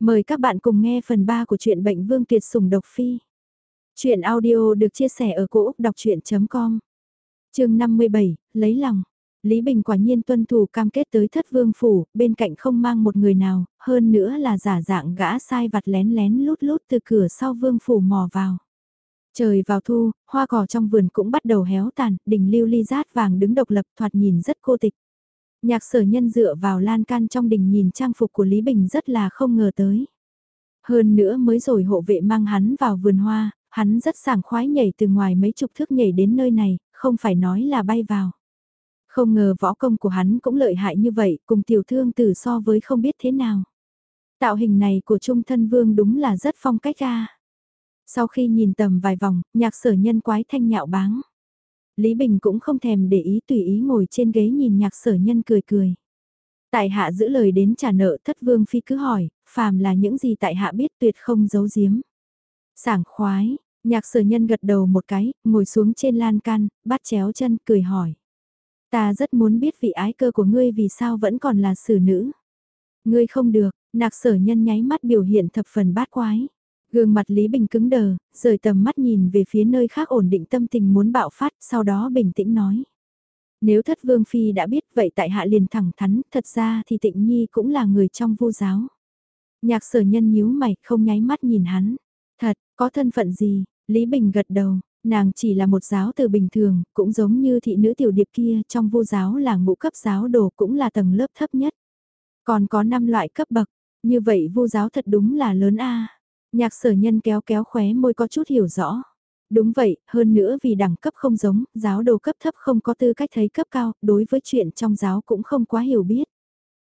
Mời các bạn cùng nghe phần 3 của truyện Bệnh Vương kiệt Sủng Độc Phi. Chuyện audio được chia sẻ ở cỗ đọc chuyện.com Trường 57, lấy lòng. Lý Bình quả nhiên tuân thủ cam kết tới thất vương phủ, bên cạnh không mang một người nào, hơn nữa là giả dạng gã sai vặt lén lén lút lút từ cửa sau vương phủ mò vào. Trời vào thu, hoa cỏ trong vườn cũng bắt đầu héo tàn, đỉnh lưu ly rát vàng đứng độc lập thoạt nhìn rất cô tịch. Nhạc sở nhân dựa vào lan can trong đình nhìn trang phục của Lý Bình rất là không ngờ tới. Hơn nữa mới rồi hộ vệ mang hắn vào vườn hoa, hắn rất sảng khoái nhảy từ ngoài mấy chục thước nhảy đến nơi này, không phải nói là bay vào. Không ngờ võ công của hắn cũng lợi hại như vậy, cùng tiểu thương tử so với không biết thế nào. Tạo hình này của Trung Thân Vương đúng là rất phong cách ra. Sau khi nhìn tầm vài vòng, nhạc sở nhân quái thanh nhạo báng. Lý Bình cũng không thèm để ý tùy ý ngồi trên ghế nhìn nhạc sở nhân cười cười. Tại hạ giữ lời đến trả nợ thất vương phi cứ hỏi, phàm là những gì tại hạ biết tuyệt không giấu giếm. Sảng khoái, nhạc sở nhân gật đầu một cái, ngồi xuống trên lan can, bắt chéo chân, cười hỏi. Ta rất muốn biết vị ái cơ của ngươi vì sao vẫn còn là xử nữ. Ngươi không được, nạc sở nhân nháy mắt biểu hiện thập phần bát quái. Gương mặt Lý Bình cứng đờ, rời tầm mắt nhìn về phía nơi khác ổn định tâm tình muốn bạo phát, sau đó bình tĩnh nói. Nếu thất vương phi đã biết vậy tại hạ liền thẳng thắn, thật ra thì tịnh nhi cũng là người trong vô giáo. Nhạc sở nhân nhíu mày, không nháy mắt nhìn hắn. Thật, có thân phận gì? Lý Bình gật đầu, nàng chỉ là một giáo từ bình thường, cũng giống như thị nữ tiểu điệp kia, trong vô giáo là ngũ cấp giáo đồ cũng là tầng lớp thấp nhất. Còn có 5 loại cấp bậc, như vậy vô giáo thật đúng là lớn a. Nhạc sở nhân kéo kéo khóe môi có chút hiểu rõ. Đúng vậy, hơn nữa vì đẳng cấp không giống, giáo đồ cấp thấp không có tư cách thấy cấp cao, đối với chuyện trong giáo cũng không quá hiểu biết.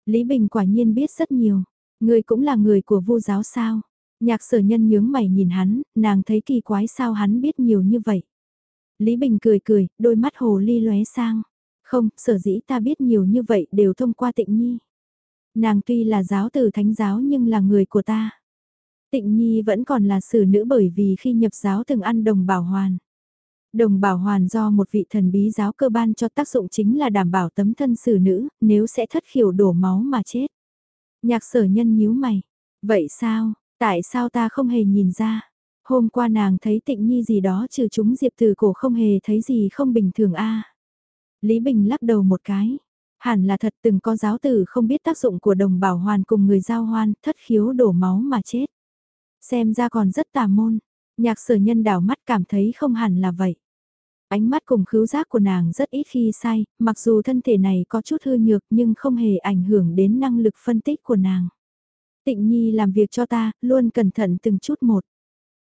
Lý Bình quả nhiên biết rất nhiều. Người cũng là người của vu giáo sao? Nhạc sở nhân nhướng mày nhìn hắn, nàng thấy kỳ quái sao hắn biết nhiều như vậy. Lý Bình cười cười, đôi mắt hồ ly lóe sang. Không, sở dĩ ta biết nhiều như vậy đều thông qua tịnh nhi. Nàng tuy là giáo từ thánh giáo nhưng là người của ta. Tịnh Nhi vẫn còn là xử nữ bởi vì khi nhập giáo từng ăn đồng bảo hoàn. Đồng bảo hoàn do một vị thần bí giáo cơ ban cho tác dụng chính là đảm bảo tấm thân xử nữ, nếu sẽ thất khiểu đổ máu mà chết. Nhạc sở nhân nhíu mày. Vậy sao, tại sao ta không hề nhìn ra? Hôm qua nàng thấy tịnh nhi gì đó trừ chúng diệp từ cổ không hề thấy gì không bình thường a Lý Bình lắc đầu một cái. Hẳn là thật từng có giáo tử không biết tác dụng của đồng bảo hoàn cùng người giao hoan thất khiếu đổ máu mà chết. Xem ra còn rất tà môn. Nhạc sở nhân đảo mắt cảm thấy không hẳn là vậy. Ánh mắt cùng khứu giác của nàng rất ít khi sai, mặc dù thân thể này có chút hư nhược nhưng không hề ảnh hưởng đến năng lực phân tích của nàng. Tịnh Nhi làm việc cho ta, luôn cẩn thận từng chút một.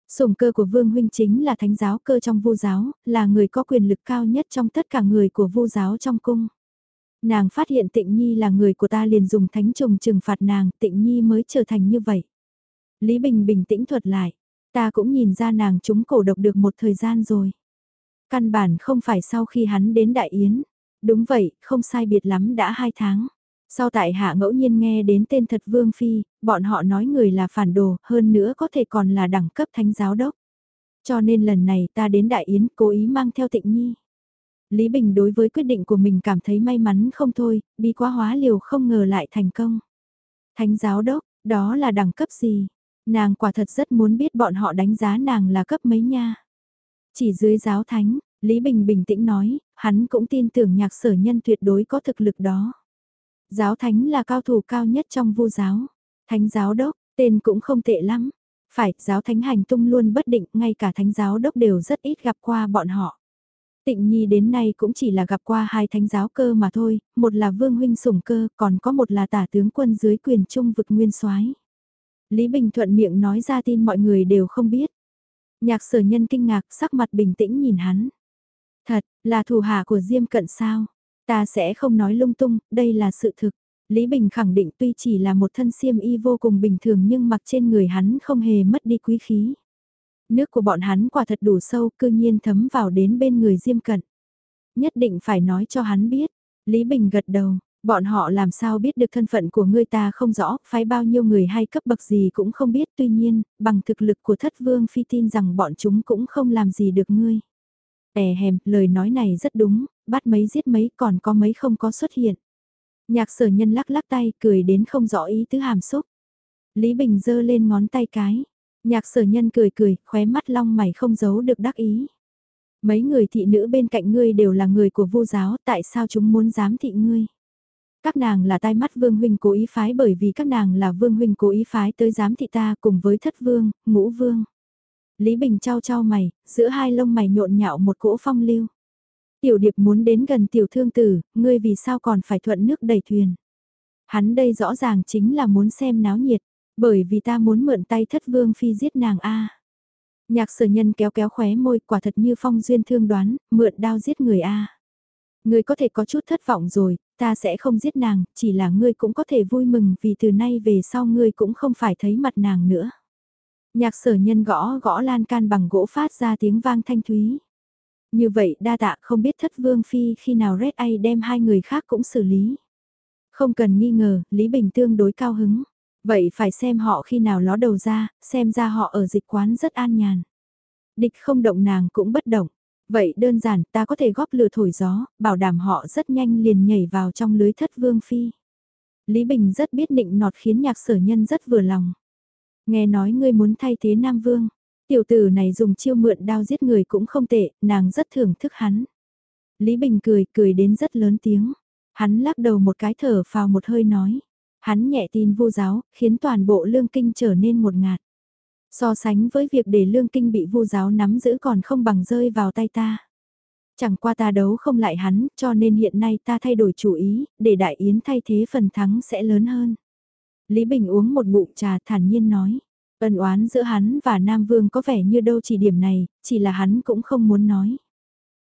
Sủng cơ của Vương Huynh chính là thánh giáo cơ trong vô giáo, là người có quyền lực cao nhất trong tất cả người của vô giáo trong cung. Nàng phát hiện tịnh Nhi là người của ta liền dùng thánh trùng trừng phạt nàng, tịnh Nhi mới trở thành như vậy. Lý Bình bình tĩnh thuật lại, ta cũng nhìn ra nàng chúng cổ độc được một thời gian rồi. Căn bản không phải sau khi hắn đến Đại Yến. Đúng vậy, không sai biệt lắm đã hai tháng. Sau tại hạ ngẫu nhiên nghe đến tên thật Vương Phi, bọn họ nói người là phản đồ, hơn nữa có thể còn là đẳng cấp thánh giáo đốc. Cho nên lần này ta đến Đại Yến cố ý mang theo tịnh nhi. Lý Bình đối với quyết định của mình cảm thấy may mắn không thôi, bi quá hóa liều không ngờ lại thành công. Thánh giáo đốc, đó là đẳng cấp gì? Nàng quả thật rất muốn biết bọn họ đánh giá nàng là cấp mấy nha. Chỉ dưới giáo thánh, Lý Bình bình tĩnh nói, hắn cũng tin tưởng nhạc sở nhân tuyệt đối có thực lực đó. Giáo thánh là cao thủ cao nhất trong vô giáo. Thánh giáo đốc, tên cũng không tệ lắm. Phải, giáo thánh hành tung luôn bất định, ngay cả thánh giáo đốc đều rất ít gặp qua bọn họ. Tịnh Nhi đến nay cũng chỉ là gặp qua hai thánh giáo cơ mà thôi, một là vương huynh sủng cơ, còn có một là tả tướng quân dưới quyền trung vực nguyên soái. Lý Bình thuận miệng nói ra tin mọi người đều không biết. Nhạc sở nhân kinh ngạc sắc mặt bình tĩnh nhìn hắn. Thật, là thủ hạ của Diêm Cận sao? Ta sẽ không nói lung tung, đây là sự thực. Lý Bình khẳng định tuy chỉ là một thân xiêm y vô cùng bình thường nhưng mặc trên người hắn không hề mất đi quý khí. Nước của bọn hắn quả thật đủ sâu cư nhiên thấm vào đến bên người Diêm Cận. Nhất định phải nói cho hắn biết. Lý Bình gật đầu, Bọn họ làm sao biết được thân phận của ngươi ta không rõ, phái bao nhiêu người hay cấp bậc gì cũng không biết tuy nhiên, bằng thực lực của thất vương phi tin rằng bọn chúng cũng không làm gì được ngươi. Ẻ hèm, lời nói này rất đúng, bắt mấy giết mấy còn có mấy không có xuất hiện. Nhạc sở nhân lắc lắc tay cười đến không rõ ý tứ hàm xúc. Lý Bình giơ lên ngón tay cái. Nhạc sở nhân cười cười, khóe mắt long mày không giấu được đắc ý. Mấy người thị nữ bên cạnh ngươi đều là người của vô giáo, tại sao chúng muốn dám thị ngươi? Các nàng là tai mắt vương huynh cố ý phái bởi vì các nàng là vương huynh cố ý phái tới giám thị ta cùng với thất vương, ngũ vương. Lý Bình trao trao mày, giữa hai lông mày nhộn nhạo một cỗ phong lưu. Tiểu điệp muốn đến gần tiểu thương tử, ngươi vì sao còn phải thuận nước đẩy thuyền. Hắn đây rõ ràng chính là muốn xem náo nhiệt, bởi vì ta muốn mượn tay thất vương phi giết nàng A. Nhạc sở nhân kéo kéo khóe môi quả thật như phong duyên thương đoán, mượn đao giết người A. Ngươi có thể có chút thất vọng rồi, ta sẽ không giết nàng, chỉ là ngươi cũng có thể vui mừng vì từ nay về sau ngươi cũng không phải thấy mặt nàng nữa. Nhạc sở nhân gõ gõ lan can bằng gỗ phát ra tiếng vang thanh thúy. Như vậy đa tạ không biết thất vương phi khi nào Red A đem hai người khác cũng xử lý. Không cần nghi ngờ, Lý Bình tương đối cao hứng. Vậy phải xem họ khi nào ló đầu ra, xem ra họ ở dịch quán rất an nhàn. Địch không động nàng cũng bất động. Vậy đơn giản ta có thể góp lửa thổi gió, bảo đảm họ rất nhanh liền nhảy vào trong lưới thất vương phi. Lý Bình rất biết định nọt khiến nhạc sở nhân rất vừa lòng. Nghe nói ngươi muốn thay thế Nam Vương. Tiểu tử này dùng chiêu mượn đao giết người cũng không tệ, nàng rất thưởng thức hắn. Lý Bình cười, cười đến rất lớn tiếng. Hắn lắc đầu một cái thở phào một hơi nói. Hắn nhẹ tin vô giáo, khiến toàn bộ lương kinh trở nên một ngạt. So sánh với việc để lương kinh bị vu giáo nắm giữ còn không bằng rơi vào tay ta. Chẳng qua ta đấu không lại hắn, cho nên hiện nay ta thay đổi chủ ý, để đại yến thay thế phần thắng sẽ lớn hơn. Lý Bình uống một ngụm trà thản nhiên nói. Ân oán giữa hắn và Nam Vương có vẻ như đâu chỉ điểm này, chỉ là hắn cũng không muốn nói.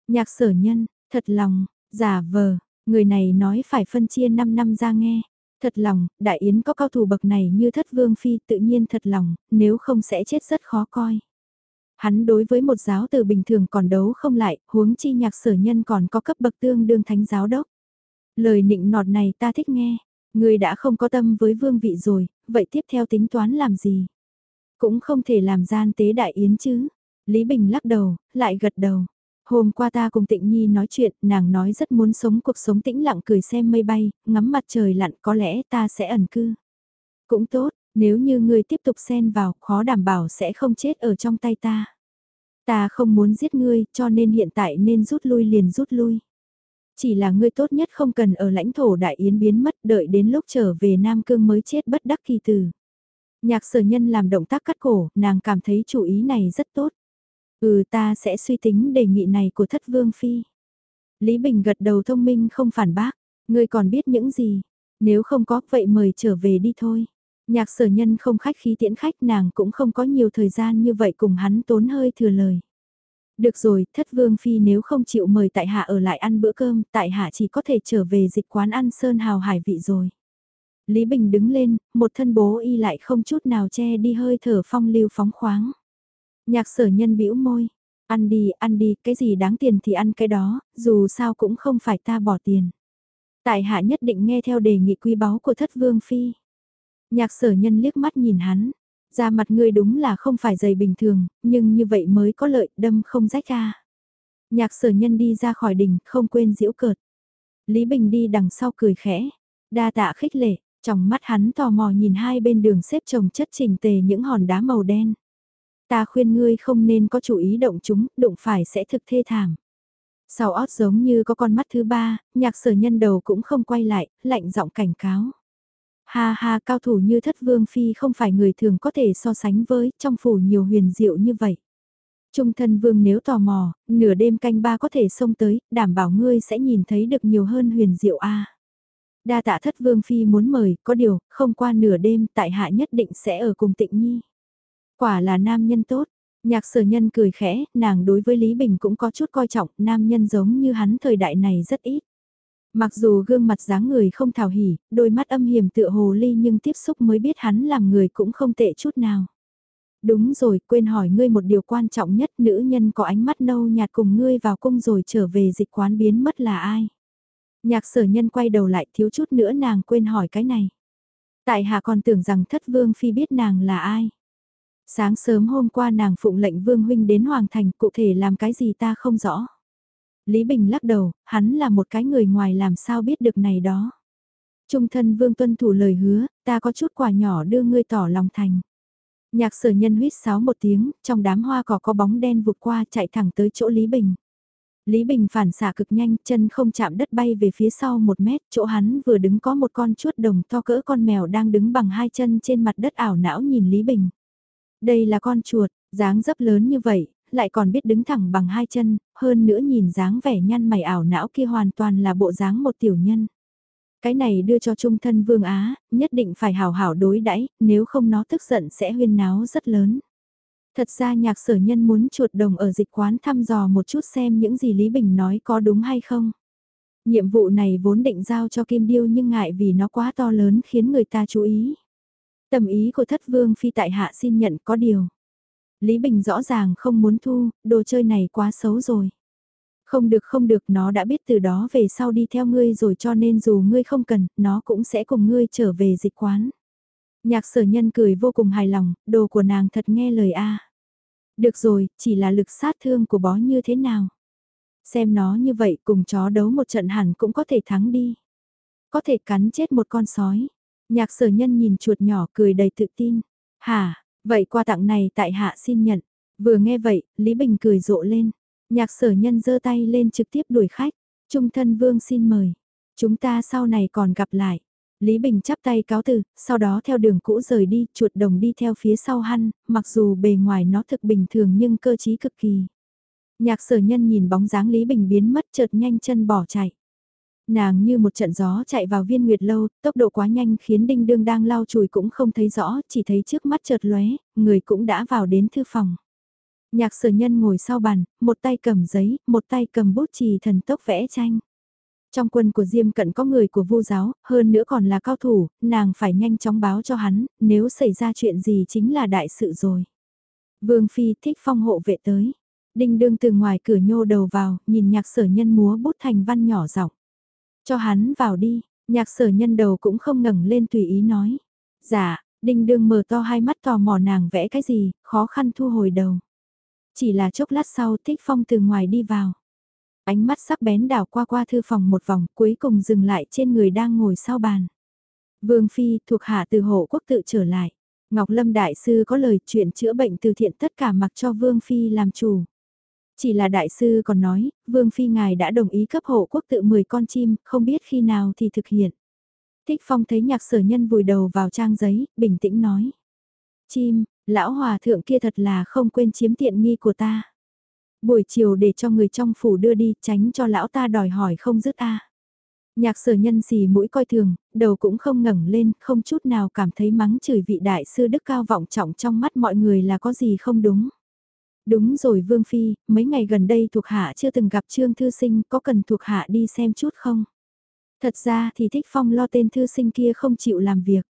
Nhạc sở nhân, thật lòng, giả vờ, người này nói phải phân chia 5 năm ra nghe. Thật lòng, đại yến có cao thủ bậc này như thất vương phi tự nhiên thật lòng, nếu không sẽ chết rất khó coi. Hắn đối với một giáo từ bình thường còn đấu không lại, huống chi nhạc sở nhân còn có cấp bậc tương đương thánh giáo đốc. Lời nịnh nọt này ta thích nghe, người đã không có tâm với vương vị rồi, vậy tiếp theo tính toán làm gì? Cũng không thể làm gian tế đại yến chứ. Lý Bình lắc đầu, lại gật đầu. Hôm qua ta cùng Tịnh Nhi nói chuyện, nàng nói rất muốn sống cuộc sống tĩnh lặng cười xem mây bay, ngắm mặt trời lặn có lẽ ta sẽ ẩn cư. Cũng tốt, nếu như ngươi tiếp tục xen vào, khó đảm bảo sẽ không chết ở trong tay ta. Ta không muốn giết ngươi, cho nên hiện tại nên rút lui liền rút lui. Chỉ là ngươi tốt nhất không cần ở lãnh thổ đại yến biến mất đợi đến lúc trở về Nam Cương mới chết bất đắc kỳ tử. Nhạc sở nhân làm động tác cắt cổ, nàng cảm thấy chủ ý này rất tốt. Ừ ta sẽ suy tính đề nghị này của thất vương phi. Lý Bình gật đầu thông minh không phản bác, ngươi còn biết những gì, nếu không có vậy mời trở về đi thôi. Nhạc sở nhân không khách khí tiễn khách nàng cũng không có nhiều thời gian như vậy cùng hắn tốn hơi thừa lời. Được rồi, thất vương phi nếu không chịu mời tại hạ ở lại ăn bữa cơm, tại hạ chỉ có thể trở về dịch quán ăn sơn hào hải vị rồi. Lý Bình đứng lên, một thân bố y lại không chút nào che đi hơi thở phong lưu phóng khoáng. Nhạc sở nhân bĩu môi, ăn đi, ăn đi, cái gì đáng tiền thì ăn cái đó, dù sao cũng không phải ta bỏ tiền. Tại hạ nhất định nghe theo đề nghị quý báu của thất vương phi. Nhạc sở nhân liếc mắt nhìn hắn, da mặt ngươi đúng là không phải dày bình thường, nhưng như vậy mới có lợi đâm không rách ra. Nhạc sở nhân đi ra khỏi đình, không quên diễu cợt. Lý Bình đi đằng sau cười khẽ, đa tạ khích lệ, trong mắt hắn tò mò nhìn hai bên đường xếp chồng chất trình tề những hòn đá màu đen. Ta khuyên ngươi không nên có chủ ý động chúng, đụng phải sẽ thực thê thảm. Sau ót giống như có con mắt thứ ba, nhạc sở nhân đầu cũng không quay lại, lạnh giọng cảnh cáo. Ha ha cao thủ như thất vương phi không phải người thường có thể so sánh với, trong phủ nhiều huyền diệu như vậy. Trung thân vương nếu tò mò, nửa đêm canh ba có thể xông tới, đảm bảo ngươi sẽ nhìn thấy được nhiều hơn huyền diệu A. Đa tạ thất vương phi muốn mời, có điều, không qua nửa đêm tại hạ nhất định sẽ ở cùng tịnh nhi. Quả là nam nhân tốt, nhạc sở nhân cười khẽ, nàng đối với Lý Bình cũng có chút coi trọng, nam nhân giống như hắn thời đại này rất ít. Mặc dù gương mặt dáng người không thảo hỉ, đôi mắt âm hiểm tựa hồ ly nhưng tiếp xúc mới biết hắn làm người cũng không tệ chút nào. Đúng rồi, quên hỏi ngươi một điều quan trọng nhất, nữ nhân có ánh mắt nâu nhạt cùng ngươi vào cung rồi trở về dịch quán biến mất là ai? Nhạc sở nhân quay đầu lại thiếu chút nữa nàng quên hỏi cái này. Tại hạ còn tưởng rằng thất vương phi biết nàng là ai. Sáng sớm hôm qua nàng phụng lệnh vương huynh đến Hoàng Thành cụ thể làm cái gì ta không rõ. Lý Bình lắc đầu, hắn là một cái người ngoài làm sao biết được này đó. Trung thân vương tuân thủ lời hứa, ta có chút quà nhỏ đưa ngươi tỏ lòng thành. Nhạc sở nhân huyết sáo một tiếng, trong đám hoa cỏ có bóng đen vụt qua chạy thẳng tới chỗ Lý Bình. Lý Bình phản xạ cực nhanh, chân không chạm đất bay về phía sau một mét, chỗ hắn vừa đứng có một con chuốt đồng to cỡ con mèo đang đứng bằng hai chân trên mặt đất ảo não nhìn Lý Bình. Đây là con chuột, dáng dấp lớn như vậy, lại còn biết đứng thẳng bằng hai chân, hơn nữa nhìn dáng vẻ nhăn mày ảo não kia hoàn toàn là bộ dáng một tiểu nhân. Cái này đưa cho trung thân Vương Á, nhất định phải hảo hảo đối đãi nếu không nó tức giận sẽ huyên náo rất lớn. Thật ra nhạc sở nhân muốn chuột đồng ở dịch quán thăm dò một chút xem những gì Lý Bình nói có đúng hay không. Nhiệm vụ này vốn định giao cho Kim Điêu nhưng ngại vì nó quá to lớn khiến người ta chú ý. Tầm ý của thất vương phi tại hạ xin nhận có điều. Lý Bình rõ ràng không muốn thu, đồ chơi này quá xấu rồi. Không được không được nó đã biết từ đó về sau đi theo ngươi rồi cho nên dù ngươi không cần, nó cũng sẽ cùng ngươi trở về dịch quán. Nhạc sở nhân cười vô cùng hài lòng, đồ của nàng thật nghe lời a. Được rồi, chỉ là lực sát thương của bó như thế nào. Xem nó như vậy cùng chó đấu một trận hẳn cũng có thể thắng đi. Có thể cắn chết một con sói. Nhạc sở nhân nhìn chuột nhỏ cười đầy tự tin. Hả, vậy qua tặng này tại hạ xin nhận. Vừa nghe vậy, Lý Bình cười rộ lên. Nhạc sở nhân giơ tay lên trực tiếp đuổi khách. Trung thân vương xin mời. Chúng ta sau này còn gặp lại. Lý Bình chắp tay cáo từ, sau đó theo đường cũ rời đi, chuột đồng đi theo phía sau hăn, mặc dù bề ngoài nó thực bình thường nhưng cơ trí cực kỳ. Nhạc sở nhân nhìn bóng dáng Lý Bình biến mất chợt nhanh chân bỏ chạy. Nàng như một trận gió chạy vào viên nguyệt lâu, tốc độ quá nhanh khiến đinh đương đang lau chùi cũng không thấy rõ, chỉ thấy trước mắt chợt lóe, người cũng đã vào đến thư phòng. Nhạc sở nhân ngồi sau bàn, một tay cầm giấy, một tay cầm bút chì thần tốc vẽ tranh. Trong quân của Diêm Cận có người của vu giáo, hơn nữa còn là cao thủ, nàng phải nhanh chóng báo cho hắn, nếu xảy ra chuyện gì chính là đại sự rồi. Vương Phi thích phong hộ vệ tới. Đinh đương từ ngoài cửa nhô đầu vào, nhìn nhạc sở nhân múa bút thành văn nhỏ giọng cho hắn vào đi, nhạc sở nhân đầu cũng không ngẩng lên tùy ý nói. Dạ, đinh đương mở to hai mắt tò mò nàng vẽ cái gì, khó khăn thu hồi đầu. Chỉ là chốc lát sau thích phong từ ngoài đi vào. Ánh mắt sắc bén đảo qua qua thư phòng một vòng cuối cùng dừng lại trên người đang ngồi sau bàn. Vương Phi thuộc hạ từ hộ quốc tự trở lại. Ngọc Lâm Đại Sư có lời chuyện chữa bệnh từ thiện tất cả mặc cho Vương Phi làm chủ. Chỉ là Đại Sư còn nói, Vương Phi ngài đã đồng ý cấp hộ quốc tự 10 con chim, không biết khi nào thì thực hiện. Thích Phong thấy nhạc sở nhân vùi đầu vào trang giấy, bình tĩnh nói. Chim, lão hòa thượng kia thật là không quên chiếm tiện nghi của ta. Buổi chiều để cho người trong phủ đưa đi, tránh cho lão ta đòi hỏi không dứt a. Nhạc sở nhân xì mũi coi thường, đầu cũng không ngẩng lên, không chút nào cảm thấy mắng chửi vị đại sư đức cao vọng trọng trong mắt mọi người là có gì không đúng. Đúng rồi Vương Phi, mấy ngày gần đây thuộc hạ chưa từng gặp Trương Thư Sinh, có cần thuộc hạ đi xem chút không? Thật ra thì Thích Phong lo tên Thư Sinh kia không chịu làm việc.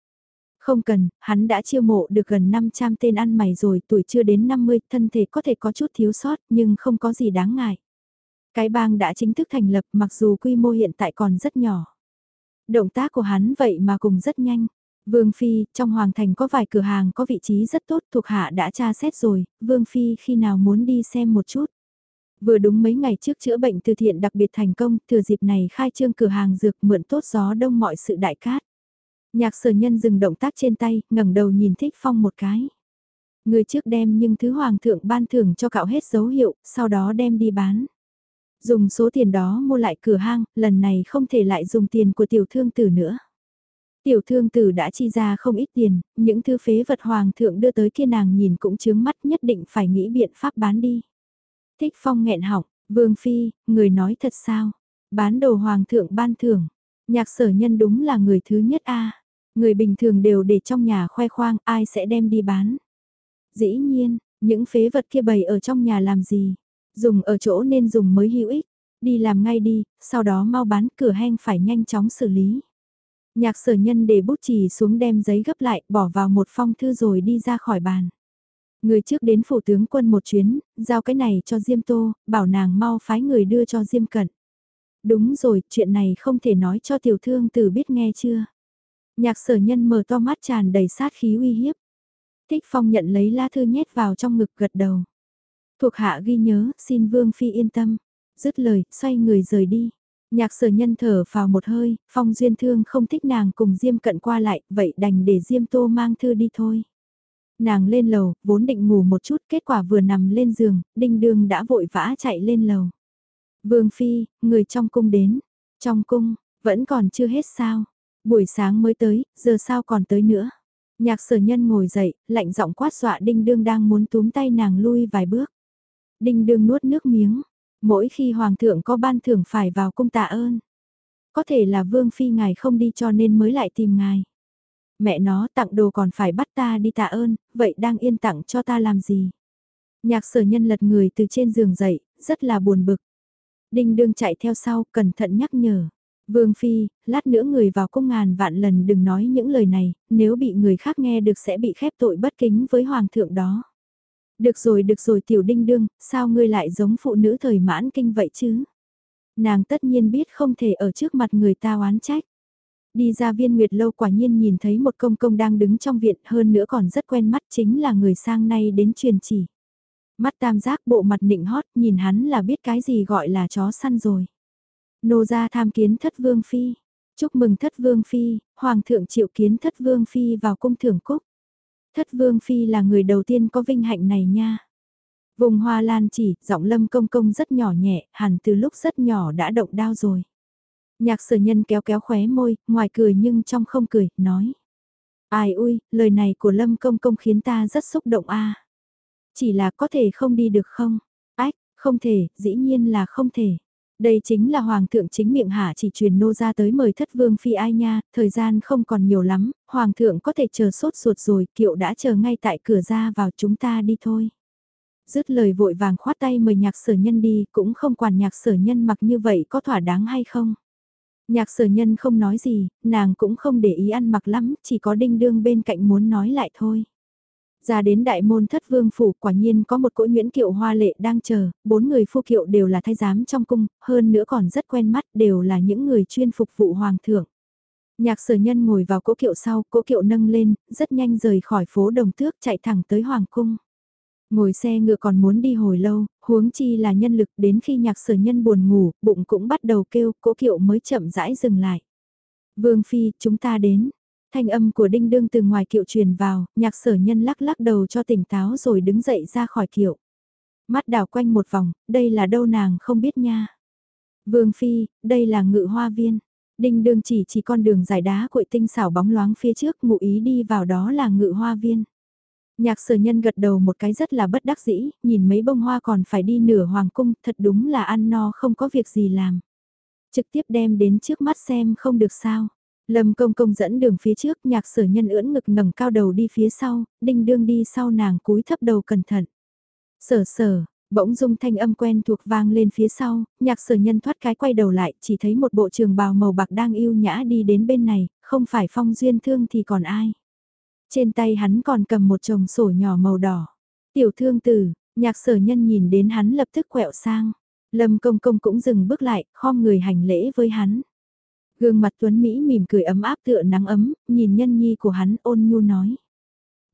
Không cần, hắn đã chiêu mộ được gần 500 tên ăn mày rồi, tuổi chưa đến 50, thân thể có thể có chút thiếu sót, nhưng không có gì đáng ngại. Cái bang đã chính thức thành lập mặc dù quy mô hiện tại còn rất nhỏ. Động tác của hắn vậy mà cùng rất nhanh. Vương Phi, trong Hoàng Thành có vài cửa hàng có vị trí rất tốt thuộc hạ đã tra xét rồi, Vương Phi khi nào muốn đi xem một chút. Vừa đúng mấy ngày trước chữa bệnh từ thiện đặc biệt thành công, thừa dịp này khai trương cửa hàng dược mượn tốt gió đông mọi sự đại cát. Nhạc sở nhân dừng động tác trên tay, ngẩng đầu nhìn thích phong một cái. Người trước đem nhưng thứ hoàng thượng ban thưởng cho cạo hết dấu hiệu, sau đó đem đi bán. Dùng số tiền đó mua lại cửa hang, lần này không thể lại dùng tiền của tiểu thương tử nữa. Tiểu thương tử đã chi ra không ít tiền, những thứ phế vật hoàng thượng đưa tới kia nàng nhìn cũng chướng mắt nhất định phải nghĩ biện pháp bán đi. Thích phong nghẹn họng, vương phi, người nói thật sao, bán đồ hoàng thượng ban thưởng, nhạc sở nhân đúng là người thứ nhất a Người bình thường đều để trong nhà khoe khoang ai sẽ đem đi bán. Dĩ nhiên, những phế vật kia bày ở trong nhà làm gì? Dùng ở chỗ nên dùng mới hữu ích. Đi làm ngay đi, sau đó mau bán cửa hang phải nhanh chóng xử lý. Nhạc sở nhân để bút chì xuống đem giấy gấp lại, bỏ vào một phong thư rồi đi ra khỏi bàn. Người trước đến phủ tướng quân một chuyến, giao cái này cho Diêm Tô, bảo nàng mau phái người đưa cho Diêm Cận. Đúng rồi, chuyện này không thể nói cho tiểu thương tử biết nghe chưa. Nhạc sở nhân mở to mắt tràn đầy sát khí uy hiếp. Thích phong nhận lấy lá thư nhét vào trong ngực gật đầu. Thuộc hạ ghi nhớ, xin Vương Phi yên tâm. Dứt lời, xoay người rời đi. Nhạc sở nhân thở vào một hơi, phong duyên thương không thích nàng cùng Diêm cận qua lại, vậy đành để Diêm tô mang thư đi thôi. Nàng lên lầu, vốn định ngủ một chút, kết quả vừa nằm lên giường, đinh đương đã vội vã chạy lên lầu. Vương Phi, người trong cung đến. Trong cung, vẫn còn chưa hết sao. Buổi sáng mới tới, giờ sao còn tới nữa. Nhạc sở nhân ngồi dậy, lạnh giọng quát dọa đinh đương đang muốn túm tay nàng lui vài bước. Đinh đương nuốt nước miếng. Mỗi khi hoàng thượng có ban thưởng phải vào cung tạ ơn. Có thể là vương phi ngài không đi cho nên mới lại tìm ngài. Mẹ nó tặng đồ còn phải bắt ta đi tạ ơn, vậy đang yên tặng cho ta làm gì? Nhạc sở nhân lật người từ trên giường dậy, rất là buồn bực. Đinh đương chạy theo sau, cẩn thận nhắc nhở. Vương Phi, lát nữa người vào cung ngàn vạn lần đừng nói những lời này, nếu bị người khác nghe được sẽ bị khép tội bất kính với Hoàng thượng đó. Được rồi được rồi tiểu đinh đương, sao ngươi lại giống phụ nữ thời mãn kinh vậy chứ? Nàng tất nhiên biết không thể ở trước mặt người ta oán trách. Đi ra viên nguyệt lâu quả nhiên nhìn thấy một công công đang đứng trong viện hơn nữa còn rất quen mắt chính là người sang nay đến truyền chỉ. Mắt tam giác bộ mặt nịnh hót nhìn hắn là biết cái gì gọi là chó săn rồi. Nô gia tham kiến thất vương phi. Chúc mừng thất vương phi, hoàng thượng triệu kiến thất vương phi vào cung thưởng cúc. Thất vương phi là người đầu tiên có vinh hạnh này nha. Vùng hoa lan chỉ, giọng lâm công công rất nhỏ nhẹ, hẳn từ lúc rất nhỏ đã động đao rồi. Nhạc sở nhân kéo kéo khóe môi, ngoài cười nhưng trong không cười, nói. Ai ui, lời này của lâm công công khiến ta rất xúc động a. Chỉ là có thể không đi được không? Ách, không thể, dĩ nhiên là không thể. Đây chính là Hoàng thượng chính miệng hạ chỉ truyền nô ra tới mời thất vương phi ai nha, thời gian không còn nhiều lắm, Hoàng thượng có thể chờ sốt ruột rồi, kiệu đã chờ ngay tại cửa ra vào chúng ta đi thôi. Dứt lời vội vàng khoát tay mời nhạc sở nhân đi, cũng không quản nhạc sở nhân mặc như vậy có thỏa đáng hay không. Nhạc sở nhân không nói gì, nàng cũng không để ý ăn mặc lắm, chỉ có đinh đương bên cạnh muốn nói lại thôi. Ra đến đại môn thất vương phủ quả nhiên có một cỗ nguyễn kiệu hoa lệ đang chờ, bốn người phu kiệu đều là thái giám trong cung, hơn nữa còn rất quen mắt đều là những người chuyên phục vụ hoàng thượng. Nhạc sở nhân ngồi vào cỗ kiệu sau, cỗ kiệu nâng lên, rất nhanh rời khỏi phố đồng tước chạy thẳng tới hoàng cung. Ngồi xe ngựa còn muốn đi hồi lâu, huống chi là nhân lực đến khi nhạc sở nhân buồn ngủ, bụng cũng bắt đầu kêu, cỗ kiệu mới chậm rãi dừng lại. Vương Phi, chúng ta đến. Thanh âm của đinh đương từ ngoài kiệu truyền vào, nhạc sở nhân lắc lắc đầu cho tỉnh táo rồi đứng dậy ra khỏi kiệu. Mắt đảo quanh một vòng, đây là đâu nàng không biết nha. Vương Phi, đây là ngự hoa viên. Đinh đương chỉ chỉ con đường dài đá cội tinh xảo bóng loáng phía trước ngụ ý đi vào đó là ngự hoa viên. Nhạc sở nhân gật đầu một cái rất là bất đắc dĩ, nhìn mấy bông hoa còn phải đi nửa hoàng cung, thật đúng là ăn no không có việc gì làm. Trực tiếp đem đến trước mắt xem không được sao. Lâm công công dẫn đường phía trước, nhạc sở nhân ưỡn ngực ngẩng cao đầu đi phía sau, đinh đương đi sau nàng cúi thấp đầu cẩn thận. Sở sở, bỗng dung thanh âm quen thuộc vang lên phía sau, nhạc sở nhân thoát cái quay đầu lại, chỉ thấy một bộ trường bào màu bạc đang yêu nhã đi đến bên này, không phải phong duyên thương thì còn ai. Trên tay hắn còn cầm một chồng sổ nhỏ màu đỏ. Tiểu thương tử, nhạc sở nhân nhìn đến hắn lập tức quẹo sang. Lâm công công cũng dừng bước lại, khom người hành lễ với hắn. Gương mặt Tuấn Mỹ mỉm cười ấm áp tựa nắng ấm, nhìn nhân nhi của hắn ôn nhu nói.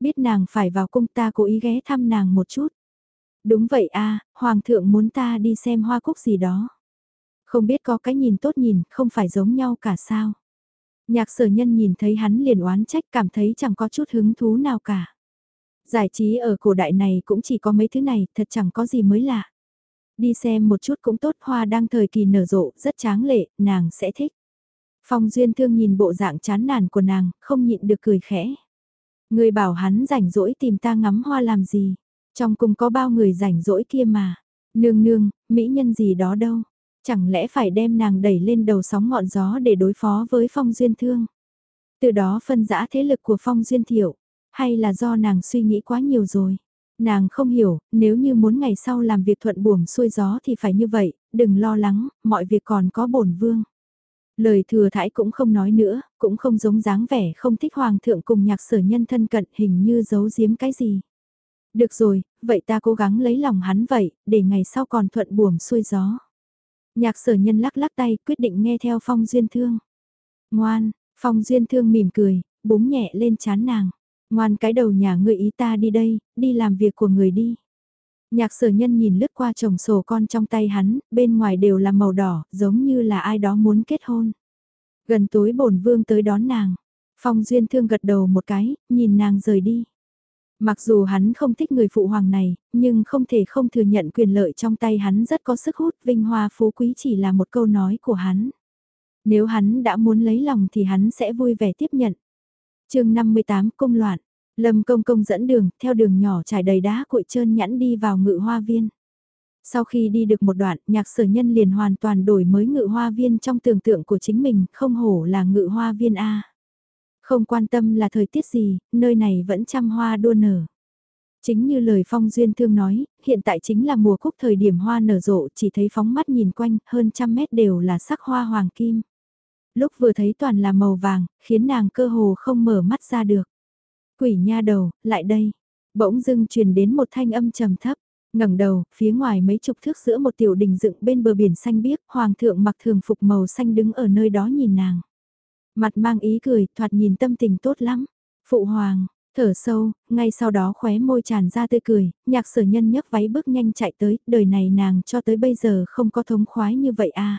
Biết nàng phải vào cung ta cố ý ghé thăm nàng một chút. Đúng vậy a Hoàng thượng muốn ta đi xem hoa cúc gì đó. Không biết có cái nhìn tốt nhìn, không phải giống nhau cả sao. Nhạc sở nhân nhìn thấy hắn liền oán trách cảm thấy chẳng có chút hứng thú nào cả. Giải trí ở cổ đại này cũng chỉ có mấy thứ này, thật chẳng có gì mới lạ. Đi xem một chút cũng tốt, hoa đang thời kỳ nở rộ, rất tráng lệ, nàng sẽ thích. Phong Duyên Thương nhìn bộ dạng chán nản của nàng, không nhịn được cười khẽ. Người bảo hắn rảnh rỗi tìm ta ngắm hoa làm gì. Trong cung có bao người rảnh rỗi kia mà. Nương nương, mỹ nhân gì đó đâu. Chẳng lẽ phải đem nàng đẩy lên đầu sóng ngọn gió để đối phó với Phong Duyên Thương. Từ đó phân giã thế lực của Phong Duyên Thiệu. Hay là do nàng suy nghĩ quá nhiều rồi. Nàng không hiểu, nếu như muốn ngày sau làm việc thuận buồm xuôi gió thì phải như vậy, đừng lo lắng, mọi việc còn có bổn vương. Lời thừa thãi cũng không nói nữa, cũng không giống dáng vẻ không thích hoàng thượng cùng nhạc sở nhân thân cận hình như giấu giếm cái gì. Được rồi, vậy ta cố gắng lấy lòng hắn vậy, để ngày sau còn thuận buồm xuôi gió. Nhạc sở nhân lắc lắc tay quyết định nghe theo phong duyên thương. Ngoan, phong duyên thương mỉm cười, búng nhẹ lên chán nàng. Ngoan cái đầu nhà người ý ta đi đây, đi làm việc của người đi. Nhạc sở nhân nhìn lướt qua chồng sổ con trong tay hắn, bên ngoài đều là màu đỏ, giống như là ai đó muốn kết hôn. Gần tối bổn vương tới đón nàng. Phong Duyên Thương gật đầu một cái, nhìn nàng rời đi. Mặc dù hắn không thích người phụ hoàng này, nhưng không thể không thừa nhận quyền lợi trong tay hắn rất có sức hút, vinh hoa phú quý chỉ là một câu nói của hắn. Nếu hắn đã muốn lấy lòng thì hắn sẽ vui vẻ tiếp nhận. chương 58 Cung loạn, Lâm Công Công dẫn đường, theo đường nhỏ trải đầy đá cuội trơn nhẵn đi vào ngự hoa viên. Sau khi đi được một đoạn, nhạc sở nhân liền hoàn toàn đổi mới ngự hoa viên trong tưởng tượng của chính mình, không hổ là ngự hoa viên A. Không quan tâm là thời tiết gì, nơi này vẫn trăm hoa đua nở. Chính như lời Phong Duyên Thương nói, hiện tại chính là mùa cúc thời điểm hoa nở rộ, chỉ thấy phóng mắt nhìn quanh, hơn trăm mét đều là sắc hoa hoàng kim. Lúc vừa thấy toàn là màu vàng, khiến nàng cơ hồ không mở mắt ra được. Quỷ nha đầu, lại đây. Bỗng dưng truyền đến một thanh âm trầm thấp ngẩng đầu, phía ngoài mấy chục thước giữa một tiểu đình dựng bên bờ biển xanh biếc, hoàng thượng mặc thường phục màu xanh đứng ở nơi đó nhìn nàng. Mặt mang ý cười, thoạt nhìn tâm tình tốt lắm. Phụ hoàng, thở sâu, ngay sau đó khóe môi tràn ra tươi cười, nhạc sở nhân nhấc váy bước nhanh chạy tới, đời này nàng cho tới bây giờ không có thống khoái như vậy à.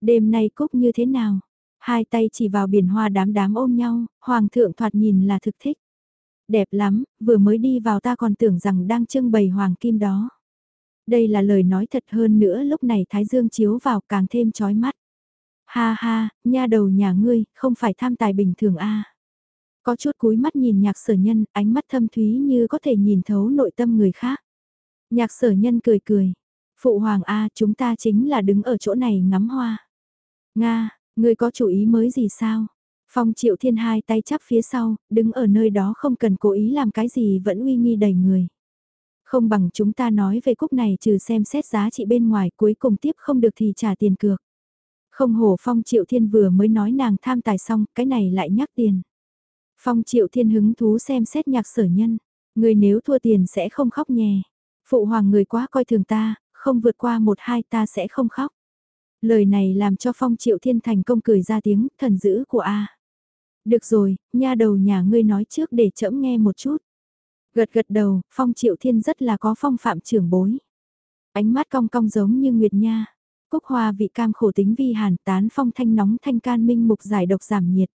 Đêm nay cúc như thế nào? Hai tay chỉ vào biển hoa đám đám ôm nhau, hoàng thượng thoạt nhìn là thực thích. Đẹp lắm, vừa mới đi vào ta còn tưởng rằng đang trưng bày hoàng kim đó. Đây là lời nói thật hơn nữa lúc này Thái Dương chiếu vào càng thêm chói mắt. Ha ha, nha đầu nhà ngươi, không phải tham tài bình thường a. Có chút cúi mắt nhìn nhạc sở nhân, ánh mắt thâm thúy như có thể nhìn thấu nội tâm người khác. Nhạc sở nhân cười cười. Phụ hoàng a chúng ta chính là đứng ở chỗ này ngắm hoa. Nga, ngươi có chủ ý mới gì sao? Phong triệu thiên hai tay chắp phía sau, đứng ở nơi đó không cần cố ý làm cái gì vẫn uy nghi đầy người. Không bằng chúng ta nói về cúc này trừ xem xét giá trị bên ngoài cuối cùng tiếp không được thì trả tiền cược. Không hổ Phong Triệu Thiên vừa mới nói nàng tham tài xong, cái này lại nhắc tiền. Phong Triệu Thiên hứng thú xem xét nhạc sở nhân. Người nếu thua tiền sẽ không khóc nhè. Phụ hoàng người quá coi thường ta, không vượt qua một hai ta sẽ không khóc. Lời này làm cho Phong Triệu Thiên thành công cười ra tiếng, thần dữ của A. Được rồi, nha đầu nhà ngươi nói trước để chậm nghe một chút. Gật gật đầu, Phong Triệu Thiên rất là có phong phạm trưởng bối. Ánh mắt cong cong giống như Nguyệt Nha. Cúc hoa vị cam khổ tính vi hàn tán phong thanh nóng thanh can minh mục giải độc giảm nhiệt.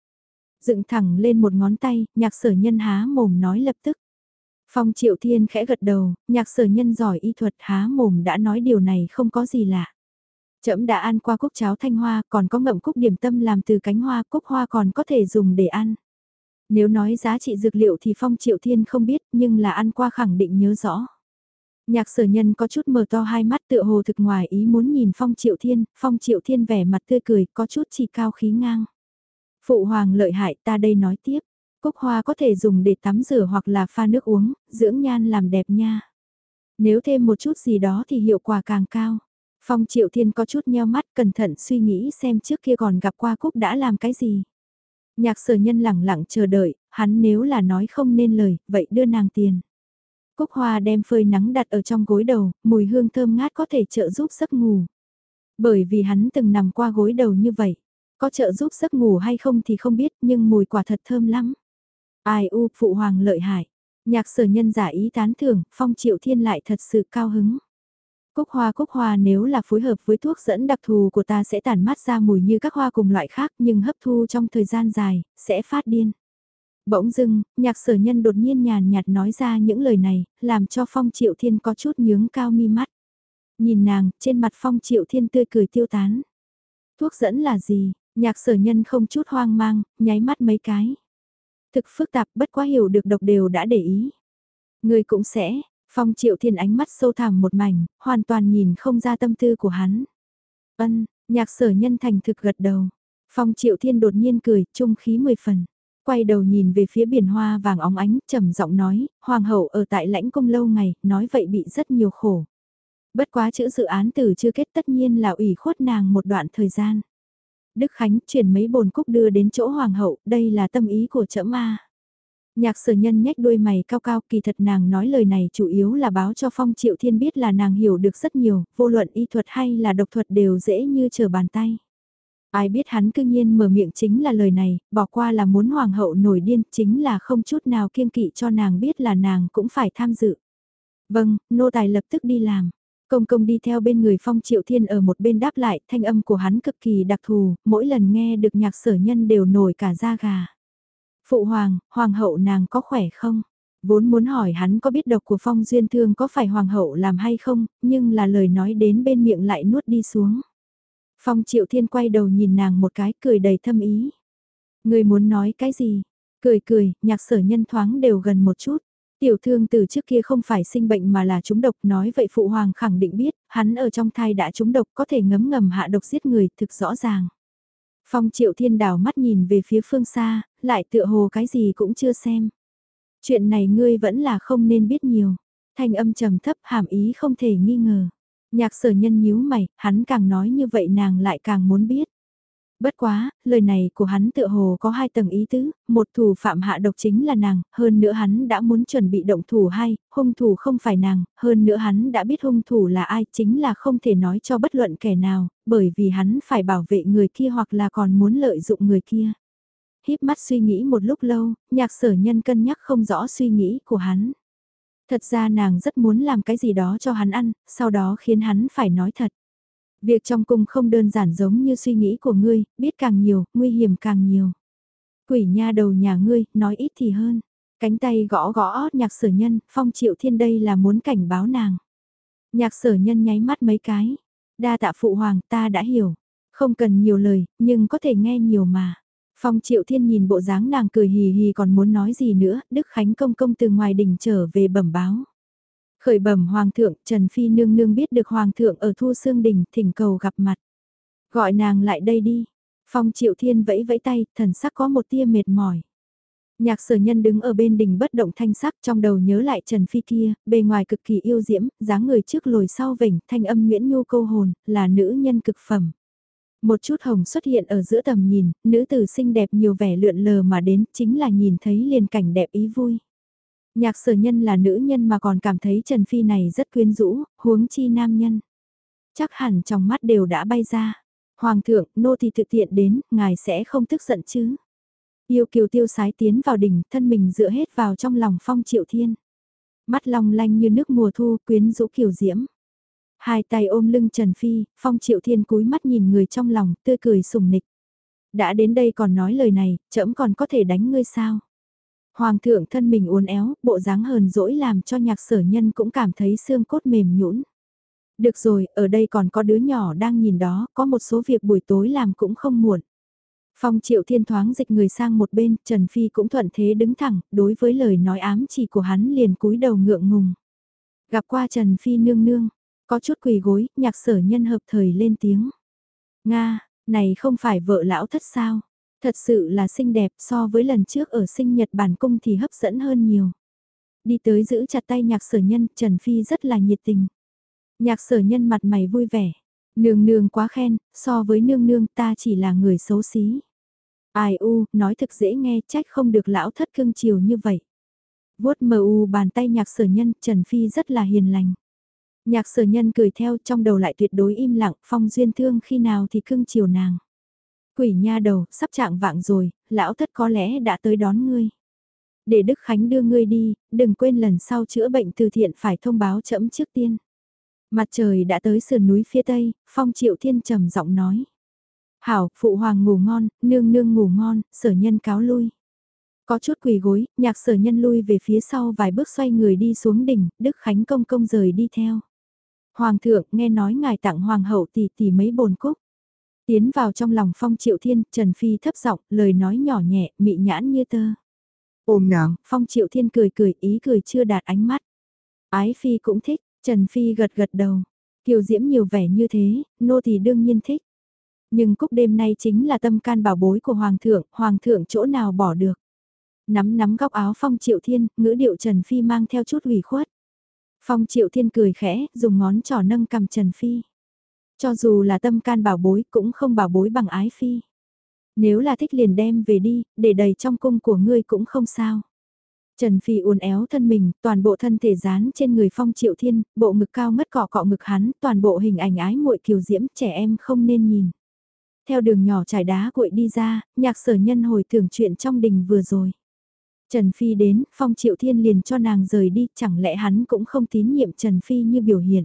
Dựng thẳng lên một ngón tay, nhạc sở nhân há mồm nói lập tức. Phong triệu thiên khẽ gật đầu, nhạc sở nhân giỏi y thuật há mồm đã nói điều này không có gì lạ. Trẫm đã ăn qua cúc cháo thanh hoa, còn có ngậm cúc điểm tâm làm từ cánh hoa, cúc hoa còn có thể dùng để ăn. Nếu nói giá trị dược liệu thì Phong Triệu Thiên không biết, nhưng là ăn qua khẳng định nhớ rõ. Nhạc sở nhân có chút mở to hai mắt tựa hồ thực ngoài ý muốn nhìn Phong Triệu Thiên, Phong Triệu Thiên vẻ mặt tươi cười, có chút chỉ cao khí ngang. Phụ hoàng lợi hại ta đây nói tiếp, cúc hoa có thể dùng để tắm rửa hoặc là pha nước uống, dưỡng nhan làm đẹp nha. Nếu thêm một chút gì đó thì hiệu quả càng cao. Phong Triệu Thiên có chút nheo mắt cẩn thận suy nghĩ xem trước kia còn gặp qua Cúc đã làm cái gì. Nhạc sở nhân lẳng lặng chờ đợi, hắn nếu là nói không nên lời, vậy đưa nàng tiền. Cúc hoa đem phơi nắng đặt ở trong gối đầu, mùi hương thơm ngát có thể trợ giúp giấc ngủ. Bởi vì hắn từng nằm qua gối đầu như vậy. Có trợ giúp giấc ngủ hay không thì không biết nhưng mùi quả thật thơm lắm. Ai u phụ hoàng lợi hại. Nhạc sở nhân giả ý tán thưởng, phong triệu thiên lại thật sự cao hứng. Cúc hoa cúc hoa nếu là phối hợp với thuốc dẫn đặc thù của ta sẽ tản mát ra mùi như các hoa cùng loại khác nhưng hấp thu trong thời gian dài, sẽ phát điên. Bỗng dưng, nhạc sở nhân đột nhiên nhàn nhạt nói ra những lời này, làm cho Phong Triệu Thiên có chút nhướng cao mi mắt. Nhìn nàng, trên mặt Phong Triệu Thiên tươi cười tiêu tán. Thuốc dẫn là gì? Nhạc sở nhân không chút hoang mang, nháy mắt mấy cái. Thực phức tạp bất quá hiểu được độc đều đã để ý. Người cũng sẽ, Phong Triệu Thiên ánh mắt sâu thẳm một mảnh, hoàn toàn nhìn không ra tâm tư của hắn. Ân, nhạc sở nhân thành thực gật đầu. Phong Triệu Thiên đột nhiên cười, trung khí mười phần. Quay đầu nhìn về phía biển hoa vàng óng ánh, trầm giọng nói, Hoàng hậu ở tại lãnh cung lâu ngày, nói vậy bị rất nhiều khổ. Bất quá chữ dự án từ chưa kết tất nhiên là ủy khuất nàng một đoạn thời gian. Đức Khánh chuyển mấy bồn cúc đưa đến chỗ Hoàng hậu, đây là tâm ý của trẫm A. Nhạc sở nhân nhếch đôi mày cao cao kỳ thật nàng nói lời này chủ yếu là báo cho Phong Triệu Thiên biết là nàng hiểu được rất nhiều, vô luận y thuật hay là độc thuật đều dễ như trở bàn tay. Ai biết hắn cương nhiên mở miệng chính là lời này, bỏ qua là muốn hoàng hậu nổi điên, chính là không chút nào kiêng kỵ cho nàng biết là nàng cũng phải tham dự. Vâng, nô tài lập tức đi làm. Công công đi theo bên người Phong Triệu Thiên ở một bên đáp lại, thanh âm của hắn cực kỳ đặc thù, mỗi lần nghe được nhạc sở nhân đều nổi cả da gà. Phụ hoàng, hoàng hậu nàng có khỏe không? Vốn muốn hỏi hắn có biết độc của Phong Duyên Thương có phải hoàng hậu làm hay không, nhưng là lời nói đến bên miệng lại nuốt đi xuống. Phong Triệu Thiên quay đầu nhìn nàng một cái cười đầy thâm ý. Người muốn nói cái gì? Cười cười, nhạc sở nhân thoáng đều gần một chút. Tiểu thương từ trước kia không phải sinh bệnh mà là trúng độc nói vậy phụ hoàng khẳng định biết, hắn ở trong thai đã trúng độc có thể ngấm ngầm hạ độc giết người thực rõ ràng. Phong triệu thiên đảo mắt nhìn về phía phương xa, lại tựa hồ cái gì cũng chưa xem. Chuyện này ngươi vẫn là không nên biết nhiều. Thanh âm trầm thấp hàm ý không thể nghi ngờ. Nhạc sở nhân nhíu mày, hắn càng nói như vậy nàng lại càng muốn biết. Bất quá, lời này của hắn tựa hồ có hai tầng ý tứ, một thủ phạm hạ độc chính là nàng, hơn nữa hắn đã muốn chuẩn bị động thủ hay hung thủ không phải nàng, hơn nữa hắn đã biết hung thủ là ai, chính là không thể nói cho bất luận kẻ nào, bởi vì hắn phải bảo vệ người kia hoặc là còn muốn lợi dụng người kia. Híp mắt suy nghĩ một lúc lâu, nhạc sở nhân cân nhắc không rõ suy nghĩ của hắn. Thật ra nàng rất muốn làm cái gì đó cho hắn ăn, sau đó khiến hắn phải nói thật. Việc trong cung không đơn giản giống như suy nghĩ của ngươi, biết càng nhiều, nguy hiểm càng nhiều. Quỷ nha đầu nhà ngươi, nói ít thì hơn. Cánh tay gõ gõ nhạc sở nhân, phong triệu thiên đây là muốn cảnh báo nàng. Nhạc sở nhân nháy mắt mấy cái. Đa tạ phụ hoàng ta đã hiểu. Không cần nhiều lời, nhưng có thể nghe nhiều mà. Phong Triệu Thiên nhìn bộ dáng nàng cười hì hì còn muốn nói gì nữa, Đức Khánh công công từ ngoài đỉnh trở về bẩm báo. Khởi bẩm Hoàng thượng, Trần Phi nương nương biết được Hoàng thượng ở Thu Sương đỉnh thỉnh cầu gặp mặt. Gọi nàng lại đây đi. Phong Triệu Thiên vẫy vẫy tay, thần sắc có một tia mệt mỏi. Nhạc sở nhân đứng ở bên đỉnh bất động thanh sắc trong đầu nhớ lại Trần Phi kia, bề ngoài cực kỳ yêu diễm, dáng người trước lồi sau vỉnh, thanh âm nguyễn nhu câu hồn, là nữ nhân cực phẩm. Một chút hồng xuất hiện ở giữa tầm nhìn, nữ tử xinh đẹp nhiều vẻ lượn lờ mà đến, chính là nhìn thấy liền cảnh đẹp ý vui. Nhạc sở nhân là nữ nhân mà còn cảm thấy Trần Phi này rất quyến rũ, huống chi nam nhân. Chắc hẳn trong mắt đều đã bay ra. Hoàng thượng, nô thì thực tiện đến, ngài sẽ không tức giận chứ. Yêu kiều tiêu sái tiến vào đỉnh, thân mình dựa hết vào trong lòng phong triệu thiên. Mắt long lanh như nước mùa thu, quyến rũ kiều diễm. Hai tay ôm lưng Trần Phi, Phong Triệu Thiên cúi mắt nhìn người trong lòng, tươi cười sùng nịch. Đã đến đây còn nói lời này, trẫm còn có thể đánh ngươi sao? Hoàng thượng thân mình uốn éo, bộ dáng hờn dỗi làm cho nhạc sở nhân cũng cảm thấy xương cốt mềm nhũn. Được rồi, ở đây còn có đứa nhỏ đang nhìn đó, có một số việc buổi tối làm cũng không muộn. Phong triệu thiên thoáng dịch người sang một bên, Trần Phi cũng thuận thế đứng thẳng, đối với lời nói ám chỉ của hắn liền cúi đầu ngượng ngùng. Gặp qua Trần Phi nương nương, có chút quỳ gối, nhạc sở nhân hợp thời lên tiếng. Nga, này không phải vợ lão thất sao? Thật sự là xinh đẹp so với lần trước ở sinh nhật bản cung thì hấp dẫn hơn nhiều. Đi tới giữ chặt tay nhạc sở nhân, Trần Phi rất là nhiệt tình. Nhạc sở nhân mặt mày vui vẻ. Nương nương quá khen, so với nương nương ta chỉ là người xấu xí. Ai u, nói thực dễ nghe trách không được lão thất cưng chiều như vậy. vuốt mờ u bàn tay nhạc sở nhân, Trần Phi rất là hiền lành. Nhạc sở nhân cười theo trong đầu lại tuyệt đối im lặng, phong duyên thương khi nào thì cưng chiều nàng. Quỷ nha đầu, sắp trạng vạng rồi, lão thất có lẽ đã tới đón ngươi. Để Đức Khánh đưa ngươi đi, đừng quên lần sau chữa bệnh từ thiện phải thông báo chậm trước tiên. Mặt trời đã tới sườn núi phía tây, phong triệu thiên trầm giọng nói. Hảo, phụ hoàng ngủ ngon, nương nương ngủ ngon, sở nhân cáo lui. Có chút quỳ gối, nhạc sở nhân lui về phía sau vài bước xoay người đi xuống đỉnh, Đức Khánh công công rời đi theo. Hoàng thượng nghe nói ngài tặng hoàng hậu tỷ tỷ mấy bồn cúc. Tiến vào trong lòng phong triệu thiên, Trần Phi thấp giọng lời nói nhỏ nhẹ, mị nhãn như tơ. Ôm nàng, phong triệu thiên cười cười, ý cười chưa đạt ánh mắt. Ái Phi cũng thích, Trần Phi gật gật đầu. Kiều diễm nhiều vẻ như thế, nô thì đương nhiên thích. Nhưng cúc đêm nay chính là tâm can bảo bối của Hoàng thượng, Hoàng thượng chỗ nào bỏ được. Nắm nắm góc áo phong triệu thiên, ngữ điệu Trần Phi mang theo chút ủy khuất. Phong Triệu Thiên cười khẽ, dùng ngón trỏ nâng cầm Trần Phi. Cho dù là tâm can bảo bối cũng không bảo bối bằng ái phi. Nếu là thích liền đem về đi, để đầy trong cung của ngươi cũng không sao. Trần Phi uốn éo thân mình, toàn bộ thân thể dán trên người Phong Triệu Thiên, bộ ngực cao mất cọ cọ ngực hắn, toàn bộ hình ảnh ái muội kiều diễm, trẻ em không nên nhìn. Theo đường nhỏ trải đá cuội đi ra, nhạc sở nhân hồi tưởng chuyện trong đình vừa rồi. Trần Phi đến, Phong Triệu Thiên liền cho nàng rời đi, chẳng lẽ hắn cũng không tín nhiệm Trần Phi như biểu hiện.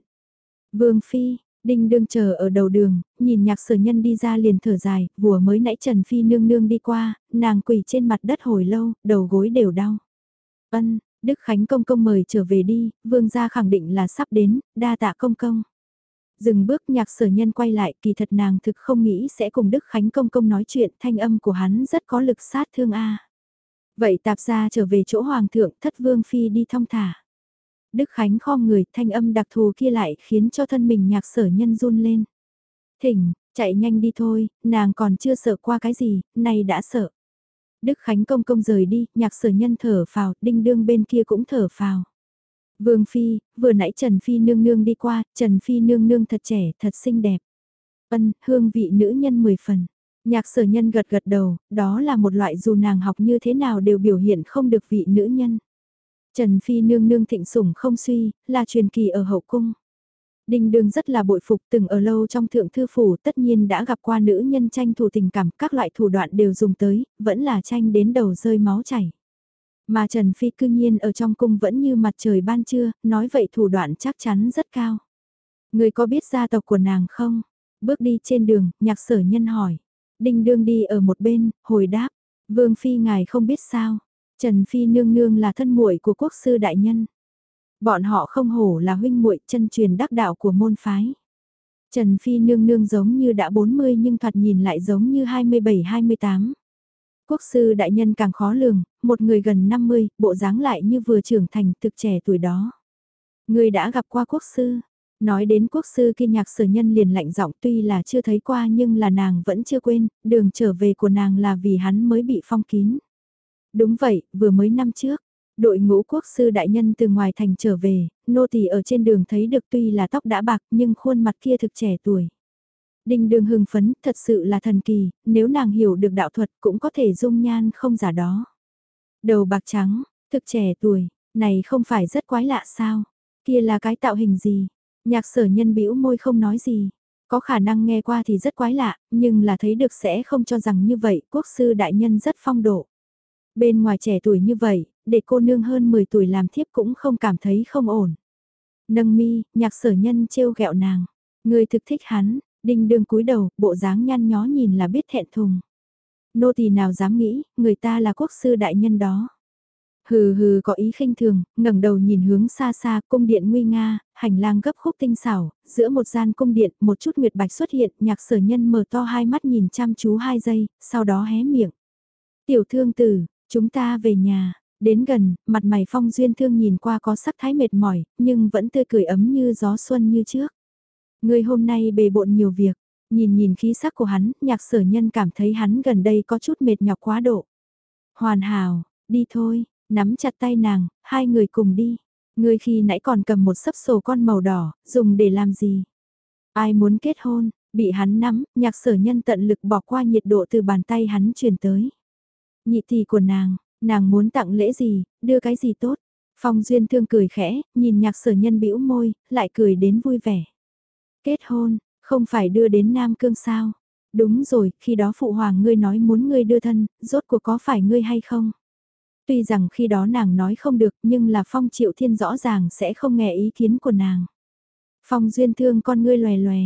Vương Phi, Đinh đương chờ ở đầu đường, nhìn nhạc sở nhân đi ra liền thở dài, vùa mới nãy Trần Phi nương nương đi qua, nàng quỳ trên mặt đất hồi lâu, đầu gối đều đau. Ân, Đức Khánh công công mời trở về đi, vương gia khẳng định là sắp đến, đa tạ công công. Dừng bước nhạc sở nhân quay lại kỳ thật nàng thực không nghĩ sẽ cùng Đức Khánh công công nói chuyện thanh âm của hắn rất có lực sát thương a. Vậy tạp gia trở về chỗ hoàng thượng thất vương phi đi thong thả. Đức Khánh khom người thanh âm đặc thù kia lại khiến cho thân mình nhạc sở nhân run lên. Thỉnh, chạy nhanh đi thôi, nàng còn chưa sợ qua cái gì, nay đã sợ. Đức Khánh công công rời đi, nhạc sở nhân thở phào, đinh đương bên kia cũng thở phào. Vương Phi, vừa nãy Trần Phi nương nương đi qua, Trần Phi nương nương thật trẻ, thật xinh đẹp. Ân, hương vị nữ nhân mười phần. Nhạc sở nhân gật gật đầu, đó là một loại dù nàng học như thế nào đều biểu hiện không được vị nữ nhân. Trần Phi nương nương thịnh sủng không suy, là truyền kỳ ở hậu cung. đình đường rất là bội phục từng ở lâu trong thượng thư phủ tất nhiên đã gặp qua nữ nhân tranh thủ tình cảm các loại thủ đoạn đều dùng tới, vẫn là tranh đến đầu rơi máu chảy. Mà Trần Phi cư nhiên ở trong cung vẫn như mặt trời ban trưa, nói vậy thủ đoạn chắc chắn rất cao. Người có biết gia tộc của nàng không? Bước đi trên đường, nhạc sở nhân hỏi. Đinh đương đi ở một bên, hồi đáp. Vương Phi ngài không biết sao. Trần Phi nương nương là thân muội của quốc sư đại nhân. Bọn họ không hổ là huynh muội chân truyền đắc đạo của môn phái. Trần Phi nương nương giống như đã 40 nhưng thoạt nhìn lại giống như 27-28. Quốc sư đại nhân càng khó lường, một người gần 50, bộ dáng lại như vừa trưởng thành thực trẻ tuổi đó. Người đã gặp qua quốc sư, nói đến quốc sư kia nhạc sở nhân liền lạnh giọng tuy là chưa thấy qua nhưng là nàng vẫn chưa quên, đường trở về của nàng là vì hắn mới bị phong kín. Đúng vậy, vừa mới năm trước, đội ngũ quốc sư đại nhân từ ngoài thành trở về, nô tỳ ở trên đường thấy được tuy là tóc đã bạc nhưng khuôn mặt kia thực trẻ tuổi. Đinh đường hưng phấn, thật sự là thần kỳ, nếu nàng hiểu được đạo thuật cũng có thể dung nhan không giả đó. Đầu bạc trắng, thực trẻ tuổi, này không phải rất quái lạ sao? Kia là cái tạo hình gì? Nhạc sở nhân bĩu môi không nói gì. Có khả năng nghe qua thì rất quái lạ, nhưng là thấy được sẽ không cho rằng như vậy, quốc sư đại nhân rất phong độ. Bên ngoài trẻ tuổi như vậy, để cô nương hơn 10 tuổi làm thiếp cũng không cảm thấy không ổn. Nâng mi, nhạc sở nhân trêu ghẹo nàng. Người thực thích hắn, đinh đường cúi đầu, bộ dáng nhăn nhó nhìn là biết thẹn thùng. Nô tỳ nào dám nghĩ, người ta là quốc sư đại nhân đó. Hừ hừ có ý khinh thường, ngẩng đầu nhìn hướng xa xa, cung điện nguy nga, hành lang gấp khúc tinh xảo, giữa một gian cung điện, một chút nguyệt bạch xuất hiện, nhạc sở nhân mở to hai mắt nhìn chăm chú hai giây, sau đó hé miệng. Tiểu thương tử, Chúng ta về nhà, đến gần, mặt mày phong duyên thương nhìn qua có sắc thái mệt mỏi, nhưng vẫn tươi cười ấm như gió xuân như trước. Người hôm nay bề bộn nhiều việc, nhìn nhìn khí sắc của hắn, nhạc sở nhân cảm thấy hắn gần đây có chút mệt nhọc quá độ. Hoàn hảo, đi thôi, nắm chặt tay nàng, hai người cùng đi. ngươi khi nãy còn cầm một sấp sổ con màu đỏ, dùng để làm gì? Ai muốn kết hôn, bị hắn nắm, nhạc sở nhân tận lực bỏ qua nhiệt độ từ bàn tay hắn truyền tới. Nhị tỷ của nàng, nàng muốn tặng lễ gì, đưa cái gì tốt. Phong Duyên Thương cười khẽ, nhìn nhạc sở nhân bĩu môi, lại cười đến vui vẻ. Kết hôn, không phải đưa đến Nam Cương sao? Đúng rồi, khi đó phụ hoàng ngươi nói muốn ngươi đưa thân, rốt cuộc có phải ngươi hay không? Tuy rằng khi đó nàng nói không được nhưng là Phong Triệu Thiên rõ ràng sẽ không nghe ý kiến của nàng. Phong Duyên Thương con ngươi lòe lòe,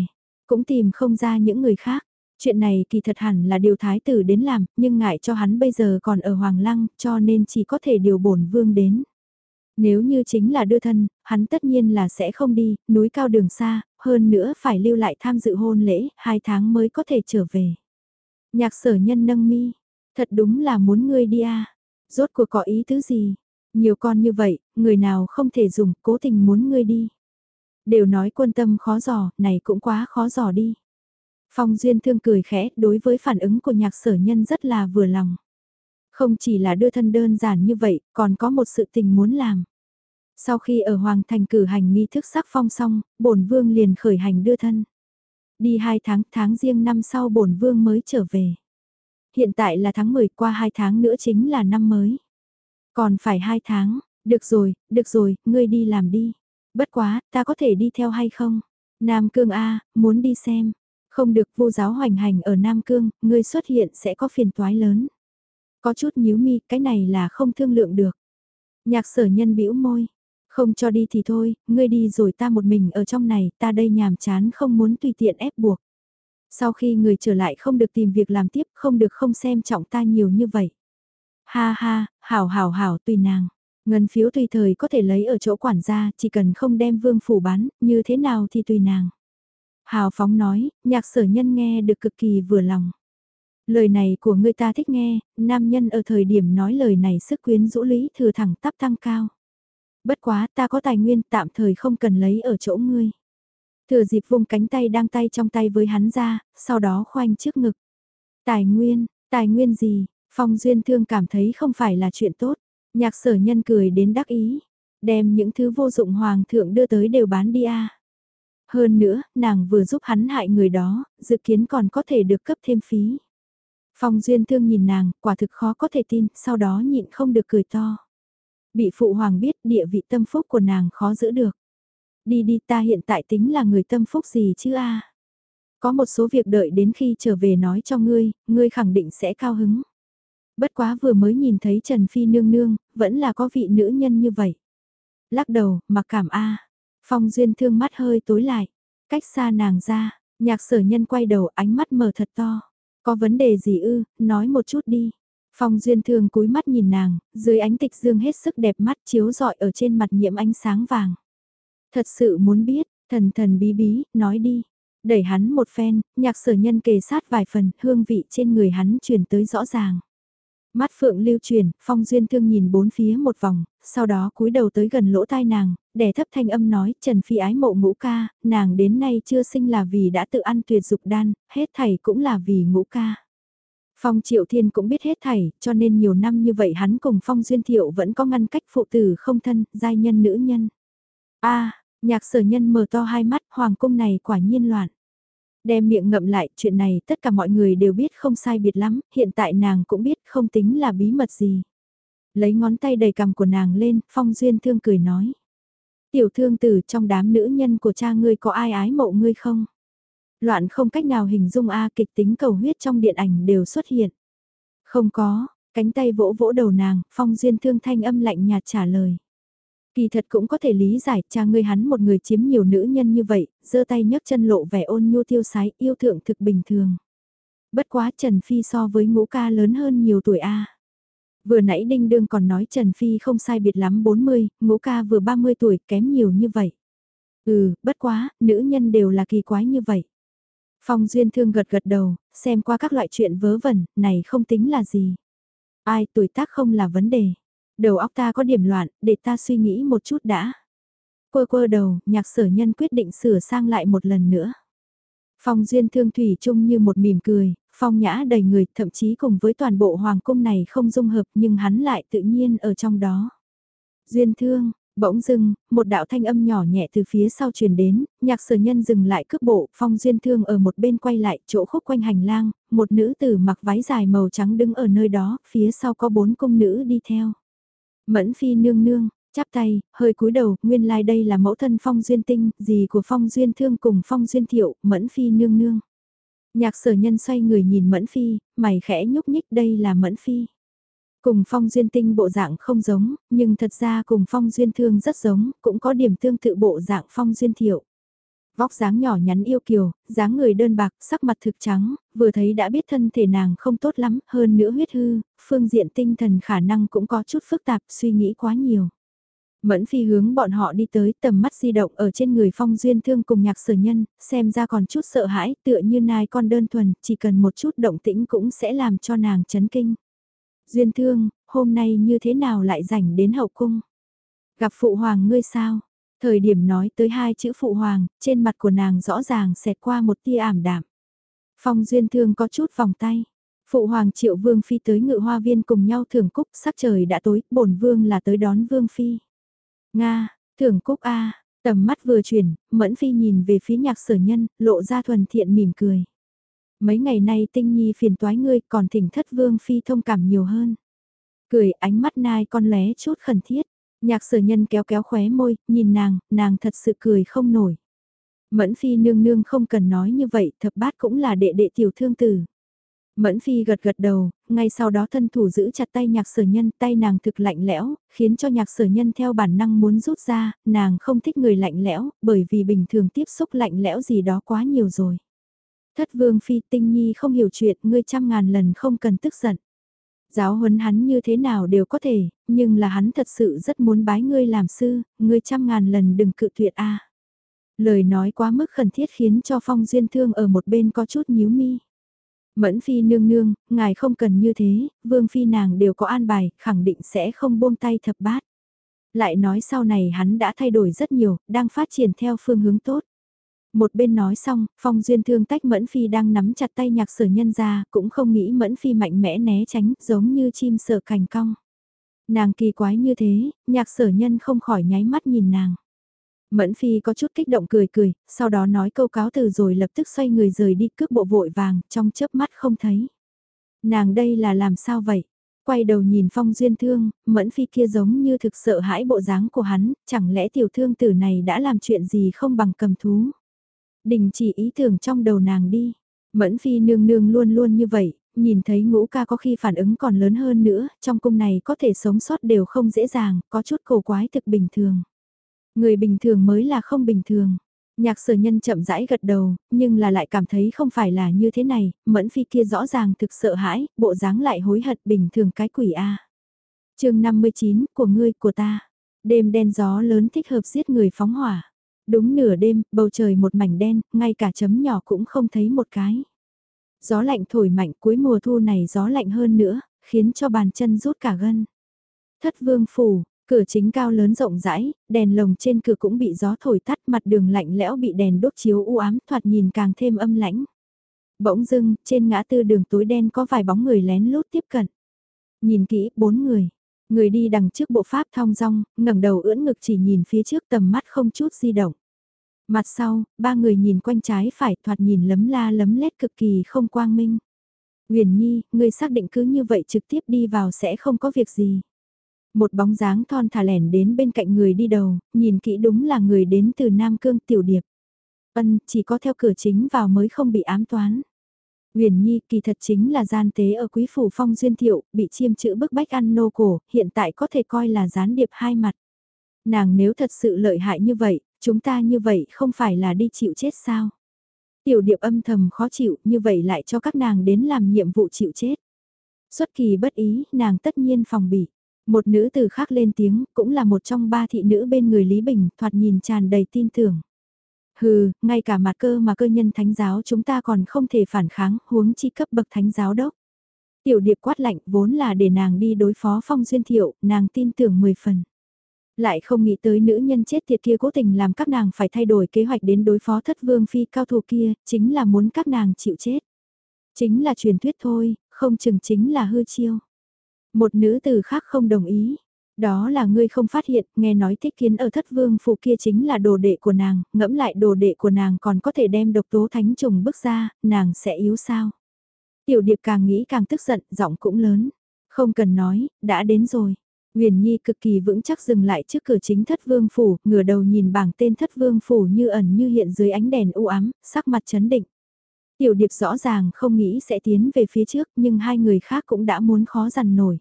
cũng tìm không ra những người khác. Chuyện này kỳ thật hẳn là điều thái tử đến làm, nhưng ngại cho hắn bây giờ còn ở Hoàng Lăng, cho nên chỉ có thể điều bổn vương đến. Nếu như chính là đưa thân, hắn tất nhiên là sẽ không đi, núi cao đường xa, hơn nữa phải lưu lại tham dự hôn lễ, hai tháng mới có thể trở về. Nhạc sở nhân nâng mi, thật đúng là muốn ngươi đi à, rốt cuộc có ý tứ gì, nhiều con như vậy, người nào không thể dùng, cố tình muốn ngươi đi. Đều nói quân tâm khó giò này cũng quá khó giò đi. Phong Duyên Thương cười khẽ, đối với phản ứng của nhạc sở nhân rất là vừa lòng. Không chỉ là đưa thân đơn giản như vậy, còn có một sự tình muốn làm. Sau khi ở Hoàng Thành cử hành nghi thức sắc phong xong, bổn vương liền khởi hành đưa thân. Đi hai tháng, tháng riêng năm sau bổn vương mới trở về. Hiện tại là tháng 10, qua hai tháng nữa chính là năm mới. Còn phải hai tháng, được rồi, được rồi, ngươi đi làm đi. Bất quá, ta có thể đi theo hay không? Nam Cương A, muốn đi xem. Không được vô giáo hoành hành ở Nam Cương, ngươi xuất hiện sẽ có phiền toái lớn. Có chút nhíu mi, cái này là không thương lượng được. Nhạc sở nhân bĩu môi. Không cho đi thì thôi, ngươi đi rồi ta một mình ở trong này, ta đây nhàm chán không muốn tùy tiện ép buộc. Sau khi người trở lại không được tìm việc làm tiếp, không được không xem trọng ta nhiều như vậy. Ha ha, hảo hảo hảo tùy nàng. Ngân phiếu tùy thời có thể lấy ở chỗ quản gia, chỉ cần không đem vương phủ bán, như thế nào thì tùy nàng. Hào phóng nói, nhạc sở nhân nghe được cực kỳ vừa lòng. Lời này của người ta thích nghe, nam nhân ở thời điểm nói lời này sức quyến rũ lý thừa thẳng tắp tăng cao. Bất quá ta có tài nguyên tạm thời không cần lấy ở chỗ ngươi. Thừa dịp vùng cánh tay đang tay trong tay với hắn ra, sau đó khoanh trước ngực. Tài nguyên, tài nguyên gì, Phong Duyên Thương cảm thấy không phải là chuyện tốt. Nhạc sở nhân cười đến đắc ý. Đem những thứ vô dụng hoàng thượng đưa tới đều bán đi a Hơn nữa, nàng vừa giúp hắn hại người đó, dự kiến còn có thể được cấp thêm phí. Phong Duyên Thương nhìn nàng, quả thực khó có thể tin, sau đó nhịn không được cười to. Bị phụ hoàng biết địa vị tâm phúc của nàng khó giữ được. Đi đi ta hiện tại tính là người tâm phúc gì chứ a Có một số việc đợi đến khi trở về nói cho ngươi, ngươi khẳng định sẽ cao hứng. Bất quá vừa mới nhìn thấy Trần Phi nương nương, vẫn là có vị nữ nhân như vậy. Lắc đầu, mặc cảm a Phong Duyên thương mắt hơi tối lại. Cách xa nàng ra, nhạc sở nhân quay đầu ánh mắt mở thật to. Có vấn đề gì ư, nói một chút đi. Phong Duyên Thương cúi mắt nhìn nàng, dưới ánh tịch dương hết sức đẹp mắt chiếu rọi ở trên mặt nhiễm ánh sáng vàng. Thật sự muốn biết, thần thần bí bí, nói đi. Đẩy hắn một phen, nhạc sở nhân kề sát vài phần, hương vị trên người hắn truyền tới rõ ràng. Mắt phượng lưu truyền, phong duyên thương nhìn bốn phía một vòng, sau đó cúi đầu tới gần lỗ tai nàng, đè thấp thanh âm nói, Trần Phi ái mộ ngũ ca, nàng đến nay chưa sinh là vì đã tự ăn tuyệt dục đan, hết thảy cũng là vì ngũ ca. Phong Triệu Thiên cũng biết hết thảy, cho nên nhiều năm như vậy hắn cùng Phong Duyên Thiệu vẫn có ngăn cách phụ tử không thân, giai nhân nữ nhân. a nhạc sở nhân mở to hai mắt, hoàng cung này quả nhiên loạn. Đem miệng ngậm lại, chuyện này tất cả mọi người đều biết không sai biệt lắm, hiện tại nàng cũng biết không tính là bí mật gì. Lấy ngón tay đầy cằm của nàng lên, Phong Duyên Thương cười nói. Tiểu thương tử trong đám nữ nhân của cha ngươi có ai ái mộ ngươi không? Loạn không cách nào hình dung A kịch tính cầu huyết trong điện ảnh đều xuất hiện. Không có, cánh tay vỗ vỗ đầu nàng, Phong Duyên Thương thanh âm lạnh nhạt trả lời. Kỳ thật cũng có thể lý giải, cha ngươi hắn một người chiếm nhiều nữ nhân như vậy, giơ tay nhấc chân lộ vẻ ôn nhu tiêu sái, yêu thượng thực bình thường. Bất quá Trần Phi so với ngũ ca lớn hơn nhiều tuổi A. Vừa nãy Đinh Đương còn nói Trần Phi không sai biệt lắm 40, ngũ ca vừa 30 tuổi, kém nhiều như vậy. Ừ, bất quá, nữ nhân đều là kỳ quái như vậy. Phong Duyên Thương gật gật đầu, xem qua các loại chuyện vớ vẩn, này không tính là gì. Ai tuổi tác không là vấn đề. Đầu óc ta có điểm loạn, để ta suy nghĩ một chút đã. Quơ quơ đầu, nhạc sở nhân quyết định sửa sang lại một lần nữa. Phong duyên thương thủy chung như một mỉm cười, phong nhã đầy người, thậm chí cùng với toàn bộ hoàng cung này không dung hợp nhưng hắn lại tự nhiên ở trong đó. Duyên thương, bỗng dưng, một đạo thanh âm nhỏ nhẹ từ phía sau truyền đến, nhạc sở nhân dừng lại cước bộ, phong duyên thương ở một bên quay lại chỗ khúc quanh hành lang, một nữ tử mặc váy dài màu trắng đứng ở nơi đó, phía sau có bốn cung nữ đi theo. Mẫn phi nương nương, chắp tay, hơi cúi đầu, nguyên lai like đây là mẫu thân phong duyên tinh, gì của phong duyên thương cùng phong duyên thiệu, mẫn phi nương nương. Nhạc sở nhân xoay người nhìn mẫn phi, mày khẽ nhúc nhích đây là mẫn phi. Cùng phong duyên tinh bộ dạng không giống, nhưng thật ra cùng phong duyên thương rất giống, cũng có điểm tương tự bộ dạng phong duyên thiệu. Vóc dáng nhỏ nhắn yêu kiều, dáng người đơn bạc, sắc mặt thực trắng, vừa thấy đã biết thân thể nàng không tốt lắm, hơn nữa huyết hư, phương diện tinh thần khả năng cũng có chút phức tạp, suy nghĩ quá nhiều. Mẫn phi hướng bọn họ đi tới tầm mắt di động ở trên người phong duyên thương cùng nhạc sở nhân, xem ra còn chút sợ hãi tựa như nai con đơn thuần, chỉ cần một chút động tĩnh cũng sẽ làm cho nàng chấn kinh. Duyên thương, hôm nay như thế nào lại rảnh đến hậu cung? Gặp phụ hoàng ngươi sao? Thời điểm nói tới hai chữ phụ hoàng, trên mặt của nàng rõ ràng xẹt qua một tia ảm đạm. Phong duyên thương có chút vòng tay. Phụ hoàng triệu vương phi tới ngự hoa viên cùng nhau thưởng cúc sắc trời đã tối, bổn vương là tới đón vương phi. Nga, thưởng cúc A, tầm mắt vừa chuyển, mẫn phi nhìn về phía nhạc sở nhân, lộ ra thuần thiện mỉm cười. Mấy ngày nay tinh nhi phiền toái ngươi còn thỉnh thất vương phi thông cảm nhiều hơn. Cười ánh mắt nai con lé chút khẩn thiết. Nhạc sở nhân kéo kéo khóe môi, nhìn nàng, nàng thật sự cười không nổi. Mẫn phi nương nương không cần nói như vậy, thập bát cũng là đệ đệ tiểu thương tử. Mẫn Phi gật gật đầu, ngay sau đó thân thủ giữ chặt tay nhạc sở nhân, tay nàng thực lạnh lẽo, khiến cho nhạc sở nhân theo bản năng muốn rút ra, nàng không thích người lạnh lẽo, bởi vì bình thường tiếp xúc lạnh lẽo gì đó quá nhiều rồi. Thất vương Phi tinh nhi không hiểu chuyện, ngươi trăm ngàn lần không cần tức giận. Giáo huấn hắn như thế nào đều có thể, nhưng là hắn thật sự rất muốn bái ngươi làm sư, ngươi trăm ngàn lần đừng cự tuyệt a. Lời nói quá mức khẩn thiết khiến cho phong duyên thương ở một bên có chút nhíu mi. Mẫn phi nương nương, ngài không cần như thế, vương phi nàng đều có an bài, khẳng định sẽ không buông tay thập bát. Lại nói sau này hắn đã thay đổi rất nhiều, đang phát triển theo phương hướng tốt. Một bên nói xong, Phong Duyên Thương tách Mẫn Phi đang nắm chặt tay nhạc sở nhân ra, cũng không nghĩ Mẫn Phi mạnh mẽ né tránh, giống như chim sợ cành cong. Nàng kỳ quái như thế, nhạc sở nhân không khỏi nháy mắt nhìn nàng. Mẫn Phi có chút kích động cười cười, sau đó nói câu cáo từ rồi lập tức xoay người rời đi cước bộ vội vàng, trong chớp mắt không thấy. Nàng đây là làm sao vậy? Quay đầu nhìn Phong Duyên Thương, Mẫn Phi kia giống như thực sợ hãi bộ dáng của hắn, chẳng lẽ tiểu thương tử này đã làm chuyện gì không bằng cầm thú? Đình chỉ ý tưởng trong đầu nàng đi. Mẫn Phi nương nương luôn luôn như vậy, nhìn thấy ngũ ca có khi phản ứng còn lớn hơn nữa, trong cung này có thể sống sót đều không dễ dàng, có chút cổ quái thực bình thường. Người bình thường mới là không bình thường. Nhạc sở nhân chậm rãi gật đầu, nhưng là lại cảm thấy không phải là như thế này, mẫn phi kia rõ ràng thực sợ hãi, bộ dáng lại hối hận bình thường cái quỷ A. chương 59, của ngươi, của ta. Đêm đen gió lớn thích hợp giết người phóng hỏa. Đúng nửa đêm, bầu trời một mảnh đen, ngay cả chấm nhỏ cũng không thấy một cái. Gió lạnh thổi mạnh cuối mùa thu này gió lạnh hơn nữa, khiến cho bàn chân rút cả gân. Thất vương phủ, cửa chính cao lớn rộng rãi, đèn lồng trên cửa cũng bị gió thổi tắt mặt đường lạnh lẽo bị đèn đốt chiếu u ám thoạt nhìn càng thêm âm lãnh. Bỗng dưng, trên ngã tư đường tối đen có vài bóng người lén lút tiếp cận. Nhìn kỹ, bốn người. Người đi đằng trước bộ pháp thong dong, ngẩng đầu ưỡn ngực chỉ nhìn phía trước tầm mắt không chút di động. Mặt sau, ba người nhìn quanh trái phải thoạt nhìn lấm la lấm lét cực kỳ không quang minh. Huyền Nhi, ngươi xác định cứ như vậy trực tiếp đi vào sẽ không có việc gì. Một bóng dáng thon thả lẻn đến bên cạnh người đi đầu, nhìn kỹ đúng là người đến từ Nam Cương Tiểu Điệp. Ân, chỉ có theo cửa chính vào mới không bị ám toán. Huyền Nhi kỳ thật chính là gian tế ở quý phủ phong duyên thiệu, bị chiêm chữ bức bách ăn nô cổ, hiện tại có thể coi là gián điệp hai mặt. Nàng nếu thật sự lợi hại như vậy, chúng ta như vậy không phải là đi chịu chết sao? Tiểu điệp âm thầm khó chịu, như vậy lại cho các nàng đến làm nhiệm vụ chịu chết. Xuất kỳ bất ý, nàng tất nhiên phòng bị. Một nữ từ khác lên tiếng, cũng là một trong ba thị nữ bên người Lý Bình, thoạt nhìn tràn đầy tin tưởng. Hừ, ngay cả mặt cơ mà cơ nhân thánh giáo chúng ta còn không thể phản kháng, huống chi cấp bậc thánh giáo đốc. Tiểu điệp quát lạnh vốn là để nàng đi đối phó phong duyên thiệu, nàng tin tưởng 10 phần. Lại không nghĩ tới nữ nhân chết tiệt kia cố tình làm các nàng phải thay đổi kế hoạch đến đối phó thất vương phi cao thủ kia, chính là muốn các nàng chịu chết. Chính là truyền thuyết thôi, không chừng chính là hư chiêu. Một nữ tử khác không đồng ý. Đó là ngươi không phát hiện, nghe nói thích kiến ở thất vương phủ kia chính là đồ đệ của nàng, ngẫm lại đồ đệ của nàng còn có thể đem độc tố thánh trùng bước ra, nàng sẽ yếu sao. Tiểu điệp càng nghĩ càng tức giận, giọng cũng lớn. Không cần nói, đã đến rồi. Huyền Nhi cực kỳ vững chắc dừng lại trước cửa chính thất vương phủ, ngửa đầu nhìn bảng tên thất vương phủ như ẩn như hiện dưới ánh đèn u ám, sắc mặt chấn định. Tiểu điệp rõ ràng không nghĩ sẽ tiến về phía trước nhưng hai người khác cũng đã muốn khó dằn nổi.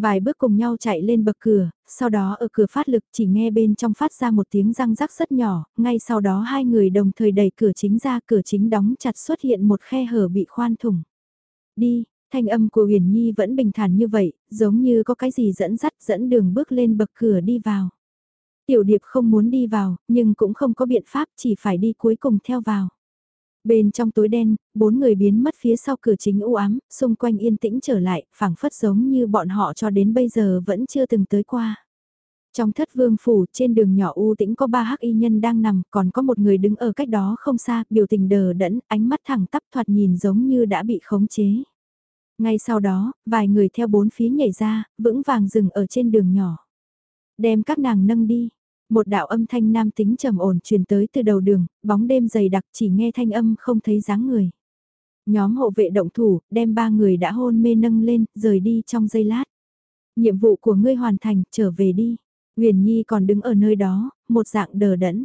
Vài bước cùng nhau chạy lên bậc cửa, sau đó ở cửa phát lực chỉ nghe bên trong phát ra một tiếng răng rắc rất nhỏ, ngay sau đó hai người đồng thời đẩy cửa chính ra cửa chính đóng chặt xuất hiện một khe hở bị khoan thủng. Đi, thanh âm của Huyền Nhi vẫn bình thản như vậy, giống như có cái gì dẫn dắt dẫn đường bước lên bậc cửa đi vào. Tiểu điệp không muốn đi vào, nhưng cũng không có biện pháp chỉ phải đi cuối cùng theo vào. Bên trong tối đen, bốn người biến mất phía sau cửa chính u ám, xung quanh yên tĩnh trở lại, phảng phất giống như bọn họ cho đến bây giờ vẫn chưa từng tới qua. Trong thất vương phủ, trên đường nhỏ u tĩnh có ba hắc y nhân đang nằm, còn có một người đứng ở cách đó không xa, biểu tình đờ đẫn, ánh mắt thẳng tắp thoạt nhìn giống như đã bị khống chế. Ngay sau đó, vài người theo bốn phía nhảy ra, vững vàng dừng ở trên đường nhỏ. Đem các nàng nâng đi, một đạo âm thanh nam tính trầm ổn truyền tới từ đầu đường, bóng đêm dày đặc chỉ nghe thanh âm không thấy dáng người. Nhóm hộ vệ động thủ, đem ba người đã hôn mê nâng lên, rời đi trong giây lát. Nhiệm vụ của ngươi hoàn thành, trở về đi. Huyền Nhi còn đứng ở nơi đó, một dạng đờ đẫn.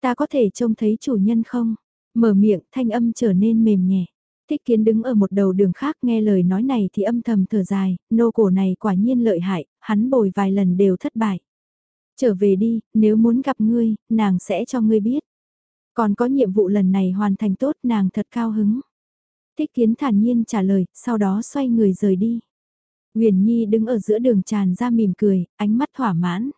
Ta có thể trông thấy chủ nhân không? Mở miệng, thanh âm trở nên mềm nhẹ. Thích kiến đứng ở một đầu đường khác nghe lời nói này thì âm thầm thở dài, nô cổ này quả nhiên lợi hại, hắn bồi vài lần đều thất bại. Trở về đi, nếu muốn gặp ngươi, nàng sẽ cho ngươi biết. Còn có nhiệm vụ lần này hoàn thành tốt nàng thật cao hứng. Thích kiến thản nhiên trả lời, sau đó xoay người rời đi. Huyền Nhi đứng ở giữa đường tràn ra mỉm cười, ánh mắt thỏa mãn.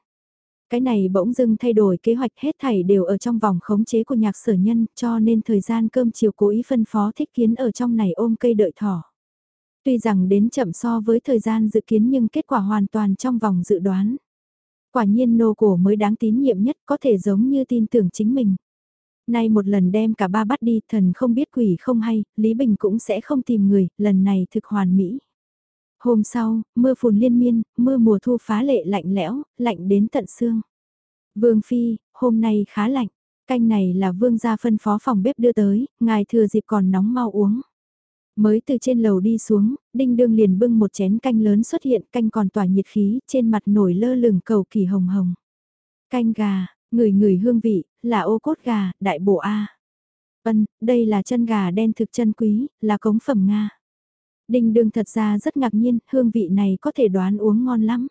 Cái này bỗng dưng thay đổi kế hoạch hết thảy đều ở trong vòng khống chế của nhạc sở nhân cho nên thời gian cơm chiều cố ý phân phó thích kiến ở trong này ôm cây đợi thỏ. Tuy rằng đến chậm so với thời gian dự kiến nhưng kết quả hoàn toàn trong vòng dự đoán. Quả nhiên nô cổ mới đáng tín nhiệm nhất có thể giống như tin tưởng chính mình. Nay một lần đem cả ba bắt đi thần không biết quỷ không hay, Lý Bình cũng sẽ không tìm người, lần này thực hoàn mỹ. Hôm sau, mưa phùn liên miên, mưa mùa thu phá lệ lạnh lẽo, lạnh đến tận xương. Vương Phi, hôm nay khá lạnh. Canh này là vương gia phân phó phòng bếp đưa tới, ngài thừa dịp còn nóng mau uống. Mới từ trên lầu đi xuống, đinh đương liền bưng một chén canh lớn xuất hiện, canh còn tỏa nhiệt khí, trên mặt nổi lơ lửng cầu kỳ hồng hồng. Canh gà, người người hương vị, là ô cốt gà, đại bộ A. Vân, đây là chân gà đen thực chân quý, là cống phẩm Nga. Đinh đương thật ra rất ngạc nhiên, hương vị này có thể đoán uống ngon lắm.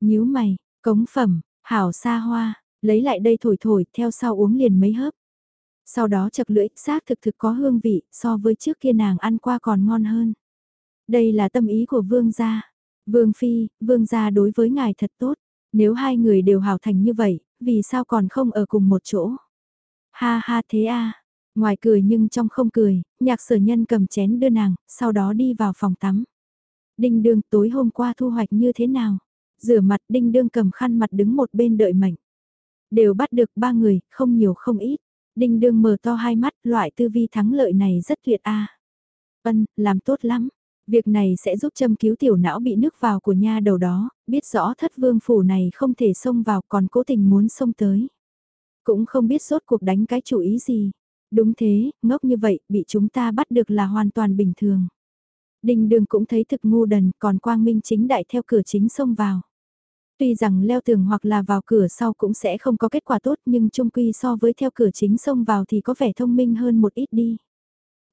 nhíu mày, cống phẩm, hảo xa hoa, lấy lại đây thổi thổi, theo sau uống liền mấy hớp. Sau đó chật lưỡi, xác thực thực có hương vị, so với trước kia nàng ăn qua còn ngon hơn. Đây là tâm ý của vương gia. Vương phi, vương gia đối với ngài thật tốt. Nếu hai người đều hào thành như vậy, vì sao còn không ở cùng một chỗ? Ha ha thế a Ngoài cười nhưng trong không cười, nhạc sở nhân cầm chén đưa nàng, sau đó đi vào phòng tắm. Đinh đương tối hôm qua thu hoạch như thế nào? Rửa mặt đinh đương cầm khăn mặt đứng một bên đợi mệnh. Đều bắt được ba người, không nhiều không ít. Đinh đương mở to hai mắt, loại tư vi thắng lợi này rất tuyệt a. À. Ân, làm tốt lắm. Việc này sẽ giúp châm cứu tiểu não bị nước vào của nha đầu đó, biết rõ thất vương phủ này không thể xông vào còn cố tình muốn xông tới. Cũng không biết rốt cuộc đánh cái chủ ý gì. Đúng thế, ngốc như vậy, bị chúng ta bắt được là hoàn toàn bình thường. Đình đường cũng thấy thực ngu đần, còn quang minh chính đại theo cửa chính xông vào. Tuy rằng leo tường hoặc là vào cửa sau cũng sẽ không có kết quả tốt nhưng chung quy so với theo cửa chính xông vào thì có vẻ thông minh hơn một ít đi.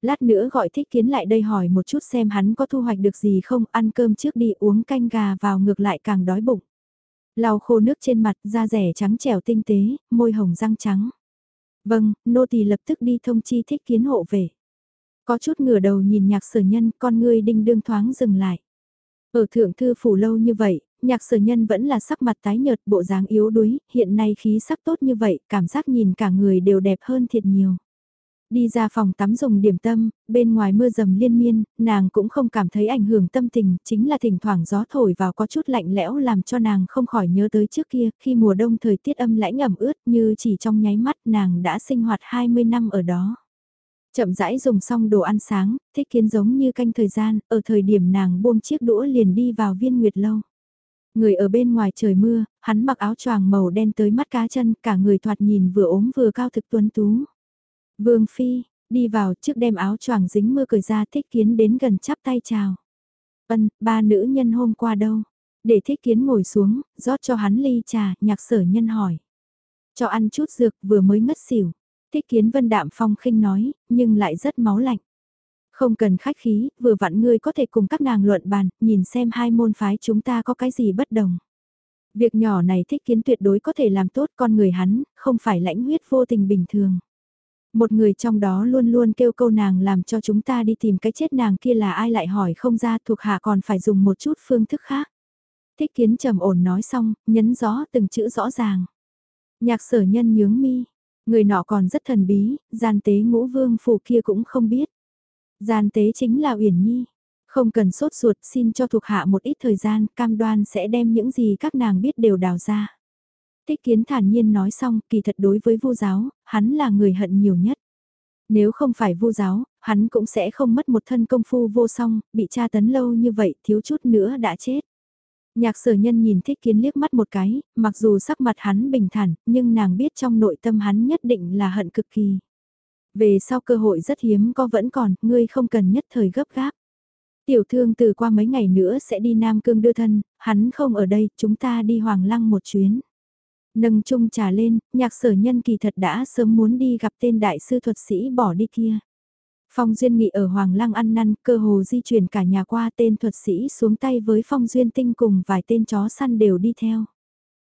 Lát nữa gọi thích kiến lại đây hỏi một chút xem hắn có thu hoạch được gì không, ăn cơm trước đi uống canh gà vào ngược lại càng đói bụng. Lau khô nước trên mặt, da rẻ trắng trẻo tinh tế, môi hồng răng trắng. Vâng, nô tỳ lập tức đi thông chi thích kiến hộ về. Có chút ngửa đầu nhìn nhạc sở nhân, con ngươi đinh đương thoáng dừng lại. Ở thượng thư phủ lâu như vậy, nhạc sở nhân vẫn là sắc mặt tái nhợt bộ dáng yếu đuối, hiện nay khí sắc tốt như vậy, cảm giác nhìn cả người đều đẹp hơn thiệt nhiều. Đi ra phòng tắm dùng điểm tâm, bên ngoài mưa dầm liên miên, nàng cũng không cảm thấy ảnh hưởng tâm tình, chính là thỉnh thoảng gió thổi vào có chút lạnh lẽo làm cho nàng không khỏi nhớ tới trước kia, khi mùa đông thời tiết âm lãnh ẩm ướt như chỉ trong nháy mắt nàng đã sinh hoạt 20 năm ở đó. Chậm rãi dùng xong đồ ăn sáng, thích kiến giống như canh thời gian, ở thời điểm nàng buông chiếc đũa liền đi vào viên nguyệt lâu. Người ở bên ngoài trời mưa, hắn mặc áo choàng màu đen tới mắt cá chân, cả người thoạt nhìn vừa ốm vừa cao thực tuấn tú. Vương Phi, đi vào trước đem áo choàng dính mưa cười ra thích kiến đến gần chắp tay chào. Ân, ba nữ nhân hôm qua đâu? Để thích kiến ngồi xuống, rót cho hắn ly trà, nhạc sở nhân hỏi. Cho ăn chút dược vừa mới ngất xỉu. Thích kiến vân đạm phong khinh nói, nhưng lại rất máu lạnh. Không cần khách khí, vừa vặn ngươi có thể cùng các nàng luận bàn, nhìn xem hai môn phái chúng ta có cái gì bất đồng. Việc nhỏ này thích kiến tuyệt đối có thể làm tốt con người hắn, không phải lãnh huyết vô tình bình thường. Một người trong đó luôn luôn kêu câu nàng làm cho chúng ta đi tìm cái chết nàng kia là ai lại hỏi không ra thuộc hạ còn phải dùng một chút phương thức khác. Thích kiến trầm ổn nói xong, nhấn rõ từng chữ rõ ràng. Nhạc sở nhân nhướng mi, người nọ còn rất thần bí, gian tế ngũ vương phủ kia cũng không biết. Gian tế chính là Uyển Nhi. Không cần sốt ruột xin cho thuộc hạ một ít thời gian, cam đoan sẽ đem những gì các nàng biết đều đào ra. Thích kiến thản nhiên nói xong, kỳ thật đối với vu giáo, hắn là người hận nhiều nhất. Nếu không phải vu giáo, hắn cũng sẽ không mất một thân công phu vô song, bị tra tấn lâu như vậy, thiếu chút nữa đã chết. Nhạc sở nhân nhìn thích kiến liếc mắt một cái, mặc dù sắc mặt hắn bình thản, nhưng nàng biết trong nội tâm hắn nhất định là hận cực kỳ. Về sau cơ hội rất hiếm có vẫn còn, ngươi không cần nhất thời gấp gáp. Tiểu thương từ qua mấy ngày nữa sẽ đi Nam Cương đưa thân, hắn không ở đây, chúng ta đi Hoàng Lăng một chuyến. Nâng chung trà lên, nhạc sở nhân kỳ thật đã sớm muốn đi gặp tên đại sư thuật sĩ bỏ đi kia. Phong Duyên Nghị ở Hoàng Lăng ăn năn, cơ hồ di chuyển cả nhà qua tên thuật sĩ xuống tay với Phong Duyên Tinh cùng vài tên chó săn đều đi theo.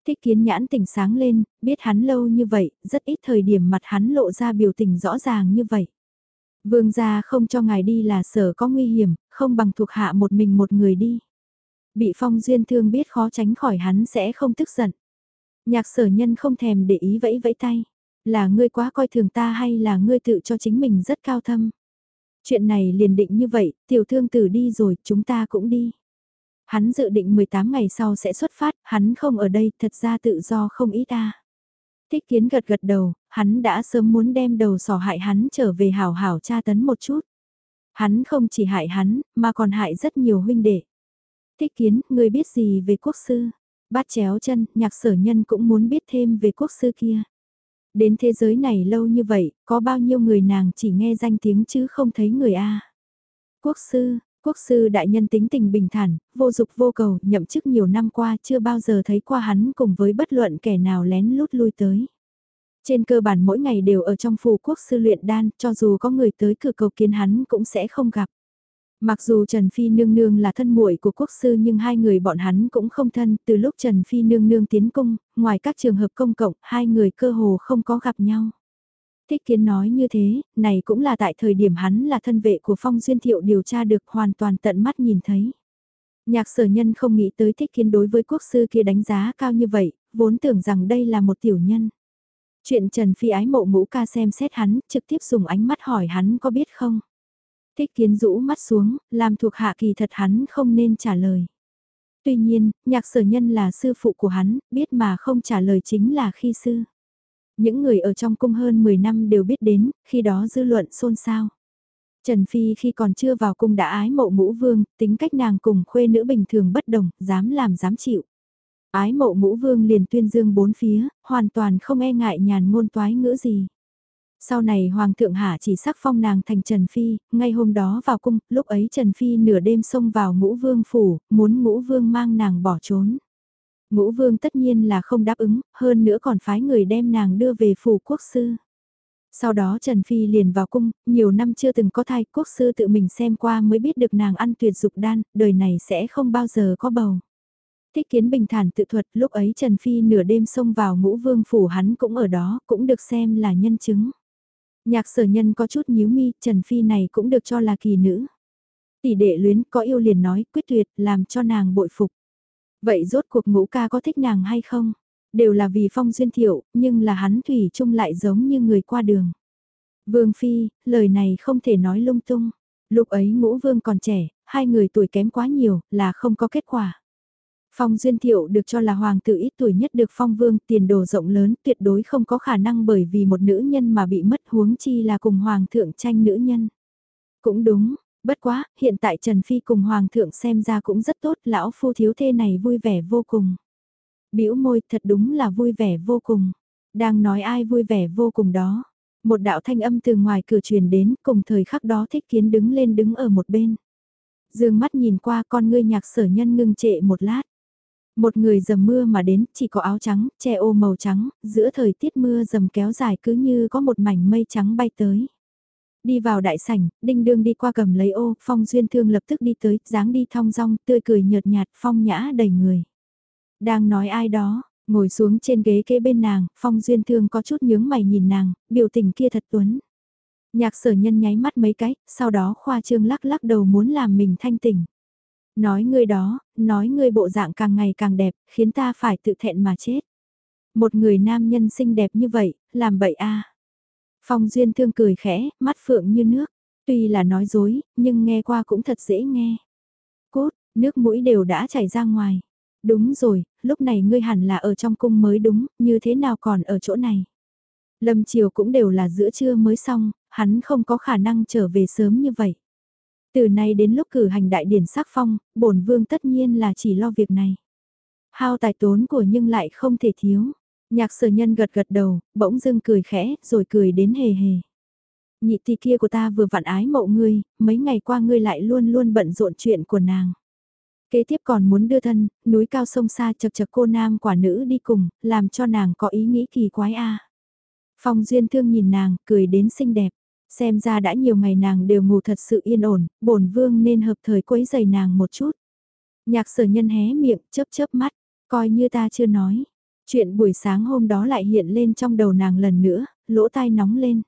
Thích kiến nhãn tỉnh sáng lên, biết hắn lâu như vậy, rất ít thời điểm mặt hắn lộ ra biểu tình rõ ràng như vậy. Vương gia không cho ngài đi là sở có nguy hiểm, không bằng thuộc hạ một mình một người đi. Bị Phong Duyên thương biết khó tránh khỏi hắn sẽ không tức giận. Nhạc sở nhân không thèm để ý vẫy vẫy tay. Là ngươi quá coi thường ta hay là ngươi tự cho chính mình rất cao thâm. Chuyện này liền định như vậy, tiểu thương tử đi rồi, chúng ta cũng đi. Hắn dự định 18 ngày sau sẽ xuất phát, hắn không ở đây, thật ra tự do không ít ta. Thích kiến gật gật đầu, hắn đã sớm muốn đem đầu sỏ hại hắn trở về hảo hảo tra tấn một chút. Hắn không chỉ hại hắn, mà còn hại rất nhiều huynh đệ. Thích kiến, người biết gì về quốc sư? Bát chéo chân, nhạc sở nhân cũng muốn biết thêm về quốc sư kia. Đến thế giới này lâu như vậy, có bao nhiêu người nàng chỉ nghe danh tiếng chứ không thấy người A. Quốc sư, quốc sư đại nhân tính tình bình thản, vô dục vô cầu, nhậm chức nhiều năm qua chưa bao giờ thấy qua hắn cùng với bất luận kẻ nào lén lút lui tới. Trên cơ bản mỗi ngày đều ở trong phù quốc sư luyện đan, cho dù có người tới cửa cầu kiến hắn cũng sẽ không gặp. Mặc dù Trần Phi nương nương là thân muội của quốc sư nhưng hai người bọn hắn cũng không thân, từ lúc Trần Phi nương nương tiến cung, ngoài các trường hợp công cộng, hai người cơ hồ không có gặp nhau. Thích kiến nói như thế, này cũng là tại thời điểm hắn là thân vệ của phong duyên thiệu điều tra được hoàn toàn tận mắt nhìn thấy. Nhạc sở nhân không nghĩ tới thích kiến đối với quốc sư kia đánh giá cao như vậy, vốn tưởng rằng đây là một tiểu nhân. Chuyện Trần Phi ái mộ ngũ ca xem xét hắn, trực tiếp dùng ánh mắt hỏi hắn có biết không. Thích kiến rũ mắt xuống, làm thuộc hạ kỳ thật hắn không nên trả lời. Tuy nhiên, nhạc sở nhân là sư phụ của hắn, biết mà không trả lời chính là khi sư. Những người ở trong cung hơn 10 năm đều biết đến, khi đó dư luận xôn xao. Trần Phi khi còn chưa vào cung đã ái mộ ngũ vương, tính cách nàng cùng khuê nữ bình thường bất đồng, dám làm dám chịu. Ái mộ ngũ vương liền tuyên dương bốn phía, hoàn toàn không e ngại nhàn ngôn toái ngữ gì. Sau này Hoàng thượng Hạ chỉ sắc phong nàng thành Trần Phi, ngay hôm đó vào cung, lúc ấy Trần Phi nửa đêm xông vào ngũ vương phủ, muốn ngũ vương mang nàng bỏ trốn. Ngũ vương tất nhiên là không đáp ứng, hơn nữa còn phái người đem nàng đưa về phủ quốc sư. Sau đó Trần Phi liền vào cung, nhiều năm chưa từng có thai, quốc sư tự mình xem qua mới biết được nàng ăn tuyệt dục đan, đời này sẽ không bao giờ có bầu. Thích kiến bình thản tự thuật, lúc ấy Trần Phi nửa đêm xông vào ngũ vương phủ hắn cũng ở đó, cũng được xem là nhân chứng. Nhạc sở nhân có chút nhíu mi, Trần Phi này cũng được cho là kỳ nữ. Tỷ đệ luyến có yêu liền nói quyết tuyệt làm cho nàng bội phục. Vậy rốt cuộc ngũ ca có thích nàng hay không? Đều là vì phong duyên thiệu, nhưng là hắn thủy chung lại giống như người qua đường. Vương Phi, lời này không thể nói lung tung. Lúc ấy ngũ vương còn trẻ, hai người tuổi kém quá nhiều, là không có kết quả. Phong Duyên Thiệu được cho là hoàng tử ít tuổi nhất được phong vương tiền đồ rộng lớn tuyệt đối không có khả năng bởi vì một nữ nhân mà bị mất huống chi là cùng hoàng thượng tranh nữ nhân. Cũng đúng, bất quá, hiện tại Trần Phi cùng hoàng thượng xem ra cũng rất tốt, lão phu thiếu thê này vui vẻ vô cùng. bĩu môi thật đúng là vui vẻ vô cùng. Đang nói ai vui vẻ vô cùng đó. Một đạo thanh âm từ ngoài cửa truyền đến cùng thời khắc đó thích kiến đứng lên đứng ở một bên. Dương mắt nhìn qua con ngươi nhạc sở nhân ngưng trệ một lát. Một người dầm mưa mà đến, chỉ có áo trắng, che ô màu trắng, giữa thời tiết mưa dầm kéo dài cứ như có một mảnh mây trắng bay tới. Đi vào đại sảnh, đinh đương đi qua cầm lấy ô, phong duyên thương lập tức đi tới, dáng đi thong dong, tươi cười nhợt nhạt, phong nhã đầy người. Đang nói ai đó, ngồi xuống trên ghế kế bên nàng, phong duyên thương có chút nhướng mày nhìn nàng, biểu tình kia thật tuấn. Nhạc sở nhân nháy mắt mấy cái, sau đó khoa trương lắc lắc đầu muốn làm mình thanh tỉnh. Nói ngươi đó, nói ngươi bộ dạng càng ngày càng đẹp, khiến ta phải tự thẹn mà chết. Một người nam nhân xinh đẹp như vậy, làm bậy a. Phong Duyên Thương cười khẽ, mắt phượng như nước. Tuy là nói dối, nhưng nghe qua cũng thật dễ nghe. Cốt, nước mũi đều đã chảy ra ngoài. Đúng rồi, lúc này ngươi hẳn là ở trong cung mới đúng, như thế nào còn ở chỗ này. Lâm chiều cũng đều là giữa trưa mới xong, hắn không có khả năng trở về sớm như vậy. Từ nay đến lúc cử hành đại điển sắc phong, bổn vương tất nhiên là chỉ lo việc này. Hao tài tốn của nhưng lại không thể thiếu. Nhạc sở nhân gật gật đầu, bỗng dưng cười khẽ, rồi cười đến hề hề. Nhị tỷ kia của ta vừa vặn ái mộ ngươi, mấy ngày qua ngươi lại luôn luôn bận rộn chuyện của nàng. Kế tiếp còn muốn đưa thân, núi cao sông xa chật chật cô nam quả nữ đi cùng, làm cho nàng có ý nghĩ kỳ quái a. Phong duyên thương nhìn nàng, cười đến xinh đẹp. Xem ra đã nhiều ngày nàng đều ngủ thật sự yên ổn, bổn vương nên hợp thời quấy giày nàng một chút. Nhạc sở nhân hé miệng, chớp chớp mắt, coi như ta chưa nói. Chuyện buổi sáng hôm đó lại hiện lên trong đầu nàng lần nữa, lỗ tai nóng lên.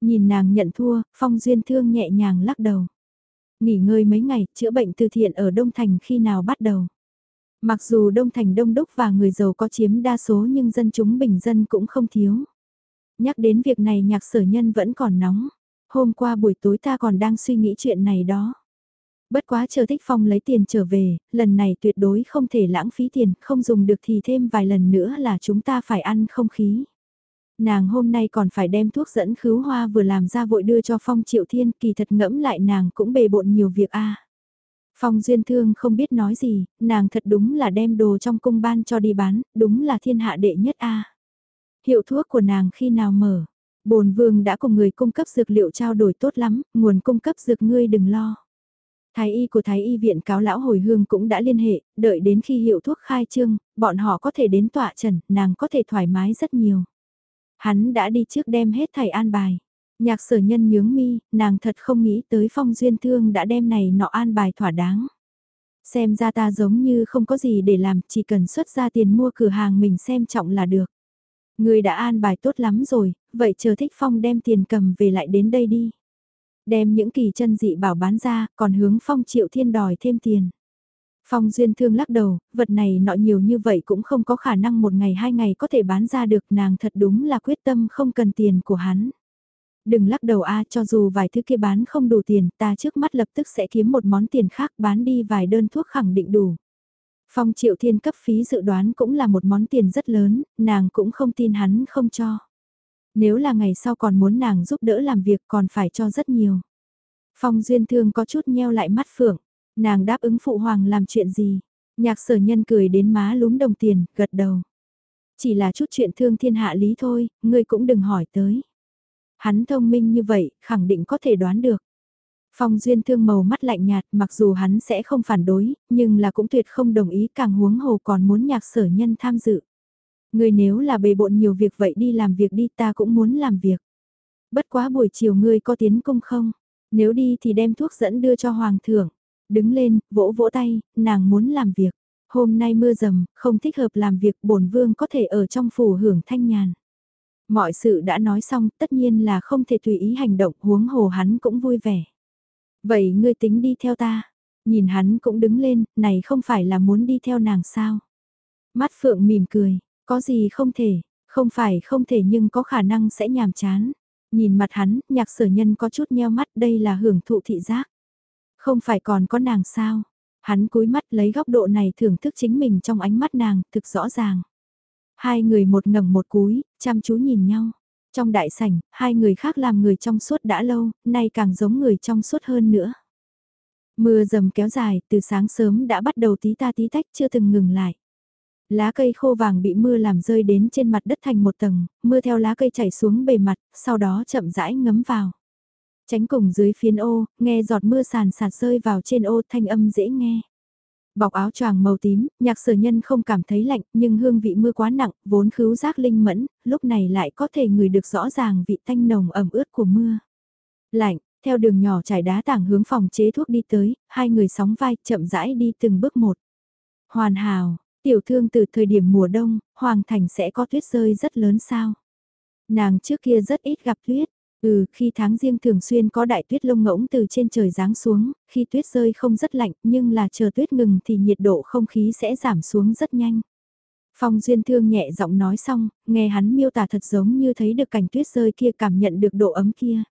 Nhìn nàng nhận thua, phong duyên thương nhẹ nhàng lắc đầu. Nghỉ ngơi mấy ngày, chữa bệnh từ thiện ở Đông Thành khi nào bắt đầu. Mặc dù Đông Thành đông đúc và người giàu có chiếm đa số nhưng dân chúng bình dân cũng không thiếu. Nhắc đến việc này nhạc sở nhân vẫn còn nóng. Hôm qua buổi tối ta còn đang suy nghĩ chuyện này đó. Bất quá chờ Thích Phong lấy tiền trở về, lần này tuyệt đối không thể lãng phí tiền, không dùng được thì thêm vài lần nữa là chúng ta phải ăn không khí. Nàng hôm nay còn phải đem thuốc dẫn khứu hoa vừa làm ra vội đưa cho Phong Triệu Thiên, kỳ thật ngẫm lại nàng cũng bề bộn nhiều việc a. Phong Duyên Thương không biết nói gì, nàng thật đúng là đem đồ trong cung ban cho đi bán, đúng là thiên hạ đệ nhất a. Hiệu thuốc của nàng khi nào mở? Bồn vương đã cùng người cung cấp dược liệu trao đổi tốt lắm, nguồn cung cấp dược ngươi đừng lo. Thái y của Thái y viện cáo lão hồi hương cũng đã liên hệ, đợi đến khi hiệu thuốc khai trương, bọn họ có thể đến tọa trần, nàng có thể thoải mái rất nhiều. Hắn đã đi trước đem hết thầy an bài. Nhạc sở nhân nhướng mi, nàng thật không nghĩ tới phong duyên thương đã đem này nọ an bài thỏa đáng. Xem ra ta giống như không có gì để làm, chỉ cần xuất ra tiền mua cửa hàng mình xem trọng là được. Người đã an bài tốt lắm rồi, vậy chờ thích phong đem tiền cầm về lại đến đây đi. Đem những kỳ chân dị bảo bán ra, còn hướng phong triệu thiên đòi thêm tiền. Phong Duyên Thương lắc đầu, vật này nọ nhiều như vậy cũng không có khả năng một ngày hai ngày có thể bán ra được nàng thật đúng là quyết tâm không cần tiền của hắn. Đừng lắc đầu a cho dù vài thứ kia bán không đủ tiền ta trước mắt lập tức sẽ kiếm một món tiền khác bán đi vài đơn thuốc khẳng định đủ. Phong Triệu Thiên cấp phí dự đoán cũng là một món tiền rất lớn, nàng cũng không tin hắn không cho. Nếu là ngày sau còn muốn nàng giúp đỡ làm việc còn phải cho rất nhiều. Phong Duyên Thương có chút nheo lại mắt phượng, nàng đáp ứng phụ hoàng làm chuyện gì. Nhạc sở nhân cười đến má lúm đồng tiền, gật đầu. Chỉ là chút chuyện thương thiên hạ lý thôi, ngươi cũng đừng hỏi tới. Hắn thông minh như vậy, khẳng định có thể đoán được. Phong Duyên thương màu mắt lạnh nhạt mặc dù hắn sẽ không phản đối, nhưng là cũng tuyệt không đồng ý càng huống hồ còn muốn nhạc sở nhân tham dự. Người nếu là bề bộn nhiều việc vậy đi làm việc đi ta cũng muốn làm việc. Bất quá buổi chiều ngươi có tiến công không? Nếu đi thì đem thuốc dẫn đưa cho hoàng thượng. Đứng lên, vỗ vỗ tay, nàng muốn làm việc. Hôm nay mưa rầm, không thích hợp làm việc bổn vương có thể ở trong phủ hưởng thanh nhàn. Mọi sự đã nói xong tất nhiên là không thể tùy ý hành động huống hồ hắn cũng vui vẻ. Vậy ngươi tính đi theo ta. Nhìn hắn cũng đứng lên, này không phải là muốn đi theo nàng sao. Mắt phượng mỉm cười, có gì không thể, không phải không thể nhưng có khả năng sẽ nhàm chán. Nhìn mặt hắn, nhạc sở nhân có chút nheo mắt đây là hưởng thụ thị giác. Không phải còn có nàng sao? Hắn cúi mắt lấy góc độ này thưởng thức chính mình trong ánh mắt nàng, thực rõ ràng. Hai người một ngẩng một cúi, chăm chú nhìn nhau. Trong đại sảnh, hai người khác làm người trong suốt đã lâu, nay càng giống người trong suốt hơn nữa. Mưa dầm kéo dài, từ sáng sớm đã bắt đầu tí ta tí tách chưa từng ngừng lại. Lá cây khô vàng bị mưa làm rơi đến trên mặt đất thành một tầng, mưa theo lá cây chảy xuống bề mặt, sau đó chậm rãi ngấm vào. Tránh cùng dưới phiến ô, nghe giọt mưa sàn sạt rơi vào trên ô thanh âm dễ nghe. Bọc áo choàng màu tím, nhạc sở nhân không cảm thấy lạnh nhưng hương vị mưa quá nặng, vốn khứu giác linh mẫn, lúc này lại có thể ngửi được rõ ràng vị thanh nồng ẩm ướt của mưa. Lạnh, theo đường nhỏ trải đá tảng hướng phòng chế thuốc đi tới, hai người sóng vai chậm rãi đi từng bước một. Hoàn hảo, tiểu thương từ thời điểm mùa đông, Hoàng Thành sẽ có tuyết rơi rất lớn sao. Nàng trước kia rất ít gặp tuyết, Ừ, khi tháng riêng thường xuyên có đại tuyết lông ngỗng từ trên trời giáng xuống, khi tuyết rơi không rất lạnh nhưng là chờ tuyết ngừng thì nhiệt độ không khí sẽ giảm xuống rất nhanh. Phong Duyên Thương nhẹ giọng nói xong, nghe hắn miêu tả thật giống như thấy được cảnh tuyết rơi kia cảm nhận được độ ấm kia.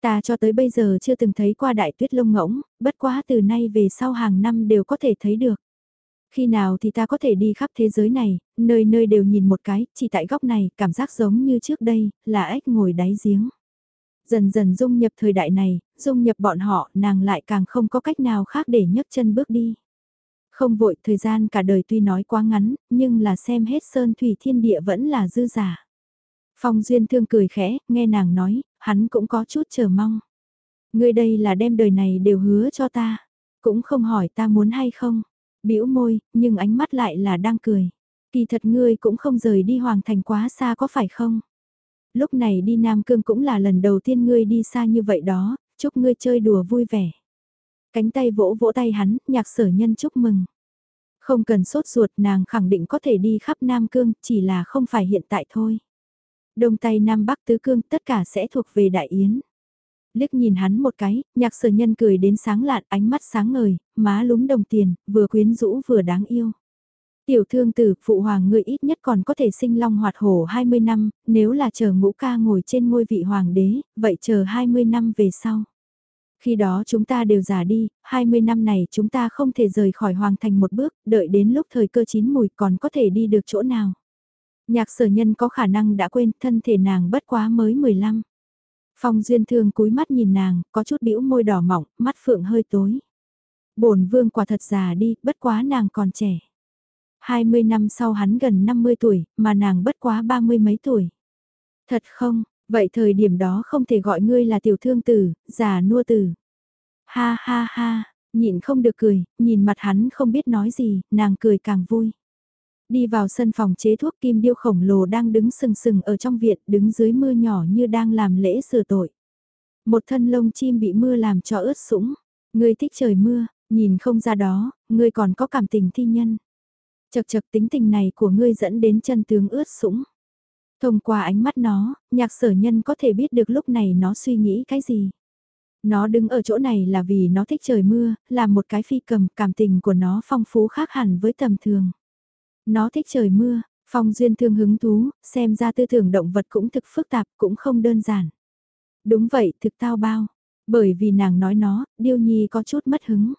Ta cho tới bây giờ chưa từng thấy qua đại tuyết lông ngỗng, bất quá từ nay về sau hàng năm đều có thể thấy được. Khi nào thì ta có thể đi khắp thế giới này, nơi nơi đều nhìn một cái, chỉ tại góc này, cảm giác giống như trước đây, là ếch ngồi đáy giếng. Dần dần dung nhập thời đại này, dung nhập bọn họ, nàng lại càng không có cách nào khác để nhấc chân bước đi. Không vội, thời gian cả đời tuy nói quá ngắn, nhưng là xem hết sơn thủy thiên địa vẫn là dư giả. Phong Duyên Thương cười khẽ, nghe nàng nói, hắn cũng có chút chờ mong. Ngươi đây là đem đời này đều hứa cho ta, cũng không hỏi ta muốn hay không bĩu môi, nhưng ánh mắt lại là đang cười. Kỳ thật ngươi cũng không rời đi hoàng thành quá xa có phải không? Lúc này đi Nam Cương cũng là lần đầu tiên ngươi đi xa như vậy đó, chúc ngươi chơi đùa vui vẻ. Cánh tay vỗ vỗ tay hắn, nhạc sở nhân chúc mừng. Không cần sốt ruột nàng khẳng định có thể đi khắp Nam Cương, chỉ là không phải hiện tại thôi. Đông Tây Nam Bắc Tứ Cương tất cả sẽ thuộc về Đại Yến. Liếc nhìn hắn một cái, nhạc sở nhân cười đến sáng lạn ánh mắt sáng ngời, má lúm đồng tiền, vừa quyến rũ vừa đáng yêu. Tiểu thương tử, phụ hoàng ngươi ít nhất còn có thể sinh long hoạt hổ 20 năm, nếu là chờ ngũ ca ngồi trên ngôi vị hoàng đế, vậy chờ 20 năm về sau. Khi đó chúng ta đều già đi, 20 năm này chúng ta không thể rời khỏi hoàng thành một bước, đợi đến lúc thời cơ chín mùi còn có thể đi được chỗ nào. Nhạc sở nhân có khả năng đã quên thân thể nàng bất quá mới 15. Phong duyên thương cúi mắt nhìn nàng, có chút bĩu môi đỏ mỏng, mắt phượng hơi tối. bổn vương quả thật già đi, bất quá nàng còn trẻ. 20 năm sau hắn gần 50 tuổi, mà nàng bất quá ba mươi mấy tuổi. Thật không, vậy thời điểm đó không thể gọi ngươi là tiểu thương tử, già nua tử. Ha ha ha, nhịn không được cười, nhìn mặt hắn không biết nói gì, nàng cười càng vui. Đi vào sân phòng chế thuốc kim điêu khổng lồ đang đứng sừng sừng ở trong viện, đứng dưới mưa nhỏ như đang làm lễ sửa tội. Một thân lông chim bị mưa làm cho ướt sũng. Ngươi thích trời mưa, nhìn không ra đó, ngươi còn có cảm tình thi nhân. Chật chật tính tình này của ngươi dẫn đến chân tướng ướt sũng. Thông qua ánh mắt nó, nhạc sở nhân có thể biết được lúc này nó suy nghĩ cái gì. Nó đứng ở chỗ này là vì nó thích trời mưa, là một cái phi cầm, cảm tình của nó phong phú khác hẳn với tầm thường. Nó thích trời mưa, phong duyên thương hứng thú, xem ra tư tưởng động vật cũng thực phức tạp, cũng không đơn giản. Đúng vậy, thực tao bao. Bởi vì nàng nói nó, điêu nhi có chút mất hứng.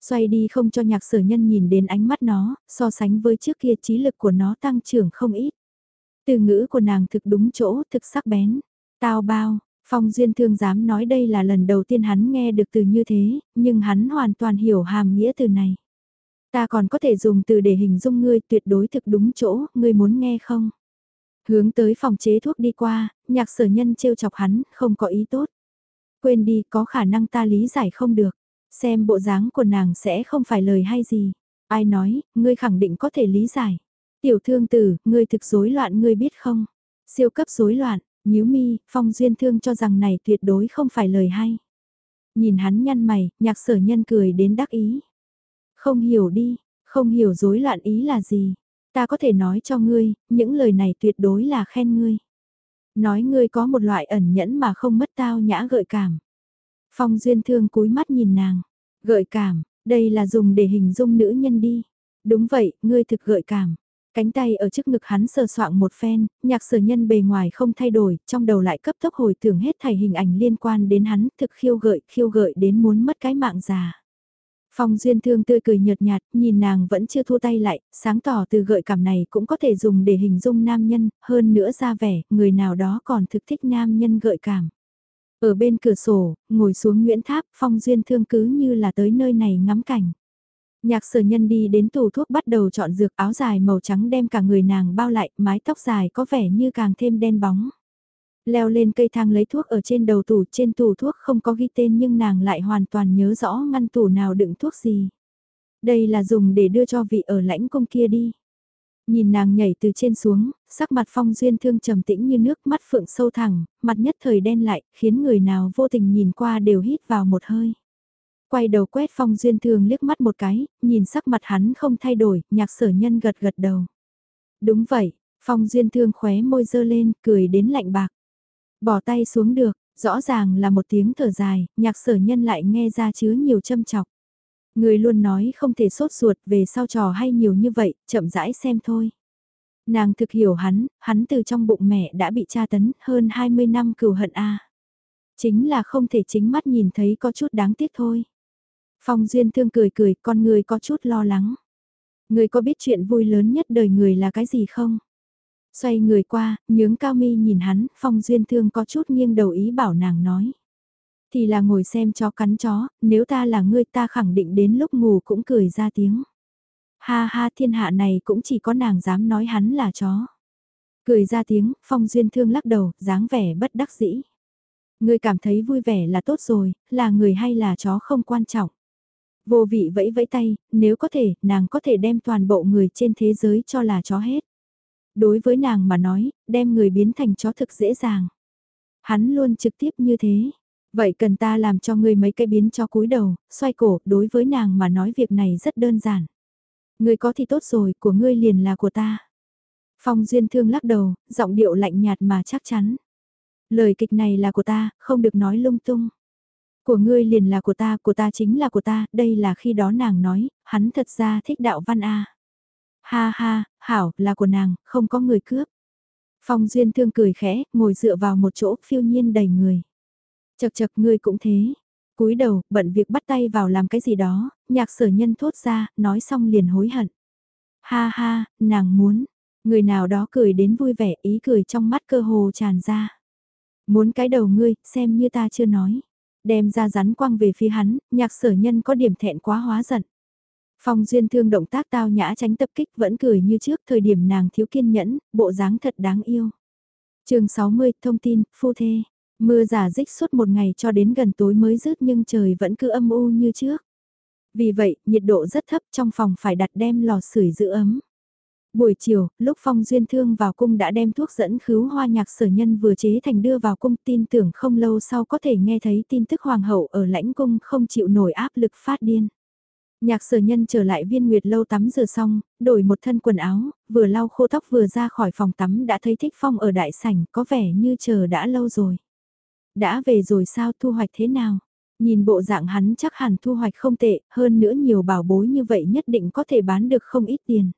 Xoay đi không cho nhạc sở nhân nhìn đến ánh mắt nó, so sánh với trước kia trí lực của nó tăng trưởng không ít. Từ ngữ của nàng thực đúng chỗ, thực sắc bén. Tao bao, Phong Duyên Thương dám nói đây là lần đầu tiên hắn nghe được từ như thế, nhưng hắn hoàn toàn hiểu hàm nghĩa từ này. Ta còn có thể dùng từ để hình dung ngươi tuyệt đối thực đúng chỗ, ngươi muốn nghe không? Hướng tới phòng chế thuốc đi qua, nhạc sở nhân trêu chọc hắn, không có ý tốt. Quên đi, có khả năng ta lý giải không được. Xem bộ dáng của nàng sẽ không phải lời hay gì. Ai nói, ngươi khẳng định có thể lý giải. Tiểu thương tử, ngươi thực rối loạn ngươi biết không? Siêu cấp rối loạn, nhíu mi, phong duyên thương cho rằng này tuyệt đối không phải lời hay. Nhìn hắn nhăn mày, nhạc sở nhân cười đến đắc ý. Không hiểu đi, không hiểu rối loạn ý là gì. Ta có thể nói cho ngươi, những lời này tuyệt đối là khen ngươi. Nói ngươi có một loại ẩn nhẫn mà không mất tao nhã gợi cảm. Phong duyên thương cúi mắt nhìn nàng. Gợi cảm, đây là dùng để hình dung nữ nhân đi. Đúng vậy, ngươi thực gợi cảm. Cánh tay ở trước ngực hắn sờ soạng một phen, nhạc sở nhân bề ngoài không thay đổi, trong đầu lại cấp tốc hồi tưởng hết thảy hình ảnh liên quan đến hắn, thực khiêu gợi, khiêu gợi đến muốn mất cái mạng già. Phong duyên thương tươi cười nhợt nhạt, nhìn nàng vẫn chưa thua tay lại, sáng tỏ từ gợi cảm này cũng có thể dùng để hình dung nam nhân, hơn nữa ra vẻ, người nào đó còn thực thích nam nhân gợi cảm. Ở bên cửa sổ, ngồi xuống Nguyễn Tháp, Phong duyên thương cứ như là tới nơi này ngắm cảnh. Nhạc sở nhân đi đến tủ thuốc bắt đầu chọn dược áo dài màu trắng đem cả người nàng bao lại, mái tóc dài có vẻ như càng thêm đen bóng. Leo lên cây thang lấy thuốc ở trên đầu tủ, trên tủ thuốc không có ghi tên nhưng nàng lại hoàn toàn nhớ rõ ngăn tủ nào đựng thuốc gì. Đây là dùng để đưa cho vị ở lãnh công kia đi. Nhìn nàng nhảy từ trên xuống, sắc mặt phong duyên thương trầm tĩnh như nước mắt phượng sâu thẳng, mặt nhất thời đen lại, khiến người nào vô tình nhìn qua đều hít vào một hơi. Quay đầu quét phong duyên thương liếc mắt một cái, nhìn sắc mặt hắn không thay đổi, nhạc sở nhân gật gật đầu. Đúng vậy, phong duyên thương khóe môi dơ lên, cười đến lạnh bạc. Bỏ tay xuống được, rõ ràng là một tiếng thở dài, nhạc sở nhân lại nghe ra chứa nhiều châm chọc. Người luôn nói không thể sốt ruột về sau trò hay nhiều như vậy, chậm rãi xem thôi. Nàng thực hiểu hắn, hắn từ trong bụng mẹ đã bị tra tấn hơn 20 năm cừu hận a. Chính là không thể chính mắt nhìn thấy có chút đáng tiếc thôi. Phong Duyên Thương cười cười, con người có chút lo lắng. Người có biết chuyện vui lớn nhất đời người là cái gì không? Xoay người qua, nhướng cao mi nhìn hắn, Phong Duyên Thương có chút nghiêng đầu ý bảo nàng nói. Thì là ngồi xem chó cắn chó, nếu ta là ngươi ta khẳng định đến lúc ngủ cũng cười ra tiếng. Ha ha thiên hạ này cũng chỉ có nàng dám nói hắn là chó. Cười ra tiếng, Phong Duyên Thương lắc đầu, dáng vẻ bất đắc dĩ. Ngươi cảm thấy vui vẻ là tốt rồi, là người hay là chó không quan trọng. Vô vị vẫy vẫy tay, nếu có thể, nàng có thể đem toàn bộ người trên thế giới cho là chó hết. Đối với nàng mà nói, đem người biến thành chó thực dễ dàng. Hắn luôn trực tiếp như thế. Vậy cần ta làm cho ngươi mấy cái biến cho cúi đầu, xoay cổ, đối với nàng mà nói việc này rất đơn giản. Ngươi có thì tốt rồi, của ngươi liền là của ta. Phong Duyên Thương lắc đầu, giọng điệu lạnh nhạt mà chắc chắn. Lời kịch này là của ta, không được nói lung tung. Của ngươi liền là của ta, của ta chính là của ta, đây là khi đó nàng nói, hắn thật ra thích đạo văn A. Ha ha, hảo, là của nàng, không có người cướp. Phong Duyên Thương cười khẽ, ngồi dựa vào một chỗ phiêu nhiên đầy người. Chật chật ngươi cũng thế. cúi đầu, bận việc bắt tay vào làm cái gì đó, nhạc sở nhân thốt ra, nói xong liền hối hận. Ha ha, nàng muốn. Người nào đó cười đến vui vẻ, ý cười trong mắt cơ hồ tràn ra. Muốn cái đầu ngươi, xem như ta chưa nói. Đem ra rắn quăng về phía hắn, nhạc sở nhân có điểm thẹn quá hóa giận. Phong duyên thương động tác tao nhã tránh tập kích vẫn cười như trước thời điểm nàng thiếu kiên nhẫn, bộ dáng thật đáng yêu. chương 60, thông tin, phu thê. Mưa giả dích suốt một ngày cho đến gần tối mới rớt nhưng trời vẫn cứ âm u như trước. Vì vậy, nhiệt độ rất thấp trong phòng phải đặt đem lò sưởi giữ ấm. Buổi chiều, lúc Phong Duyên Thương vào cung đã đem thuốc dẫn khứu hoa nhạc sở nhân vừa chế thành đưa vào cung tin tưởng không lâu sau có thể nghe thấy tin tức hoàng hậu ở lãnh cung không chịu nổi áp lực phát điên. Nhạc sở nhân trở lại viên nguyệt lâu tắm rửa xong, đổi một thân quần áo, vừa lau khô tóc vừa ra khỏi phòng tắm đã thấy thích phong ở đại sảnh có vẻ như chờ đã lâu rồi. Đã về rồi sao thu hoạch thế nào? Nhìn bộ dạng hắn chắc hẳn thu hoạch không tệ, hơn nữa nhiều bảo bối như vậy nhất định có thể bán được không ít tiền.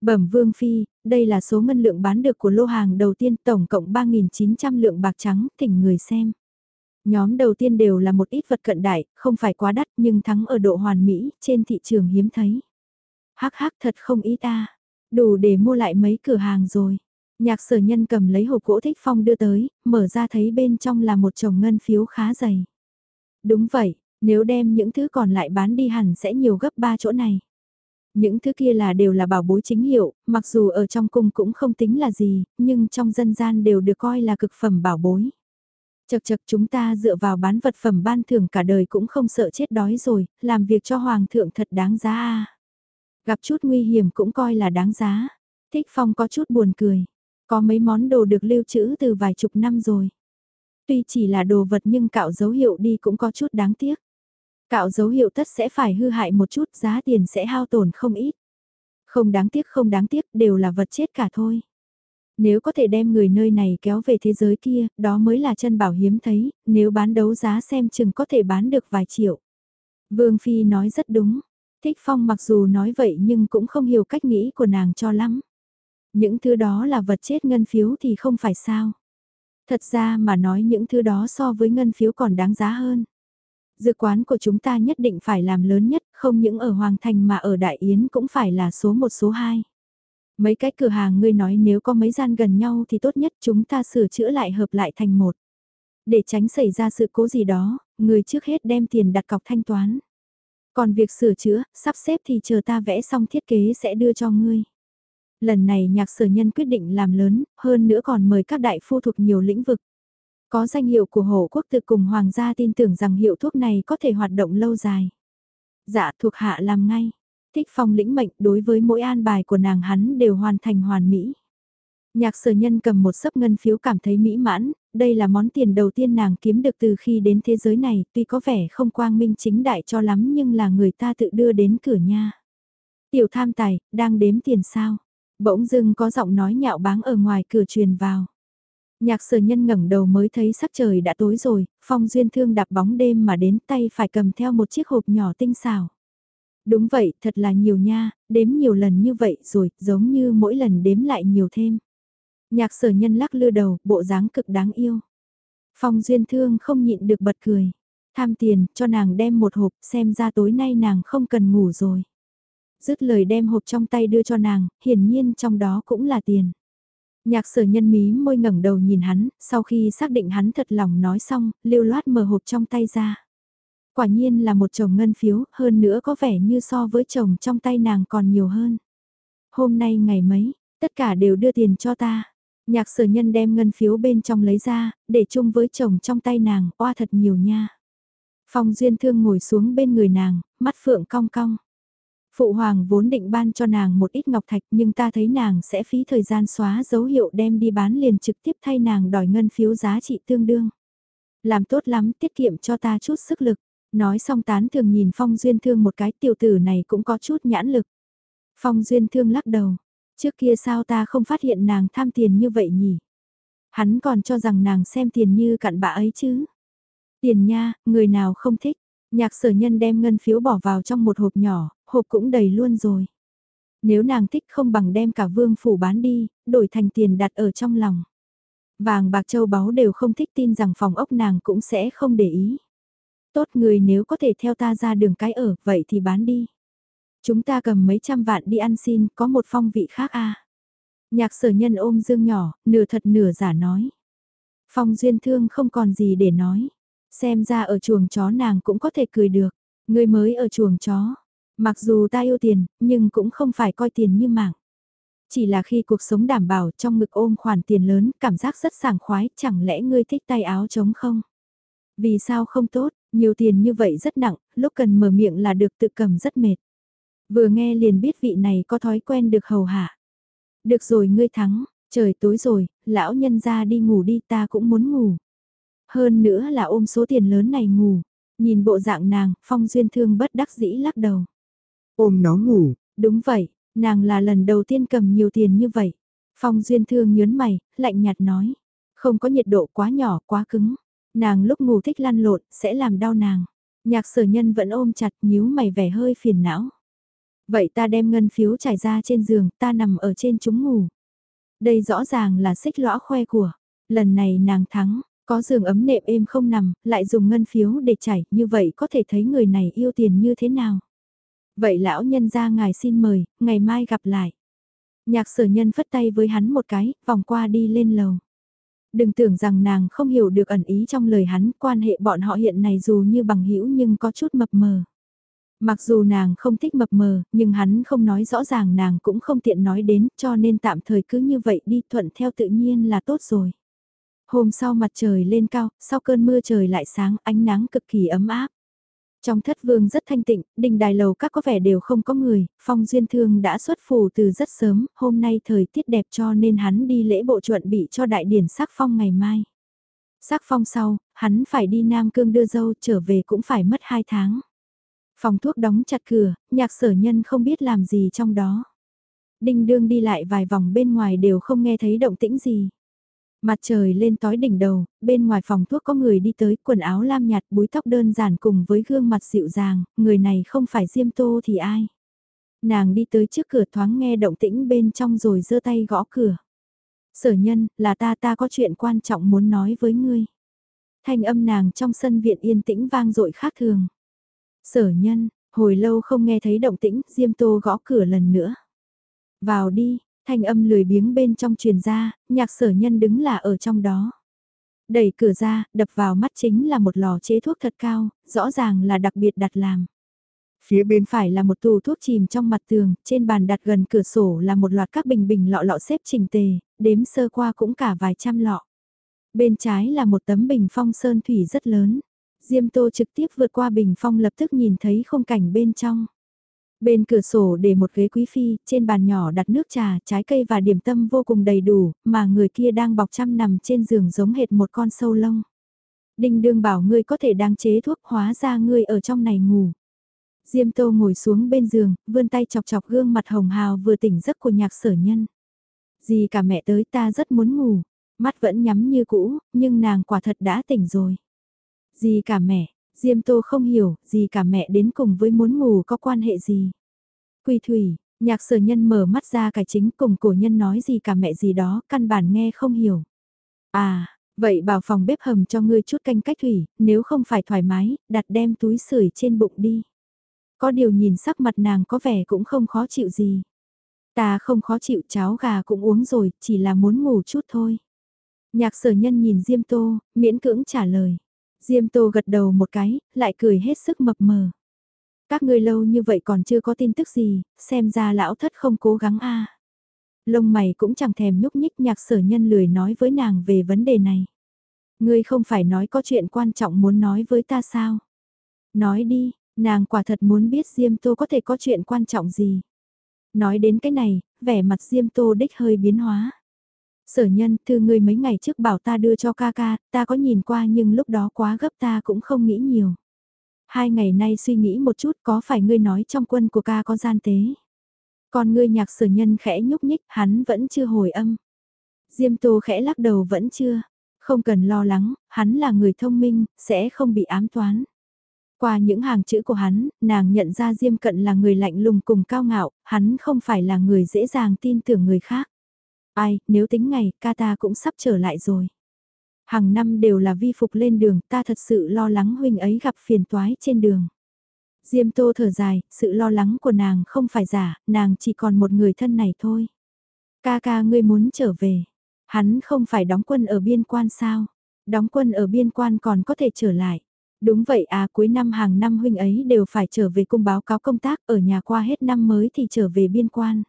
Bẩm Vương Phi, đây là số ngân lượng bán được của lô hàng đầu tiên tổng cộng 3.900 lượng bạc trắng, thỉnh người xem. Nhóm đầu tiên đều là một ít vật cận đại, không phải quá đắt nhưng thắng ở độ hoàn mỹ, trên thị trường hiếm thấy. Hắc hắc thật không ý ta, đủ để mua lại mấy cửa hàng rồi. Nhạc sở nhân cầm lấy hộp gỗ thích phong đưa tới, mở ra thấy bên trong là một chồng ngân phiếu khá dày. Đúng vậy, nếu đem những thứ còn lại bán đi hẳn sẽ nhiều gấp ba chỗ này. Những thứ kia là đều là bảo bối chính hiệu, mặc dù ở trong cung cũng không tính là gì, nhưng trong dân gian đều được coi là cực phẩm bảo bối. Chật chật chúng ta dựa vào bán vật phẩm ban thưởng cả đời cũng không sợ chết đói rồi, làm việc cho hoàng thượng thật đáng giá a. Gặp chút nguy hiểm cũng coi là đáng giá. Thích Phong có chút buồn cười. Có mấy món đồ được lưu trữ từ vài chục năm rồi. Tuy chỉ là đồ vật nhưng cạo dấu hiệu đi cũng có chút đáng tiếc. Cạo dấu hiệu tất sẽ phải hư hại một chút giá tiền sẽ hao tổn không ít. Không đáng tiếc không đáng tiếc đều là vật chết cả thôi. Nếu có thể đem người nơi này kéo về thế giới kia, đó mới là chân bảo hiếm thấy, nếu bán đấu giá xem chừng có thể bán được vài triệu. Vương Phi nói rất đúng. Thích Phong mặc dù nói vậy nhưng cũng không hiểu cách nghĩ của nàng cho lắm. Những thứ đó là vật chết ngân phiếu thì không phải sao. Thật ra mà nói những thứ đó so với ngân phiếu còn đáng giá hơn. Dự quán của chúng ta nhất định phải làm lớn nhất, không những ở Hoàng Thành mà ở Đại Yến cũng phải là số một số hai. Mấy cái cửa hàng ngươi nói nếu có mấy gian gần nhau thì tốt nhất chúng ta sửa chữa lại hợp lại thành một. Để tránh xảy ra sự cố gì đó, người trước hết đem tiền đặt cọc thanh toán. Còn việc sửa chữa, sắp xếp thì chờ ta vẽ xong thiết kế sẽ đưa cho ngươi. Lần này nhạc sở nhân quyết định làm lớn, hơn nữa còn mời các đại phu thuộc nhiều lĩnh vực. Có danh hiệu của hộ quốc tự cùng hoàng gia tin tưởng rằng hiệu thuốc này có thể hoạt động lâu dài. Dạ thuộc hạ làm ngay. Thích phong lĩnh mệnh đối với mỗi an bài của nàng hắn đều hoàn thành hoàn mỹ. Nhạc sở nhân cầm một sấp ngân phiếu cảm thấy mỹ mãn, đây là món tiền đầu tiên nàng kiếm được từ khi đến thế giới này, tuy có vẻ không quang minh chính đại cho lắm nhưng là người ta tự đưa đến cửa nha. Tiểu tham tài, đang đếm tiền sao? Bỗng dưng có giọng nói nhạo báng ở ngoài cửa truyền vào. Nhạc sở nhân ngẩng đầu mới thấy sắc trời đã tối rồi, phong duyên thương đạp bóng đêm mà đến tay phải cầm theo một chiếc hộp nhỏ tinh xảo. Đúng vậy, thật là nhiều nha, đếm nhiều lần như vậy rồi, giống như mỗi lần đếm lại nhiều thêm. Nhạc sở nhân lắc lư đầu, bộ dáng cực đáng yêu. Phong duyên thương không nhịn được bật cười. Tham tiền, cho nàng đem một hộp, xem ra tối nay nàng không cần ngủ rồi. Dứt lời đem hộp trong tay đưa cho nàng, hiển nhiên trong đó cũng là tiền. Nhạc sở nhân mí môi ngẩng đầu nhìn hắn, sau khi xác định hắn thật lòng nói xong, lưu loát mở hộp trong tay ra. Quả nhiên là một chồng ngân phiếu, hơn nữa có vẻ như so với chồng trong tay nàng còn nhiều hơn. Hôm nay ngày mấy, tất cả đều đưa tiền cho ta. Nhạc sở nhân đem ngân phiếu bên trong lấy ra, để chung với chồng trong tay nàng, oa thật nhiều nha. Phong duyên thương ngồi xuống bên người nàng, mắt phượng cong cong. Phụ hoàng vốn định ban cho nàng một ít ngọc thạch nhưng ta thấy nàng sẽ phí thời gian xóa dấu hiệu đem đi bán liền trực tiếp thay nàng đòi ngân phiếu giá trị tương đương. Làm tốt lắm tiết kiệm cho ta chút sức lực. Nói xong tán thường nhìn Phong Duyên Thương một cái tiểu tử này cũng có chút nhãn lực. Phong Duyên Thương lắc đầu. Trước kia sao ta không phát hiện nàng tham tiền như vậy nhỉ? Hắn còn cho rằng nàng xem tiền như cặn bã ấy chứ. Tiền nha, người nào không thích. Nhạc sở nhân đem ngân phiếu bỏ vào trong một hộp nhỏ, hộp cũng đầy luôn rồi. Nếu nàng thích không bằng đem cả vương phủ bán đi, đổi thành tiền đặt ở trong lòng. Vàng bạc châu báu đều không thích tin rằng phòng ốc nàng cũng sẽ không để ý. Tốt người nếu có thể theo ta ra đường cái ở, vậy thì bán đi. Chúng ta cầm mấy trăm vạn đi ăn xin, có một phong vị khác a Nhạc sở nhân ôm dương nhỏ, nửa thật nửa giả nói. Phong duyên thương không còn gì để nói. Xem ra ở chuồng chó nàng cũng có thể cười được. Người mới ở chuồng chó. Mặc dù ta yêu tiền, nhưng cũng không phải coi tiền như mạng. Chỉ là khi cuộc sống đảm bảo trong ngực ôm khoản tiền lớn, cảm giác rất sảng khoái, chẳng lẽ ngươi thích tay áo trống không? Vì sao không tốt, nhiều tiền như vậy rất nặng, lúc cần mở miệng là được tự cầm rất mệt. Vừa nghe liền biết vị này có thói quen được hầu hạ. Được rồi ngươi thắng, trời tối rồi, lão nhân ra đi ngủ đi ta cũng muốn ngủ. Hơn nữa là ôm số tiền lớn này ngủ. Nhìn bộ dạng nàng, Phong Duyên Thương bất đắc dĩ lắc đầu. Ôm nó ngủ. Đúng vậy, nàng là lần đầu tiên cầm nhiều tiền như vậy. Phong Duyên Thương nhớn mày, lạnh nhạt nói. Không có nhiệt độ quá nhỏ, quá cứng. Nàng lúc ngủ thích lăn lộn, sẽ làm đau nàng. Nhạc sở nhân vẫn ôm chặt nhíu mày vẻ hơi phiền não. Vậy ta đem ngân phiếu trải ra trên giường, ta nằm ở trên chúng ngủ. Đây rõ ràng là xích lõa khoe của. Lần này nàng thắng, có giường ấm nệm êm không nằm, lại dùng ngân phiếu để trải như vậy có thể thấy người này yêu tiền như thế nào. Vậy lão nhân ra ngài xin mời, ngày mai gặp lại. Nhạc sở nhân phất tay với hắn một cái, vòng qua đi lên lầu. Đừng tưởng rằng nàng không hiểu được ẩn ý trong lời hắn, quan hệ bọn họ hiện này dù như bằng hữu nhưng có chút mập mờ. Mặc dù nàng không thích mập mờ, nhưng hắn không nói rõ ràng nàng cũng không tiện nói đến, cho nên tạm thời cứ như vậy đi thuận theo tự nhiên là tốt rồi. Hôm sau mặt trời lên cao, sau cơn mưa trời lại sáng, ánh nắng cực kỳ ấm áp. Trong thất vương rất thanh tịnh, đình đài lầu các có vẻ đều không có người, phong duyên thương đã xuất phủ từ rất sớm, hôm nay thời tiết đẹp cho nên hắn đi lễ bộ chuẩn bị cho đại điển sắc phong ngày mai. Sắc phong sau, hắn phải đi Nam Cương đưa dâu trở về cũng phải mất 2 tháng. Phòng thuốc đóng chặt cửa, nhạc sở nhân không biết làm gì trong đó. Đinh đương đi lại vài vòng bên ngoài đều không nghe thấy động tĩnh gì. Mặt trời lên tối đỉnh đầu, bên ngoài phòng thuốc có người đi tới, quần áo lam nhạt, búi tóc đơn giản cùng với gương mặt dịu dàng, người này không phải Diêm Tô thì ai. Nàng đi tới trước cửa thoáng nghe động tĩnh bên trong rồi giơ tay gõ cửa. Sở nhân, là ta ta có chuyện quan trọng muốn nói với ngươi. Thanh âm nàng trong sân viện yên tĩnh vang dội khác thường. Sở nhân, hồi lâu không nghe thấy động tĩnh, Diêm Tô gõ cửa lần nữa. Vào đi, thanh âm lười biếng bên trong truyền ra, nhạc sở nhân đứng là ở trong đó. Đẩy cửa ra, đập vào mắt chính là một lò chế thuốc thật cao, rõ ràng là đặc biệt đặt làm. Phía bên phải là một tủ thuốc chìm trong mặt tường, trên bàn đặt gần cửa sổ là một loạt các bình bình lọ lọ xếp chỉnh tề, đếm sơ qua cũng cả vài trăm lọ. Bên trái là một tấm bình phong sơn thủy rất lớn. Diêm Tô trực tiếp vượt qua bình phong lập tức nhìn thấy khung cảnh bên trong. Bên cửa sổ để một ghế quý phi, trên bàn nhỏ đặt nước trà, trái cây và điểm tâm vô cùng đầy đủ, mà người kia đang bọc chăm nằm trên giường giống hệt một con sâu lông. Đinh đương bảo ngươi có thể đang chế thuốc hóa ra ngươi ở trong này ngủ. Diêm Tô ngồi xuống bên giường, vươn tay chọc chọc gương mặt hồng hào vừa tỉnh giấc của nhạc sở nhân. Gì cả mẹ tới ta rất muốn ngủ, mắt vẫn nhắm như cũ, nhưng nàng quả thật đã tỉnh rồi. Gì cả mẹ, Diêm Tô không hiểu, gì cả mẹ đến cùng với muốn ngủ có quan hệ gì. Quỳ thủy, nhạc sở nhân mở mắt ra cả chính cùng cổ nhân nói gì cả mẹ gì đó, căn bản nghe không hiểu. À, vậy bảo phòng bếp hầm cho ngươi chút canh cách thủy, nếu không phải thoải mái, đặt đem túi sưởi trên bụng đi. Có điều nhìn sắc mặt nàng có vẻ cũng không khó chịu gì. Ta không khó chịu cháo gà cũng uống rồi, chỉ là muốn ngủ chút thôi. Nhạc sở nhân nhìn Diêm Tô, miễn cưỡng trả lời. Diêm Tô gật đầu một cái, lại cười hết sức mập mờ. Các ngươi lâu như vậy còn chưa có tin tức gì, xem ra lão thất không cố gắng a. Lông mày cũng chẳng thèm nhúc nhích nhạc sở nhân lười nói với nàng về vấn đề này. Ngươi không phải nói có chuyện quan trọng muốn nói với ta sao? Nói đi, Nàng quả thật muốn biết Diêm Tô có thể có chuyện quan trọng gì. Nói đến cái này, vẻ mặt Diêm Tô đích hơi biến hóa. Sở nhân, thư ngươi mấy ngày trước bảo ta đưa cho ca ca, ta có nhìn qua nhưng lúc đó quá gấp ta cũng không nghĩ nhiều. Hai ngày nay suy nghĩ một chút có phải ngươi nói trong quân của ca có gian tế. Còn ngươi nhạc sở nhân khẽ nhúc nhích, hắn vẫn chưa hồi âm. Diêm Tô khẽ lắc đầu vẫn chưa. Không cần lo lắng, hắn là người thông minh, sẽ không bị ám toán. Qua những hàng chữ của hắn, nàng nhận ra Diêm Cận là người lạnh lùng cùng cao ngạo, hắn không phải là người dễ dàng tin tưởng người khác. Ai, nếu tính ngày, ca ta cũng sắp trở lại rồi. Hàng năm đều là vi phục lên đường, ta thật sự lo lắng huynh ấy gặp phiền toái trên đường. Diêm tô thở dài, sự lo lắng của nàng không phải giả, nàng chỉ còn một người thân này thôi. Ca ca ngươi muốn trở về. Hắn không phải đóng quân ở biên quan sao? Đóng quân ở biên quan còn có thể trở lại. Đúng vậy à cuối năm hàng năm huynh ấy đều phải trở về cung báo cáo công tác ở nhà qua hết năm mới thì trở về biên quan.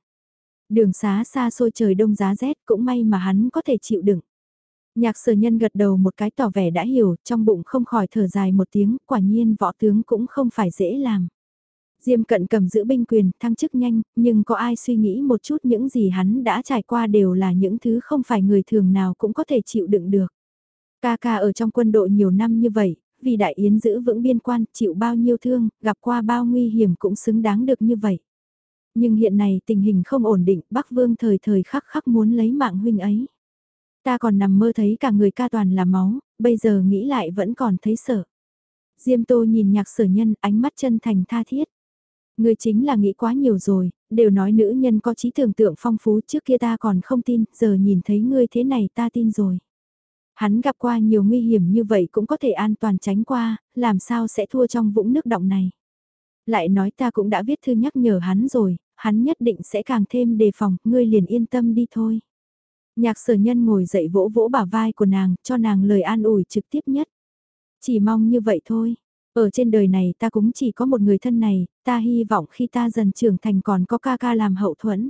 Đường xá xa xôi trời đông giá rét cũng may mà hắn có thể chịu đựng. Nhạc sở nhân gật đầu một cái tỏ vẻ đã hiểu, trong bụng không khỏi thở dài một tiếng, quả nhiên võ tướng cũng không phải dễ làm. Diêm cận cầm giữ binh quyền, thăng chức nhanh, nhưng có ai suy nghĩ một chút những gì hắn đã trải qua đều là những thứ không phải người thường nào cũng có thể chịu đựng được. Ca ca ở trong quân đội nhiều năm như vậy, vì đại yến giữ vững biên quan, chịu bao nhiêu thương, gặp qua bao nguy hiểm cũng xứng đáng được như vậy. Nhưng hiện nay tình hình không ổn định, Bắc Vương thời thời khắc khắc muốn lấy mạng huynh ấy. Ta còn nằm mơ thấy cả người ca toàn là máu, bây giờ nghĩ lại vẫn còn thấy sợ. Diêm Tô nhìn nhạc sở nhân, ánh mắt chân thành tha thiết. Người chính là nghĩ quá nhiều rồi, đều nói nữ nhân có trí tưởng tượng phong phú trước kia ta còn không tin, giờ nhìn thấy ngươi thế này ta tin rồi. Hắn gặp qua nhiều nguy hiểm như vậy cũng có thể an toàn tránh qua, làm sao sẽ thua trong vũng nước động này. Lại nói ta cũng đã viết thư nhắc nhở hắn rồi, hắn nhất định sẽ càng thêm đề phòng, ngươi liền yên tâm đi thôi. Nhạc sở nhân ngồi dậy vỗ vỗ bả vai của nàng, cho nàng lời an ủi trực tiếp nhất. Chỉ mong như vậy thôi. Ở trên đời này ta cũng chỉ có một người thân này, ta hy vọng khi ta dần trưởng thành còn có ca ca làm hậu thuẫn.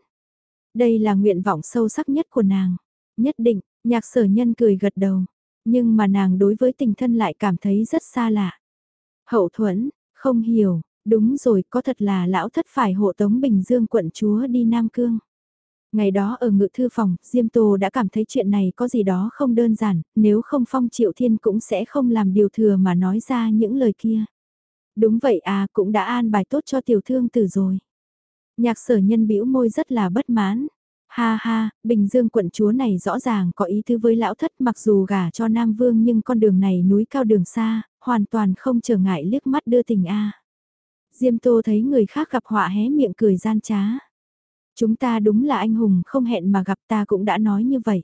Đây là nguyện vọng sâu sắc nhất của nàng. Nhất định, nhạc sở nhân cười gật đầu. Nhưng mà nàng đối với tình thân lại cảm thấy rất xa lạ. Hậu thuẫn, không hiểu, đúng rồi có thật là lão thất phải hộ tống Bình Dương quận chúa đi Nam Cương. Ngày đó ở ngự thư phòng, Diêm Tô đã cảm thấy chuyện này có gì đó không đơn giản, nếu không Phong Triệu Thiên cũng sẽ không làm điều thừa mà nói ra những lời kia. Đúng vậy à, cũng đã an bài tốt cho tiểu thương tử rồi. Nhạc sở nhân bĩu môi rất là bất mãn. Ha ha, Bình Dương quận chúa này rõ ràng có ý tứ với lão thất mặc dù gả cho Nam Vương nhưng con đường này núi cao đường xa, hoàn toàn không trở ngại liếc mắt đưa tình a. Diêm Tô thấy người khác gặp họa hé miệng cười gian trá. Chúng ta đúng là anh hùng không hẹn mà gặp ta cũng đã nói như vậy.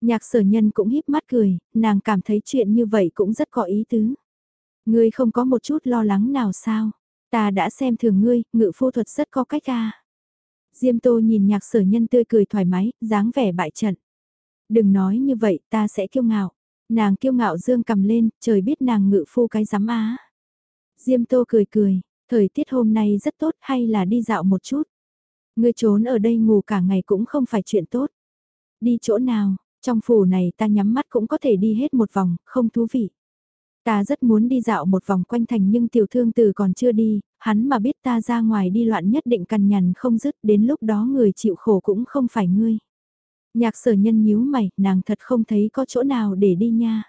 Nhạc sở nhân cũng híp mắt cười, nàng cảm thấy chuyện như vậy cũng rất có ý tứ. Ngươi không có một chút lo lắng nào sao? Ta đã xem thường ngươi, ngự phu thuật rất có cách a. Diêm tô nhìn nhạc sở nhân tươi cười thoải mái, dáng vẻ bại trận. Đừng nói như vậy, ta sẽ kiêu ngạo. Nàng kiêu ngạo dương cầm lên, trời biết nàng ngự phu cái giám á. Diêm tô cười cười, thời tiết hôm nay rất tốt hay là đi dạo một chút. Ngươi trốn ở đây ngủ cả ngày cũng không phải chuyện tốt. Đi chỗ nào, trong phủ này ta nhắm mắt cũng có thể đi hết một vòng, không thú vị. Ta rất muốn đi dạo một vòng quanh thành nhưng tiểu thương tử còn chưa đi, hắn mà biết ta ra ngoài đi loạn nhất định cằn nhằn không dứt đến lúc đó người chịu khổ cũng không phải ngươi. Nhạc sở nhân nhíu mày, nàng thật không thấy có chỗ nào để đi nha.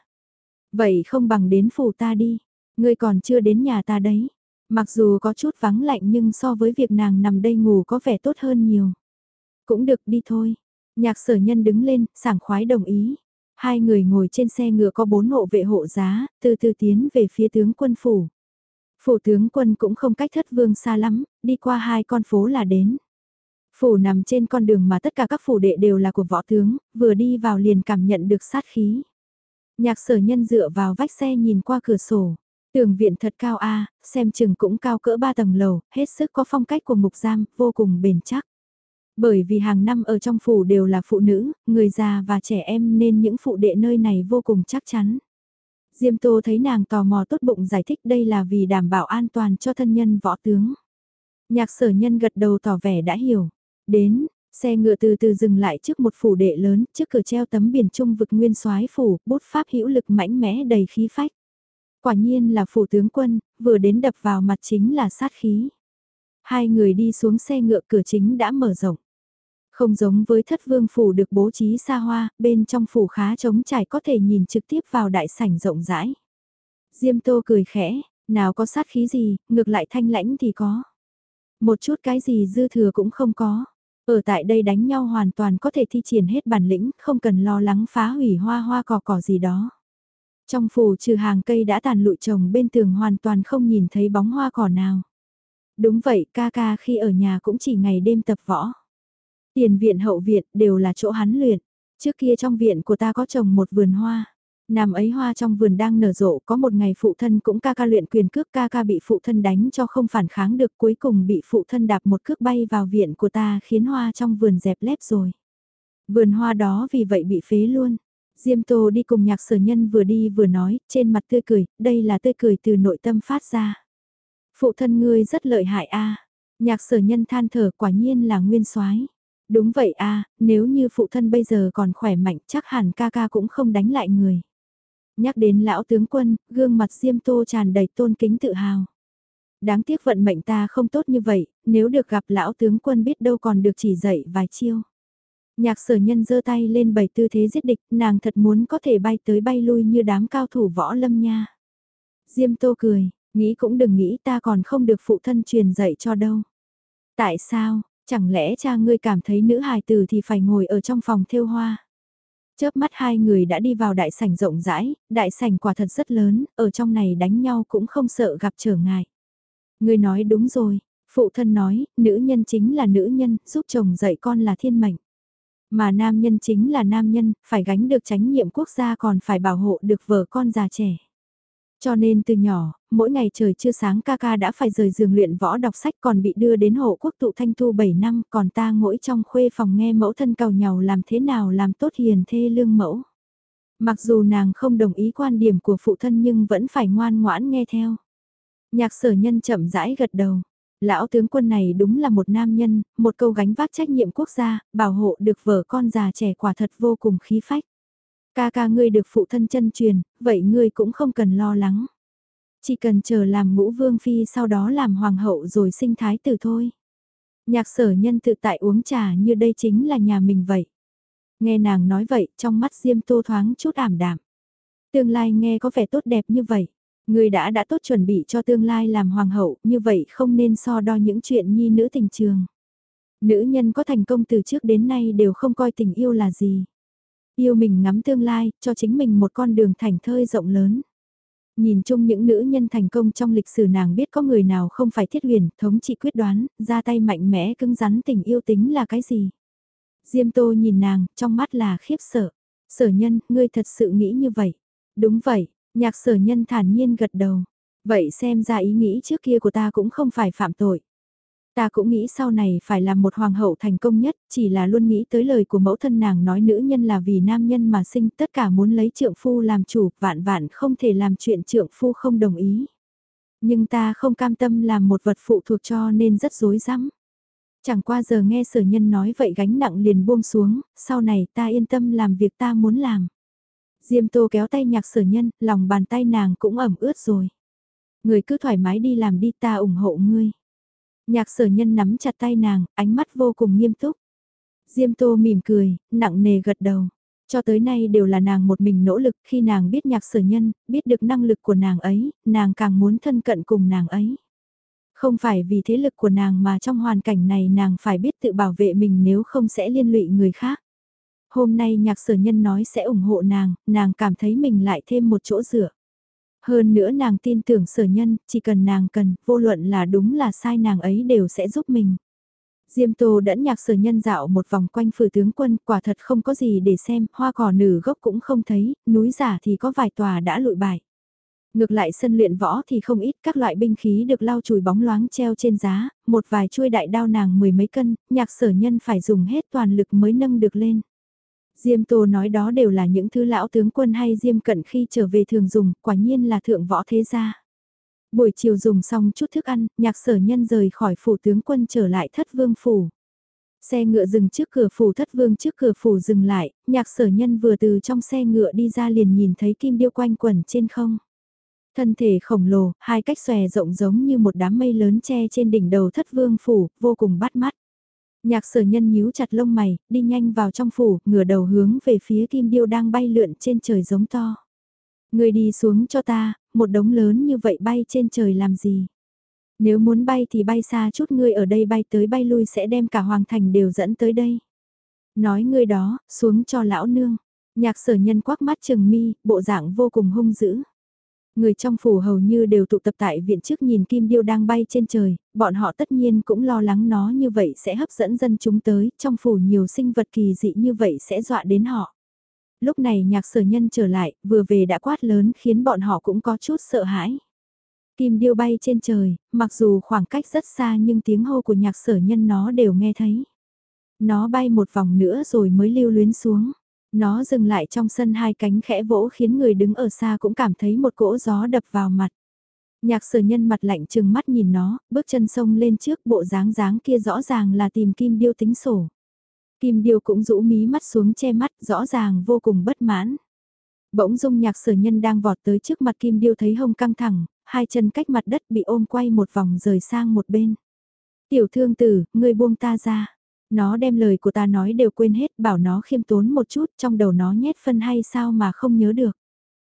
Vậy không bằng đến phủ ta đi, ngươi còn chưa đến nhà ta đấy. Mặc dù có chút vắng lạnh nhưng so với việc nàng nằm đây ngủ có vẻ tốt hơn nhiều. Cũng được đi thôi. Nhạc sở nhân đứng lên, sảng khoái đồng ý. Hai người ngồi trên xe ngựa có bốn hộ vệ hộ giá, từ từ tiến về phía tướng quân phủ. Phủ tướng quân cũng không cách thất vương xa lắm, đi qua hai con phố là đến. Phủ nằm trên con đường mà tất cả các phủ đệ đều là của võ tướng, vừa đi vào liền cảm nhận được sát khí. Nhạc sở nhân dựa vào vách xe nhìn qua cửa sổ. Tường viện thật cao a, xem chừng cũng cao cỡ ba tầng lầu, hết sức có phong cách của mục giam, vô cùng bền chắc. Bởi vì hàng năm ở trong phủ đều là phụ nữ, người già và trẻ em nên những phụ đệ nơi này vô cùng chắc chắn. Diêm Tô thấy nàng tò mò tốt bụng giải thích đây là vì đảm bảo an toàn cho thân nhân võ tướng. Nhạc sở nhân gật đầu tỏ vẻ đã hiểu. Đến, xe ngựa từ từ dừng lại trước một phủ đệ lớn, trước cửa treo tấm biển trung vực nguyên soái phủ, bút pháp hữu lực mãnh mẽ đầy khí phách. Quả nhiên là phủ tướng quân, vừa đến đập vào mặt chính là sát khí. Hai người đi xuống xe ngựa cửa chính đã mở rộng. Không giống với thất vương phủ được bố trí xa hoa, bên trong phủ khá trống trải có thể nhìn trực tiếp vào đại sảnh rộng rãi. Diêm tô cười khẽ, nào có sát khí gì, ngược lại thanh lãnh thì có. Một chút cái gì dư thừa cũng không có. Ở tại đây đánh nhau hoàn toàn có thể thi triển hết bản lĩnh, không cần lo lắng phá hủy hoa hoa cỏ cỏ gì đó. Trong phủ trừ hàng cây đã tàn lụi trồng bên tường hoàn toàn không nhìn thấy bóng hoa cỏ nào. Đúng vậy, ca ca khi ở nhà cũng chỉ ngày đêm tập võ. Tiền viện hậu viện đều là chỗ hắn luyện. Trước kia trong viện của ta có trồng một vườn hoa. Năm ấy hoa trong vườn đang nở rộ có một ngày phụ thân cũng ca ca luyện quyền cước ca ca bị phụ thân đánh cho không phản kháng được cuối cùng bị phụ thân đạp một cước bay vào viện của ta khiến hoa trong vườn dẹp lép rồi. Vườn hoa đó vì vậy bị phế luôn. Diêm Tô đi cùng nhạc sở nhân vừa đi vừa nói, trên mặt tươi cười, đây là tươi cười từ nội tâm phát ra. Phụ thân ngươi rất lợi hại a Nhạc sở nhân than thở quả nhiên là nguyên soái Đúng vậy a nếu như phụ thân bây giờ còn khỏe mạnh chắc hẳn ca ca cũng không đánh lại người. Nhắc đến lão tướng quân, gương mặt Diêm Tô tràn đầy tôn kính tự hào. Đáng tiếc vận mệnh ta không tốt như vậy, nếu được gặp lão tướng quân biết đâu còn được chỉ dạy vài chiêu. Nhạc sở nhân giơ tay lên bảy tư thế giết địch, nàng thật muốn có thể bay tới bay lui như đám cao thủ võ lâm nha. Diêm Tô cười, nghĩ cũng đừng nghĩ ta còn không được phụ thân truyền dạy cho đâu. Tại sao, chẳng lẽ cha ngươi cảm thấy nữ hài tử thì phải ngồi ở trong phòng thêu hoa? Chớp mắt hai người đã đi vào đại sảnh rộng rãi, đại sảnh quả thật rất lớn, ở trong này đánh nhau cũng không sợ gặp trở ngại. ngươi nói đúng rồi, phụ thân nói, nữ nhân chính là nữ nhân, giúp chồng dạy con là thiên mệnh. Mà nam nhân chính là nam nhân, phải gánh được trách nhiệm quốc gia còn phải bảo hộ được vợ con già trẻ. Cho nên từ nhỏ, mỗi ngày trời chưa sáng ca ca đã phải rời giường luyện võ đọc sách còn bị đưa đến hộ quốc tụ thanh thu 7 năm còn ta ngỗi trong khuê phòng nghe mẫu thân cầu nhau làm thế nào làm tốt hiền thê lương mẫu. Mặc dù nàng không đồng ý quan điểm của phụ thân nhưng vẫn phải ngoan ngoãn nghe theo. Nhạc sở nhân chậm rãi gật đầu. Lão tướng quân này đúng là một nam nhân, một câu gánh vác trách nhiệm quốc gia, bảo hộ được vợ con già trẻ quả thật vô cùng khí phách. Ca ca ngươi được phụ thân chân truyền, vậy ngươi cũng không cần lo lắng. Chỉ cần chờ làm ngũ vương phi sau đó làm hoàng hậu rồi sinh thái tử thôi. Nhạc sở nhân tự tại uống trà như đây chính là nhà mình vậy. Nghe nàng nói vậy, trong mắt Diêm Tô thoáng chút ảm đạm. Tương lai nghe có vẻ tốt đẹp như vậy. Người đã đã tốt chuẩn bị cho tương lai làm hoàng hậu, như vậy không nên so đo những chuyện nhi nữ tình trường. Nữ nhân có thành công từ trước đến nay đều không coi tình yêu là gì. Yêu mình ngắm tương lai, cho chính mình một con đường thành thơi rộng lớn. Nhìn chung những nữ nhân thành công trong lịch sử nàng biết có người nào không phải thiết huyền, thống trị quyết đoán, ra tay mạnh mẽ cứng rắn tình yêu tính là cái gì. Diêm tô nhìn nàng, trong mắt là khiếp sợ. Sở nhân, ngươi thật sự nghĩ như vậy. Đúng vậy, nhạc sở nhân thản nhiên gật đầu. Vậy xem ra ý nghĩ trước kia của ta cũng không phải phạm tội. Ta cũng nghĩ sau này phải làm một hoàng hậu thành công nhất, chỉ là luôn nghĩ tới lời của mẫu thân nàng nói nữ nhân là vì nam nhân mà sinh, tất cả muốn lấy trượng phu làm chủ, vạn vạn không thể làm chuyện trượng phu không đồng ý. Nhưng ta không cam tâm làm một vật phụ thuộc cho nên rất dối rắm Chẳng qua giờ nghe sở nhân nói vậy gánh nặng liền buông xuống, sau này ta yên tâm làm việc ta muốn làm. Diêm tô kéo tay nhạc sở nhân, lòng bàn tay nàng cũng ẩm ướt rồi. Người cứ thoải mái đi làm đi ta ủng hộ ngươi. Nhạc sở nhân nắm chặt tay nàng, ánh mắt vô cùng nghiêm túc. Diêm tô mỉm cười, nặng nề gật đầu. Cho tới nay đều là nàng một mình nỗ lực khi nàng biết nhạc sở nhân, biết được năng lực của nàng ấy, nàng càng muốn thân cận cùng nàng ấy. Không phải vì thế lực của nàng mà trong hoàn cảnh này nàng phải biết tự bảo vệ mình nếu không sẽ liên lụy người khác. Hôm nay nhạc sở nhân nói sẽ ủng hộ nàng, nàng cảm thấy mình lại thêm một chỗ dựa. Hơn nữa nàng tin tưởng sở nhân, chỉ cần nàng cần, vô luận là đúng là sai nàng ấy đều sẽ giúp mình. Diêm Tô đẫn nhạc sở nhân dạo một vòng quanh phủ tướng quân, quả thật không có gì để xem, hoa cỏ nử gốc cũng không thấy, núi giả thì có vài tòa đã lụi bại. Ngược lại sân luyện võ thì không ít các loại binh khí được lau chùi bóng loáng treo trên giá, một vài chuôi đại đao nàng mười mấy cân, nhạc sở nhân phải dùng hết toàn lực mới nâng được lên. Diêm Tô nói đó đều là những thứ lão tướng quân hay Diêm Cận khi trở về thường dùng, quả nhiên là thượng võ thế gia. Buổi chiều dùng xong chút thức ăn, nhạc sở nhân rời khỏi phủ tướng quân trở lại thất vương phủ. Xe ngựa dừng trước cửa phủ thất vương trước cửa phủ dừng lại, nhạc sở nhân vừa từ trong xe ngựa đi ra liền nhìn thấy kim điêu quanh quẩn trên không. Thân thể khổng lồ, hai cách xòe rộng giống như một đám mây lớn che trên đỉnh đầu thất vương phủ, vô cùng bắt mắt. Nhạc sở nhân nhíu chặt lông mày, đi nhanh vào trong phủ, ngửa đầu hướng về phía kim điêu đang bay lượn trên trời giống to. Người đi xuống cho ta, một đống lớn như vậy bay trên trời làm gì? Nếu muốn bay thì bay xa chút ngươi ở đây bay tới bay lui sẽ đem cả hoàng thành đều dẫn tới đây. Nói ngươi đó, xuống cho lão nương. Nhạc sở nhân quắc mắt trừng mi, bộ dạng vô cùng hung dữ. Người trong phủ hầu như đều tụ tập tại viện trước nhìn kim điêu đang bay trên trời, bọn họ tất nhiên cũng lo lắng nó như vậy sẽ hấp dẫn dân chúng tới, trong phủ nhiều sinh vật kỳ dị như vậy sẽ dọa đến họ. Lúc này nhạc sở nhân trở lại, vừa về đã quát lớn khiến bọn họ cũng có chút sợ hãi. Kim điêu bay trên trời, mặc dù khoảng cách rất xa nhưng tiếng hô của nhạc sở nhân nó đều nghe thấy. Nó bay một vòng nữa rồi mới lưu luyến xuống. Nó dừng lại trong sân hai cánh khẽ vỗ khiến người đứng ở xa cũng cảm thấy một cỗ gió đập vào mặt. Nhạc sở nhân mặt lạnh chừng mắt nhìn nó, bước chân sông lên trước bộ dáng dáng kia rõ ràng là tìm kim điêu tính sổ. Kim điêu cũng rũ mí mắt xuống che mắt rõ ràng vô cùng bất mãn. Bỗng dung nhạc sở nhân đang vọt tới trước mặt kim điêu thấy hông căng thẳng, hai chân cách mặt đất bị ôm quay một vòng rời sang một bên. Tiểu thương tử, ngươi buông ta ra. Nó đem lời của ta nói đều quên hết bảo nó khiêm tốn một chút trong đầu nó nhét phân hay sao mà không nhớ được.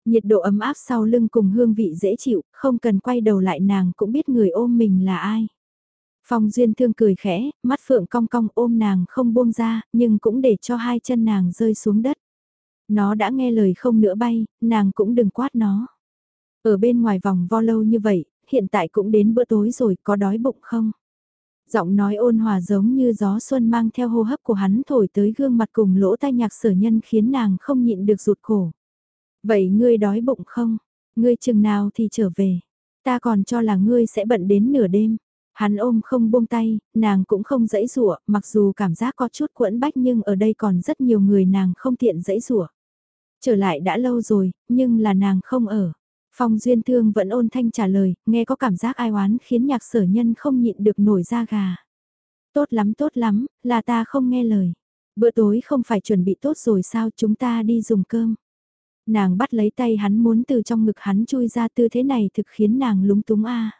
Nhiệt độ ấm áp sau lưng cùng hương vị dễ chịu, không cần quay đầu lại nàng cũng biết người ôm mình là ai. Phong Duyên Thương cười khẽ, mắt phượng cong cong ôm nàng không buông ra, nhưng cũng để cho hai chân nàng rơi xuống đất. Nó đã nghe lời không nữa bay, nàng cũng đừng quát nó. Ở bên ngoài vòng vo lâu như vậy, hiện tại cũng đến bữa tối rồi, có đói bụng không? Giọng nói ôn hòa giống như gió xuân mang theo hô hấp của hắn thổi tới gương mặt cùng lỗ tai nhạc sở nhân khiến nàng không nhịn được rụt cổ. Vậy ngươi đói bụng không? Ngươi chừng nào thì trở về? Ta còn cho là ngươi sẽ bận đến nửa đêm. Hắn ôm không buông tay, nàng cũng không dãy rủa, mặc dù cảm giác có chút quẫn bách nhưng ở đây còn rất nhiều người nàng không tiện dãy rủa. Trở lại đã lâu rồi, nhưng là nàng không ở. Phong Duyên Thương vẫn ôn thanh trả lời, nghe có cảm giác ai oán khiến nhạc sở nhân không nhịn được nổi da gà. Tốt lắm tốt lắm, là ta không nghe lời. Bữa tối không phải chuẩn bị tốt rồi sao chúng ta đi dùng cơm. Nàng bắt lấy tay hắn muốn từ trong ngực hắn chui ra tư thế này thực khiến nàng lúng túng a.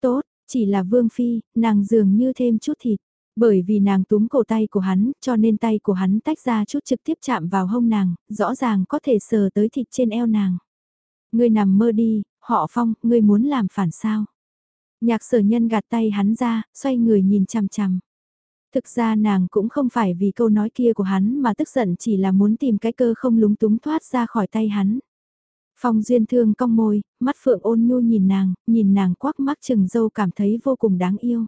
Tốt, chỉ là Vương Phi, nàng dường như thêm chút thịt. Bởi vì nàng túm cổ tay của hắn, cho nên tay của hắn tách ra chút trực tiếp chạm vào hông nàng, rõ ràng có thể sờ tới thịt trên eo nàng. Ngươi nằm mơ đi, họ phong, ngươi muốn làm phản sao? Nhạc sở nhân gạt tay hắn ra, xoay người nhìn chằm chằm. Thực ra nàng cũng không phải vì câu nói kia của hắn mà tức giận chỉ là muốn tìm cái cơ không lúng túng thoát ra khỏi tay hắn. Phong duyên thương cong môi, mắt phượng ôn nhu nhìn nàng, nhìn nàng quắc mắt chừng dâu cảm thấy vô cùng đáng yêu.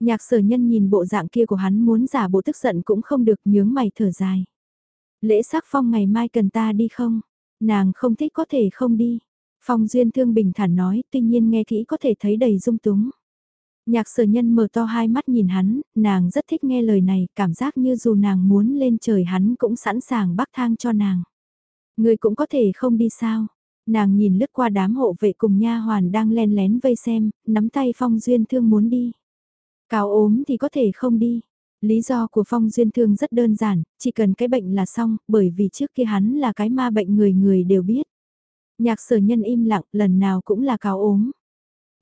Nhạc sở nhân nhìn bộ dạng kia của hắn muốn giả bộ tức giận cũng không được nhướng mày thở dài. Lễ sắc phong ngày mai cần ta đi không? Nàng không thích có thể không đi. Phong duyên thương bình thản nói, tuy nhiên nghe kỹ có thể thấy đầy dung túng. Nhạc sở nhân mở to hai mắt nhìn hắn, nàng rất thích nghe lời này, cảm giác như dù nàng muốn lên trời hắn cũng sẵn sàng bắc thang cho nàng. Người cũng có thể không đi sao. Nàng nhìn lướt qua đám hộ vệ cùng nha hoàn đang len lén vây xem, nắm tay phong duyên thương muốn đi. Cáo ốm thì có thể không đi. Lý do của Phong Duyên Thương rất đơn giản, chỉ cần cái bệnh là xong, bởi vì trước kia hắn là cái ma bệnh người người đều biết. Nhạc sở nhân im lặng, lần nào cũng là cao ốm.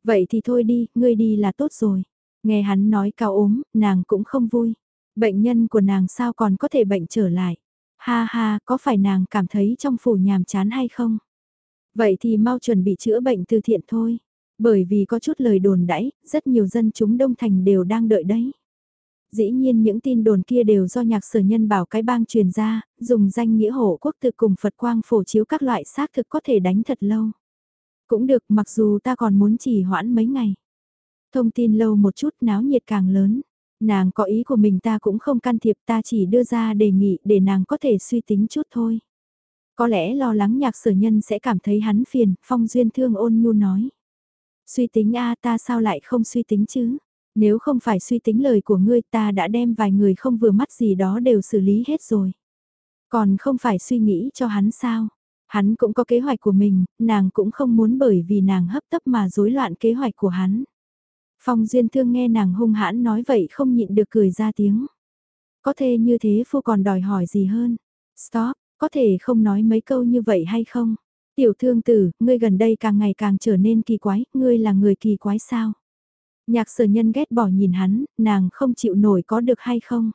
Vậy thì thôi đi, ngươi đi là tốt rồi. Nghe hắn nói cao ốm, nàng cũng không vui. Bệnh nhân của nàng sao còn có thể bệnh trở lại. Ha ha, có phải nàng cảm thấy trong phủ nhàm chán hay không? Vậy thì mau chuẩn bị chữa bệnh từ thiện thôi. Bởi vì có chút lời đồn đãi, rất nhiều dân chúng đông thành đều đang đợi đấy dĩ nhiên những tin đồn kia đều do nhạc sở nhân bảo cái bang truyền ra, dùng danh nghĩa hổ quốc tự cùng Phật quang phổ chiếu các loại xác thực có thể đánh thật lâu. Cũng được mặc dù ta còn muốn chỉ hoãn mấy ngày. Thông tin lâu một chút náo nhiệt càng lớn. Nàng có ý của mình ta cũng không can thiệp ta chỉ đưa ra đề nghị để nàng có thể suy tính chút thôi. Có lẽ lo lắng nhạc sở nhân sẽ cảm thấy hắn phiền, phong duyên thương ôn nhu nói. Suy tính a ta sao lại không suy tính chứ? Nếu không phải suy tính lời của ngươi ta đã đem vài người không vừa mắt gì đó đều xử lý hết rồi. Còn không phải suy nghĩ cho hắn sao? Hắn cũng có kế hoạch của mình, nàng cũng không muốn bởi vì nàng hấp tấp mà rối loạn kế hoạch của hắn. Phong Duyên Thương nghe nàng hung hãn nói vậy không nhịn được cười ra tiếng. Có thể như thế phu còn đòi hỏi gì hơn? Stop, có thể không nói mấy câu như vậy hay không? Tiểu thương tử, ngươi gần đây càng ngày càng trở nên kỳ quái, ngươi là người kỳ quái sao? Nhạc sở nhân ghét bỏ nhìn hắn, nàng không chịu nổi có được hay không?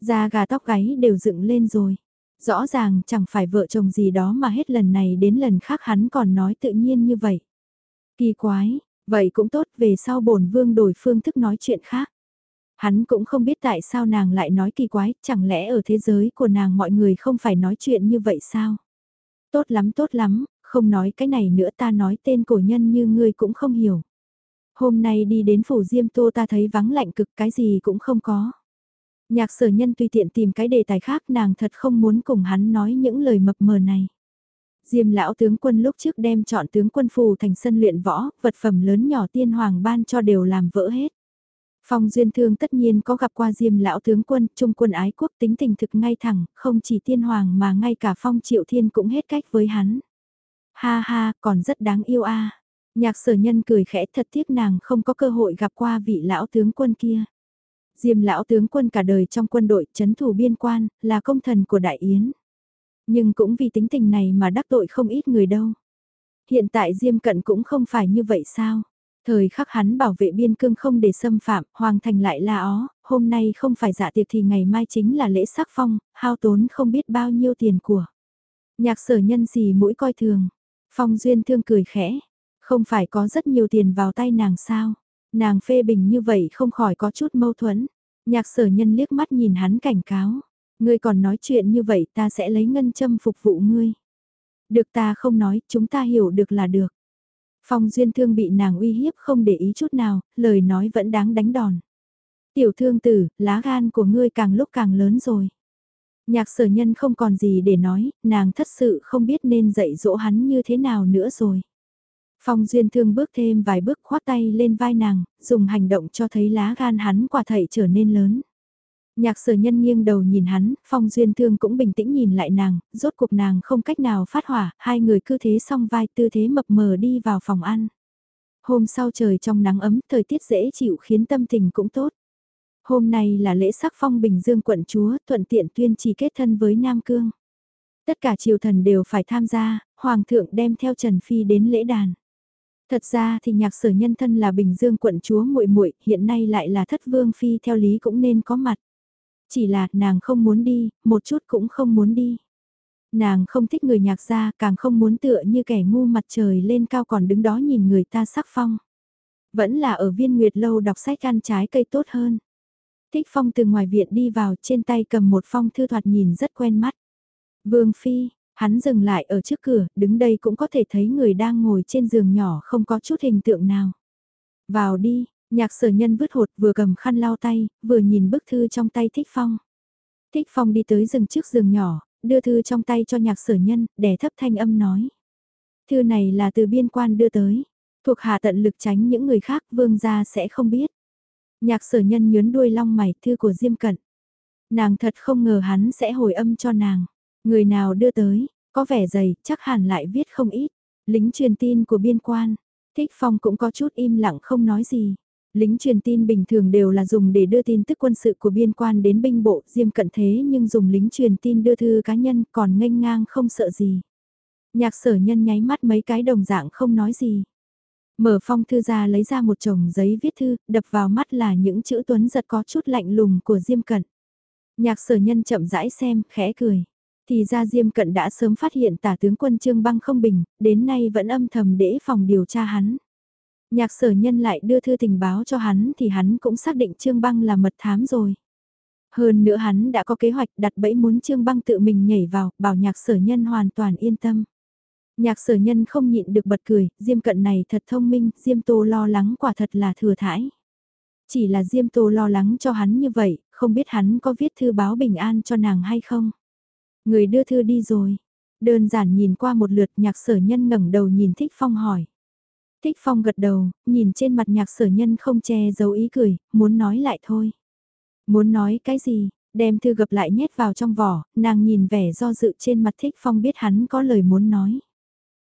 Da gà tóc gáy đều dựng lên rồi. Rõ ràng chẳng phải vợ chồng gì đó mà hết lần này đến lần khác hắn còn nói tự nhiên như vậy. Kỳ quái, vậy cũng tốt về sau bổn vương đổi phương thức nói chuyện khác. Hắn cũng không biết tại sao nàng lại nói kỳ quái, chẳng lẽ ở thế giới của nàng mọi người không phải nói chuyện như vậy sao? Tốt lắm tốt lắm, không nói cái này nữa ta nói tên cổ nhân như ngươi cũng không hiểu. Hôm nay đi đến phủ Diêm Tô ta thấy vắng lạnh cực cái gì cũng không có. Nhạc sở nhân tùy tiện tìm cái đề tài khác nàng thật không muốn cùng hắn nói những lời mập mờ này. Diêm lão tướng quân lúc trước đem chọn tướng quân phù thành sân luyện võ, vật phẩm lớn nhỏ tiên hoàng ban cho đều làm vỡ hết. Phong Duyên Thương tất nhiên có gặp qua Diêm lão tướng quân, trung quân ái quốc tính tình thực ngay thẳng, không chỉ tiên hoàng mà ngay cả Phong Triệu Thiên cũng hết cách với hắn. Ha ha, còn rất đáng yêu a. Nhạc sở nhân cười khẽ thật tiếc nàng không có cơ hội gặp qua vị lão tướng quân kia. Diêm lão tướng quân cả đời trong quân đội chấn thủ biên quan, là công thần của Đại Yến. Nhưng cũng vì tính tình này mà đắc tội không ít người đâu. Hiện tại Diêm cận cũng không phải như vậy sao? Thời khắc hắn bảo vệ biên cương không để xâm phạm, hoàng thành lại là ó, hôm nay không phải dạ tiệc thì ngày mai chính là lễ sắc phong, hao tốn không biết bao nhiêu tiền của. Nhạc sở nhân gì mũi coi thường, phong duyên thương cười khẽ, không phải có rất nhiều tiền vào tay nàng sao, nàng phê bình như vậy không khỏi có chút mâu thuẫn. Nhạc sở nhân liếc mắt nhìn hắn cảnh cáo, ngươi còn nói chuyện như vậy ta sẽ lấy ngân châm phục vụ ngươi. Được ta không nói, chúng ta hiểu được là được. Phong duyên thương bị nàng uy hiếp không để ý chút nào, lời nói vẫn đáng đánh đòn. Tiểu thương tử, lá gan của ngươi càng lúc càng lớn rồi. Nhạc sở nhân không còn gì để nói, nàng thất sự không biết nên dạy dỗ hắn như thế nào nữa rồi. Phong duyên thương bước thêm vài bước khoát tay lên vai nàng, dùng hành động cho thấy lá gan hắn quả thầy trở nên lớn. Nhạc sở nhân nghiêng đầu nhìn hắn, phong duyên thương cũng bình tĩnh nhìn lại nàng, rốt cuộc nàng không cách nào phát hỏa, hai người cứ thế song vai tư thế mập mờ đi vào phòng ăn. Hôm sau trời trong nắng ấm, thời tiết dễ chịu khiến tâm tình cũng tốt. Hôm nay là lễ sắc phong Bình Dương quận chúa, thuận tiện tuyên trì kết thân với Nam Cương. Tất cả triều thần đều phải tham gia, Hoàng thượng đem theo Trần Phi đến lễ đàn. Thật ra thì nhạc sở nhân thân là Bình Dương quận chúa muội muội hiện nay lại là thất vương phi theo lý cũng nên có mặt. Chỉ là nàng không muốn đi, một chút cũng không muốn đi. Nàng không thích người nhạc gia, càng không muốn tựa như kẻ ngu mặt trời lên cao còn đứng đó nhìn người ta sắc phong. Vẫn là ở viên nguyệt lâu đọc sách ăn trái cây tốt hơn. Thích phong từ ngoài viện đi vào trên tay cầm một phong thư thoạt nhìn rất quen mắt. Vương Phi, hắn dừng lại ở trước cửa, đứng đây cũng có thể thấy người đang ngồi trên giường nhỏ không có chút hình tượng nào. Vào đi, Nhạc sở nhân vứt hột vừa cầm khăn lau tay, vừa nhìn bức thư trong tay Thích Phong. Thích Phong đi tới rừng trước giường nhỏ, đưa thư trong tay cho nhạc sở nhân, để thấp thanh âm nói. Thư này là từ biên quan đưa tới, thuộc hạ tận lực tránh những người khác vương gia sẽ không biết. Nhạc sở nhân nhớn đuôi long mày thư của Diêm Cận. Nàng thật không ngờ hắn sẽ hồi âm cho nàng. Người nào đưa tới, có vẻ dày, chắc hẳn lại viết không ít. Lính truyền tin của biên quan. Thích Phong cũng có chút im lặng không nói gì. Lính truyền tin bình thường đều là dùng để đưa tin tức quân sự của biên quan đến binh bộ, diêm cận thế nhưng dùng lính truyền tin đưa thư cá nhân còn nghênh ngang không sợ gì. Nhạc sở nhân nháy mắt mấy cái đồng dạng không nói gì. Mở phong thư ra lấy ra một chồng giấy viết thư, đập vào mắt là những chữ tuấn giật có chút lạnh lùng của Diêm Cận. Nhạc sở nhân chậm rãi xem, khẽ cười. Thì ra Diêm Cận đã sớm phát hiện tả tướng quân Trương Băng không bình, đến nay vẫn âm thầm để phòng điều tra hắn. Nhạc sở nhân lại đưa thư tình báo cho hắn thì hắn cũng xác định Trương Băng là mật thám rồi. Hơn nữa hắn đã có kế hoạch đặt bẫy muốn Trương Băng tự mình nhảy vào, bảo nhạc sở nhân hoàn toàn yên tâm. Nhạc sở nhân không nhịn được bật cười, Diêm cận này thật thông minh, Diêm Tô lo lắng quả thật là thừa thãi. Chỉ là Diêm Tô lo lắng cho hắn như vậy, không biết hắn có viết thư báo bình an cho nàng hay không. Người đưa thư đi rồi. Đơn giản nhìn qua một lượt nhạc sở nhân ngẩng đầu nhìn Thích Phong hỏi. Thích Phong gật đầu, nhìn trên mặt nhạc sở nhân không che giấu ý cười, muốn nói lại thôi. Muốn nói cái gì, đem thư gập lại nhét vào trong vỏ, nàng nhìn vẻ do dự trên mặt Thích Phong biết hắn có lời muốn nói.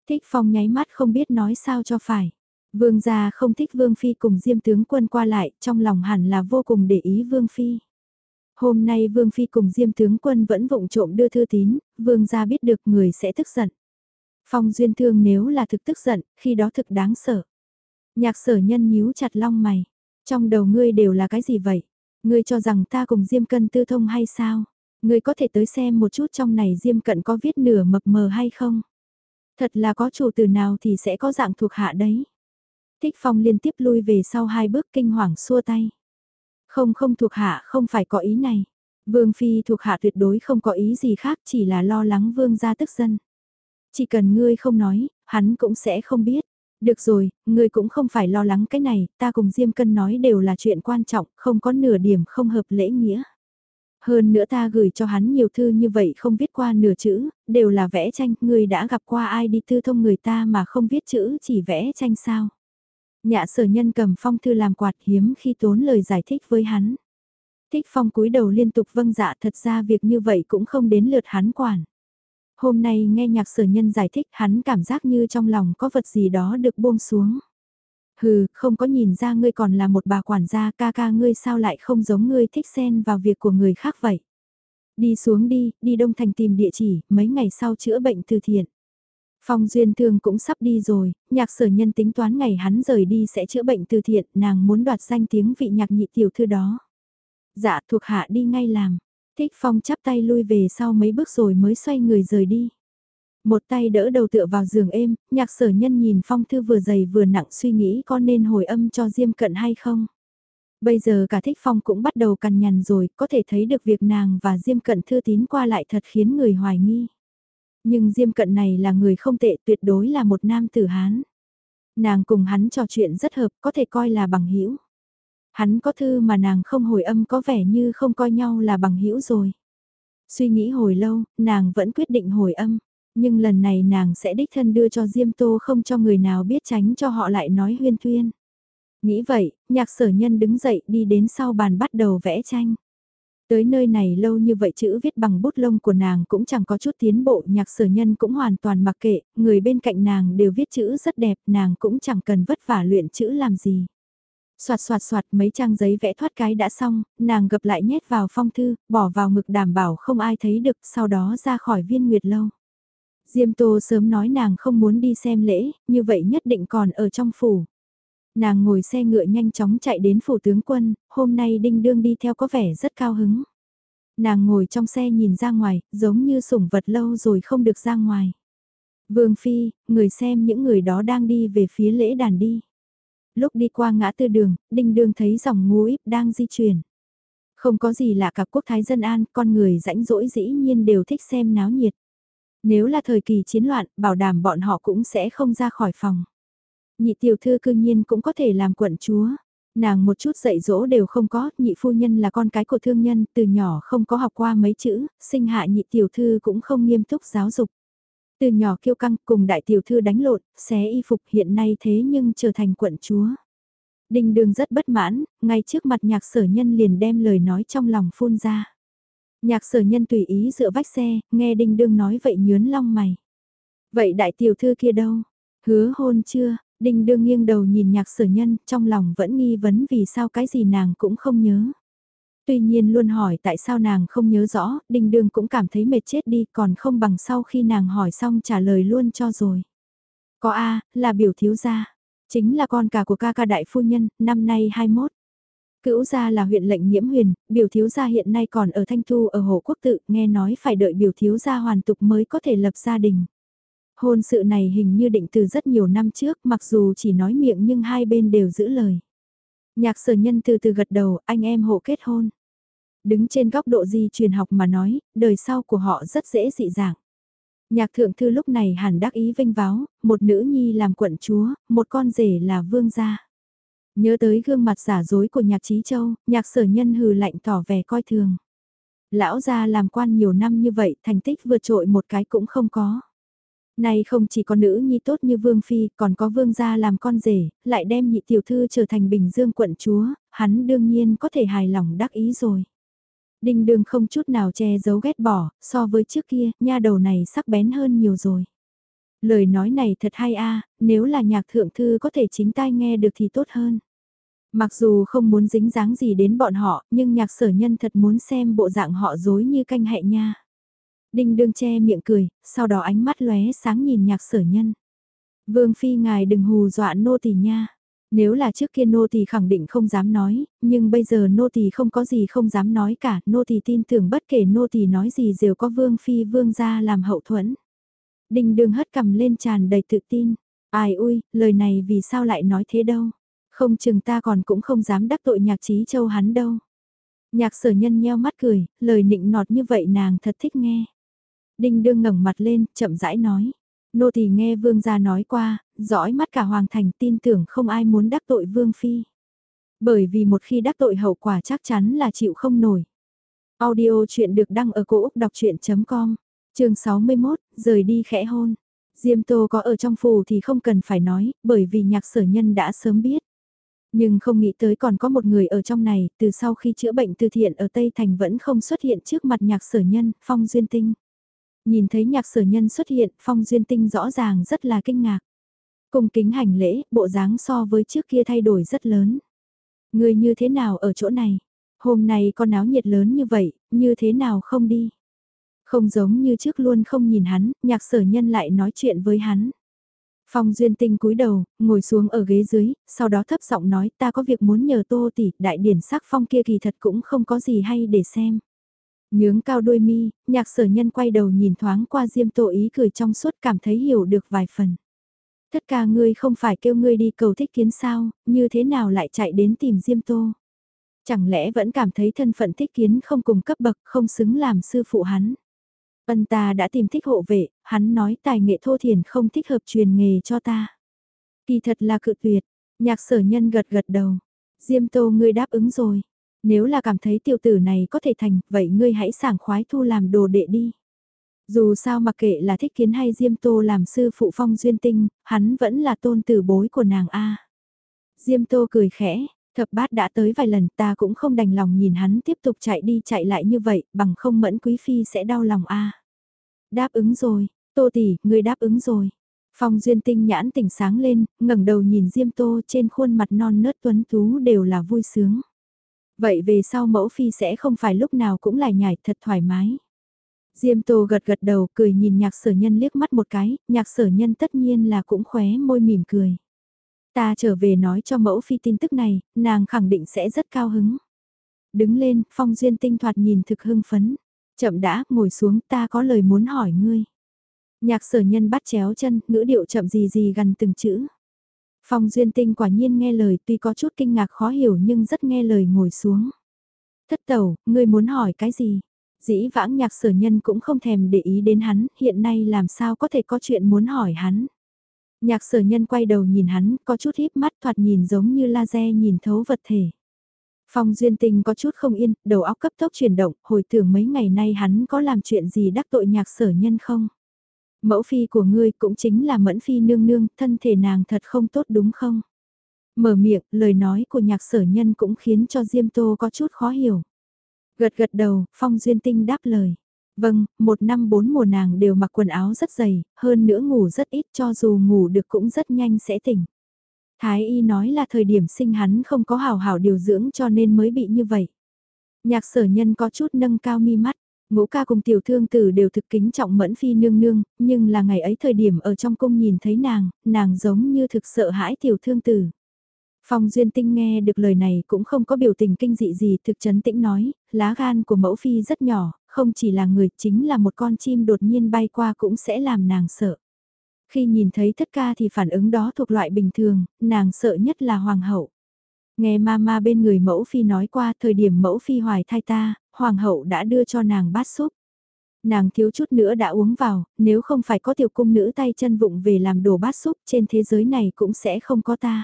Thích Phong nháy mắt không biết nói sao cho phải. Vương gia không thích Vương Phi cùng Diêm tướng quân qua lại, trong lòng hẳn là vô cùng để ý Vương Phi. Hôm nay Vương Phi cùng Diêm tướng quân vẫn vụng trộm đưa thư tín, Vương gia biết được người sẽ tức giận. Phong duyên thương nếu là thực tức giận, khi đó thực đáng sợ. Nhạc sở nhân nhíu chặt long mày. Trong đầu ngươi đều là cái gì vậy? Ngươi cho rằng ta cùng Diêm Cân tư thông hay sao? Ngươi có thể tới xem một chút trong này Diêm Cận có viết nửa mập mờ hay không? Thật là có chủ từ nào thì sẽ có dạng thuộc hạ đấy. Thích Phong liên tiếp lui về sau hai bước kinh hoàng xua tay. Không không thuộc hạ không phải có ý này. Vương Phi thuộc hạ tuyệt đối không có ý gì khác chỉ là lo lắng Vương gia tức dân. Chỉ cần ngươi không nói, hắn cũng sẽ không biết. Được rồi, ngươi cũng không phải lo lắng cái này, ta cùng Diêm Cân nói đều là chuyện quan trọng, không có nửa điểm không hợp lễ nghĩa. Hơn nữa ta gửi cho hắn nhiều thư như vậy không viết qua nửa chữ, đều là vẽ tranh, ngươi đã gặp qua ai đi thư thông người ta mà không viết chữ chỉ vẽ tranh sao. Nhạ sở nhân cầm phong thư làm quạt hiếm khi tốn lời giải thích với hắn. Thích phong cúi đầu liên tục vâng dạ thật ra việc như vậy cũng không đến lượt hắn quản. Hôm nay nghe nhạc sở nhân giải thích hắn cảm giác như trong lòng có vật gì đó được buông xuống. Hừ, không có nhìn ra ngươi còn là một bà quản gia ca ca ngươi sao lại không giống ngươi thích xen vào việc của người khác vậy. Đi xuống đi, đi Đông Thành tìm địa chỉ, mấy ngày sau chữa bệnh từ thiện. Phong Duyên Thương cũng sắp đi rồi, nhạc sở nhân tính toán ngày hắn rời đi sẽ chữa bệnh từ thiện, nàng muốn đoạt danh tiếng vị nhạc nhị tiểu thư đó. Dạ thuộc hạ đi ngay làm, thích Phong chắp tay lui về sau mấy bước rồi mới xoay người rời đi. Một tay đỡ đầu tựa vào giường êm, nhạc sở nhân nhìn Phong thư vừa dày vừa nặng suy nghĩ có nên hồi âm cho Diêm Cận hay không. Bây giờ cả thích Phong cũng bắt đầu cằn nhằn rồi, có thể thấy được việc nàng và Diêm Cận thư tín qua lại thật khiến người hoài nghi. Nhưng Diêm Cận này là người không tệ tuyệt đối là một nam tử Hán. Nàng cùng hắn trò chuyện rất hợp có thể coi là bằng hữu Hắn có thư mà nàng không hồi âm có vẻ như không coi nhau là bằng hữu rồi. Suy nghĩ hồi lâu, nàng vẫn quyết định hồi âm. Nhưng lần này nàng sẽ đích thân đưa cho Diêm Tô không cho người nào biết tránh cho họ lại nói huyên thuyên. Nghĩ vậy, nhạc sở nhân đứng dậy đi đến sau bàn bắt đầu vẽ tranh. Tới nơi này lâu như vậy chữ viết bằng bút lông của nàng cũng chẳng có chút tiến bộ, nhạc sở nhân cũng hoàn toàn mặc kệ, người bên cạnh nàng đều viết chữ rất đẹp, nàng cũng chẳng cần vất vả luyện chữ làm gì. Xoạt xoạt xoạt mấy trang giấy vẽ thoát cái đã xong, nàng gập lại nhét vào phong thư, bỏ vào ngực đảm bảo không ai thấy được, sau đó ra khỏi viên nguyệt lâu. Diêm Tô sớm nói nàng không muốn đi xem lễ, như vậy nhất định còn ở trong phủ. Nàng ngồi xe ngựa nhanh chóng chạy đến phủ tướng quân, hôm nay đinh đương đi theo có vẻ rất cao hứng. Nàng ngồi trong xe nhìn ra ngoài, giống như sủng vật lâu rồi không được ra ngoài. Vương Phi, người xem những người đó đang đi về phía lễ đàn đi. Lúc đi qua ngã tư đường, đinh đương thấy dòng ngũ íp đang di chuyển. Không có gì lạ cả quốc thái dân an, con người rãnh rỗi dĩ nhiên đều thích xem náo nhiệt. Nếu là thời kỳ chiến loạn, bảo đảm bọn họ cũng sẽ không ra khỏi phòng. Nhị tiểu thư cư nhiên cũng có thể làm quận chúa. Nàng một chút dạy dỗ đều không có, nhị phu nhân là con cái của thương nhân, từ nhỏ không có học qua mấy chữ, sinh hạ nhị tiểu thư cũng không nghiêm túc giáo dục. Từ nhỏ kiêu căng cùng đại tiểu thư đánh lộn, xé y phục hiện nay thế nhưng trở thành quận chúa. Đình đường rất bất mãn, ngay trước mặt nhạc sở nhân liền đem lời nói trong lòng phun ra. Nhạc sở nhân tùy ý dựa vách xe, nghe đinh đương nói vậy nhớn long mày. Vậy đại tiểu thư kia đâu? Hứa hôn chưa? Đinh đương nghiêng đầu nhìn nhạc sở nhân, trong lòng vẫn nghi vấn vì sao cái gì nàng cũng không nhớ. Tuy nhiên luôn hỏi tại sao nàng không nhớ rõ, đinh đương cũng cảm thấy mệt chết đi còn không bằng sau khi nàng hỏi xong trả lời luôn cho rồi. Có A, là biểu thiếu gia. Chính là con cả của ca ca đại phu nhân, năm nay 21. Cữu gia là huyện lệnh nhiễm huyền, biểu thiếu gia hiện nay còn ở Thanh Thu ở Hồ Quốc Tự, nghe nói phải đợi biểu thiếu gia hoàn tục mới có thể lập gia đình. Hôn sự này hình như định từ rất nhiều năm trước, mặc dù chỉ nói miệng nhưng hai bên đều giữ lời. Nhạc sở nhân từ từ gật đầu, anh em hộ kết hôn. Đứng trên góc độ di truyền học mà nói, đời sau của họ rất dễ dị dạng. Nhạc thượng thư lúc này hẳn đắc ý vinh váo, một nữ nhi làm quận chúa, một con rể là vương gia. Nhớ tới gương mặt giả dối của nhạc trí châu, nhạc sở nhân hừ lạnh tỏ vẻ coi thường. Lão gia làm quan nhiều năm như vậy, thành tích vượt trội một cái cũng không có. Này không chỉ có nữ nhi tốt như Vương Phi, còn có Vương gia làm con rể, lại đem nhị tiểu thư trở thành Bình Dương quận chúa, hắn đương nhiên có thể hài lòng đắc ý rồi. Đinh đường không chút nào che giấu ghét bỏ, so với trước kia, nha đầu này sắc bén hơn nhiều rồi. Lời nói này thật hay a nếu là nhạc thượng thư có thể chính tai nghe được thì tốt hơn. Mặc dù không muốn dính dáng gì đến bọn họ, nhưng nhạc sở nhân thật muốn xem bộ dạng họ dối như canh hẹ nha. Đinh đương che miệng cười, sau đó ánh mắt lóe sáng nhìn nhạc sở nhân. Vương Phi ngài đừng hù dọa nô tỳ nha. Nếu là trước kia nô tỳ khẳng định không dám nói, nhưng bây giờ nô tỳ không có gì không dám nói cả, nô tỳ tin tưởng bất kể nô tỳ nói gì đều có Vương Phi Vương gia làm hậu thuẫn. Đinh đương hất cầm lên tràn đầy tự tin. Ai ui, lời này vì sao lại nói thế đâu. Không chừng ta còn cũng không dám đắc tội nhạc trí châu hắn đâu. Nhạc sở nhân nheo mắt cười, lời nịnh nọt như vậy nàng thật thích nghe. Đinh đương ngẩng mặt lên, chậm rãi nói. Nô thì nghe vương gia nói qua, dõi mắt cả hoàng thành tin tưởng không ai muốn đắc tội vương phi. Bởi vì một khi đắc tội hậu quả chắc chắn là chịu không nổi. Audio chuyện được đăng ở cổ Úc đọc chuyện.com, trường 61, rời đi khẽ hôn. Diêm Tô có ở trong phủ thì không cần phải nói, bởi vì nhạc sở nhân đã sớm biết. Nhưng không nghĩ tới còn có một người ở trong này, từ sau khi chữa bệnh từ thiện ở Tây Thành vẫn không xuất hiện trước mặt nhạc sở nhân, Phong Duyên Tinh. Nhìn thấy nhạc sở nhân xuất hiện, Phong Duyên Tinh rõ ràng rất là kinh ngạc. Cùng kính hành lễ, bộ dáng so với trước kia thay đổi rất lớn. Người như thế nào ở chỗ này? Hôm nay con áo nhiệt lớn như vậy, như thế nào không đi? Không giống như trước luôn không nhìn hắn, nhạc sở nhân lại nói chuyện với hắn. Phong Duyên Tinh cúi đầu, ngồi xuống ở ghế dưới, sau đó thấp giọng nói ta có việc muốn nhờ tô tỷ, đại điển sắc phong kia kỳ thật cũng không có gì hay để xem. Nhướng cao đôi mi, nhạc sở nhân quay đầu nhìn thoáng qua Diêm Tô ý cười trong suốt cảm thấy hiểu được vài phần. Tất cả ngươi không phải kêu ngươi đi cầu thích kiến sao, như thế nào lại chạy đến tìm Diêm Tô. Chẳng lẽ vẫn cảm thấy thân phận thích kiến không cùng cấp bậc không xứng làm sư phụ hắn. Ân ta đã tìm thích hộ vệ, hắn nói tài nghệ thô thiền không thích hợp truyền nghề cho ta. Kỳ thật là cự tuyệt, nhạc sở nhân gật gật đầu. Diêm tô ngươi đáp ứng rồi. Nếu là cảm thấy tiểu tử này có thể thành, vậy ngươi hãy sảng khoái thu làm đồ đệ đi. Dù sao mặc kệ là thích kiến hay Diêm Tô làm sư phụ phong duyên tinh, hắn vẫn là tôn tử bối của nàng A. Diêm Tô cười khẽ, thập bát đã tới vài lần ta cũng không đành lòng nhìn hắn tiếp tục chạy đi chạy lại như vậy, bằng không mẫn quý phi sẽ đau lòng A. Đáp ứng rồi, Tô tỷ, ngươi đáp ứng rồi. Phong duyên tinh nhãn tỉnh sáng lên, ngẩng đầu nhìn Diêm Tô trên khuôn mặt non nớt tuấn tú đều là vui sướng. Vậy về sau mẫu phi sẽ không phải lúc nào cũng lại nhảy thật thoải mái. Diêm Tô gật gật đầu cười nhìn nhạc sở nhân liếc mắt một cái, nhạc sở nhân tất nhiên là cũng khóe môi mỉm cười. Ta trở về nói cho mẫu phi tin tức này, nàng khẳng định sẽ rất cao hứng. Đứng lên, phong duyên tinh thoạt nhìn thực hưng phấn. Chậm đã, ngồi xuống ta có lời muốn hỏi ngươi. Nhạc sở nhân bắt chéo chân, ngữ điệu chậm gì gì gần từng chữ. Phong Duyên Tinh quả nhiên nghe lời tuy có chút kinh ngạc khó hiểu nhưng rất nghe lời ngồi xuống. Thất tẩu, ngươi muốn hỏi cái gì? Dĩ vãng nhạc sở nhân cũng không thèm để ý đến hắn, hiện nay làm sao có thể có chuyện muốn hỏi hắn. Nhạc sở nhân quay đầu nhìn hắn, có chút híp mắt thoạt nhìn giống như laser nhìn thấu vật thể. Phong Duyên Tinh có chút không yên, đầu óc cấp tốc chuyển động, hồi tưởng mấy ngày nay hắn có làm chuyện gì đắc tội nhạc sở nhân không? Mẫu phi của ngươi cũng chính là mẫn phi nương nương, thân thể nàng thật không tốt đúng không? Mở miệng, lời nói của nhạc sở nhân cũng khiến cho Diêm Tô có chút khó hiểu. Gật gật đầu, Phong Duyên Tinh đáp lời. Vâng, một năm bốn mùa nàng đều mặc quần áo rất dày, hơn nữa ngủ rất ít cho dù ngủ được cũng rất nhanh sẽ tỉnh. Thái y nói là thời điểm sinh hắn không có hào hảo điều dưỡng cho nên mới bị như vậy. Nhạc sở nhân có chút nâng cao mi mắt. Ngũ ca cùng tiểu thương tử đều thực kính trọng mẫn phi nương nương, nhưng là ngày ấy thời điểm ở trong cung nhìn thấy nàng, nàng giống như thực sợ hãi tiểu thương tử. Phong Duyên Tinh nghe được lời này cũng không có biểu tình kinh dị gì thực chấn tĩnh nói, lá gan của mẫu phi rất nhỏ, không chỉ là người chính là một con chim đột nhiên bay qua cũng sẽ làm nàng sợ. Khi nhìn thấy thất ca thì phản ứng đó thuộc loại bình thường, nàng sợ nhất là hoàng hậu. Nghe mama bên người mẫu phi nói qua thời điểm mẫu phi hoài thai ta, hoàng hậu đã đưa cho nàng bát súp. Nàng thiếu chút nữa đã uống vào, nếu không phải có tiểu cung nữ tay chân vụng về làm đồ bát súp trên thế giới này cũng sẽ không có ta.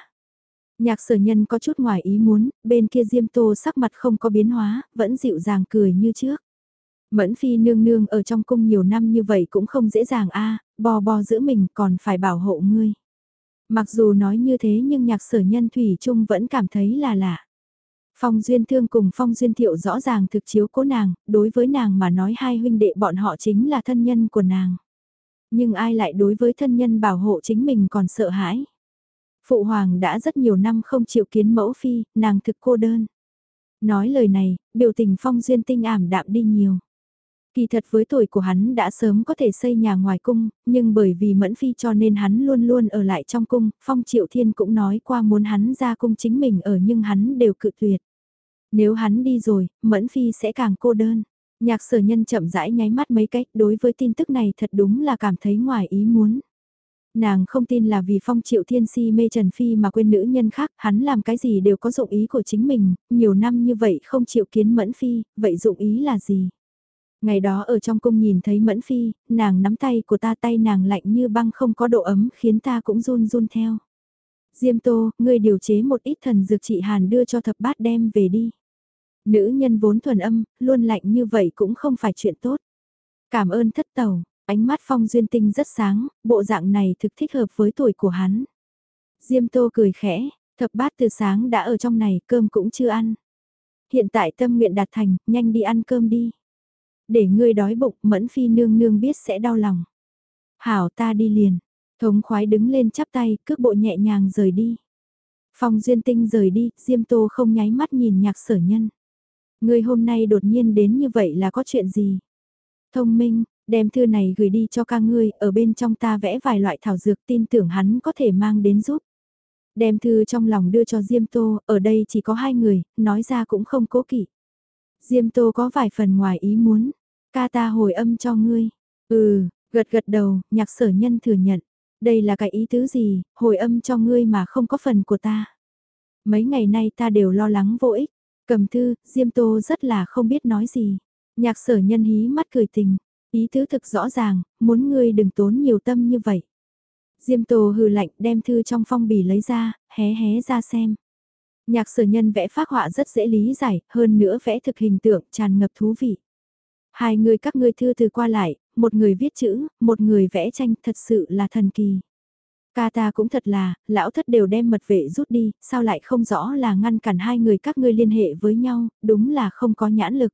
Nhạc sở nhân có chút ngoài ý muốn, bên kia diêm tô sắc mặt không có biến hóa, vẫn dịu dàng cười như trước. Mẫn phi nương nương ở trong cung nhiều năm như vậy cũng không dễ dàng a bò bò giữ mình còn phải bảo hộ ngươi. Mặc dù nói như thế nhưng nhạc sở nhân Thủy Trung vẫn cảm thấy là lạ. Phong Duyên Thương cùng Phong Duyên Thiệu rõ ràng thực chiếu cố nàng, đối với nàng mà nói hai huynh đệ bọn họ chính là thân nhân của nàng. Nhưng ai lại đối với thân nhân bảo hộ chính mình còn sợ hãi. Phụ hoàng đã rất nhiều năm không chịu kiến mẫu phi, nàng thực cô đơn. Nói lời này, biểu tình Phong Duyên tinh ảm đạm đi nhiều. Kỳ thật với tuổi của hắn đã sớm có thể xây nhà ngoài cung, nhưng bởi vì Mẫn Phi cho nên hắn luôn luôn ở lại trong cung, Phong Triệu Thiên cũng nói qua muốn hắn ra cung chính mình ở nhưng hắn đều cự tuyệt. Nếu hắn đi rồi, Mẫn Phi sẽ càng cô đơn. Nhạc sở nhân chậm rãi nháy mắt mấy cách đối với tin tức này thật đúng là cảm thấy ngoài ý muốn. Nàng không tin là vì phong triệu thiên si mê Trần Phi mà quên nữ nhân khác, hắn làm cái gì đều có dụng ý của chính mình, nhiều năm như vậy không chịu kiến Mẫn Phi, vậy dụng ý là gì? Ngày đó ở trong cung nhìn thấy Mẫn Phi, nàng nắm tay của ta tay nàng lạnh như băng không có độ ấm khiến ta cũng run run theo. Diêm Tô, ngươi điều chế một ít thần dược trị hàn đưa cho thập bát đem về đi. Nữ nhân vốn thuần âm, luôn lạnh như vậy cũng không phải chuyện tốt. Cảm ơn thất tàu, ánh mắt phong duyên tinh rất sáng, bộ dạng này thực thích hợp với tuổi của hắn. Diêm Tô cười khẽ, thập bát từ sáng đã ở trong này, cơm cũng chưa ăn. Hiện tại tâm nguyện đạt thành, nhanh đi ăn cơm đi. Để ngươi đói bụng, mẫn phi nương nương biết sẽ đau lòng. Hảo ta đi liền, thống khoái đứng lên chắp tay, cước bộ nhẹ nhàng rời đi. Phong duyên tinh rời đi, Diêm Tô không nháy mắt nhìn nhạc sở nhân. Ngươi hôm nay đột nhiên đến như vậy là có chuyện gì? Thông minh, đem thư này gửi đi cho ca ngươi, ở bên trong ta vẽ vài loại thảo dược tin tưởng hắn có thể mang đến giúp. Đem thư trong lòng đưa cho Diêm Tô, ở đây chỉ có hai người, nói ra cũng không cố kỵ. Diêm Tô có vài phần ngoài ý muốn, ca ta hồi âm cho ngươi. Ừ, gật gật đầu, nhạc sở nhân thừa nhận. Đây là cái ý tứ gì, hồi âm cho ngươi mà không có phần của ta. Mấy ngày nay ta đều lo lắng vô ích. Cầm thư, Diêm Tô rất là không biết nói gì. Nhạc sở nhân hí mắt cười tình, ý tứ thực rõ ràng, muốn ngươi đừng tốn nhiều tâm như vậy. Diêm Tô hừ lạnh đem thư trong phong bì lấy ra, hé hé ra xem. Nhạc sở nhân vẽ phác họa rất dễ lý giải, hơn nữa vẽ thực hình tượng tràn ngập thú vị. Hai người các ngươi thư từ qua lại, một người viết chữ, một người vẽ tranh thật sự là thần kỳ. Ca ta cũng thật là, lão thất đều đem mật vệ rút đi, sao lại không rõ là ngăn cản hai người các ngươi liên hệ với nhau, đúng là không có nhãn lực.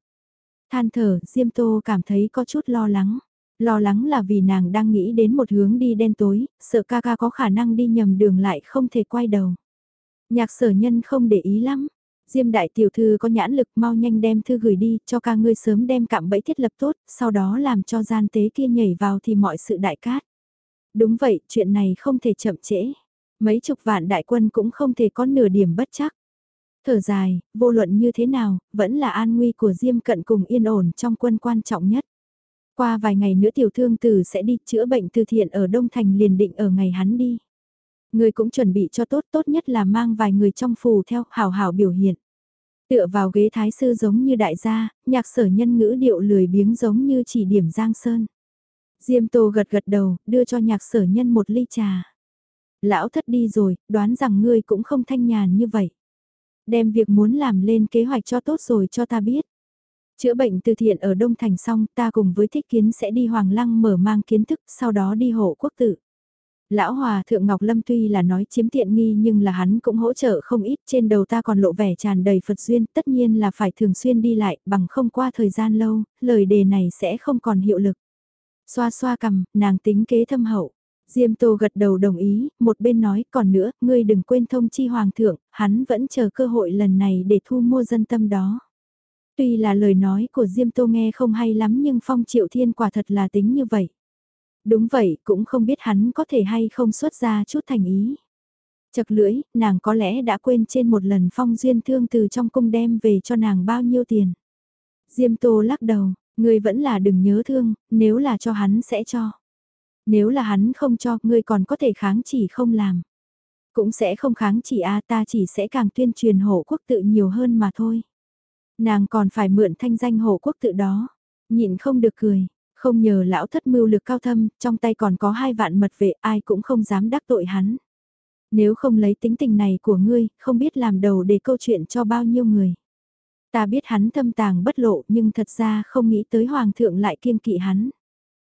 Than thở, Diêm Tô cảm thấy có chút lo lắng. Lo lắng là vì nàng đang nghĩ đến một hướng đi đen tối, sợ ca ca có khả năng đi nhầm đường lại không thể quay đầu. Nhạc sở nhân không để ý lắm. Diêm đại tiểu thư có nhãn lực mau nhanh đem thư gửi đi, cho ca ngươi sớm đem cạm bẫy thiết lập tốt, sau đó làm cho gian tế kia nhảy vào thì mọi sự đại cát. Đúng vậy, chuyện này không thể chậm trễ. Mấy chục vạn đại quân cũng không thể có nửa điểm bất chắc. Thở dài, vô luận như thế nào, vẫn là an nguy của Diêm Cận cùng yên ổn trong quân quan trọng nhất. Qua vài ngày nữa tiểu thương tử sẽ đi chữa bệnh từ thiện ở Đông Thành liền định ở ngày hắn đi. Người cũng chuẩn bị cho tốt, tốt nhất là mang vài người trong phù theo, hào hào biểu hiện. Tựa vào ghế thái sư giống như đại gia, nhạc sở nhân ngữ điệu lười biếng giống như chỉ điểm Giang Sơn. Diêm Tô gật gật đầu, đưa cho nhạc sở nhân một ly trà. Lão thất đi rồi, đoán rằng ngươi cũng không thanh nhàn như vậy. Đem việc muốn làm lên kế hoạch cho tốt rồi cho ta biết. Chữa bệnh từ thiện ở Đông Thành xong, ta cùng với thích kiến sẽ đi Hoàng Lăng mở mang kiến thức, sau đó đi hộ quốc tử. Lão Hòa Thượng Ngọc Lâm tuy là nói chiếm tiện nghi nhưng là hắn cũng hỗ trợ không ít trên đầu ta còn lộ vẻ tràn đầy Phật duyên tất nhiên là phải thường xuyên đi lại bằng không qua thời gian lâu, lời đề này sẽ không còn hiệu lực. Xoa xoa cầm, nàng tính kế thâm hậu. Diêm Tô gật đầu đồng ý, một bên nói còn nữa, ngươi đừng quên thông chi hoàng thượng, hắn vẫn chờ cơ hội lần này để thu mua dân tâm đó. Tuy là lời nói của Diêm Tô nghe không hay lắm nhưng Phong Triệu Thiên quả thật là tính như vậy. Đúng vậy, cũng không biết hắn có thể hay không xuất ra chút thành ý. Chật lưỡi, nàng có lẽ đã quên trên một lần Phong Duyên Thương từ trong cung đem về cho nàng bao nhiêu tiền. Diêm Tô lắc đầu, Ngươi vẫn là đừng nhớ thương, nếu là cho hắn sẽ cho. Nếu là hắn không cho, ngươi còn có thể kháng chỉ không làm. Cũng sẽ không kháng chỉ a ta chỉ sẽ càng tuyên truyền hộ quốc tự nhiều hơn mà thôi. Nàng còn phải mượn thanh danh hộ quốc tự đó. Nhịn không được cười, không nhờ lão thất mưu lực cao thâm, trong tay còn có hai vạn mật vệ ai cũng không dám đắc tội hắn. Nếu không lấy tính tình này của ngươi, không biết làm đầu để câu chuyện cho bao nhiêu người. Ta biết hắn thâm tàng bất lộ nhưng thật ra không nghĩ tới hoàng thượng lại kiêng kỵ hắn.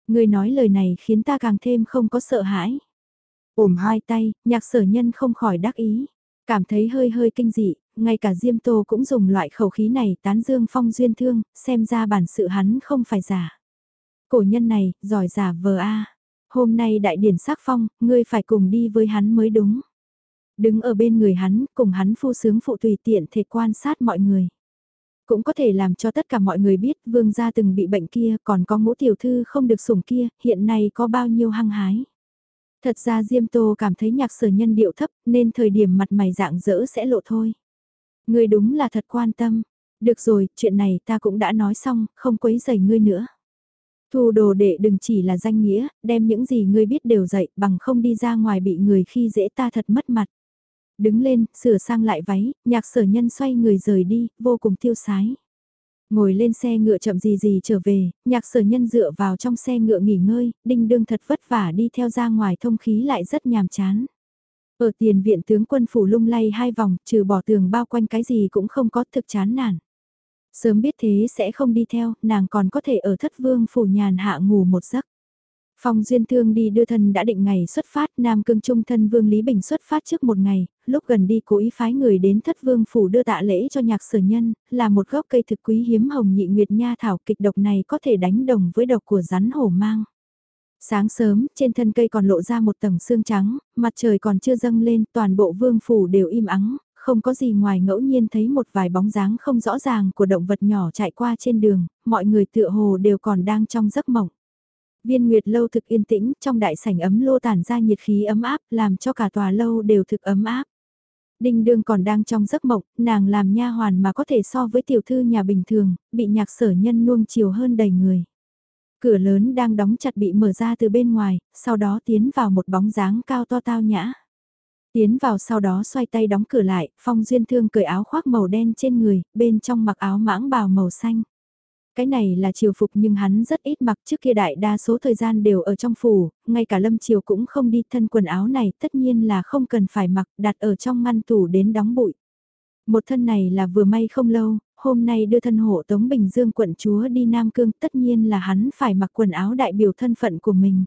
Người nói lời này khiến ta càng thêm không có sợ hãi. Ổm hai tay, nhạc sở nhân không khỏi đắc ý. Cảm thấy hơi hơi kinh dị, ngay cả Diêm Tô cũng dùng loại khẩu khí này tán dương phong duyên thương, xem ra bản sự hắn không phải giả. Cổ nhân này, giỏi giả vờ a. Hôm nay đại điển sắc phong, ngươi phải cùng đi với hắn mới đúng. Đứng ở bên người hắn, cùng hắn phu sướng phụ tùy tiện thể quan sát mọi người. Cũng có thể làm cho tất cả mọi người biết vương gia từng bị bệnh kia còn có ngũ tiểu thư không được sủng kia, hiện nay có bao nhiêu hăng hái. Thật ra Diêm Tô cảm thấy nhạc sở nhân điệu thấp nên thời điểm mặt mày dạng dỡ sẽ lộ thôi. Người đúng là thật quan tâm. Được rồi, chuyện này ta cũng đã nói xong, không quấy rầy ngươi nữa. Thu đồ đệ đừng chỉ là danh nghĩa, đem những gì ngươi biết đều dạy bằng không đi ra ngoài bị người khi dễ ta thật mất mặt. Đứng lên, sửa sang lại váy, nhạc sở nhân xoay người rời đi, vô cùng tiêu sái. Ngồi lên xe ngựa chậm gì gì trở về, nhạc sở nhân dựa vào trong xe ngựa nghỉ ngơi, đinh đương thật vất vả đi theo ra ngoài thông khí lại rất nhàm chán. Ở tiền viện tướng quân phủ lung lay hai vòng, trừ bỏ tường bao quanh cái gì cũng không có thực chán nản. Sớm biết thế sẽ không đi theo, nàng còn có thể ở thất vương phủ nhàn hạ ngủ một giấc. Phong Duyên Thương đi đưa thân đã định ngày xuất phát, Nam Cương Trung thân Vương Lý Bình xuất phát trước một ngày, lúc gần đi cố ý phái người đến thất vương phủ đưa tạ lễ cho nhạc sở nhân, là một gốc cây thực quý hiếm hồng nhị nguyệt nha thảo kịch độc này có thể đánh đồng với độc của rắn hổ mang. Sáng sớm, trên thân cây còn lộ ra một tầng xương trắng, mặt trời còn chưa dâng lên, toàn bộ vương phủ đều im ắng, không có gì ngoài ngẫu nhiên thấy một vài bóng dáng không rõ ràng của động vật nhỏ chạy qua trên đường, mọi người tựa hồ đều còn đang trong giấc mộng. Viên Nguyệt lâu thực yên tĩnh, trong đại sảnh ấm lô tản ra nhiệt khí ấm áp, làm cho cả tòa lâu đều thực ấm áp. Đinh đương còn đang trong giấc mộng, nàng làm nha hoàn mà có thể so với tiểu thư nhà bình thường, bị nhạc sở nhân nuông chiều hơn đầy người. Cửa lớn đang đóng chặt bị mở ra từ bên ngoài, sau đó tiến vào một bóng dáng cao to tao nhã. Tiến vào sau đó xoay tay đóng cửa lại, phong duyên thương cởi áo khoác màu đen trên người, bên trong mặc áo mãng bào màu xanh. Cái này là triều phục nhưng hắn rất ít mặc trước kia đại đa số thời gian đều ở trong phủ, ngay cả lâm triều cũng không đi thân quần áo này tất nhiên là không cần phải mặc đặt ở trong ngăn tủ đến đóng bụi. Một thân này là vừa may không lâu, hôm nay đưa thân hộ Tống Bình Dương quận chúa đi Nam Cương tất nhiên là hắn phải mặc quần áo đại biểu thân phận của mình.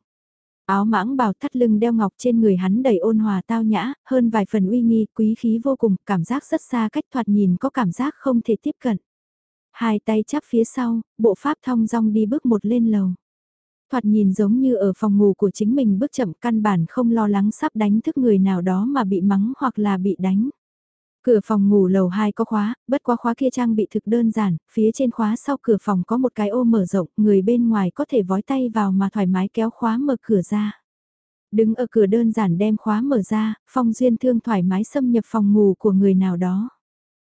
Áo mãng bào thắt lưng đeo ngọc trên người hắn đầy ôn hòa tao nhã, hơn vài phần uy nghi, quý khí vô cùng, cảm giác rất xa cách thoạt nhìn có cảm giác không thể tiếp cận. Hai tay chắp phía sau, bộ pháp thong dong đi bước một lên lầu. Thoạt nhìn giống như ở phòng ngủ của chính mình bước chậm căn bản không lo lắng sắp đánh thức người nào đó mà bị mắng hoặc là bị đánh. Cửa phòng ngủ lầu 2 có khóa, bất quá khóa kia trang bị thực đơn giản, phía trên khóa sau cửa phòng có một cái ô mở rộng, người bên ngoài có thể vói tay vào mà thoải mái kéo khóa mở cửa ra. Đứng ở cửa đơn giản đem khóa mở ra, phong duyên thương thoải mái xâm nhập phòng ngủ của người nào đó.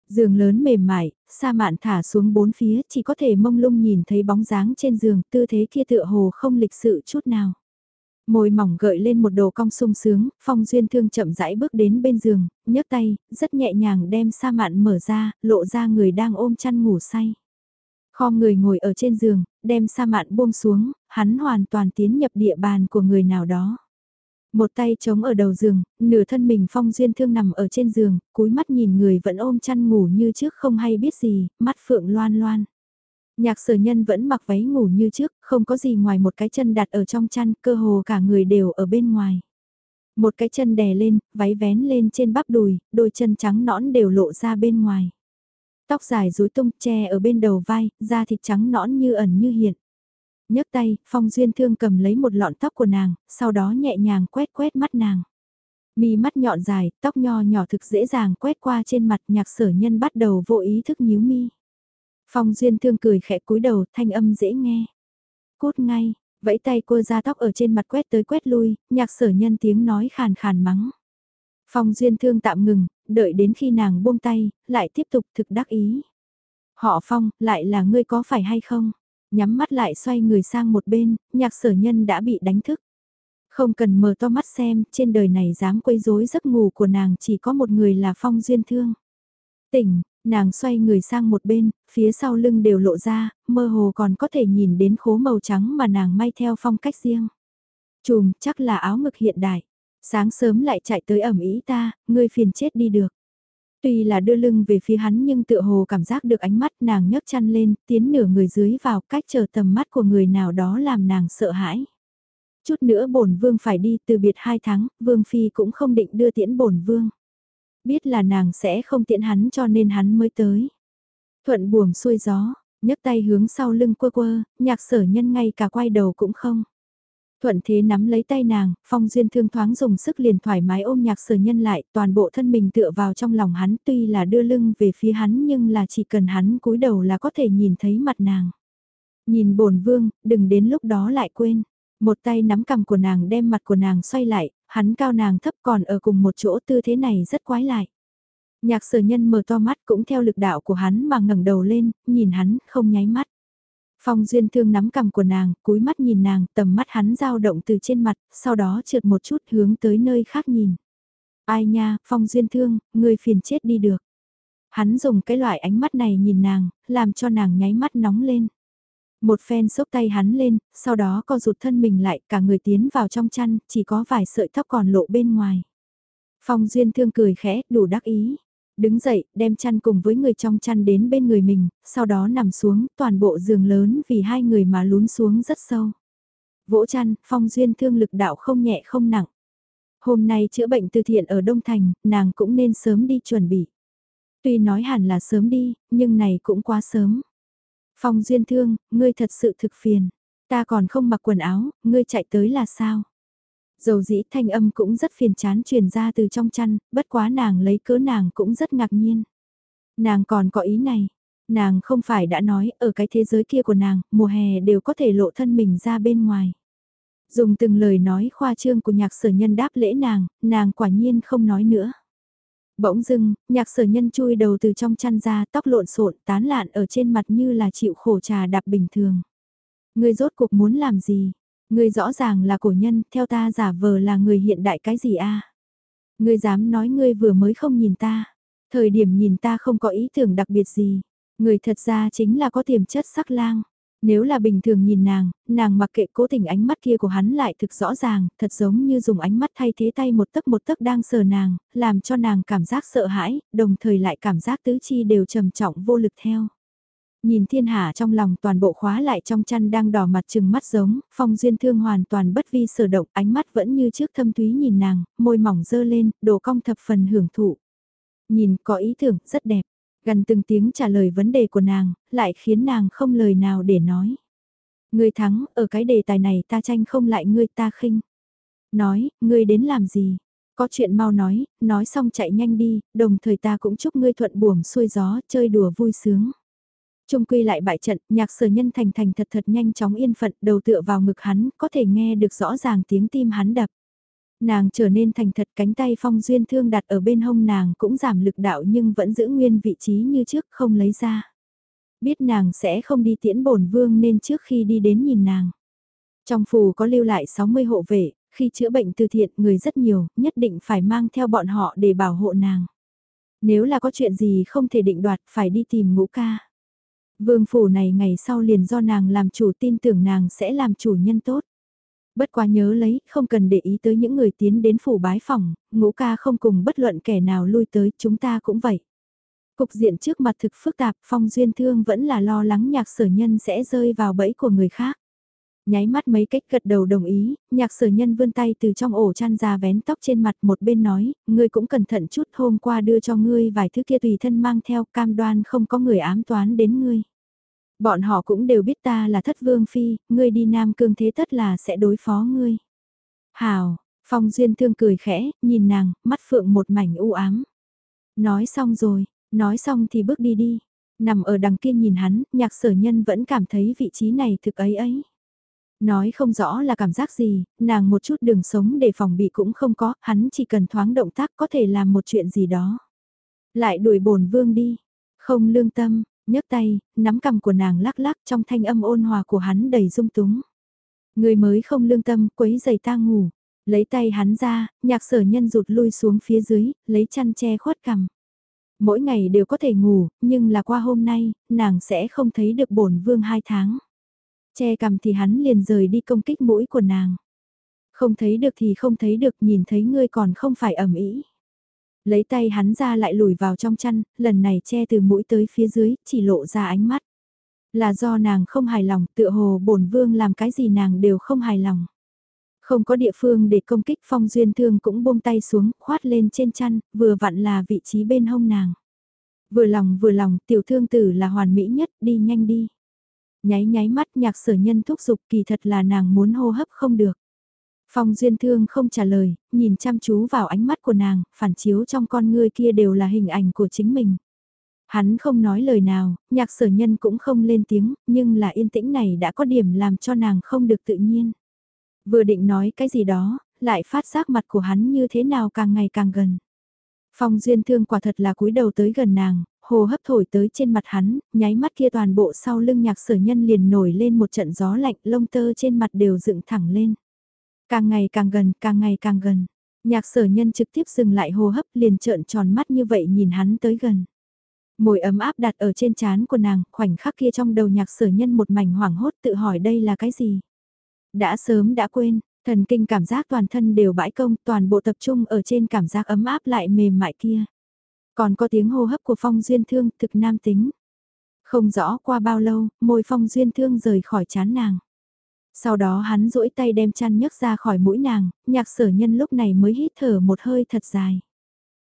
Giường lớn mềm mại, sa mạn thả xuống bốn phía chỉ có thể mông lung nhìn thấy bóng dáng trên giường, tư thế kia tựa hồ không lịch sự chút nào. Môi mỏng gợi lên một đồ cong sung sướng, phong duyên thương chậm rãi bước đến bên giường, nhấc tay, rất nhẹ nhàng đem sa mạn mở ra, lộ ra người đang ôm chăn ngủ say. Kho người ngồi ở trên giường, đem sa mạn buông xuống, hắn hoàn toàn tiến nhập địa bàn của người nào đó. Một tay chống ở đầu giường, nửa thân mình phong duyên thương nằm ở trên giường, cúi mắt nhìn người vẫn ôm chăn ngủ như trước không hay biết gì, mắt phượng loan loan. Nhạc sở nhân vẫn mặc váy ngủ như trước, không có gì ngoài một cái chân đặt ở trong chăn, cơ hồ cả người đều ở bên ngoài. Một cái chân đè lên, váy vén lên trên bắp đùi, đôi chân trắng nõn đều lộ ra bên ngoài. Tóc dài rối tung che ở bên đầu vai, da thịt trắng nõn như ẩn như hiện nhấc tay, Phong Duyên Thương cầm lấy một lọn tóc của nàng, sau đó nhẹ nhàng quét quét mắt nàng. Mi mắt nhọn dài, tóc nho nhỏ thực dễ dàng quét qua trên mặt nhạc sở nhân bắt đầu vô ý thức nhíu mi. Phong Duyên Thương cười khẽ cúi đầu thanh âm dễ nghe. Cút ngay, vẫy tay cô ra tóc ở trên mặt quét tới quét lui, nhạc sở nhân tiếng nói khàn khàn mắng. Phong Duyên Thương tạm ngừng, đợi đến khi nàng buông tay, lại tiếp tục thực đắc ý. Họ Phong, lại là ngươi có phải hay không? Nhắm mắt lại xoay người sang một bên, nhạc sở nhân đã bị đánh thức. Không cần mở to mắt xem, trên đời này dám quấy rối giấc ngủ của nàng chỉ có một người là Phong Duyên Thương. Tỉnh, nàng xoay người sang một bên, phía sau lưng đều lộ ra, mơ hồ còn có thể nhìn đến khố màu trắng mà nàng may theo phong cách riêng. Chùm, chắc là áo ngực hiện đại. Sáng sớm lại chạy tới ẩm ý ta, ngươi phiền chết đi được. Tuy là đưa lưng về phía hắn nhưng tựa hồ cảm giác được ánh mắt nàng nhấc chăn lên, tiến nửa người dưới vào cách chờ tầm mắt của người nào đó làm nàng sợ hãi. Chút nữa bổn vương phải đi từ biệt hai tháng, vương phi cũng không định đưa tiễn bổn vương. Biết là nàng sẽ không tiễn hắn cho nên hắn mới tới. Thuận buồm xuôi gió, nhấc tay hướng sau lưng quơ quơ, nhạc sở nhân ngay cả quay đầu cũng không. Thuận thế nắm lấy tay nàng, phong duyên thương thoáng dùng sức liền thoải mái ôm nhạc sở nhân lại, toàn bộ thân mình tựa vào trong lòng hắn tuy là đưa lưng về phía hắn nhưng là chỉ cần hắn cúi đầu là có thể nhìn thấy mặt nàng. Nhìn bổn vương, đừng đến lúc đó lại quên. Một tay nắm cầm của nàng đem mặt của nàng xoay lại, hắn cao nàng thấp còn ở cùng một chỗ tư thế này rất quái lại. Nhạc sở nhân mở to mắt cũng theo lực đạo của hắn mà ngẩng đầu lên, nhìn hắn, không nháy mắt. Phong Duyên Thương nắm cầm của nàng, cúi mắt nhìn nàng, tầm mắt hắn dao động từ trên mặt, sau đó trượt một chút hướng tới nơi khác nhìn. Ai nha, Phong Duyên Thương, người phiền chết đi được. Hắn dùng cái loại ánh mắt này nhìn nàng, làm cho nàng nháy mắt nóng lên. Một phen xốc tay hắn lên, sau đó co rụt thân mình lại, cả người tiến vào trong chăn, chỉ có vài sợi tóc còn lộ bên ngoài. Phong Duyên Thương cười khẽ, đủ đắc ý. Đứng dậy, đem chăn cùng với người trong chăn đến bên người mình, sau đó nằm xuống, toàn bộ giường lớn vì hai người mà lún xuống rất sâu. Vỗ chăn, Phong Duyên Thương lực đạo không nhẹ không nặng. Hôm nay chữa bệnh từ thiện ở Đông Thành, nàng cũng nên sớm đi chuẩn bị. Tuy nói hẳn là sớm đi, nhưng này cũng quá sớm. Phong duyên thương, ngươi thật sự thực phiền. Ta còn không mặc quần áo, ngươi chạy tới là sao? Dầu dĩ thanh âm cũng rất phiền chán truyền ra từ trong chăn, bất quá nàng lấy cớ nàng cũng rất ngạc nhiên. Nàng còn có ý này, nàng không phải đã nói ở cái thế giới kia của nàng, mùa hè đều có thể lộ thân mình ra bên ngoài. Dùng từng lời nói khoa trương của nhạc sở nhân đáp lễ nàng, nàng quả nhiên không nói nữa. Bỗng dưng, nhạc sở nhân chui đầu từ trong chăn ra tóc lộn xộn tán lạn ở trên mặt như là chịu khổ trà đạp bình thường. Người rốt cuộc muốn làm gì? Người rõ ràng là cổ nhân, theo ta giả vờ là người hiện đại cái gì a? À? Người dám nói ngươi vừa mới không nhìn ta. Thời điểm nhìn ta không có ý tưởng đặc biệt gì. Người thật ra chính là có tiềm chất sắc lang. Nếu là bình thường nhìn nàng, nàng mặc kệ cố tình ánh mắt kia của hắn lại thực rõ ràng, thật giống như dùng ánh mắt thay thế tay một tấc một tấc đang sờ nàng, làm cho nàng cảm giác sợ hãi, đồng thời lại cảm giác tứ chi đều trầm trọng vô lực theo. Nhìn thiên hạ trong lòng toàn bộ khóa lại trong chăn đang đỏ mặt chừng mắt giống, phong duyên thương hoàn toàn bất vi sở động, ánh mắt vẫn như trước thâm thúy nhìn nàng, môi mỏng dơ lên, đồ cong thập phần hưởng thụ. Nhìn có ý tưởng, rất đẹp. Gần từng tiếng trả lời vấn đề của nàng, lại khiến nàng không lời nào để nói. Ngươi thắng, ở cái đề tài này ta tranh không lại ngươi ta khinh. Nói, ngươi đến làm gì? Có chuyện mau nói, nói xong chạy nhanh đi, đồng thời ta cũng chúc ngươi thuận buồm xuôi gió, chơi đùa vui sướng. Trung quy lại bại trận, nhạc sở nhân thành thành thật thật nhanh chóng yên phận, đầu tựa vào ngực hắn, có thể nghe được rõ ràng tiếng tim hắn đập. Nàng trở nên thành thật cánh tay phong duyên thương đặt ở bên hông nàng cũng giảm lực đạo nhưng vẫn giữ nguyên vị trí như trước không lấy ra. Biết nàng sẽ không đi tiễn bổn vương nên trước khi đi đến nhìn nàng. Trong phù có lưu lại 60 hộ vệ, khi chữa bệnh từ thiện người rất nhiều, nhất định phải mang theo bọn họ để bảo hộ nàng. Nếu là có chuyện gì không thể định đoạt phải đi tìm ngũ ca. Vương phủ này ngày sau liền do nàng làm chủ tin tưởng nàng sẽ làm chủ nhân tốt. Bất quá nhớ lấy, không cần để ý tới những người tiến đến phủ bái phòng, ngũ ca không cùng bất luận kẻ nào lui tới, chúng ta cũng vậy. Cục diện trước mặt thực phức tạp, phong duyên thương vẫn là lo lắng nhạc sở nhân sẽ rơi vào bẫy của người khác. Nháy mắt mấy cách gật đầu đồng ý, nhạc sở nhân vươn tay từ trong ổ chăn ra vén tóc trên mặt một bên nói, ngươi cũng cẩn thận chút hôm qua đưa cho ngươi vài thứ kia tùy thân mang theo cam đoan không có người ám toán đến ngươi. Bọn họ cũng đều biết ta là thất vương phi, ngươi đi nam cương thế tất là sẽ đối phó ngươi. Hào, phong duyên thương cười khẽ, nhìn nàng, mắt phượng một mảnh u ám. Nói xong rồi, nói xong thì bước đi đi. Nằm ở đằng kia nhìn hắn, nhạc sở nhân vẫn cảm thấy vị trí này thực ấy ấy. Nói không rõ là cảm giác gì, nàng một chút đường sống để phòng bị cũng không có, hắn chỉ cần thoáng động tác có thể làm một chuyện gì đó. Lại đuổi bổn vương đi, không lương tâm, nhấc tay, nắm cầm của nàng lắc lắc trong thanh âm ôn hòa của hắn đầy dung túng. Người mới không lương tâm, quấy giày ta ngủ. Lấy tay hắn ra, nhạc sở nhân rụt lui xuống phía dưới, lấy chăn che khuất cằm. Mỗi ngày đều có thể ngủ, nhưng là qua hôm nay, nàng sẽ không thấy được bổn vương hai tháng. Che cằm thì hắn liền rời đi công kích mũi của nàng. Không thấy được thì không thấy được, nhìn thấy ngươi còn không phải ẩm ý. Lấy tay hắn ra lại lùi vào trong chăn, lần này che từ mũi tới phía dưới, chỉ lộ ra ánh mắt. Là do nàng không hài lòng, tựa hồ bổn vương làm cái gì nàng đều không hài lòng. Không có địa phương để công kích phong duyên thương cũng buông tay xuống, khoát lên trên chăn, vừa vặn là vị trí bên hông nàng. Vừa lòng vừa lòng, tiểu thương tử là hoàn mỹ nhất, đi nhanh đi. Nháy nháy mắt nhạc sở nhân thúc giục kỳ thật là nàng muốn hô hấp không được. Phong Duyên Thương không trả lời, nhìn chăm chú vào ánh mắt của nàng, phản chiếu trong con ngươi kia đều là hình ảnh của chính mình. Hắn không nói lời nào, nhạc sở nhân cũng không lên tiếng, nhưng là yên tĩnh này đã có điểm làm cho nàng không được tự nhiên. Vừa định nói cái gì đó, lại phát giác mặt của hắn như thế nào càng ngày càng gần. Phong duyên thương quả thật là cúi đầu tới gần nàng, hồ hấp thổi tới trên mặt hắn, nháy mắt kia toàn bộ sau lưng nhạc sở nhân liền nổi lên một trận gió lạnh, lông tơ trên mặt đều dựng thẳng lên. Càng ngày càng gần, càng ngày càng gần. Nhạc sở nhân trực tiếp dừng lại hồ hấp liền trợn tròn mắt như vậy nhìn hắn tới gần. Mồi ấm áp đặt ở trên trán của nàng, khoảnh khắc kia trong đầu nhạc sở nhân một mảnh hoảng hốt tự hỏi đây là cái gì. Đã sớm đã quên, thần kinh cảm giác toàn thân đều bãi công, toàn bộ tập trung ở trên cảm giác ấm áp lại mềm mại kia. Còn có tiếng hô hấp của phong duyên thương thực nam tính. Không rõ qua bao lâu, môi phong duyên thương rời khỏi chán nàng. Sau đó hắn duỗi tay đem chăn nhấc ra khỏi mũi nàng, nhạc sở nhân lúc này mới hít thở một hơi thật dài.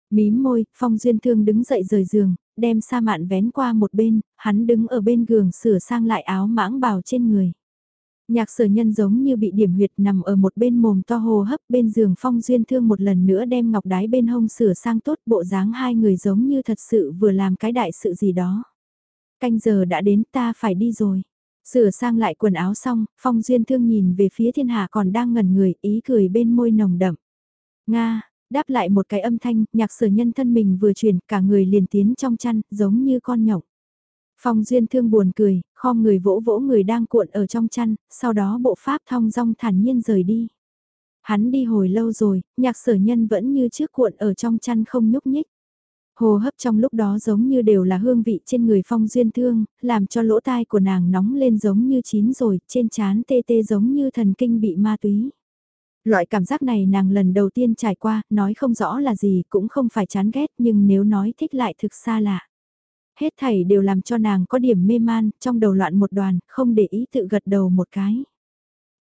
Mím môi, phong duyên thương đứng dậy rời giường, đem sa mạn vén qua một bên, hắn đứng ở bên giường sửa sang lại áo mãng bào trên người. Nhạc sở nhân giống như bị điểm huyệt nằm ở một bên mồm to hồ hấp bên giường phong duyên thương một lần nữa đem ngọc đái bên hông sửa sang tốt bộ dáng hai người giống như thật sự vừa làm cái đại sự gì đó. Canh giờ đã đến ta phải đi rồi. Sửa sang lại quần áo xong, phong duyên thương nhìn về phía thiên hạ còn đang ngẩn người ý cười bên môi nồng đậm. Nga, đáp lại một cái âm thanh, nhạc sở nhân thân mình vừa chuyển, cả người liền tiến trong chăn, giống như con nhộng. Phong duyên thương buồn cười, khom người vỗ vỗ người đang cuộn ở trong chăn, sau đó bộ pháp thong dong thản nhiên rời đi. Hắn đi hồi lâu rồi, nhạc sở nhân vẫn như trước cuộn ở trong chăn không nhúc nhích. Hồ hấp trong lúc đó giống như đều là hương vị trên người phong duyên thương, làm cho lỗ tai của nàng nóng lên giống như chín rồi, trên chán tê tê giống như thần kinh bị ma túy. Loại cảm giác này nàng lần đầu tiên trải qua, nói không rõ là gì cũng không phải chán ghét nhưng nếu nói thích lại thực xa lạ. Hết thảy đều làm cho nàng có điểm mê man, trong đầu loạn một đoàn, không để ý tự gật đầu một cái.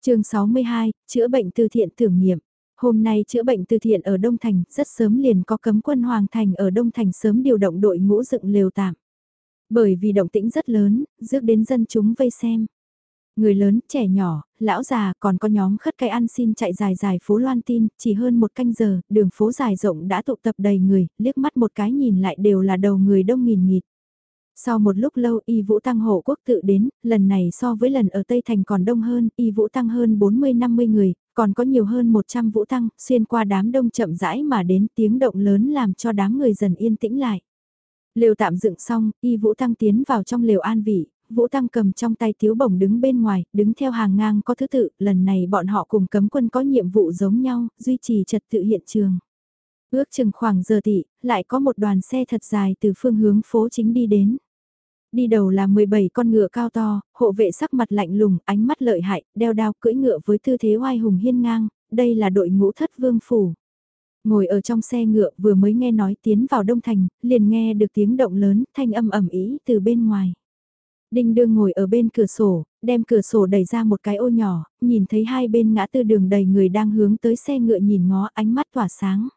chương 62, chữa bệnh từ thiện thử nghiệm. Hôm nay chữa bệnh từ thiện ở Đông Thành, rất sớm liền có cấm quân Hoàng Thành ở Đông Thành sớm điều động đội ngũ dựng lều tạm. Bởi vì động tĩnh rất lớn, rước đến dân chúng vây xem. Người lớn, trẻ nhỏ, lão già, còn có nhóm khất cái ăn xin chạy dài dài phố loan tin, chỉ hơn một canh giờ, đường phố dài rộng đã tụ tập đầy người, liếc mắt một cái nhìn lại đều là đầu người đông nghìn nghịt. Sau một lúc lâu y vũ tăng hộ quốc tự đến, lần này so với lần ở Tây Thành còn đông hơn, y vũ tăng hơn 40-50 người, còn có nhiều hơn 100 vũ tăng, xuyên qua đám đông chậm rãi mà đến tiếng động lớn làm cho đám người dần yên tĩnh lại. Lều tạm dựng xong, y vũ tăng tiến vào trong lều an vị, Vũ Tăng cầm trong tay thiếu bổng đứng bên ngoài, đứng theo hàng ngang có thứ tự, lần này bọn họ cùng cấm quân có nhiệm vụ giống nhau, duy trì trật tự hiện trường. Ước chừng khoảng giờ tị, lại có một đoàn xe thật dài từ phương hướng phố chính đi đến. Đi đầu là 17 con ngựa cao to, hộ vệ sắc mặt lạnh lùng, ánh mắt lợi hại, đeo đao cưỡi ngựa với tư thế oai hùng hiên ngang, đây là đội ngũ thất vương phủ. Ngồi ở trong xe ngựa vừa mới nghe nói tiến vào Đông Thành, liền nghe được tiếng động lớn, thanh âm ẩm ý từ bên ngoài. Đinh đương ngồi ở bên cửa sổ, đem cửa sổ đẩy ra một cái ô nhỏ, nhìn thấy hai bên ngã tư đường đầy người đang hướng tới xe ngựa nhìn ngó ánh mắt tỏa sáng.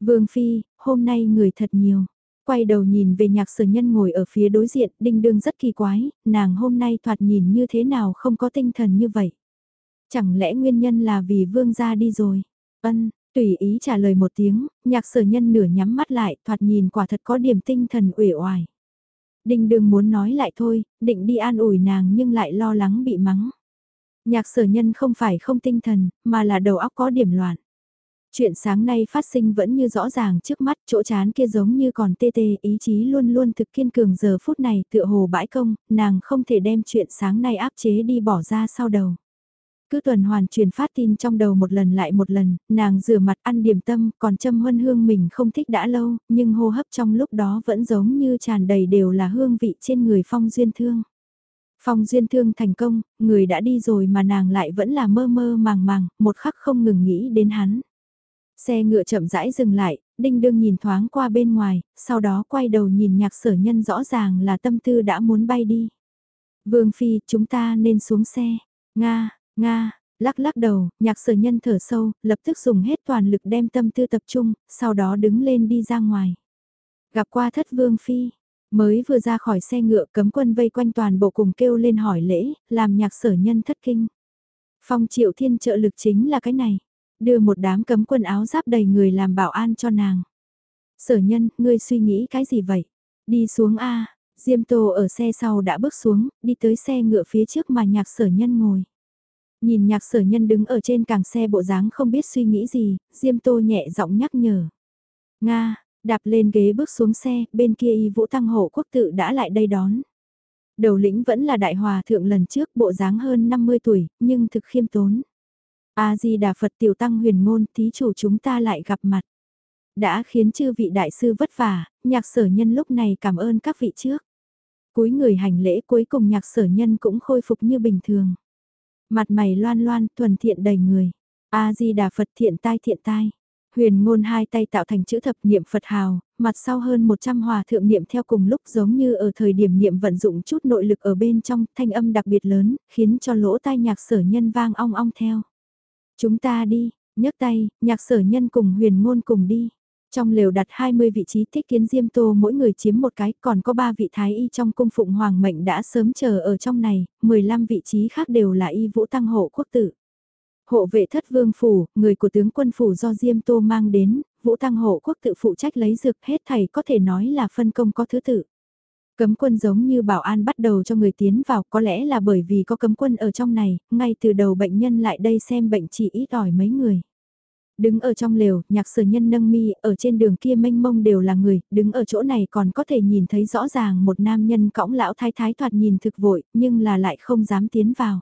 Vương Phi, hôm nay người thật nhiều. Quay đầu nhìn về nhạc sở nhân ngồi ở phía đối diện, đinh đương rất kỳ quái, nàng hôm nay thoạt nhìn như thế nào không có tinh thần như vậy. Chẳng lẽ nguyên nhân là vì vương gia đi rồi? Ân, tùy ý trả lời một tiếng, nhạc sở nhân nửa nhắm mắt lại, thoạt nhìn quả thật có điểm tinh thần uể oải. Đinh đương muốn nói lại thôi, định đi an ủi nàng nhưng lại lo lắng bị mắng. Nhạc sở nhân không phải không tinh thần, mà là đầu óc có điểm loạn. Chuyện sáng nay phát sinh vẫn như rõ ràng trước mắt, chỗ chán kia giống như còn tê tê, ý chí luôn luôn thực kiên cường giờ phút này tựa hồ bãi công, nàng không thể đem chuyện sáng nay áp chế đi bỏ ra sau đầu. Cứ tuần hoàn truyền phát tin trong đầu một lần lại một lần, nàng rửa mặt ăn điểm tâm, còn châm huân hương mình không thích đã lâu, nhưng hô hấp trong lúc đó vẫn giống như tràn đầy đều là hương vị trên người phong duyên thương. Phong duyên thương thành công, người đã đi rồi mà nàng lại vẫn là mơ mơ màng màng, một khắc không ngừng nghĩ đến hắn. Xe ngựa chậm rãi dừng lại, đinh đương nhìn thoáng qua bên ngoài, sau đó quay đầu nhìn nhạc sở nhân rõ ràng là tâm tư đã muốn bay đi. Vương Phi, chúng ta nên xuống xe. Nga, Nga, lắc lắc đầu, nhạc sở nhân thở sâu, lập tức dùng hết toàn lực đem tâm tư tập trung, sau đó đứng lên đi ra ngoài. Gặp qua thất vương phi, mới vừa ra khỏi xe ngựa cấm quân vây quanh toàn bộ cùng kêu lên hỏi lễ, làm nhạc sở nhân thất kinh. Phong triệu thiên trợ lực chính là cái này. Đưa một đám cấm quân áo giáp đầy người làm bảo an cho nàng. Sở nhân, ngươi suy nghĩ cái gì vậy? Đi xuống A, Diêm Tô ở xe sau đã bước xuống, đi tới xe ngựa phía trước mà nhạc sở nhân ngồi. Nhìn nhạc sở nhân đứng ở trên càng xe bộ dáng không biết suy nghĩ gì, Diêm Tô nhẹ giọng nhắc nhở. Nga, đạp lên ghế bước xuống xe, bên kia y vũ tăng hộ quốc tự đã lại đây đón. Đầu lĩnh vẫn là đại hòa thượng lần trước bộ dáng hơn 50 tuổi, nhưng thực khiêm tốn. A-di-đà Phật tiểu tăng huyền ngôn, thí chủ chúng ta lại gặp mặt. Đã khiến chư vị đại sư vất vả, nhạc sở nhân lúc này cảm ơn các vị trước. Cuối người hành lễ cuối cùng nhạc sở nhân cũng khôi phục như bình thường. Mặt mày loan loan, thuần thiện đầy người. A-di-đà Phật thiện tai thiện tai. Huyền ngôn hai tay tạo thành chữ thập niệm Phật hào, mặt sau hơn 100 hòa thượng niệm theo cùng lúc giống như ở thời điểm niệm vận dụng chút nội lực ở bên trong, thanh âm đặc biệt lớn, khiến cho lỗ tai nhạc sở nhân vang ong ong theo. Chúng ta đi, nhấc tay, nhạc sở nhân cùng huyền ngôn cùng đi. Trong lều đặt 20 vị trí thích kiến diêm tô mỗi người chiếm một cái, còn có 3 vị thái y trong cung phụng hoàng mệnh đã sớm chờ ở trong này, 15 vị trí khác đều là y vũ tăng hộ quốc tử. Hộ vệ thất vương phủ, người của tướng quân phủ do diêm tô mang đến, vũ tăng hộ quốc tự phụ trách lấy dược hết thầy có thể nói là phân công có thứ tự. Cấm quân giống như bảo an bắt đầu cho người tiến vào có lẽ là bởi vì có cấm quân ở trong này, ngay từ đầu bệnh nhân lại đây xem bệnh chỉ ít ỏi mấy người. Đứng ở trong lều, nhạc sở nhân nâng mi, ở trên đường kia mênh mông đều là người, đứng ở chỗ này còn có thể nhìn thấy rõ ràng một nam nhân cõng lão thái thái thoạt nhìn thực vội, nhưng là lại không dám tiến vào.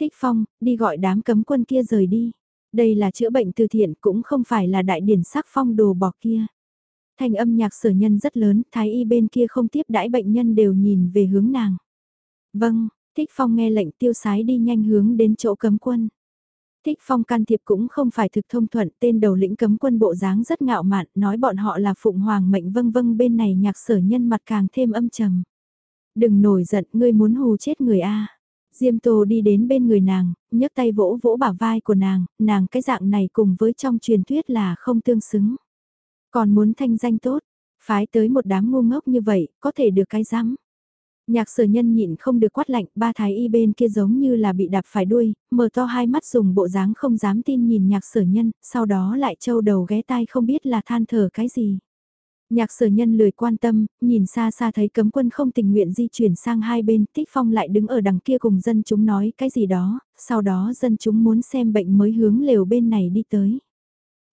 Thích phong, đi gọi đám cấm quân kia rời đi. Đây là chữa bệnh từ thiện cũng không phải là đại điển sắc phong đồ bọc kia. Thanh âm nhạc sở nhân rất lớn, thái y bên kia không tiếp đãi bệnh nhân đều nhìn về hướng nàng. Vâng, Thích Phong nghe lệnh tiêu sái đi nhanh hướng đến chỗ cấm quân. Thích Phong can thiệp cũng không phải thực thông thuận, tên đầu lĩnh cấm quân bộ dáng rất ngạo mạn, nói bọn họ là phụng hoàng mệnh vâng vâng bên này nhạc sở nhân mặt càng thêm âm trầm. Đừng nổi giận, ngươi muốn hù chết người A. Diêm Tô đi đến bên người nàng, nhấc tay vỗ vỗ bả vai của nàng, nàng cái dạng này cùng với trong truyền thuyết là không tương xứng. Còn muốn thanh danh tốt, phái tới một đám ngu ngốc như vậy, có thể được cái rắm. Nhạc sở nhân nhịn không được quát lạnh, ba thái y bên kia giống như là bị đạp phải đuôi, mở to hai mắt dùng bộ dáng không dám tin nhìn nhạc sở nhân, sau đó lại trâu đầu ghé tai không biết là than thở cái gì. Nhạc sở nhân lười quan tâm, nhìn xa xa thấy cấm quân không tình nguyện di chuyển sang hai bên, tích phong lại đứng ở đằng kia cùng dân chúng nói cái gì đó, sau đó dân chúng muốn xem bệnh mới hướng lều bên này đi tới.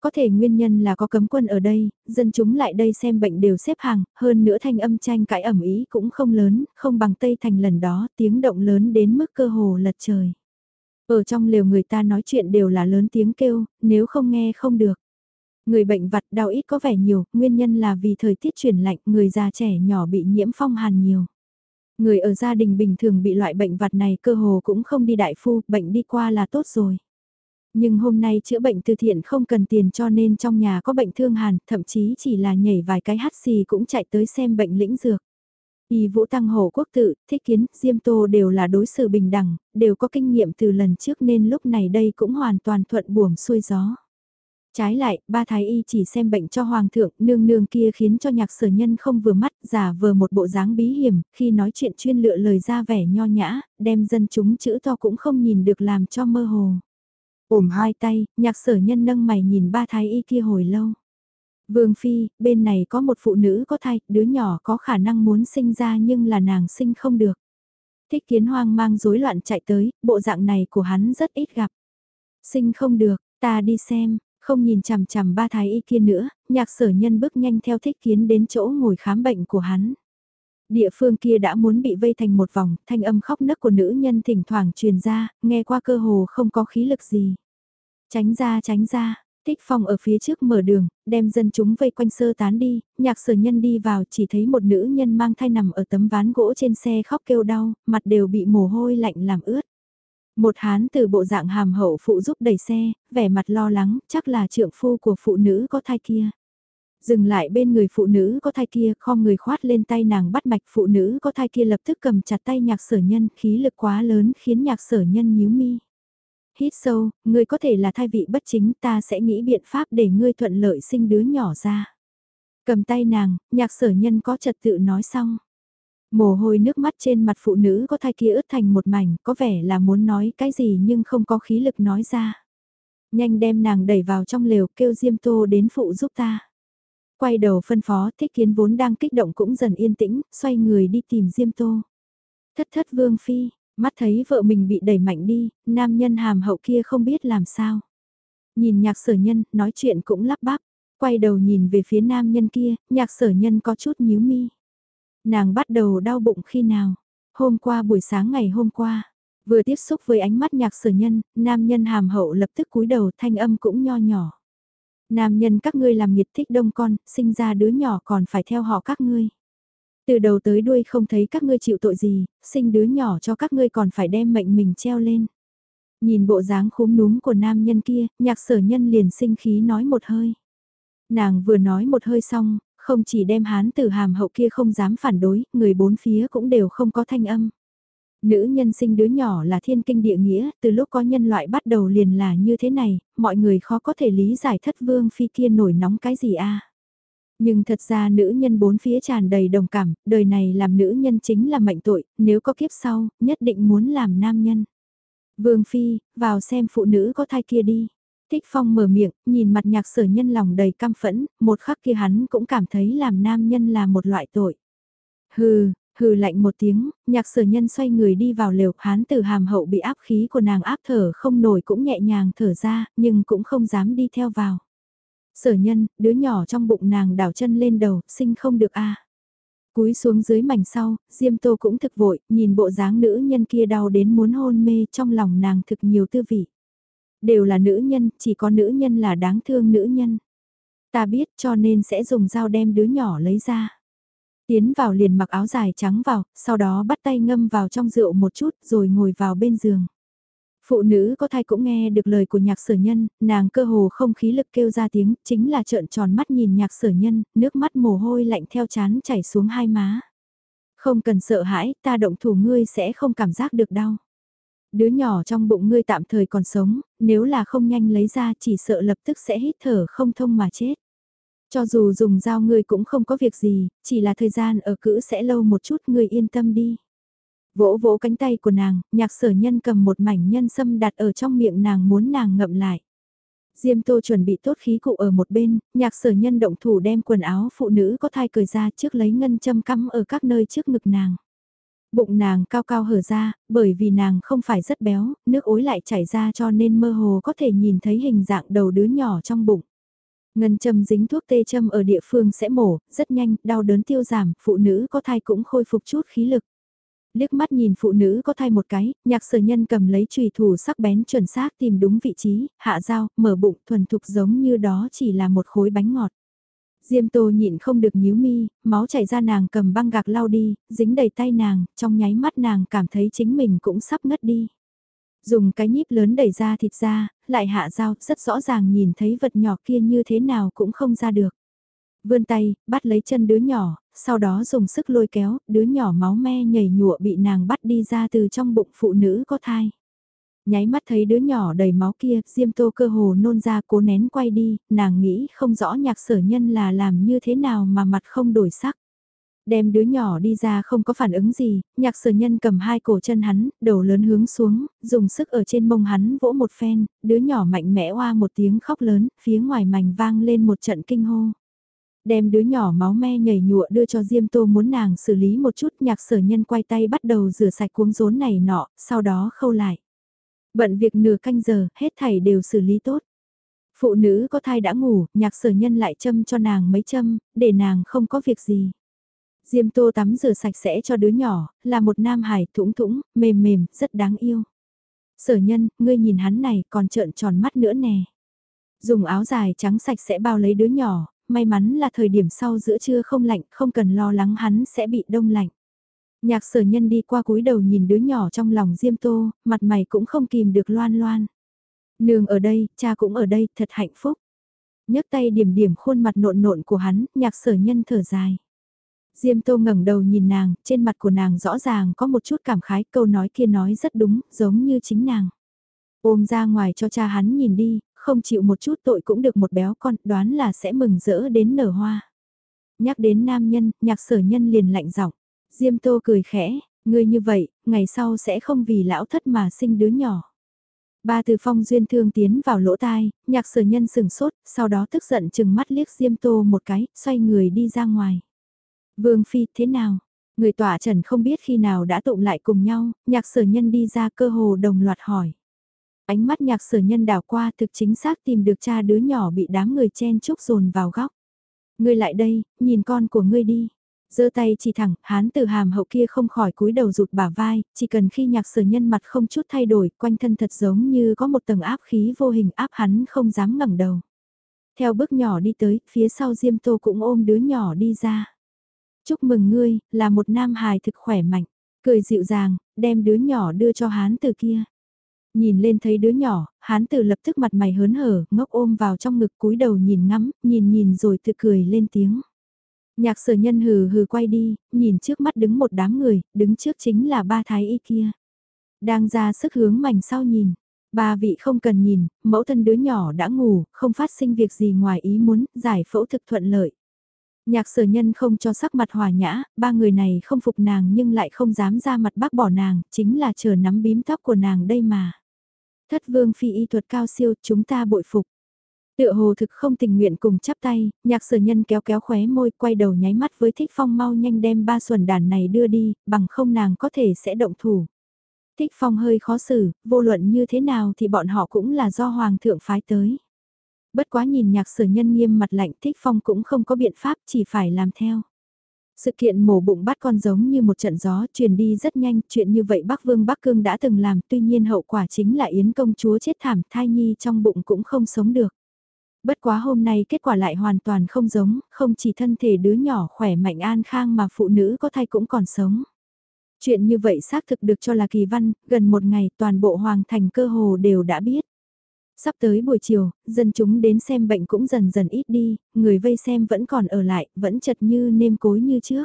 Có thể nguyên nhân là có cấm quân ở đây, dân chúng lại đây xem bệnh đều xếp hàng, hơn nữa thanh âm tranh cãi ẩm ý cũng không lớn, không bằng Tây Thành lần đó tiếng động lớn đến mức cơ hồ lật trời. Ở trong lều người ta nói chuyện đều là lớn tiếng kêu, nếu không nghe không được. Người bệnh vặt đau ít có vẻ nhiều, nguyên nhân là vì thời tiết chuyển lạnh, người già trẻ nhỏ bị nhiễm phong hàn nhiều. Người ở gia đình bình thường bị loại bệnh vặt này cơ hồ cũng không đi đại phu, bệnh đi qua là tốt rồi. Nhưng hôm nay chữa bệnh từ thiện không cần tiền cho nên trong nhà có bệnh thương hàn, thậm chí chỉ là nhảy vài cái hát xì cũng chạy tới xem bệnh lĩnh dược. Y Vũ Tăng Hồ Quốc tự, Thích Kiến, Diêm Tô đều là đối xử bình đẳng, đều có kinh nghiệm từ lần trước nên lúc này đây cũng hoàn toàn thuận buồm xuôi gió. Trái lại, ba thái y chỉ xem bệnh cho hoàng thượng, nương nương kia khiến cho nhạc sở nhân không vừa mắt, giả vờ một bộ dáng bí hiểm, khi nói chuyện chuyên lựa lời ra vẻ nho nhã, đem dân chúng chữ to cũng không nhìn được làm cho mơ hồ. Ôm hai tay, nhạc sở nhân nâng mày nhìn ba thái y kia hồi lâu. Vương Phi, bên này có một phụ nữ có thai, đứa nhỏ có khả năng muốn sinh ra nhưng là nàng sinh không được. Thích kiến hoang mang rối loạn chạy tới, bộ dạng này của hắn rất ít gặp. Sinh không được, ta đi xem, không nhìn chằm chằm ba thái y kia nữa, nhạc sở nhân bước nhanh theo thích kiến đến chỗ ngồi khám bệnh của hắn. Địa phương kia đã muốn bị vây thành một vòng, thanh âm khóc nấc của nữ nhân thỉnh thoảng truyền ra, nghe qua cơ hồ không có khí lực gì. Tránh ra tránh ra, Tích Phong ở phía trước mở đường, đem dân chúng vây quanh sơ tán đi, nhạc sở nhân đi vào chỉ thấy một nữ nhân mang thai nằm ở tấm ván gỗ trên xe khóc kêu đau, mặt đều bị mồ hôi lạnh làm ướt. Một hán từ bộ dạng hàm hậu phụ giúp đẩy xe, vẻ mặt lo lắng, chắc là trượng phu của phụ nữ có thai kia. Dừng lại bên người phụ nữ có thai kia, khom người khoát lên tay nàng bắt mạch phụ nữ có thai kia lập tức cầm chặt tay nhạc sở nhân, khí lực quá lớn khiến nhạc sở nhân nhíu mi. Hít sâu, ngươi có thể là thai vị bất chính ta sẽ nghĩ biện pháp để ngươi thuận lợi sinh đứa nhỏ ra. Cầm tay nàng, nhạc sở nhân có trật tự nói xong. Mồ hôi nước mắt trên mặt phụ nữ có thai kia ướt thành một mảnh, có vẻ là muốn nói cái gì nhưng không có khí lực nói ra. Nhanh đem nàng đẩy vào trong lều kêu Diêm Tô đến phụ giúp ta. Quay đầu phân phó thích kiến vốn đang kích động cũng dần yên tĩnh, xoay người đi tìm Diêm Tô. Thất thất vương phi, mắt thấy vợ mình bị đẩy mạnh đi, nam nhân hàm hậu kia không biết làm sao. Nhìn nhạc sở nhân, nói chuyện cũng lắp bắp, quay đầu nhìn về phía nam nhân kia, nhạc sở nhân có chút nhíu mi. Nàng bắt đầu đau bụng khi nào? Hôm qua buổi sáng ngày hôm qua, vừa tiếp xúc với ánh mắt nhạc sở nhân, nam nhân hàm hậu lập tức cúi đầu thanh âm cũng nho nhỏ. Nam nhân các ngươi làm nhiệt thích đông con, sinh ra đứa nhỏ còn phải theo họ các ngươi. Từ đầu tới đuôi không thấy các ngươi chịu tội gì, sinh đứa nhỏ cho các ngươi còn phải đem mệnh mình treo lên. Nhìn bộ dáng khúm núm của nam nhân kia, nhạc sở nhân liền sinh khí nói một hơi. Nàng vừa nói một hơi xong, không chỉ đem hán từ hàm hậu kia không dám phản đối, người bốn phía cũng đều không có thanh âm. Nữ nhân sinh đứa nhỏ là thiên kinh địa nghĩa, từ lúc có nhân loại bắt đầu liền là như thế này, mọi người khó có thể lý giải thất vương phi kia nổi nóng cái gì a Nhưng thật ra nữ nhân bốn phía tràn đầy đồng cảm, đời này làm nữ nhân chính là mệnh tội, nếu có kiếp sau, nhất định muốn làm nam nhân. Vương phi, vào xem phụ nữ có thai kia đi. Thích Phong mở miệng, nhìn mặt nhạc sở nhân lòng đầy căm phẫn, một khắc kia hắn cũng cảm thấy làm nam nhân là một loại tội. Hừ, hừ lạnh một tiếng, nhạc sở nhân xoay người đi vào lều, hán từ hàm hậu bị áp khí của nàng áp thở không nổi cũng nhẹ nhàng thở ra, nhưng cũng không dám đi theo vào. Sở nhân, đứa nhỏ trong bụng nàng đảo chân lên đầu, sinh không được a Cúi xuống dưới mảnh sau, Diêm Tô cũng thực vội, nhìn bộ dáng nữ nhân kia đau đến muốn hôn mê trong lòng nàng thực nhiều tư vị. Đều là nữ nhân, chỉ có nữ nhân là đáng thương nữ nhân. Ta biết cho nên sẽ dùng dao đem đứa nhỏ lấy ra. Tiến vào liền mặc áo dài trắng vào, sau đó bắt tay ngâm vào trong rượu một chút rồi ngồi vào bên giường. Phụ nữ có thai cũng nghe được lời của nhạc sở nhân, nàng cơ hồ không khí lực kêu ra tiếng, chính là trợn tròn mắt nhìn nhạc sở nhân, nước mắt mồ hôi lạnh theo chán chảy xuống hai má. Không cần sợ hãi, ta động thủ ngươi sẽ không cảm giác được đau. Đứa nhỏ trong bụng ngươi tạm thời còn sống, nếu là không nhanh lấy ra chỉ sợ lập tức sẽ hít thở không thông mà chết. Cho dù dùng dao ngươi cũng không có việc gì, chỉ là thời gian ở cữ sẽ lâu một chút ngươi yên tâm đi. Vỗ vỗ cánh tay của nàng, nhạc sở nhân cầm một mảnh nhân sâm đặt ở trong miệng nàng muốn nàng ngậm lại. Diêm tô chuẩn bị tốt khí cụ ở một bên, nhạc sở nhân động thủ đem quần áo phụ nữ có thai cởi ra trước lấy ngân châm cắm ở các nơi trước ngực nàng. Bụng nàng cao cao hở ra, bởi vì nàng không phải rất béo, nước ối lại chảy ra cho nên mơ hồ có thể nhìn thấy hình dạng đầu đứa nhỏ trong bụng. Ngân châm dính thuốc tê châm ở địa phương sẽ mổ, rất nhanh, đau đớn tiêu giảm, phụ nữ có thai cũng khôi phục chút khí lực. Liếc mắt nhìn phụ nữ có thai một cái, nhạc sở nhân cầm lấy chùy thủ sắc bén chuẩn xác tìm đúng vị trí, hạ dao, mở bụng thuần thục giống như đó chỉ là một khối bánh ngọt. Diêm tô nhịn không được nhíu mi, máu chảy ra nàng cầm băng gạc lau đi, dính đầy tay nàng, trong nháy mắt nàng cảm thấy chính mình cũng sắp ngất đi. Dùng cái nhíp lớn đẩy ra thịt ra, lại hạ dao, rất rõ ràng nhìn thấy vật nhỏ kia như thế nào cũng không ra được. Vươn tay, bắt lấy chân đứa nhỏ, sau đó dùng sức lôi kéo, đứa nhỏ máu me nhảy nhụa bị nàng bắt đi ra từ trong bụng phụ nữ có thai. Nháy mắt thấy đứa nhỏ đầy máu kia, Diêm Tô cơ hồ nôn ra cố nén quay đi, nàng nghĩ không rõ nhạc sở nhân là làm như thế nào mà mặt không đổi sắc. Đem đứa nhỏ đi ra không có phản ứng gì, nhạc sở nhân cầm hai cổ chân hắn, đầu lớn hướng xuống, dùng sức ở trên mông hắn vỗ một phen, đứa nhỏ mạnh mẽ oa một tiếng khóc lớn, phía ngoài mảnh vang lên một trận kinh hô. Đem đứa nhỏ máu me nhảy nhụa đưa cho Diêm Tô muốn nàng xử lý một chút nhạc sở nhân quay tay bắt đầu rửa sạch cuống rốn này nọ, sau đó khâu lại. Bận việc nửa canh giờ, hết thảy đều xử lý tốt. Phụ nữ có thai đã ngủ, nhạc sở nhân lại châm cho nàng mấy châm, để nàng không có việc gì. Diêm tô tắm rửa sạch sẽ cho đứa nhỏ, là một nam hải thủng thủng, mềm mềm, rất đáng yêu. Sở nhân, ngươi nhìn hắn này còn trợn tròn mắt nữa nè. Dùng áo dài trắng sạch sẽ bao lấy đứa nhỏ, may mắn là thời điểm sau giữa trưa không lạnh, không cần lo lắng hắn sẽ bị đông lạnh. Nhạc sở nhân đi qua cúi đầu nhìn đứa nhỏ trong lòng Diêm Tô, mặt mày cũng không kìm được loan loan. Nương ở đây, cha cũng ở đây, thật hạnh phúc. nhấc tay điểm điểm khuôn mặt nộn nộn của hắn, nhạc sở nhân thở dài. Diêm Tô ngẩng đầu nhìn nàng, trên mặt của nàng rõ ràng có một chút cảm khái, câu nói kia nói rất đúng, giống như chính nàng. Ôm ra ngoài cho cha hắn nhìn đi, không chịu một chút tội cũng được một béo con, đoán là sẽ mừng rỡ đến nở hoa. Nhắc đến nam nhân, nhạc sở nhân liền lạnh giọng Diêm Tô cười khẽ, ngươi như vậy, ngày sau sẽ không vì lão thất mà sinh đứa nhỏ. Ba từ phong duyên thương tiến vào lỗ tai, nhạc sở nhân sừng sốt, sau đó tức giận chừng mắt liếc Diêm Tô một cái, xoay người đi ra ngoài. Vương Phi thế nào? Người tỏa trần không biết khi nào đã tụng lại cùng nhau, nhạc sở nhân đi ra cơ hồ đồng loạt hỏi. Ánh mắt nhạc sở nhân đảo qua thực chính xác tìm được cha đứa nhỏ bị đám người chen chúc dồn vào góc. Ngươi lại đây, nhìn con của ngươi đi giơ tay chỉ thẳng, hán từ hàm hậu kia không khỏi cúi đầu rụt bả vai, chỉ cần khi nhạc sở nhân mặt không chút thay đổi, quanh thân thật giống như có một tầng áp khí vô hình áp hắn không dám ngẩng đầu. Theo bước nhỏ đi tới, phía sau Diêm Tô cũng ôm đứa nhỏ đi ra. Chúc mừng ngươi, là một nam hài thực khỏe mạnh, cười dịu dàng, đem đứa nhỏ đưa cho hán từ kia. Nhìn lên thấy đứa nhỏ, hán từ lập tức mặt mày hớn hở, ngốc ôm vào trong ngực cúi đầu nhìn ngắm, nhìn nhìn rồi tự cười lên tiếng. Nhạc sở nhân hừ hừ quay đi, nhìn trước mắt đứng một đám người, đứng trước chính là ba thái y kia. Đang ra sức hướng mảnh sau nhìn. Ba vị không cần nhìn, mẫu thân đứa nhỏ đã ngủ, không phát sinh việc gì ngoài ý muốn, giải phẫu thực thuận lợi. Nhạc sở nhân không cho sắc mặt hòa nhã, ba người này không phục nàng nhưng lại không dám ra mặt bác bỏ nàng, chính là chờ nắm bím tóc của nàng đây mà. Thất vương phi y thuật cao siêu, chúng ta bội phục. Tựa hồ thực không tình nguyện cùng chắp tay, nhạc sở nhân kéo kéo khóe môi quay đầu nháy mắt với thích phong mau nhanh đem ba xuẩn đàn này đưa đi, bằng không nàng có thể sẽ động thủ. Thích phong hơi khó xử, vô luận như thế nào thì bọn họ cũng là do hoàng thượng phái tới. Bất quá nhìn nhạc sở nhân nghiêm mặt lạnh thích phong cũng không có biện pháp chỉ phải làm theo. Sự kiện mổ bụng bắt con giống như một trận gió truyền đi rất nhanh, chuyện như vậy Bắc Vương Bắc Cương đã từng làm, tuy nhiên hậu quả chính là Yến công chúa chết thảm, thai nhi trong bụng cũng không sống được. Bất quá hôm nay kết quả lại hoàn toàn không giống, không chỉ thân thể đứa nhỏ khỏe mạnh an khang mà phụ nữ có thai cũng còn sống. Chuyện như vậy xác thực được cho là kỳ văn, gần một ngày toàn bộ hoàng thành cơ hồ đều đã biết. Sắp tới buổi chiều, dân chúng đến xem bệnh cũng dần dần ít đi, người vây xem vẫn còn ở lại, vẫn chật như nêm cối như trước.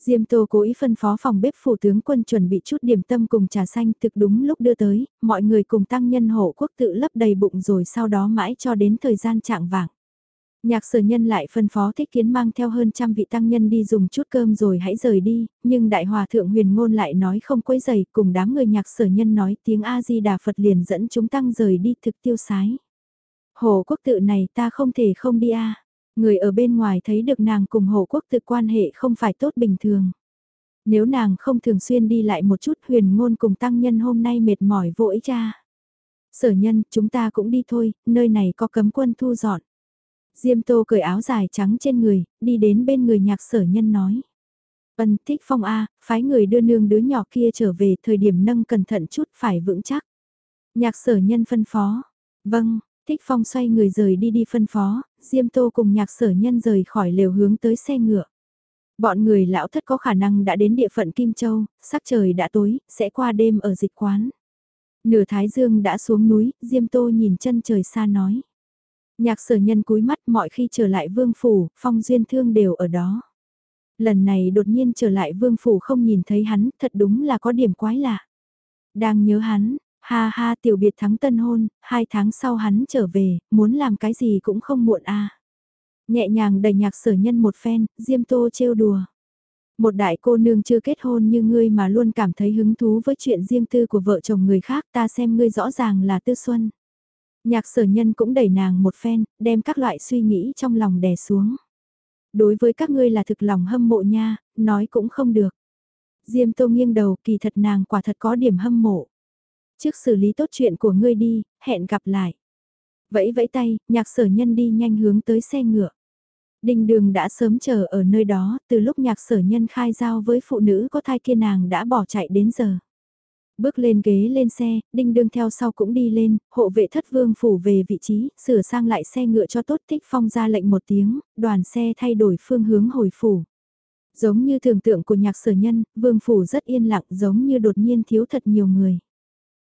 Diêm Tô cố ý phân phó phòng bếp phủ tướng quân chuẩn bị chút điểm tâm cùng trà xanh thực đúng lúc đưa tới, mọi người cùng tăng nhân hộ quốc tự lấp đầy bụng rồi sau đó mãi cho đến thời gian trạng vàng. Nhạc sở nhân lại phân phó thích kiến mang theo hơn trăm vị tăng nhân đi dùng chút cơm rồi hãy rời đi, nhưng đại hòa thượng huyền ngôn lại nói không quấy giày cùng đám người nhạc sở nhân nói tiếng A-di-đà Phật liền dẫn chúng tăng rời đi thực tiêu sái. Hồ quốc tự này ta không thể không đi a Người ở bên ngoài thấy được nàng cùng hồ quốc tự quan hệ không phải tốt bình thường. Nếu nàng không thường xuyên đi lại một chút huyền ngôn cùng tăng nhân hôm nay mệt mỏi vội cha. Sở nhân, chúng ta cũng đi thôi, nơi này có cấm quân thu dọn. Diêm tô cởi áo dài trắng trên người, đi đến bên người nhạc sở nhân nói. Ân thích phong A, phái người đưa nương đứa nhỏ kia trở về thời điểm nâng cẩn thận chút phải vững chắc. Nhạc sở nhân phân phó. Vâng, thích phong xoay người rời đi đi phân phó, Diêm Tô cùng nhạc sở nhân rời khỏi lều hướng tới xe ngựa. Bọn người lão thất có khả năng đã đến địa phận Kim Châu, sắc trời đã tối, sẽ qua đêm ở dịch quán. Nửa thái dương đã xuống núi, Diêm Tô nhìn chân trời xa nói. Nhạc sở nhân cúi mắt mọi khi trở lại vương phủ, phong duyên thương đều ở đó. Lần này đột nhiên trở lại vương phủ không nhìn thấy hắn, thật đúng là có điểm quái lạ. Đang nhớ hắn, Ha ha tiểu biệt thắng tân hôn, hai tháng sau hắn trở về, muốn làm cái gì cũng không muộn a. Nhẹ nhàng đẩy nhạc sở nhân một phen, diêm tô trêu đùa. Một đại cô nương chưa kết hôn như ngươi mà luôn cảm thấy hứng thú với chuyện riêng tư của vợ chồng người khác ta xem ngươi rõ ràng là tư xuân. Nhạc sở nhân cũng đẩy nàng một phen, đem các loại suy nghĩ trong lòng đè xuống. Đối với các ngươi là thực lòng hâm mộ nha, nói cũng không được. Diêm tô nghiêng đầu kỳ thật nàng quả thật có điểm hâm mộ. Trước xử lý tốt chuyện của ngươi đi, hẹn gặp lại. Vẫy vẫy tay, nhạc sở nhân đi nhanh hướng tới xe ngựa. Đình đường đã sớm chờ ở nơi đó, từ lúc nhạc sở nhân khai giao với phụ nữ có thai kia nàng đã bỏ chạy đến giờ. Bước lên ghế lên xe, đinh đương theo sau cũng đi lên, hộ vệ thất vương phủ về vị trí, sửa sang lại xe ngựa cho tốt thích phong ra lệnh một tiếng, đoàn xe thay đổi phương hướng hồi phủ. Giống như tưởng tượng của nhạc sở nhân, vương phủ rất yên lặng giống như đột nhiên thiếu thật nhiều người.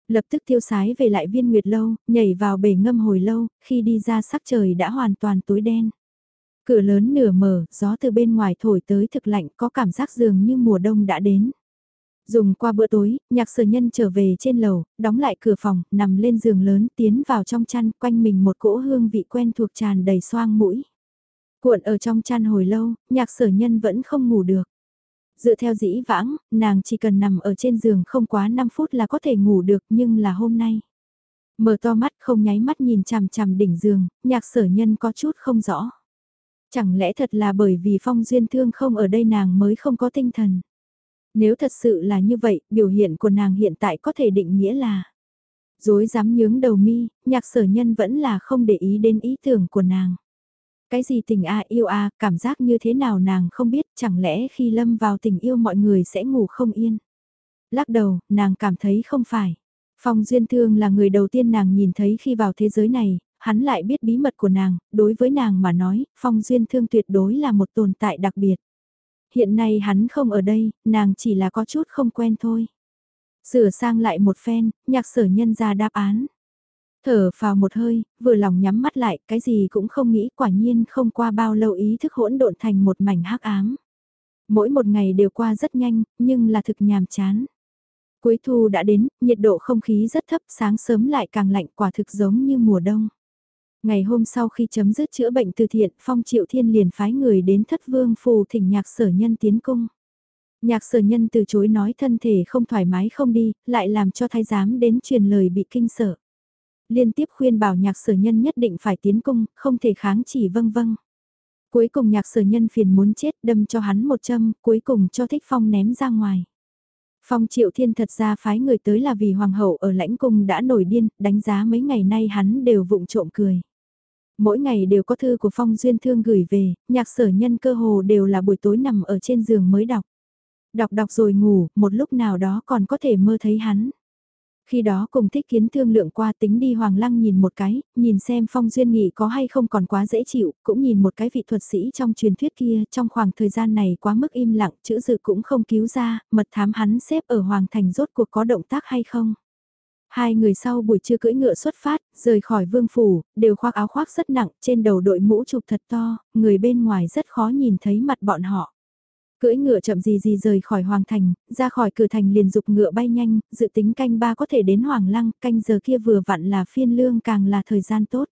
Lập tức tiêu sái về lại viên nguyệt lâu, nhảy vào bể ngâm hồi lâu, khi đi ra sắc trời đã hoàn toàn tối đen. Cửa lớn nửa mở, gió từ bên ngoài thổi tới thực lạnh có cảm giác dường như mùa đông đã đến. Dùng qua bữa tối, nhạc sở nhân trở về trên lầu, đóng lại cửa phòng, nằm lên giường lớn, tiến vào trong chăn, quanh mình một cỗ hương vị quen thuộc tràn đầy xoang mũi. Cuộn ở trong chăn hồi lâu, nhạc sở nhân vẫn không ngủ được. Dựa theo dĩ vãng, nàng chỉ cần nằm ở trên giường không quá 5 phút là có thể ngủ được nhưng là hôm nay. Mở to mắt không nháy mắt nhìn chằm chằm đỉnh giường, nhạc sở nhân có chút không rõ. Chẳng lẽ thật là bởi vì phong duyên thương không ở đây nàng mới không có tinh thần. Nếu thật sự là như vậy, biểu hiện của nàng hiện tại có thể định nghĩa là dối dám nhướng đầu mi, nhạc sở nhân vẫn là không để ý đến ý tưởng của nàng. Cái gì tình a yêu a, cảm giác như thế nào nàng không biết, chẳng lẽ khi lâm vào tình yêu mọi người sẽ ngủ không yên. Lắc đầu, nàng cảm thấy không phải. Phong Duyên Thương là người đầu tiên nàng nhìn thấy khi vào thế giới này, hắn lại biết bí mật của nàng, đối với nàng mà nói, Phong Duyên Thương tuyệt đối là một tồn tại đặc biệt. Hiện nay hắn không ở đây, nàng chỉ là có chút không quen thôi. Sửa sang lại một phen, nhạc sở nhân ra đáp án. Thở vào một hơi, vừa lòng nhắm mắt lại, cái gì cũng không nghĩ, quả nhiên không qua bao lâu ý thức hỗn độn thành một mảnh hắc ám. Mỗi một ngày đều qua rất nhanh, nhưng là thực nhàm chán. Cuối thu đã đến, nhiệt độ không khí rất thấp, sáng sớm lại càng lạnh quả thực giống như mùa đông. Ngày hôm sau khi chấm dứt chữa bệnh từ thiện, Phong Triệu Thiên liền phái người đến thất vương phù thỉnh nhạc sở nhân tiến cung. Nhạc sở nhân từ chối nói thân thể không thoải mái không đi, lại làm cho thái giám đến truyền lời bị kinh sợ. Liên tiếp khuyên bảo nhạc sở nhân nhất định phải tiến cung, không thể kháng chỉ vâng vâng. Cuối cùng nhạc sở nhân phiền muốn chết đâm cho hắn một châm, cuối cùng cho thích phong ném ra ngoài. Phong triệu thiên thật ra phái người tới là vì hoàng hậu ở lãnh cung đã nổi điên, đánh giá mấy ngày nay hắn đều vụng trộm cười. Mỗi ngày đều có thư của Phong Duyên Thương gửi về, nhạc sở nhân cơ hồ đều là buổi tối nằm ở trên giường mới đọc. Đọc đọc rồi ngủ, một lúc nào đó còn có thể mơ thấy hắn. Khi đó cùng thích kiến thương lượng qua tính đi Hoàng Lăng nhìn một cái, nhìn xem Phong Duyên Nghị có hay không còn quá dễ chịu, cũng nhìn một cái vị thuật sĩ trong truyền thuyết kia trong khoảng thời gian này quá mức im lặng, chữ dự cũng không cứu ra, mật thám hắn xếp ở Hoàng Thành rốt cuộc có động tác hay không. Hai người sau buổi trưa cưỡi ngựa xuất phát, rời khỏi vương phủ, đều khoác áo khoác rất nặng, trên đầu đội mũ chụp thật to, người bên ngoài rất khó nhìn thấy mặt bọn họ. Cưỡi ngựa chậm gì gì rời khỏi Hoàng Thành, ra khỏi cửa thành liền dục ngựa bay nhanh, dự tính canh ba có thể đến Hoàng Lăng, canh giờ kia vừa vặn là phiên lương càng là thời gian tốt.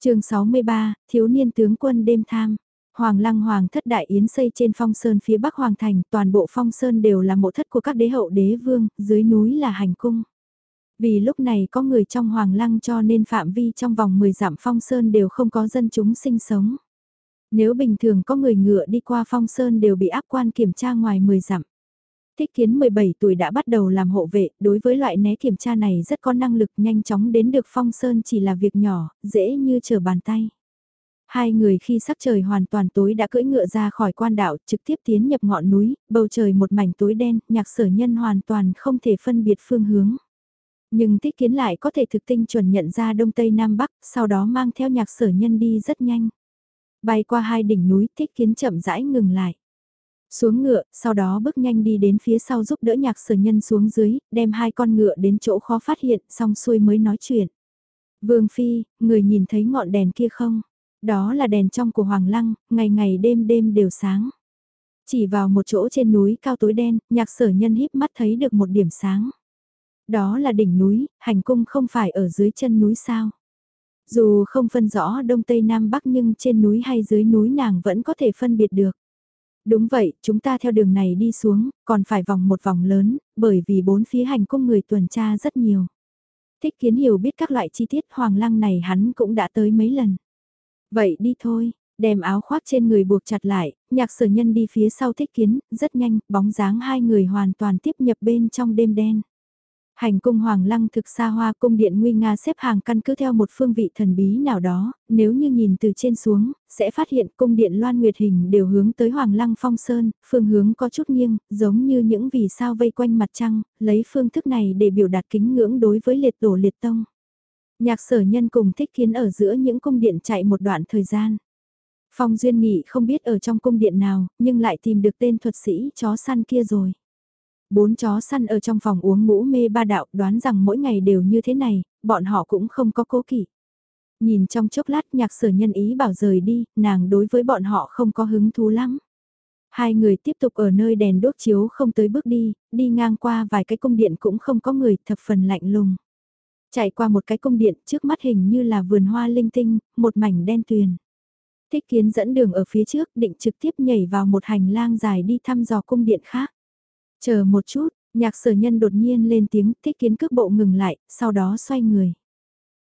chương 63, Thiếu niên tướng quân đêm tham. Hoàng Lăng Hoàng thất đại yến xây trên phong sơn phía bắc Hoàng Thành, toàn bộ phong sơn đều là mộ thất của các đế hậu đế vương, dưới núi là hành cung. Vì lúc này có người trong Hoàng Lăng cho nên phạm vi trong vòng 10 dặm phong sơn đều không có dân chúng sinh sống. Nếu bình thường có người ngựa đi qua phong sơn đều bị áp quan kiểm tra ngoài 10 dặm. Thích kiến 17 tuổi đã bắt đầu làm hộ vệ, đối với loại né kiểm tra này rất có năng lực nhanh chóng đến được phong sơn chỉ là việc nhỏ, dễ như trở bàn tay. Hai người khi sắc trời hoàn toàn tối đã cưỡi ngựa ra khỏi quan đảo, trực tiếp tiến nhập ngọn núi, bầu trời một mảnh tối đen, nhạc sở nhân hoàn toàn không thể phân biệt phương hướng. Nhưng thích kiến lại có thể thực tinh chuẩn nhận ra đông tây nam bắc, sau đó mang theo nhạc sở nhân đi rất nhanh. Bay qua hai đỉnh núi thích kiến chậm rãi ngừng lại. Xuống ngựa, sau đó bước nhanh đi đến phía sau giúp đỡ nhạc sở nhân xuống dưới, đem hai con ngựa đến chỗ khó phát hiện, xong xuôi mới nói chuyện. Vương Phi, người nhìn thấy ngọn đèn kia không? Đó là đèn trong của Hoàng Lăng, ngày ngày đêm đêm đều sáng. Chỉ vào một chỗ trên núi cao tối đen, nhạc sở nhân híp mắt thấy được một điểm sáng. Đó là đỉnh núi, hành cung không phải ở dưới chân núi sao. Dù không phân rõ đông tây nam bắc nhưng trên núi hay dưới núi nàng vẫn có thể phân biệt được. Đúng vậy, chúng ta theo đường này đi xuống, còn phải vòng một vòng lớn, bởi vì bốn phía hành cung người tuần tra rất nhiều. Thích kiến hiểu biết các loại chi tiết hoàng lăng này hắn cũng đã tới mấy lần. Vậy đi thôi, đem áo khoác trên người buộc chặt lại, nhạc sở nhân đi phía sau thích kiến, rất nhanh, bóng dáng hai người hoàn toàn tiếp nhập bên trong đêm đen. Hành cung Hoàng Lăng thực xa hoa cung điện nguy nga xếp hàng căn cứ theo một phương vị thần bí nào đó, nếu như nhìn từ trên xuống, sẽ phát hiện cung điện loan nguyệt hình đều hướng tới Hoàng Lăng phong sơn, phương hướng có chút nghiêng, giống như những vì sao vây quanh mặt trăng, lấy phương thức này để biểu đạt kính ngưỡng đối với liệt tổ liệt tông. Nhạc sở nhân cùng thích kiến ở giữa những cung điện chạy một đoạn thời gian. Phong Duyên Nghị không biết ở trong cung điện nào, nhưng lại tìm được tên thuật sĩ chó săn kia rồi. Bốn chó săn ở trong phòng uống ngũ mê ba đạo đoán rằng mỗi ngày đều như thế này, bọn họ cũng không có cố kỵ. Nhìn trong chốc lát nhạc sở nhân ý bảo rời đi, nàng đối với bọn họ không có hứng thú lắm. Hai người tiếp tục ở nơi đèn đốt chiếu không tới bước đi, đi ngang qua vài cái cung điện cũng không có người thập phần lạnh lùng. Chạy qua một cái cung điện trước mắt hình như là vườn hoa linh tinh, một mảnh đen tuyền. Thích kiến dẫn đường ở phía trước định trực tiếp nhảy vào một hành lang dài đi thăm dò cung điện khác. Chờ một chút, nhạc sở nhân đột nhiên lên tiếng thích kiến cước bộ ngừng lại, sau đó xoay người.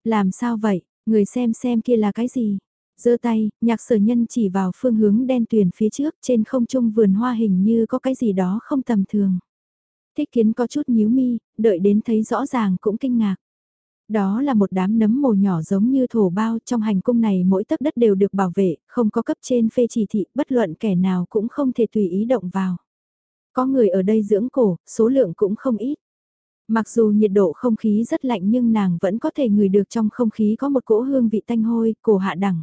Làm sao vậy, người xem xem kia là cái gì? giơ tay, nhạc sở nhân chỉ vào phương hướng đen tuyền phía trước trên không trung vườn hoa hình như có cái gì đó không tầm thường. Thích kiến có chút nhíu mi, đợi đến thấy rõ ràng cũng kinh ngạc. Đó là một đám nấm mồ nhỏ giống như thổ bao trong hành cung này mỗi tấc đất đều được bảo vệ, không có cấp trên phê chỉ thị, bất luận kẻ nào cũng không thể tùy ý động vào. Có người ở đây dưỡng cổ, số lượng cũng không ít. Mặc dù nhiệt độ không khí rất lạnh nhưng nàng vẫn có thể ngửi được trong không khí có một cỗ hương vị tanh hôi, cổ hạ đẳng.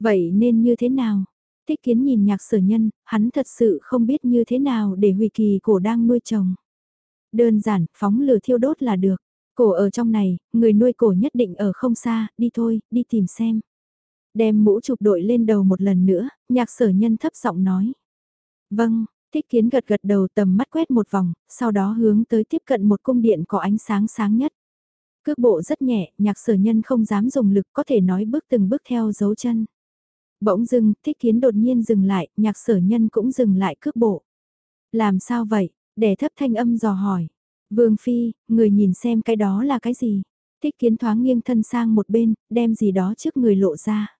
Vậy nên như thế nào? Thích kiến nhìn nhạc sở nhân, hắn thật sự không biết như thế nào để hủy kỳ cổ đang nuôi chồng. Đơn giản, phóng lửa thiêu đốt là được. Cổ ở trong này, người nuôi cổ nhất định ở không xa, đi thôi, đi tìm xem. Đem mũ chụp đội lên đầu một lần nữa, nhạc sở nhân thấp giọng nói. Vâng, thích kiến gật gật đầu tầm mắt quét một vòng, sau đó hướng tới tiếp cận một cung điện có ánh sáng sáng nhất. Cước bộ rất nhẹ, nhạc sở nhân không dám dùng lực có thể nói bước từng bước theo dấu chân. Bỗng dưng, thích kiến đột nhiên dừng lại, nhạc sở nhân cũng dừng lại cước bộ. Làm sao vậy? Để thấp thanh âm dò hỏi. Vương Phi, người nhìn xem cái đó là cái gì? Thích kiến thoáng nghiêng thân sang một bên, đem gì đó trước người lộ ra.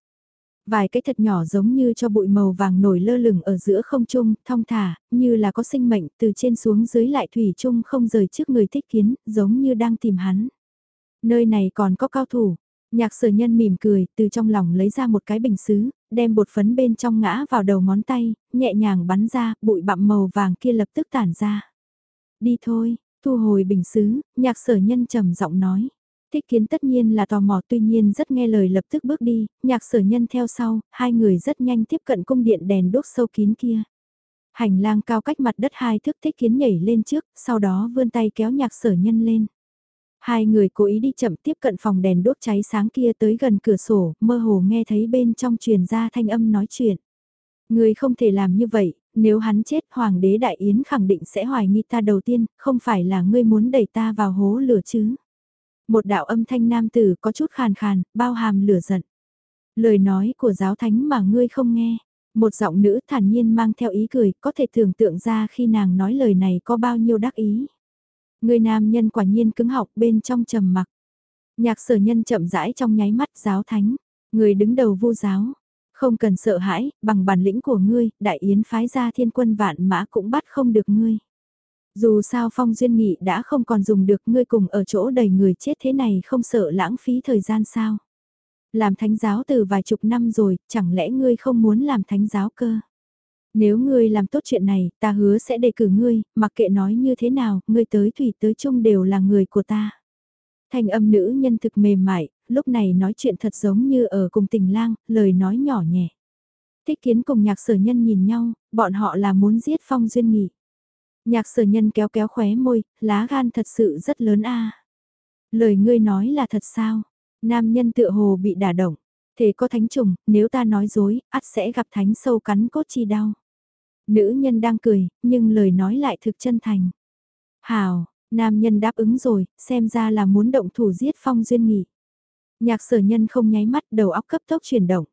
Vài cái thật nhỏ giống như cho bụi màu vàng nổi lơ lửng ở giữa không trung, thong thả, như là có sinh mệnh từ trên xuống dưới lại thủy chung không rời trước người thích kiến, giống như đang tìm hắn. Nơi này còn có cao thủ, Nhạc sở nhân mỉm cười, từ trong lòng lấy ra một cái bình xứ, đem bột phấn bên trong ngã vào đầu ngón tay, nhẹ nhàng bắn ra, bụi bặm màu vàng kia lập tức tản ra. Đi thôi, thu hồi bình xứ, nhạc sở nhân trầm giọng nói. Thích kiến tất nhiên là tò mò tuy nhiên rất nghe lời lập tức bước đi, nhạc sở nhân theo sau, hai người rất nhanh tiếp cận cung điện đèn đốt sâu kín kia. Hành lang cao cách mặt đất hai thước thích kiến nhảy lên trước, sau đó vươn tay kéo nhạc sở nhân lên. Hai người cố ý đi chậm tiếp cận phòng đèn đốt cháy sáng kia tới gần cửa sổ, mơ hồ nghe thấy bên trong truyền ra thanh âm nói chuyện. Người không thể làm như vậy, nếu hắn chết Hoàng đế Đại Yến khẳng định sẽ hoài nghi ta đầu tiên, không phải là ngươi muốn đẩy ta vào hố lửa chứ. Một đạo âm thanh nam tử có chút khàn khàn, bao hàm lửa giận. Lời nói của giáo thánh mà ngươi không nghe. Một giọng nữ thản nhiên mang theo ý cười, có thể tưởng tượng ra khi nàng nói lời này có bao nhiêu đắc ý. Người nam nhân quả nhiên cứng học bên trong trầm mặc. Nhạc sở nhân chậm rãi trong nháy mắt giáo thánh, người đứng đầu vô giáo. Không cần sợ hãi, bằng bản lĩnh của ngươi, đại yến phái ra thiên quân vạn mã cũng bắt không được ngươi. Dù sao phong duyên nghị đã không còn dùng được ngươi cùng ở chỗ đầy người chết thế này không sợ lãng phí thời gian sao. Làm thánh giáo từ vài chục năm rồi, chẳng lẽ ngươi không muốn làm thánh giáo cơ? Nếu ngươi làm tốt chuyện này, ta hứa sẽ đề cử ngươi, mặc kệ nói như thế nào, ngươi tới thủy tới chung đều là người của ta. Thanh âm nữ nhân thực mềm mại, lúc này nói chuyện thật giống như ở cùng tình lang, lời nói nhỏ nhẹ. Thích kiến cùng nhạc sở nhân nhìn nhau, bọn họ là muốn giết phong duyên nghị. Nhạc sở nhân kéo kéo khóe môi, lá gan thật sự rất lớn a. Lời ngươi nói là thật sao? Nam nhân tựa hồ bị đả động. Thế có thánh trùng, nếu ta nói dối, ắt sẽ gặp thánh sâu cắn cốt chi đau. Nữ nhân đang cười, nhưng lời nói lại thực chân thành. Hào, nam nhân đáp ứng rồi, xem ra là muốn động thủ giết phong duyên nghị. Nhạc sở nhân không nháy mắt đầu óc cấp tốc chuyển động.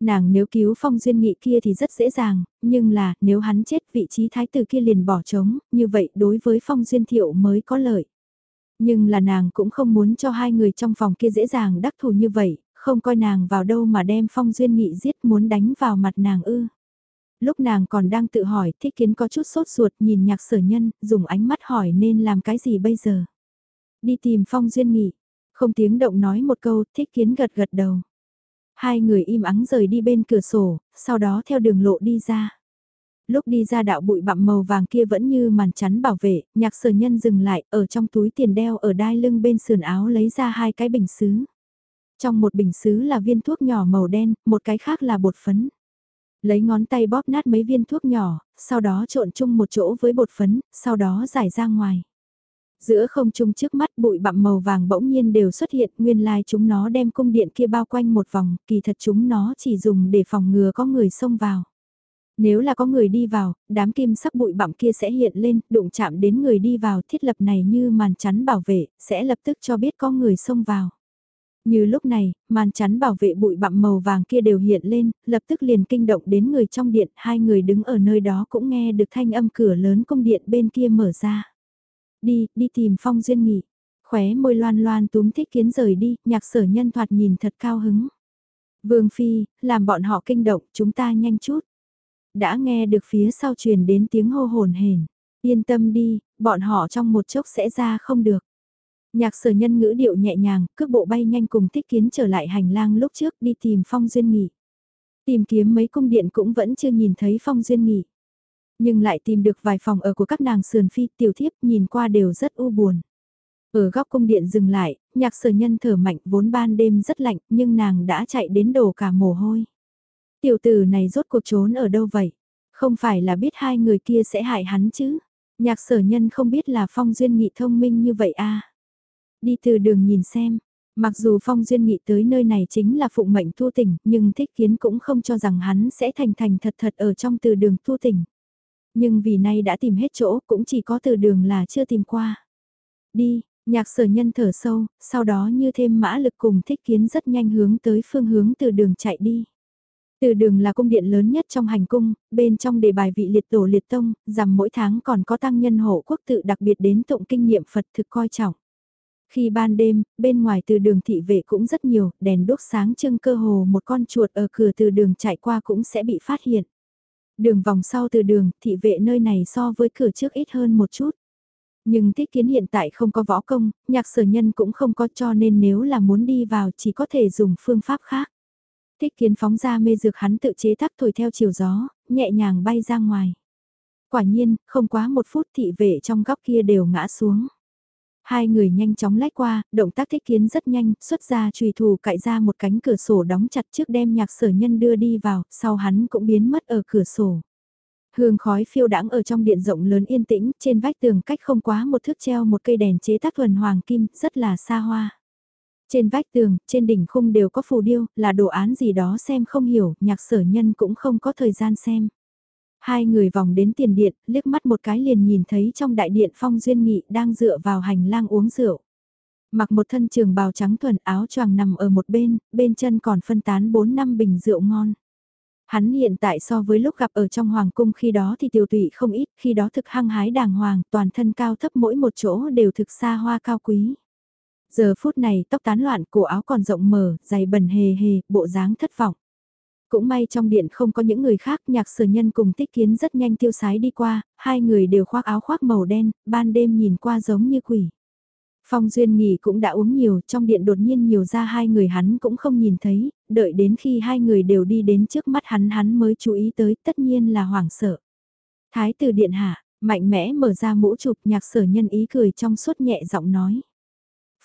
Nàng nếu cứu phong duyên nghị kia thì rất dễ dàng, nhưng là nếu hắn chết vị trí thái tử kia liền bỏ trống, như vậy đối với phong duyên thiệu mới có lợi. Nhưng là nàng cũng không muốn cho hai người trong phòng kia dễ dàng đắc thủ như vậy, không coi nàng vào đâu mà đem phong duyên nghị giết muốn đánh vào mặt nàng ư. Lúc nàng còn đang tự hỏi, thích kiến có chút sốt ruột nhìn nhạc sở nhân, dùng ánh mắt hỏi nên làm cái gì bây giờ. Đi tìm phong duyên nghị, không tiếng động nói một câu, thích kiến gật gật đầu. Hai người im ắng rời đi bên cửa sổ, sau đó theo đường lộ đi ra. Lúc đi ra đạo bụi bặm màu vàng kia vẫn như màn chắn bảo vệ, nhạc sở nhân dừng lại, ở trong túi tiền đeo ở đai lưng bên sườn áo lấy ra hai cái bình xứ. Trong một bình xứ là viên thuốc nhỏ màu đen, một cái khác là bột phấn. Lấy ngón tay bóp nát mấy viên thuốc nhỏ, sau đó trộn chung một chỗ với bột phấn, sau đó giải ra ngoài. Giữa không trung trước mắt bụi bặm màu vàng bỗng nhiên đều xuất hiện, nguyên lai chúng nó đem cung điện kia bao quanh một vòng, kỳ thật chúng nó chỉ dùng để phòng ngừa có người xông vào. Nếu là có người đi vào, đám kim sắc bụi bặm kia sẽ hiện lên, đụng chạm đến người đi vào thiết lập này như màn chắn bảo vệ, sẽ lập tức cho biết có người xông vào. Như lúc này, màn chắn bảo vệ bụi bặm màu vàng kia đều hiện lên, lập tức liền kinh động đến người trong điện, hai người đứng ở nơi đó cũng nghe được thanh âm cửa lớn cung điện bên kia mở ra. Đi, đi tìm Phong Duyên Nghị. Khóe môi loan loan túm thích kiến rời đi, nhạc sở nhân thoạt nhìn thật cao hứng. Vương Phi, làm bọn họ kinh động, chúng ta nhanh chút. Đã nghe được phía sau truyền đến tiếng hô hồn hển. Yên tâm đi, bọn họ trong một chốc sẽ ra không được. Nhạc sở nhân ngữ điệu nhẹ nhàng, cước bộ bay nhanh cùng thích kiến trở lại hành lang lúc trước đi tìm Phong Duyên Nghị. Tìm kiếm mấy cung điện cũng vẫn chưa nhìn thấy Phong Duyên Nghị. Nhưng lại tìm được vài phòng ở của các nàng sườn phi tiểu thiếp nhìn qua đều rất u buồn. Ở góc cung điện dừng lại, nhạc sở nhân thở mạnh vốn ban đêm rất lạnh nhưng nàng đã chạy đến đổ cả mồ hôi. Tiểu tử này rốt cuộc trốn ở đâu vậy? Không phải là biết hai người kia sẽ hại hắn chứ? Nhạc sở nhân không biết là Phong Duyên Nghị thông minh như vậy à? Đi từ đường nhìn xem. Mặc dù Phong Duyên Nghị tới nơi này chính là phụng mệnh thu tỉnh, nhưng thích kiến cũng không cho rằng hắn sẽ thành thành thật thật ở trong từ đường thu tỉnh. Nhưng vì nay đã tìm hết chỗ cũng chỉ có từ đường là chưa tìm qua. Đi, nhạc sở nhân thở sâu, sau đó như thêm mã lực cùng thích kiến rất nhanh hướng tới phương hướng từ đường chạy đi. Từ đường là cung điện lớn nhất trong hành cung, bên trong đề bài vị liệt tổ liệt tông, rằng mỗi tháng còn có tăng nhân hộ quốc tự đặc biệt đến tụng kinh nghiệm Phật thực coi trọng. Khi ban đêm, bên ngoài từ đường thị vệ cũng rất nhiều, đèn đốt sáng trưng cơ hồ một con chuột ở cửa từ đường chạy qua cũng sẽ bị phát hiện. Đường vòng sau từ đường, thị vệ nơi này so với cửa trước ít hơn một chút. Nhưng thích kiến hiện tại không có võ công, nhạc sở nhân cũng không có cho nên nếu là muốn đi vào chỉ có thể dùng phương pháp khác. Thích kiến phóng ra mê dược hắn tự chế tác thổi theo chiều gió, nhẹ nhàng bay ra ngoài. Quả nhiên, không quá một phút thị vệ trong góc kia đều ngã xuống. Hai người nhanh chóng lách qua, động tác thích kiến rất nhanh, xuất ra trùy thủ cạy ra một cánh cửa sổ đóng chặt trước đem nhạc sở nhân đưa đi vào, sau hắn cũng biến mất ở cửa sổ. Hương khói phiêu đãng ở trong điện rộng lớn yên tĩnh, trên vách tường cách không quá một thước treo một cây đèn chế tác thuần hoàng kim, rất là xa hoa. Trên vách tường, trên đỉnh khung đều có phù điêu, là đồ án gì đó xem không hiểu, nhạc sở nhân cũng không có thời gian xem. Hai người vòng đến tiền điện, liếc mắt một cái liền nhìn thấy trong đại điện Phong Duyên Nghị đang dựa vào hành lang uống rượu. Mặc một thân trường bào trắng thuần áo choàng nằm ở một bên, bên chân còn phân tán 4 năm bình rượu ngon. Hắn hiện tại so với lúc gặp ở trong hoàng cung khi đó thì tiểu tụy không ít, khi đó thực hăng hái đàng hoàng, toàn thân cao thấp mỗi một chỗ đều thực xa hoa cao quý. Giờ phút này tóc tán loạn, cổ áo còn rộng mở, dày bẩn hề hề, bộ dáng thất vọng. Cũng may trong điện không có những người khác, nhạc sở nhân cùng tích kiến rất nhanh tiêu sái đi qua, hai người đều khoác áo khoác màu đen, ban đêm nhìn qua giống như quỷ. Phong Duyên nghỉ cũng đã uống nhiều, trong điện đột nhiên nhiều ra hai người hắn cũng không nhìn thấy, đợi đến khi hai người đều đi đến trước mắt hắn hắn mới chú ý tới, tất nhiên là hoảng sợ. Thái tử điện hạ, mạnh mẽ mở ra mũ chụp nhạc sở nhân ý cười trong suốt nhẹ giọng nói.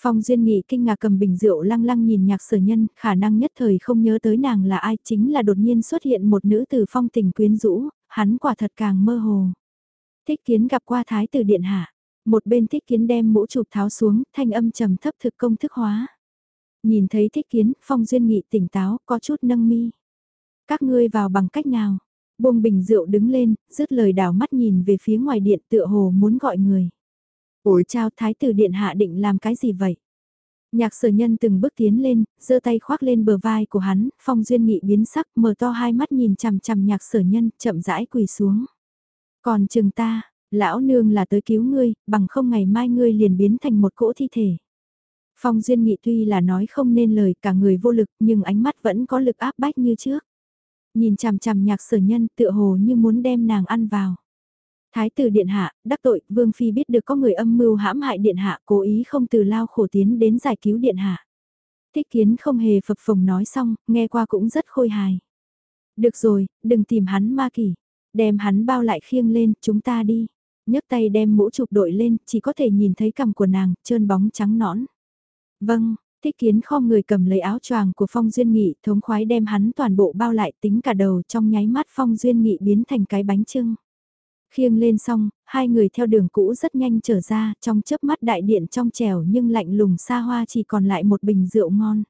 Phong Duyên Nghị kinh ngạc cầm bình rượu lăng lăng nhìn nhạc sở nhân, khả năng nhất thời không nhớ tới nàng là ai chính là đột nhiên xuất hiện một nữ tử phong tình quyến rũ, hắn quả thật càng mơ hồ. Thích kiến gặp qua thái tử điện hạ, một bên thích kiến đem mũ chụp tháo xuống, thanh âm trầm thấp thực công thức hóa. Nhìn thấy thích kiến, Phong Duyên Nghị tỉnh táo, có chút nâng mi. Các ngươi vào bằng cách nào? Buông bình rượu đứng lên, dứt lời đảo mắt nhìn về phía ngoài điện tựa hồ muốn gọi người. Ủi chào thái tử điện hạ định làm cái gì vậy? Nhạc sở nhân từng bước tiến lên, giơ tay khoác lên bờ vai của hắn, phong duyên nghị biến sắc, mở to hai mắt nhìn chằm chằm nhạc sở nhân, chậm rãi quỳ xuống. Còn chừng ta, lão nương là tới cứu ngươi, bằng không ngày mai ngươi liền biến thành một cỗ thi thể. Phong duyên nghị tuy là nói không nên lời cả người vô lực nhưng ánh mắt vẫn có lực áp bách như trước. Nhìn chằm chằm nhạc sở nhân tựa hồ như muốn đem nàng ăn vào. Thái tử điện hạ, đắc tội, Vương Phi biết được có người âm mưu hãm hại điện hạ, cố ý không từ lao khổ tiến đến giải cứu điện hạ. Thích kiến không hề phập phồng nói xong, nghe qua cũng rất khôi hài. Được rồi, đừng tìm hắn ma kỳ. Đem hắn bao lại khiêng lên, chúng ta đi. nhấc tay đem mũ chụp đội lên, chỉ có thể nhìn thấy cằm của nàng, trơn bóng trắng nõn. Vâng, thích kiến kho người cầm lấy áo choàng của Phong Duyên Nghị, thống khoái đem hắn toàn bộ bao lại tính cả đầu trong nháy mắt Phong Duyên Nghị biến thành cái bánh trưng. Khiêng lên xong, hai người theo đường cũ rất nhanh trở ra, trong chớp mắt đại điện trong trèo nhưng lạnh lùng xa hoa chỉ còn lại một bình rượu ngon.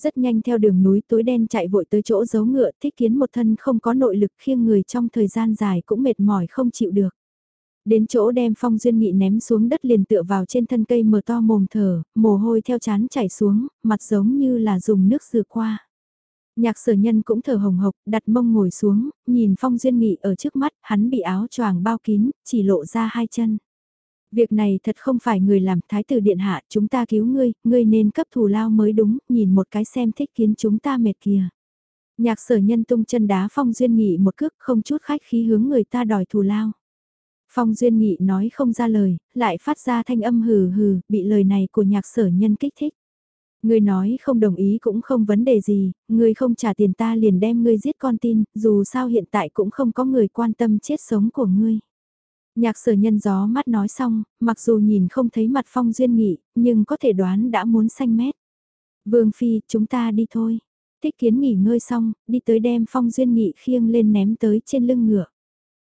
Rất nhanh theo đường núi tối đen chạy vội tới chỗ giấu ngựa, thích kiến một thân không có nội lực khiêng người trong thời gian dài cũng mệt mỏi không chịu được. Đến chỗ đem phong duyên nghị ném xuống đất liền tựa vào trên thân cây mở to mồm thở, mồ hôi theo chán chảy xuống, mặt giống như là dùng nước rửa qua. Nhạc sở nhân cũng thở hồng hộc, đặt mông ngồi xuống, nhìn phong duyên nghị ở trước mắt, hắn bị áo choàng bao kín, chỉ lộ ra hai chân. Việc này thật không phải người làm thái tử điện hạ, chúng ta cứu ngươi, ngươi nên cấp thù lao mới đúng, nhìn một cái xem thích kiến chúng ta mệt kìa. Nhạc sở nhân tung chân đá phong duyên nghị một cước không chút khách khí hướng người ta đòi thù lao. Phong duyên nghị nói không ra lời, lại phát ra thanh âm hừ hừ, bị lời này của nhạc sở nhân kích thích. Ngươi nói không đồng ý cũng không vấn đề gì, ngươi không trả tiền ta liền đem ngươi giết con tin, dù sao hiện tại cũng không có người quan tâm chết sống của ngươi. Nhạc sở nhân gió mắt nói xong, mặc dù nhìn không thấy mặt phong duyên nghị, nhưng có thể đoán đã muốn xanh mét. Vương Phi, chúng ta đi thôi. Thích kiến nghỉ ngơi xong, đi tới đem phong duyên nghị khiêng lên ném tới trên lưng ngựa.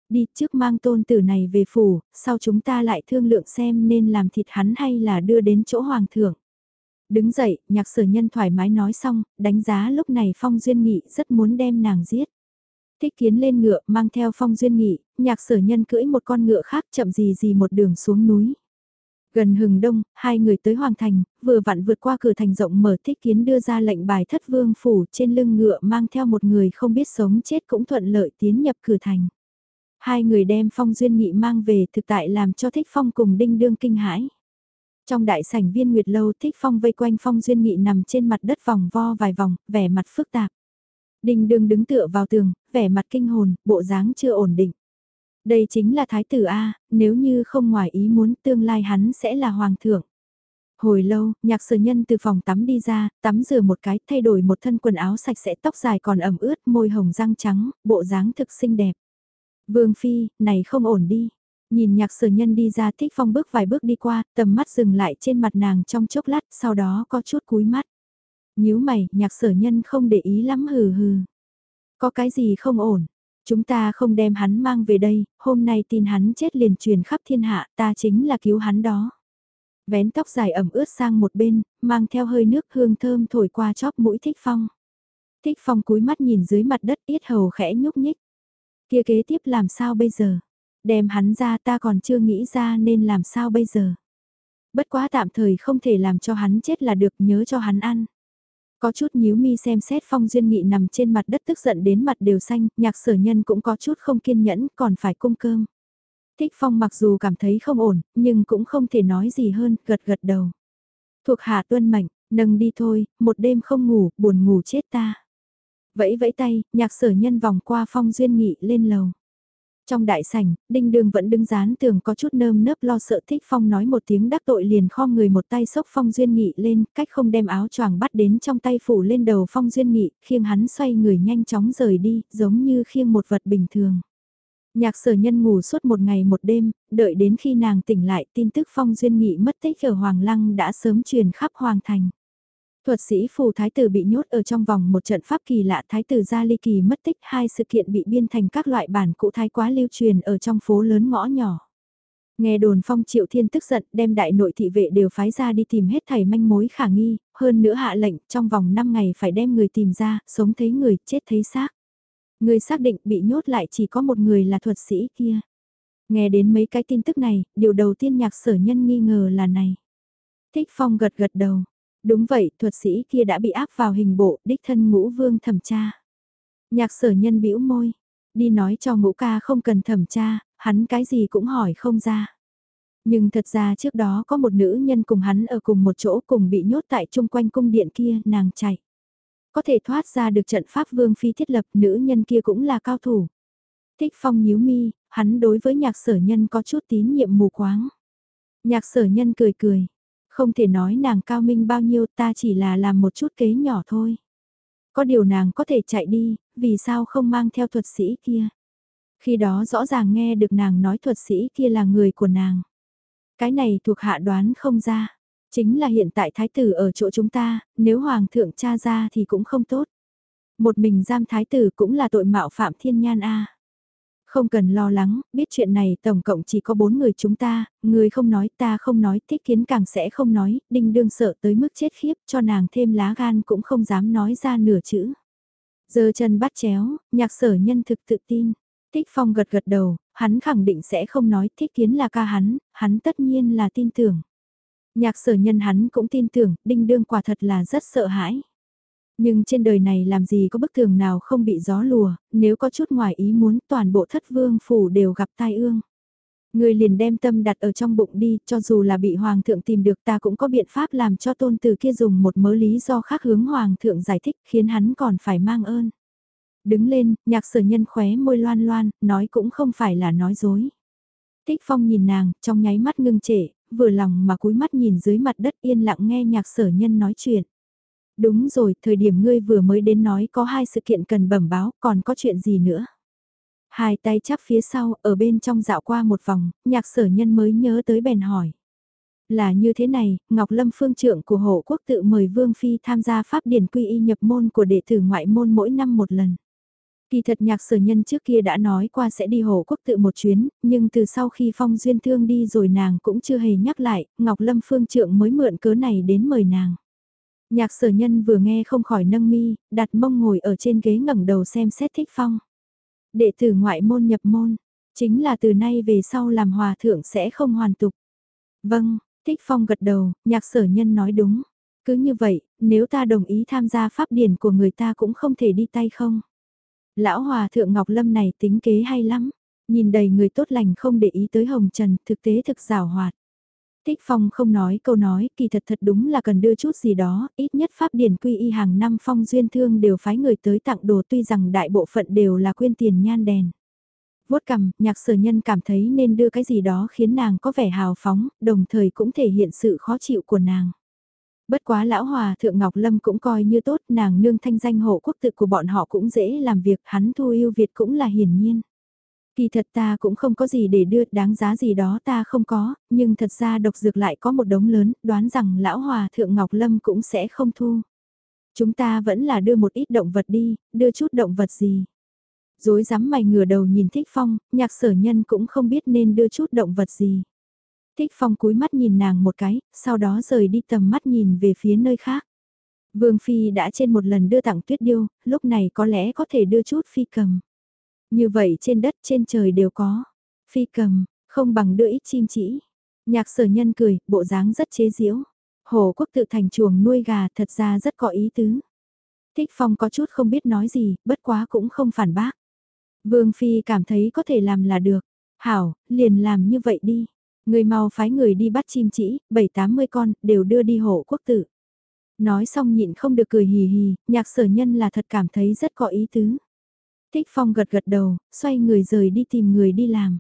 Đi trước mang tôn tử này về phủ, sau chúng ta lại thương lượng xem nên làm thịt hắn hay là đưa đến chỗ hoàng thượng. Đứng dậy, nhạc sở nhân thoải mái nói xong, đánh giá lúc này phong duyên nghị rất muốn đem nàng giết. Thích kiến lên ngựa mang theo phong duyên nghị, nhạc sở nhân cưỡi một con ngựa khác chậm gì gì một đường xuống núi. Gần hừng đông, hai người tới Hoàng Thành, vừa vặn vượt qua cửa thành rộng mở thích kiến đưa ra lệnh bài thất vương phủ trên lưng ngựa mang theo một người không biết sống chết cũng thuận lợi tiến nhập cửa thành. Hai người đem phong duyên nghị mang về thực tại làm cho thích phong cùng đinh đương kinh hãi. Trong đại sảnh viên nguyệt lâu thích phong vây quanh phong duyên nghị nằm trên mặt đất vòng vo vài vòng, vẻ mặt phức tạp. đình đương đứng tựa vào tường, vẻ mặt kinh hồn, bộ dáng chưa ổn định. Đây chính là thái tử A, nếu như không ngoài ý muốn tương lai hắn sẽ là hoàng thượng. Hồi lâu, nhạc sở nhân từ phòng tắm đi ra, tắm rửa một cái, thay đổi một thân quần áo sạch sẽ tóc dài còn ẩm ướt, môi hồng răng trắng, bộ dáng thực xinh đẹp. Vương Phi, này không ổn đi. Nhìn nhạc sở nhân đi ra thích phong bước vài bước đi qua, tầm mắt dừng lại trên mặt nàng trong chốc lát, sau đó có chút cúi mắt. nhíu mày, nhạc sở nhân không để ý lắm hừ hừ. Có cái gì không ổn? Chúng ta không đem hắn mang về đây, hôm nay tin hắn chết liền truyền khắp thiên hạ, ta chính là cứu hắn đó. Vén tóc dài ẩm ướt sang một bên, mang theo hơi nước hương thơm thổi qua chóp mũi thích phong. Thích phong cúi mắt nhìn dưới mặt đất yết hầu khẽ nhúc nhích. Kia kế tiếp làm sao bây giờ? Đem hắn ra ta còn chưa nghĩ ra nên làm sao bây giờ? Bất quá tạm thời không thể làm cho hắn chết là được nhớ cho hắn ăn. Có chút nhíu mi xem xét phong duyên nghị nằm trên mặt đất tức giận đến mặt đều xanh, nhạc sở nhân cũng có chút không kiên nhẫn còn phải cung cơm. Thích phong mặc dù cảm thấy không ổn, nhưng cũng không thể nói gì hơn, gật gật đầu. Thuộc hạ tuân mệnh, nâng đi thôi, một đêm không ngủ, buồn ngủ chết ta. Vẫy vẫy tay, nhạc sở nhân vòng qua phong duyên nghị lên lầu. Trong đại sảnh, đinh đường vẫn đứng dán tường có chút nơm nớp lo sợ thích phong nói một tiếng đắc tội liền kho người một tay sốc phong duyên nghị lên, cách không đem áo choàng bắt đến trong tay phủ lên đầu phong duyên nghị, khiêng hắn xoay người nhanh chóng rời đi, giống như khiêng một vật bình thường. Nhạc sở nhân ngủ suốt một ngày một đêm, đợi đến khi nàng tỉnh lại tin tức phong duyên nghị mất tích ở Hoàng Lăng đã sớm truyền khắp Hoàng Thành. Thuật sĩ phù thái tử bị nhốt ở trong vòng một trận pháp kỳ lạ thái tử gia ly kỳ mất tích hai sự kiện bị biên thành các loại bản cụ thái quá lưu truyền ở trong phố lớn ngõ nhỏ. Nghe đồn phong triệu thiên tức giận đem đại nội thị vệ đều phái ra đi tìm hết thầy manh mối khả nghi, hơn nữa hạ lệnh trong vòng 5 ngày phải đem người tìm ra, sống thấy người, chết thấy xác. Người xác định bị nhốt lại chỉ có một người là thuật sĩ kia. Nghe đến mấy cái tin tức này, điều đầu tiên nhạc sở nhân nghi ngờ là này. Thích phong gật gật đầu, Đúng vậy, thuật sĩ kia đã bị áp vào hình bộ, đích thân ngũ vương thẩm tra. Nhạc sở nhân bĩu môi, đi nói cho ngũ ca không cần thẩm tra, hắn cái gì cũng hỏi không ra. Nhưng thật ra trước đó có một nữ nhân cùng hắn ở cùng một chỗ cùng bị nhốt tại chung quanh cung điện kia, nàng chạy. Có thể thoát ra được trận pháp vương phi thiết lập, nữ nhân kia cũng là cao thủ. Thích phong nhíu mi, hắn đối với nhạc sở nhân có chút tín nhiệm mù quáng. Nhạc sở nhân cười cười, không thể nói nàng cao minh bao nhiêu ta chỉ là làm một chút kế nhỏ thôi. Có điều nàng có thể chạy đi, vì sao không mang theo thuật sĩ kia. Khi đó rõ ràng nghe được nàng nói thuật sĩ kia là người của nàng. Cái này thuộc hạ đoán không ra. Chính là hiện tại thái tử ở chỗ chúng ta, nếu hoàng thượng cha ra thì cũng không tốt. Một mình giam thái tử cũng là tội mạo phạm thiên nhan a. Không cần lo lắng, biết chuyện này tổng cộng chỉ có bốn người chúng ta, người không nói ta không nói, thích kiến càng sẽ không nói, đinh đương sợ tới mức chết khiếp cho nàng thêm lá gan cũng không dám nói ra nửa chữ. Giờ chân bắt chéo, nhạc sở nhân thực tự tin. Thích phong gật gật đầu, Hắn khẳng định sẽ không nói thích kiến là ca hắn, hắn tất nhiên là tin tưởng. Nhạc sở nhân hắn cũng tin tưởng, đinh đương quả thật là rất sợ hãi. Nhưng trên đời này làm gì có bức tường nào không bị gió lùa, nếu có chút ngoài ý muốn toàn bộ thất vương phủ đều gặp tai ương. Người liền đem tâm đặt ở trong bụng đi, cho dù là bị hoàng thượng tìm được ta cũng có biện pháp làm cho tôn từ kia dùng một mớ lý do khác hướng hoàng thượng giải thích khiến hắn còn phải mang ơn. Đứng lên, nhạc sở nhân khóe môi loan loan, nói cũng không phải là nói dối. Tích phong nhìn nàng, trong nháy mắt ngưng trệ, vừa lòng mà cúi mắt nhìn dưới mặt đất yên lặng nghe nhạc sở nhân nói chuyện. Đúng rồi, thời điểm ngươi vừa mới đến nói có hai sự kiện cần bẩm báo, còn có chuyện gì nữa? Hai tay chắp phía sau, ở bên trong dạo qua một vòng, nhạc sở nhân mới nhớ tới bèn hỏi. Là như thế này, Ngọc Lâm phương trưởng của hộ quốc tự mời Vương Phi tham gia pháp điển quy y nhập môn của đệ tử ngoại môn mỗi năm một lần. Kỳ thật nhạc sở nhân trước kia đã nói qua sẽ đi hộ quốc tự một chuyến, nhưng từ sau khi phong duyên thương đi rồi nàng cũng chưa hề nhắc lại, Ngọc Lâm phương trượng mới mượn cớ này đến mời nàng. Nhạc sở nhân vừa nghe không khỏi nâng mi, đặt mông ngồi ở trên ghế ngẩng đầu xem xét thích phong. Đệ tử ngoại môn nhập môn, chính là từ nay về sau làm hòa thượng sẽ không hoàn tục. Vâng, thích phong gật đầu, nhạc sở nhân nói đúng. Cứ như vậy, nếu ta đồng ý tham gia pháp điển của người ta cũng không thể đi tay không. Lão hòa thượng Ngọc Lâm này tính kế hay lắm, nhìn đầy người tốt lành không để ý tới Hồng Trần, thực tế thực rào hoạt. Tích Phong không nói câu nói, kỳ thật thật đúng là cần đưa chút gì đó, ít nhất Pháp Điển Quy Y hàng năm Phong Duyên Thương đều phái người tới tặng đồ tuy rằng đại bộ phận đều là quyên tiền nhan đèn. Vuốt cầm, nhạc sở nhân cảm thấy nên đưa cái gì đó khiến nàng có vẻ hào phóng, đồng thời cũng thể hiện sự khó chịu của nàng. Bất quá lão hòa thượng Ngọc Lâm cũng coi như tốt, nàng nương thanh danh hộ quốc tự của bọn họ cũng dễ làm việc, hắn thu yêu Việt cũng là hiển nhiên. Kỳ thật ta cũng không có gì để đưa, đáng giá gì đó ta không có, nhưng thật ra độc dược lại có một đống lớn, đoán rằng lão hòa thượng Ngọc Lâm cũng sẽ không thu. Chúng ta vẫn là đưa một ít động vật đi, đưa chút động vật gì. Dối rắm mày ngửa đầu nhìn Thích Phong, nhạc sở nhân cũng không biết nên đưa chút động vật gì. Thích Phong cúi mắt nhìn nàng một cái, sau đó rời đi tầm mắt nhìn về phía nơi khác. Vương Phi đã trên một lần đưa tặng tuyết điêu, lúc này có lẽ có thể đưa chút phi cầm. Như vậy trên đất trên trời đều có. Phi cầm, không bằng đưa ít chim chỉ. Nhạc sở nhân cười, bộ dáng rất chế giễu. Hồ quốc tự thành chuồng nuôi gà thật ra rất có ý tứ. Thích Phong có chút không biết nói gì, bất quá cũng không phản bác. Vương Phi cảm thấy có thể làm là được. Hảo, liền làm như vậy đi. Người mau phái người đi bắt chim chỉ, bảy tám mươi con, đều đưa đi hộ quốc tự. Nói xong nhịn không được cười hì hì, nhạc sở nhân là thật cảm thấy rất có ý tứ. Tích Phong gật gật đầu, xoay người rời đi tìm người đi làm.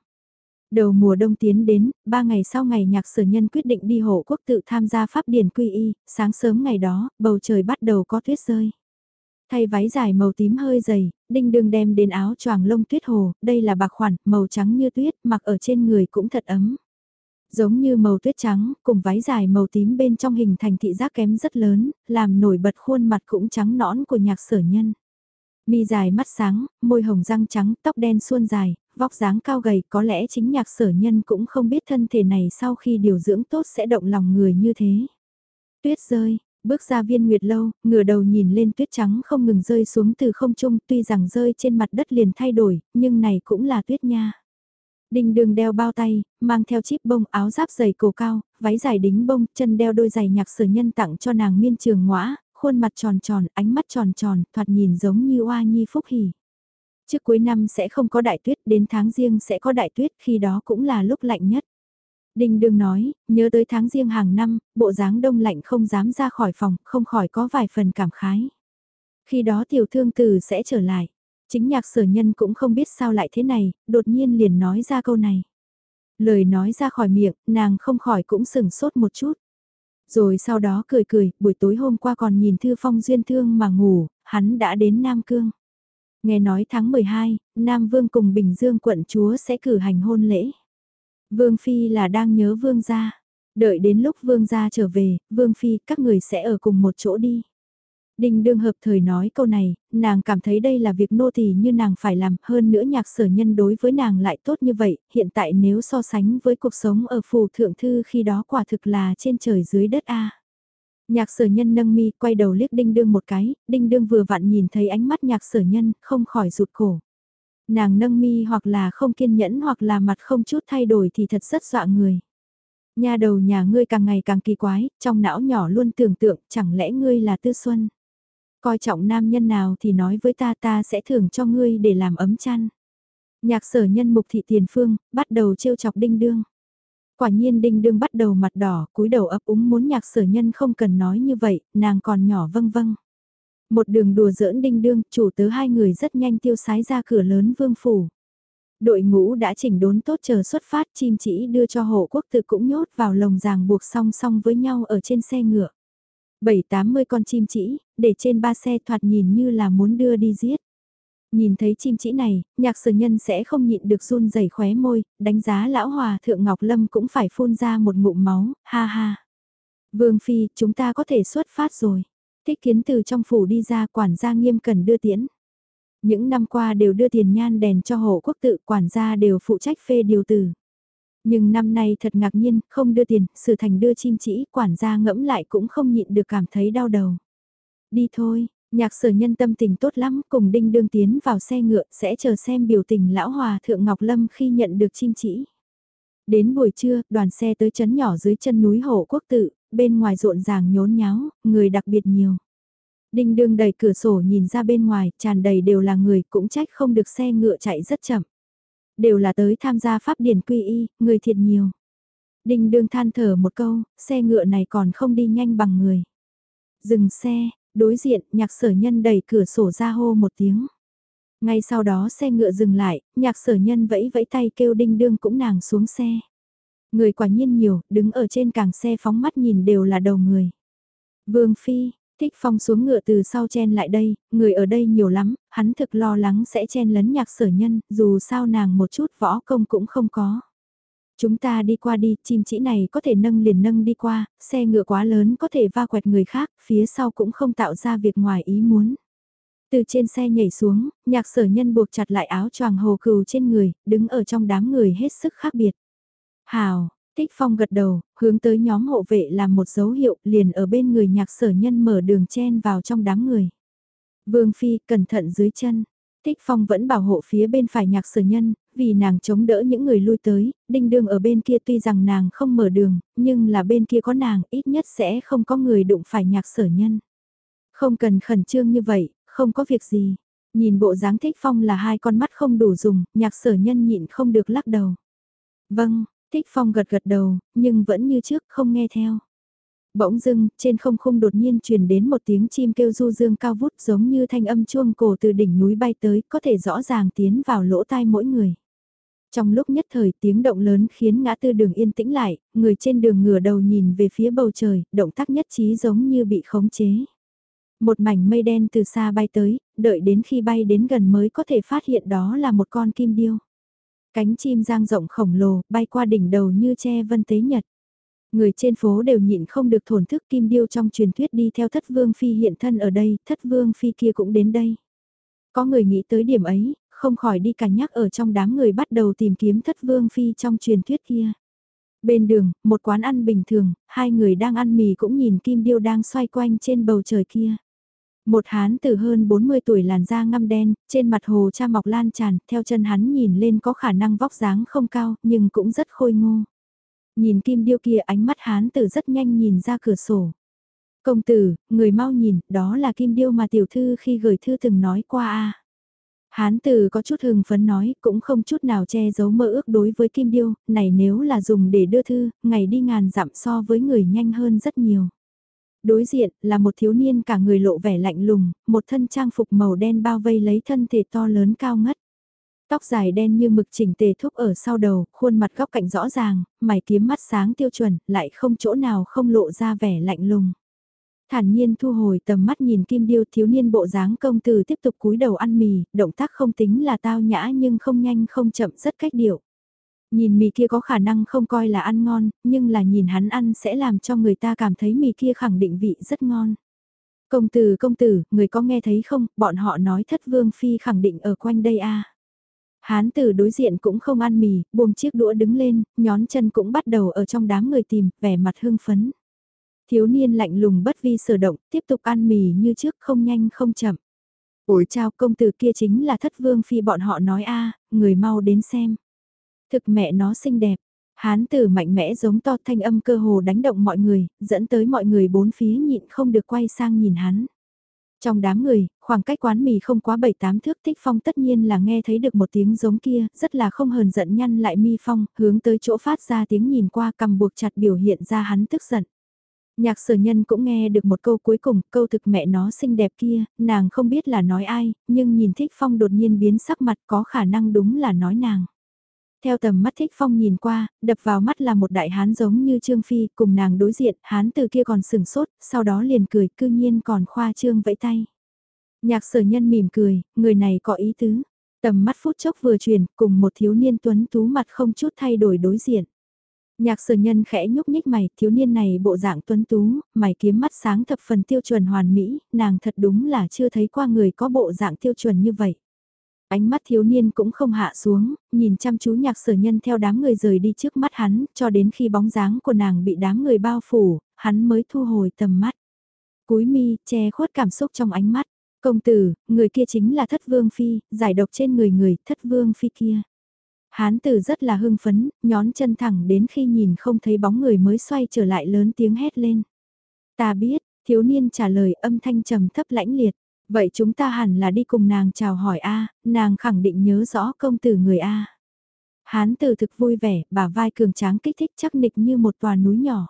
Đầu mùa đông tiến đến, ba ngày sau ngày nhạc sở nhân quyết định đi hộ quốc tự tham gia pháp điển quy y, sáng sớm ngày đó, bầu trời bắt đầu có tuyết rơi. Thay váy dài màu tím hơi dày, đinh đường đem đến áo choàng lông tuyết hồ, đây là bạc khoản, màu trắng như tuyết, mặc ở trên người cũng thật ấm. Giống như màu tuyết trắng, cùng váy dài màu tím bên trong hình thành thị giác kém rất lớn, làm nổi bật khuôn mặt cũng trắng nõn của nhạc sở nhân. Mi dài mắt sáng, môi hồng răng trắng, tóc đen suôn dài, vóc dáng cao gầy, có lẽ chính nhạc sở nhân cũng không biết thân thể này sau khi điều dưỡng tốt sẽ động lòng người như thế. Tuyết rơi, bước ra viên nguyệt lâu, ngửa đầu nhìn lên tuyết trắng không ngừng rơi xuống từ không trung tuy rằng rơi trên mặt đất liền thay đổi, nhưng này cũng là tuyết nha. Đinh đường đeo bao tay, mang theo chip bông áo giáp dày cổ cao, váy dài đính bông, chân đeo đôi giày nhạc sở nhân tặng cho nàng miên trường ngõa, khuôn mặt tròn tròn, ánh mắt tròn tròn, thoạt nhìn giống như oa nhi phúc hỉ. Trước cuối năm sẽ không có đại tuyết, đến tháng riêng sẽ có đại tuyết, khi đó cũng là lúc lạnh nhất. đình đương nói, nhớ tới tháng riêng hàng năm, bộ dáng đông lạnh không dám ra khỏi phòng, không khỏi có vài phần cảm khái. Khi đó tiểu thương tử sẽ trở lại. Chính nhạc sở nhân cũng không biết sao lại thế này, đột nhiên liền nói ra câu này. Lời nói ra khỏi miệng, nàng không khỏi cũng sừng sốt một chút. Rồi sau đó cười cười, buổi tối hôm qua còn nhìn Thư Phong duyên thương mà ngủ, hắn đã đến Nam Cương. Nghe nói tháng 12, Nam Vương cùng Bình Dương quận chúa sẽ cử hành hôn lễ. Vương Phi là đang nhớ Vương gia. Đợi đến lúc Vương gia trở về, Vương Phi các người sẽ ở cùng một chỗ đi. Đinh đương hợp thời nói câu này, nàng cảm thấy đây là việc nô tỳ như nàng phải làm, hơn nữa nhạc sở nhân đối với nàng lại tốt như vậy, hiện tại nếu so sánh với cuộc sống ở phù thượng thư khi đó quả thực là trên trời dưới đất a. Nhạc sở nhân nâng mi, quay đầu liếc đinh đương một cái, đinh đương vừa vặn nhìn thấy ánh mắt nhạc sở nhân, không khỏi rụt cổ. Nàng nâng mi hoặc là không kiên nhẫn hoặc là mặt không chút thay đổi thì thật rất dọa người. Nhà đầu nhà ngươi càng ngày càng kỳ quái, trong não nhỏ luôn tưởng tượng chẳng lẽ ngươi là tư xuân. Coi trọng nam nhân nào thì nói với ta ta sẽ thưởng cho ngươi để làm ấm chăn. Nhạc sở nhân mục thị tiền phương, bắt đầu trêu chọc đinh đương. Quả nhiên đinh đương bắt đầu mặt đỏ, cúi đầu ấp úng muốn nhạc sở nhân không cần nói như vậy, nàng còn nhỏ vâng vâng. Một đường đùa giỡn đinh đương, chủ tớ hai người rất nhanh tiêu sái ra cửa lớn vương phủ. Đội ngũ đã chỉnh đốn tốt chờ xuất phát chim chỉ đưa cho hộ quốc tự cũng nhốt vào lồng ràng buộc song song với nhau ở trên xe ngựa. Bảy tám mươi con chim chỉ, để trên ba xe thoạt nhìn như là muốn đưa đi giết. Nhìn thấy chim chỉ này, nhạc sở nhân sẽ không nhịn được run rẩy khóe môi, đánh giá lão hòa thượng Ngọc Lâm cũng phải phun ra một ngụm máu, ha ha. Vương Phi, chúng ta có thể xuất phát rồi. Thích kiến từ trong phủ đi ra quản gia nghiêm cần đưa tiễn. Những năm qua đều đưa tiền nhan đèn cho hộ quốc tự quản gia đều phụ trách phê điều tử. Nhưng năm nay thật ngạc nhiên, không đưa tiền, sự thành đưa chim chỉ, quản gia ngẫm lại cũng không nhịn được cảm thấy đau đầu. Đi thôi, nhạc sở nhân tâm tình tốt lắm, cùng đinh đương tiến vào xe ngựa, sẽ chờ xem biểu tình lão hòa thượng Ngọc Lâm khi nhận được chim chỉ. Đến buổi trưa, đoàn xe tới chấn nhỏ dưới chân núi Hồ quốc tự, bên ngoài rộn ràng nhốn nháo, người đặc biệt nhiều. Đinh đương đẩy cửa sổ nhìn ra bên ngoài, tràn đầy đều là người, cũng trách không được xe ngựa chạy rất chậm. Đều là tới tham gia pháp điển quy y, người thiệt nhiều. Đinh đương than thở một câu, xe ngựa này còn không đi nhanh bằng người. Dừng xe, đối diện, nhạc sở nhân đẩy cửa sổ ra hô một tiếng. Ngay sau đó xe ngựa dừng lại, nhạc sở nhân vẫy vẫy tay kêu đinh đương cũng nàng xuống xe. Người quả nhiên nhiều, đứng ở trên càng xe phóng mắt nhìn đều là đầu người. Vương Phi, Thích Phong xuống ngựa từ sau chen lại đây, người ở đây nhiều lắm, hắn thực lo lắng sẽ chen lấn nhạc sở nhân, dù sao nàng một chút võ công cũng không có. Chúng ta đi qua đi, chim chỉ này có thể nâng liền nâng đi qua, xe ngựa quá lớn có thể va quẹt người khác, phía sau cũng không tạo ra việc ngoài ý muốn. Từ trên xe nhảy xuống, nhạc sở nhân buộc chặt lại áo choàng hồ cừu trên người, đứng ở trong đám người hết sức khác biệt. Hào, Tích Phong gật đầu, hướng tới nhóm hộ vệ làm một dấu hiệu liền ở bên người nhạc sở nhân mở đường chen vào trong đám người. Vương Phi cẩn thận dưới chân. Tích Phong vẫn bảo hộ phía bên phải nhạc sở nhân, vì nàng chống đỡ những người lui tới, đinh đương ở bên kia tuy rằng nàng không mở đường, nhưng là bên kia có nàng ít nhất sẽ không có người đụng phải nhạc sở nhân. Không cần khẩn trương như vậy, không có việc gì. Nhìn bộ dáng thích phong là hai con mắt không đủ dùng, nhạc sở nhân nhịn không được lắc đầu. Vâng, Thích Phong gật gật đầu, nhưng vẫn như trước không nghe theo. Bỗng dưng, trên không khung đột nhiên truyền đến một tiếng chim kêu du dương cao vút giống như thanh âm chuông cổ từ đỉnh núi bay tới, có thể rõ ràng tiến vào lỗ tai mỗi người. Trong lúc nhất thời tiếng động lớn khiến ngã tư đường yên tĩnh lại, người trên đường ngửa đầu nhìn về phía bầu trời, động tác nhất trí giống như bị khống chế. Một mảnh mây đen từ xa bay tới, đợi đến khi bay đến gần mới có thể phát hiện đó là một con kim điêu. Cánh chim giang rộng khổng lồ, bay qua đỉnh đầu như che vân tế nhật. Người trên phố đều nhịn không được thổn thức kim điêu trong truyền thuyết đi theo thất vương phi hiện thân ở đây, thất vương phi kia cũng đến đây. Có người nghĩ tới điểm ấy, không khỏi đi cả nhắc ở trong đám người bắt đầu tìm kiếm thất vương phi trong truyền thuyết kia. Bên đường, một quán ăn bình thường, hai người đang ăn mì cũng nhìn kim điêu đang xoay quanh trên bầu trời kia. Một hán từ hơn 40 tuổi làn da ngăm đen, trên mặt hồ cha mọc lan tràn, theo chân hắn nhìn lên có khả năng vóc dáng không cao, nhưng cũng rất khôi ngô. Nhìn kim điêu kia ánh mắt hán tử rất nhanh nhìn ra cửa sổ. Công tử, người mau nhìn, đó là kim điêu mà tiểu thư khi gửi thư từng nói qua a. Hán tử có chút hừng phấn nói, cũng không chút nào che giấu mơ ước đối với kim điêu, này nếu là dùng để đưa thư, ngày đi ngàn dặm so với người nhanh hơn rất nhiều. Đối diện là một thiếu niên cả người lộ vẻ lạnh lùng, một thân trang phục màu đen bao vây lấy thân thể to lớn cao ngất. Tóc dài đen như mực chỉnh tề thúc ở sau đầu, khuôn mặt góc cạnh rõ ràng, mày kiếm mắt sáng tiêu chuẩn, lại không chỗ nào không lộ ra vẻ lạnh lùng. Thản nhiên thu hồi tầm mắt nhìn kim điêu thiếu niên bộ dáng công tử tiếp tục cúi đầu ăn mì, động tác không tính là tao nhã nhưng không nhanh không chậm rất cách điệu. Nhìn mì kia có khả năng không coi là ăn ngon, nhưng là nhìn hắn ăn sẽ làm cho người ta cảm thấy mì kia khẳng định vị rất ngon. Công tử công tử, người có nghe thấy không, bọn họ nói thất vương phi khẳng định ở quanh đây a. À. Hán tử đối diện cũng không ăn mì, buông chiếc đũa đứng lên, nhón chân cũng bắt đầu ở trong đám người tìm, vẻ mặt hưng phấn. Thiếu niên lạnh lùng bất vi sở động, tiếp tục ăn mì như trước không nhanh không chậm. ủi chào công tử kia chính là thất vương phi bọn họ nói a người mau đến xem. Thực mẹ nó xinh đẹp, hán tử mạnh mẽ giống to thanh âm cơ hồ đánh động mọi người, dẫn tới mọi người bốn phía nhịn không được quay sang nhìn hắn. Trong đám người, khoảng cách quán mì không quá 7-8 thước tích phong tất nhiên là nghe thấy được một tiếng giống kia, rất là không hờn giận nhăn lại mi phong, hướng tới chỗ phát ra tiếng nhìn qua cầm buộc chặt biểu hiện ra hắn tức giận. Nhạc sở nhân cũng nghe được một câu cuối cùng, câu thực mẹ nó xinh đẹp kia, nàng không biết là nói ai, nhưng nhìn thích phong đột nhiên biến sắc mặt có khả năng đúng là nói nàng. Theo tầm mắt thích phong nhìn qua, đập vào mắt là một đại hán giống như Trương Phi, cùng nàng đối diện, hán từ kia còn sừng sốt, sau đó liền cười, cư nhiên còn khoa trương vẫy tay. Nhạc sở nhân mỉm cười, người này có ý tứ. Tầm mắt phút chốc vừa chuyển, cùng một thiếu niên tuấn tú mặt không chút thay đổi đối diện. Nhạc sở nhân khẽ nhúc nhích mày, thiếu niên này bộ dạng tuấn tú, mày kiếm mắt sáng thập phần tiêu chuẩn hoàn mỹ, nàng thật đúng là chưa thấy qua người có bộ dạng tiêu chuẩn như vậy. Ánh mắt thiếu niên cũng không hạ xuống, nhìn chăm chú nhạc sở nhân theo đám người rời đi trước mắt hắn, cho đến khi bóng dáng của nàng bị đám người bao phủ, hắn mới thu hồi tầm mắt. Cúi mi, che khuất cảm xúc trong ánh mắt. Công tử, người kia chính là thất vương phi, giải độc trên người người, thất vương phi kia. Hán tử rất là hưng phấn, nhón chân thẳng đến khi nhìn không thấy bóng người mới xoay trở lại lớn tiếng hét lên. Ta biết, thiếu niên trả lời âm thanh trầm thấp lãnh liệt. Vậy chúng ta hẳn là đi cùng nàng chào hỏi A, nàng khẳng định nhớ rõ công tử người A. Hán tử thực vui vẻ, bà vai cường tráng kích thích chắc nịch như một tòa núi nhỏ.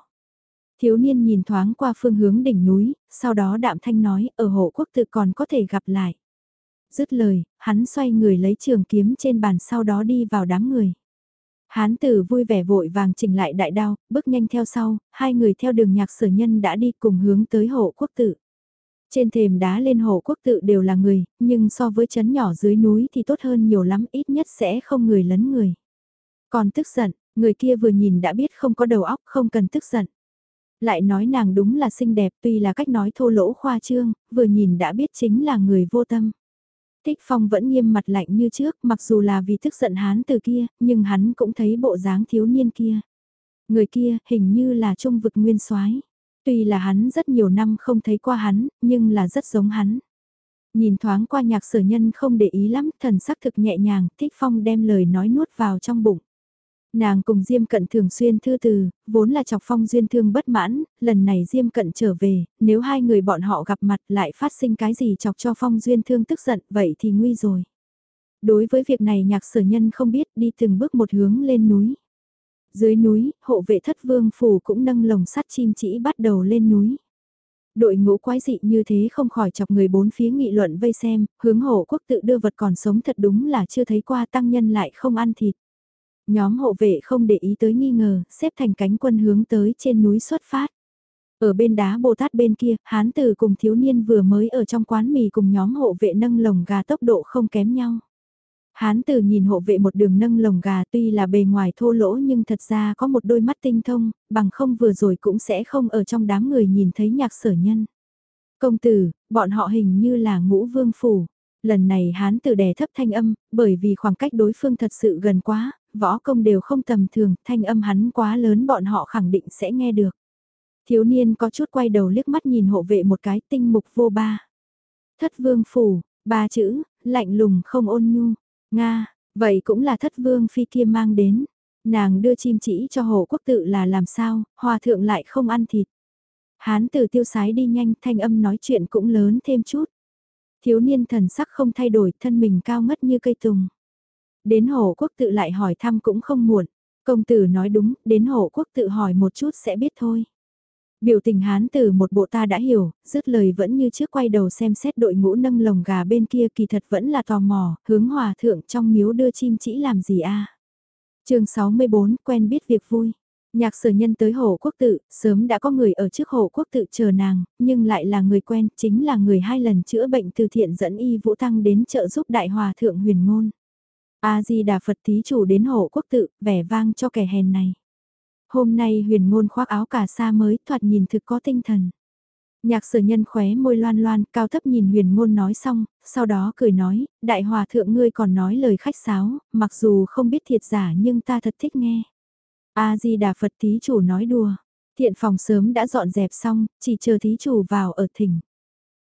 Thiếu niên nhìn thoáng qua phương hướng đỉnh núi, sau đó đạm thanh nói, ở hộ quốc tự còn có thể gặp lại. Dứt lời, hắn xoay người lấy trường kiếm trên bàn sau đó đi vào đám người. Hán tử vui vẻ vội vàng chỉnh lại đại đao, bước nhanh theo sau, hai người theo đường nhạc sở nhân đã đi cùng hướng tới hộ quốc tự. Trên thềm đá lên hồ quốc tự đều là người, nhưng so với chấn nhỏ dưới núi thì tốt hơn nhiều lắm, ít nhất sẽ không người lấn người. Còn tức giận, người kia vừa nhìn đã biết không có đầu óc, không cần tức giận. Lại nói nàng đúng là xinh đẹp tuy là cách nói thô lỗ khoa trương, vừa nhìn đã biết chính là người vô tâm. Thích Phong vẫn nghiêm mặt lạnh như trước, mặc dù là vì tức giận hán từ kia, nhưng hắn cũng thấy bộ dáng thiếu niên kia. Người kia hình như là trung vực nguyên soái Tuy là hắn rất nhiều năm không thấy qua hắn, nhưng là rất giống hắn. Nhìn thoáng qua nhạc sở nhân không để ý lắm, thần sắc thực nhẹ nhàng, Thích Phong đem lời nói nuốt vào trong bụng. Nàng cùng Diêm Cận thường xuyên thư từ, vốn là chọc phong duyên thương bất mãn, lần này Diêm Cận trở về, nếu hai người bọn họ gặp mặt lại phát sinh cái gì chọc cho phong duyên thương tức giận, vậy thì nguy rồi. Đối với việc này nhạc sở nhân không biết đi từng bước một hướng lên núi. Dưới núi, hộ vệ thất vương phủ cũng nâng lồng sắt chim chỉ bắt đầu lên núi. Đội ngũ quái dị như thế không khỏi chọc người bốn phía nghị luận vây xem, hướng hộ quốc tự đưa vật còn sống thật đúng là chưa thấy qua tăng nhân lại không ăn thịt. Nhóm hộ vệ không để ý tới nghi ngờ, xếp thành cánh quân hướng tới trên núi xuất phát. Ở bên đá Bồ Tát bên kia, hán tử cùng thiếu niên vừa mới ở trong quán mì cùng nhóm hộ vệ nâng lồng gà tốc độ không kém nhau. Hán tử nhìn hộ vệ một đường nâng lồng gà tuy là bề ngoài thô lỗ nhưng thật ra có một đôi mắt tinh thông, bằng không vừa rồi cũng sẽ không ở trong đám người nhìn thấy nhạc sở nhân. Công tử, bọn họ hình như là ngũ vương phủ. Lần này hán tử đè thấp thanh âm, bởi vì khoảng cách đối phương thật sự gần quá, võ công đều không tầm thường, thanh âm hắn quá lớn bọn họ khẳng định sẽ nghe được. Thiếu niên có chút quay đầu liếc mắt nhìn hộ vệ một cái tinh mục vô ba. Thất vương phủ, ba chữ, lạnh lùng không ôn nhu, Nga, vậy cũng là thất vương phi kia mang đến. Nàng đưa chim chỉ cho hồ quốc tự là làm sao, hòa thượng lại không ăn thịt. Hán từ tiêu sái đi nhanh thanh âm nói chuyện cũng lớn thêm chút. Thiếu niên thần sắc không thay đổi thân mình cao ngất như cây tùng. Đến hồ quốc tự lại hỏi thăm cũng không muộn. Công tử nói đúng, đến hồ quốc tự hỏi một chút sẽ biết thôi. Biểu tình hán từ một bộ ta đã hiểu, dứt lời vẫn như trước quay đầu xem xét đội ngũ nâng lồng gà bên kia kỳ thật vẫn là tò mò, hướng hòa thượng trong miếu đưa chim chỉ làm gì a à? chương 64, quen biết việc vui. Nhạc sở nhân tới hồ quốc tự, sớm đã có người ở trước hồ quốc tự chờ nàng, nhưng lại là người quen, chính là người hai lần chữa bệnh từ thiện dẫn y vũ tăng đến trợ giúp đại hòa thượng huyền ngôn. A-di-đà Phật thí chủ đến hộ quốc tự, vẻ vang cho kẻ hèn này. Hôm nay huyền ngôn khoác áo cà sa mới, thoạt nhìn thực có tinh thần. Nhạc sở nhân khóe môi loan loan, cao thấp nhìn huyền ngôn nói xong, sau đó cười nói, đại hòa thượng ngươi còn nói lời khách sáo, mặc dù không biết thiệt giả nhưng ta thật thích nghe. A-di-đà Phật thí chủ nói đùa, thiện phòng sớm đã dọn dẹp xong, chỉ chờ thí chủ vào ở thỉnh.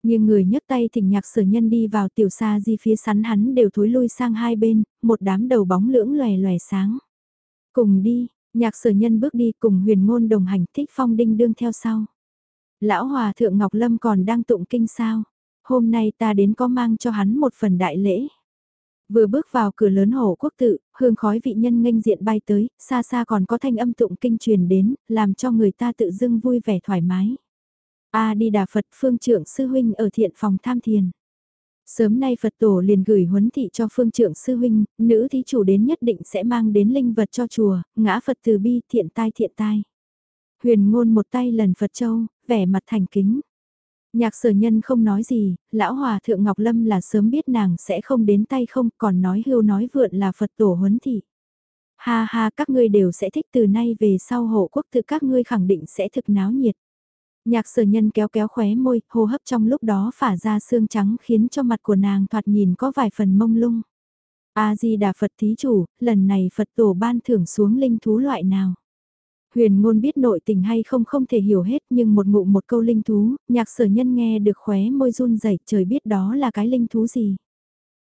Nhưng người nhấc tay thỉnh nhạc sở nhân đi vào tiểu xa di phía sắn hắn đều thối lui sang hai bên, một đám đầu bóng lưỡng lòe lòe sáng. Cùng đi, nhạc sở nhân bước đi cùng huyền ngôn đồng hành thích phong đinh đương theo sau. Lão hòa thượng Ngọc Lâm còn đang tụng kinh sao, hôm nay ta đến có mang cho hắn một phần đại lễ. Vừa bước vào cửa lớn hổ quốc tự, hương khói vị nhân nghênh diện bay tới, xa xa còn có thanh âm tụng kinh truyền đến, làm cho người ta tự dưng vui vẻ thoải mái. A đi đà Phật phương trưởng sư huynh ở thiện phòng tham thiền. Sớm nay Phật tổ liền gửi huấn thị cho phương trưởng sư huynh, nữ thí chủ đến nhất định sẽ mang đến linh vật cho chùa, ngã Phật từ bi thiện tai thiện tai. Huyền ngôn một tay lần Phật châu, vẻ mặt thành kính. Nhạc sở nhân không nói gì, lão hòa thượng Ngọc Lâm là sớm biết nàng sẽ không đến tay không còn nói hưu nói vượn là Phật tổ huấn thị. Ha ha các ngươi đều sẽ thích từ nay về sau hộ quốc tự các ngươi khẳng định sẽ thực náo nhiệt. Nhạc sở nhân kéo kéo khóe môi, hô hấp trong lúc đó phả ra xương trắng khiến cho mặt của nàng thoạt nhìn có vài phần mông lung. A-di-đà Phật thí chủ, lần này Phật tổ ban thưởng xuống linh thú loại nào? Huyền ngôn biết nội tình hay không không thể hiểu hết nhưng một ngụ một câu linh thú, nhạc sở nhân nghe được khóe môi run rẩy trời biết đó là cái linh thú gì.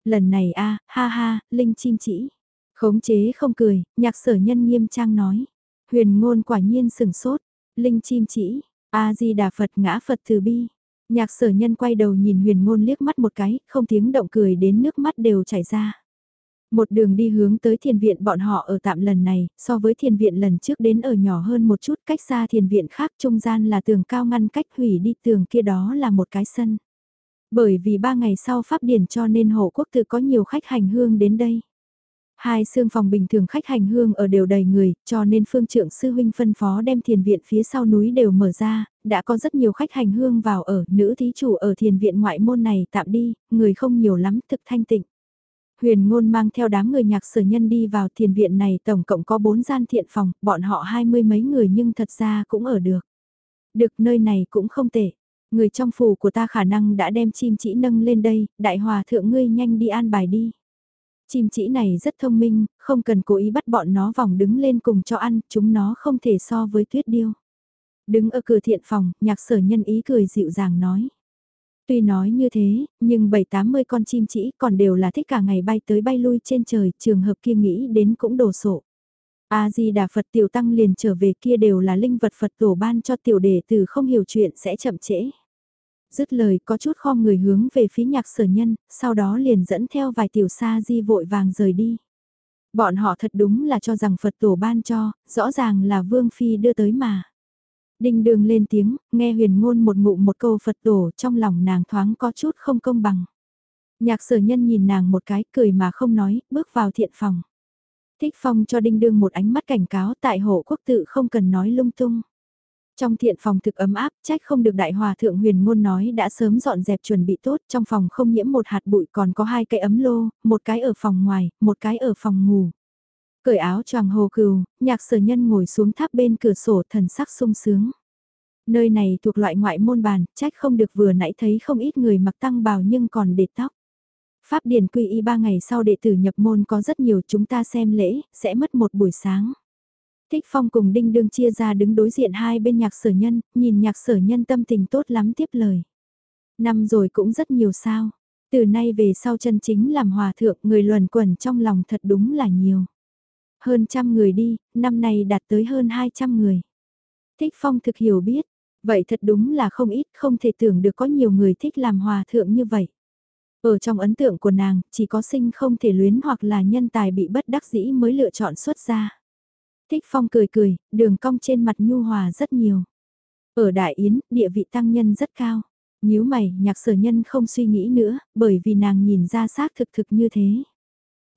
Lần này a ha ha, linh chim chỉ. Khống chế không cười, nhạc sở nhân nghiêm trang nói. Huyền ngôn quả nhiên sừng sốt, linh chim chỉ, A-di-đà Phật ngã Phật từ bi. Nhạc sở nhân quay đầu nhìn huyền ngôn liếc mắt một cái, không tiếng động cười đến nước mắt đều chảy ra. Một đường đi hướng tới thiền viện bọn họ ở tạm lần này, so với thiền viện lần trước đến ở nhỏ hơn một chút cách xa thiền viện khác trung gian là tường cao ngăn cách hủy đi tường kia đó là một cái sân. Bởi vì ba ngày sau pháp điển cho nên hộ quốc tự có nhiều khách hành hương đến đây. Hai xương phòng bình thường khách hành hương ở đều đầy người, cho nên phương trưởng sư huynh phân phó đem thiền viện phía sau núi đều mở ra, đã có rất nhiều khách hành hương vào ở, nữ thí chủ ở thiền viện ngoại môn này tạm đi, người không nhiều lắm, thực thanh tịnh. Huyền ngôn mang theo đám người nhạc sở nhân đi vào thiền viện này tổng cộng có bốn gian thiện phòng, bọn họ hai mươi mấy người nhưng thật ra cũng ở được. Được nơi này cũng không tệ. Người trong phủ của ta khả năng đã đem chim chỉ nâng lên đây, đại hòa thượng ngươi nhanh đi an bài đi. Chim chỉ này rất thông minh, không cần cố ý bắt bọn nó vòng đứng lên cùng cho ăn, chúng nó không thể so với tuyết điêu. Đứng ở cửa thiện phòng, nhạc sở nhân ý cười dịu dàng nói. Tuy nói như thế, nhưng bảy tám mươi con chim chỉ còn đều là thích cả ngày bay tới bay lui trên trời, trường hợp kia nghĩ đến cũng đồ sộ. A-di-đà Phật tiểu tăng liền trở về kia đều là linh vật Phật tổ ban cho tiểu đệ từ không hiểu chuyện sẽ chậm trễ. Dứt lời có chút khom người hướng về phía nhạc sở nhân, sau đó liền dẫn theo vài tiểu sa di vội vàng rời đi. Bọn họ thật đúng là cho rằng Phật tổ ban cho, rõ ràng là Vương Phi đưa tới mà. Đinh đường lên tiếng, nghe huyền ngôn một ngụ một câu Phật tổ trong lòng nàng thoáng có chút không công bằng. Nhạc sở nhân nhìn nàng một cái cười mà không nói, bước vào thiện phòng. Thích phong cho đinh đương một ánh mắt cảnh cáo tại hộ quốc tự không cần nói lung tung. Trong thiện phòng thực ấm áp, trách không được đại hòa thượng huyền ngôn nói đã sớm dọn dẹp chuẩn bị tốt, trong phòng không nhiễm một hạt bụi còn có hai cái ấm lô, một cái ở phòng ngoài, một cái ở phòng ngủ. Cởi áo choàng hồ cừu, nhạc sở nhân ngồi xuống tháp bên cửa sổ thần sắc sung sướng. Nơi này thuộc loại ngoại môn bàn, trách không được vừa nãy thấy không ít người mặc tăng bào nhưng còn để tóc. Pháp điển quy y ba ngày sau đệ tử nhập môn có rất nhiều chúng ta xem lễ, sẽ mất một buổi sáng. Thích Phong cùng Đinh Đương chia ra đứng đối diện hai bên nhạc sở nhân, nhìn nhạc sở nhân tâm tình tốt lắm tiếp lời. Năm rồi cũng rất nhiều sao. Từ nay về sau chân chính làm hòa thượng người luẩn quẩn trong lòng thật đúng là nhiều. Hơn trăm người đi, năm nay đạt tới hơn hai trăm người. Thích Phong thực hiểu biết, vậy thật đúng là không ít, không thể tưởng được có nhiều người thích làm hòa thượng như vậy. Ở trong ấn tượng của nàng, chỉ có sinh không thể luyến hoặc là nhân tài bị bất đắc dĩ mới lựa chọn xuất ra. Thích Phong cười cười, đường cong trên mặt nhu hòa rất nhiều. Ở Đại Yến, địa vị tăng nhân rất cao. Nhíu mày, nhạc sở nhân không suy nghĩ nữa, bởi vì nàng nhìn ra xác thực thực như thế.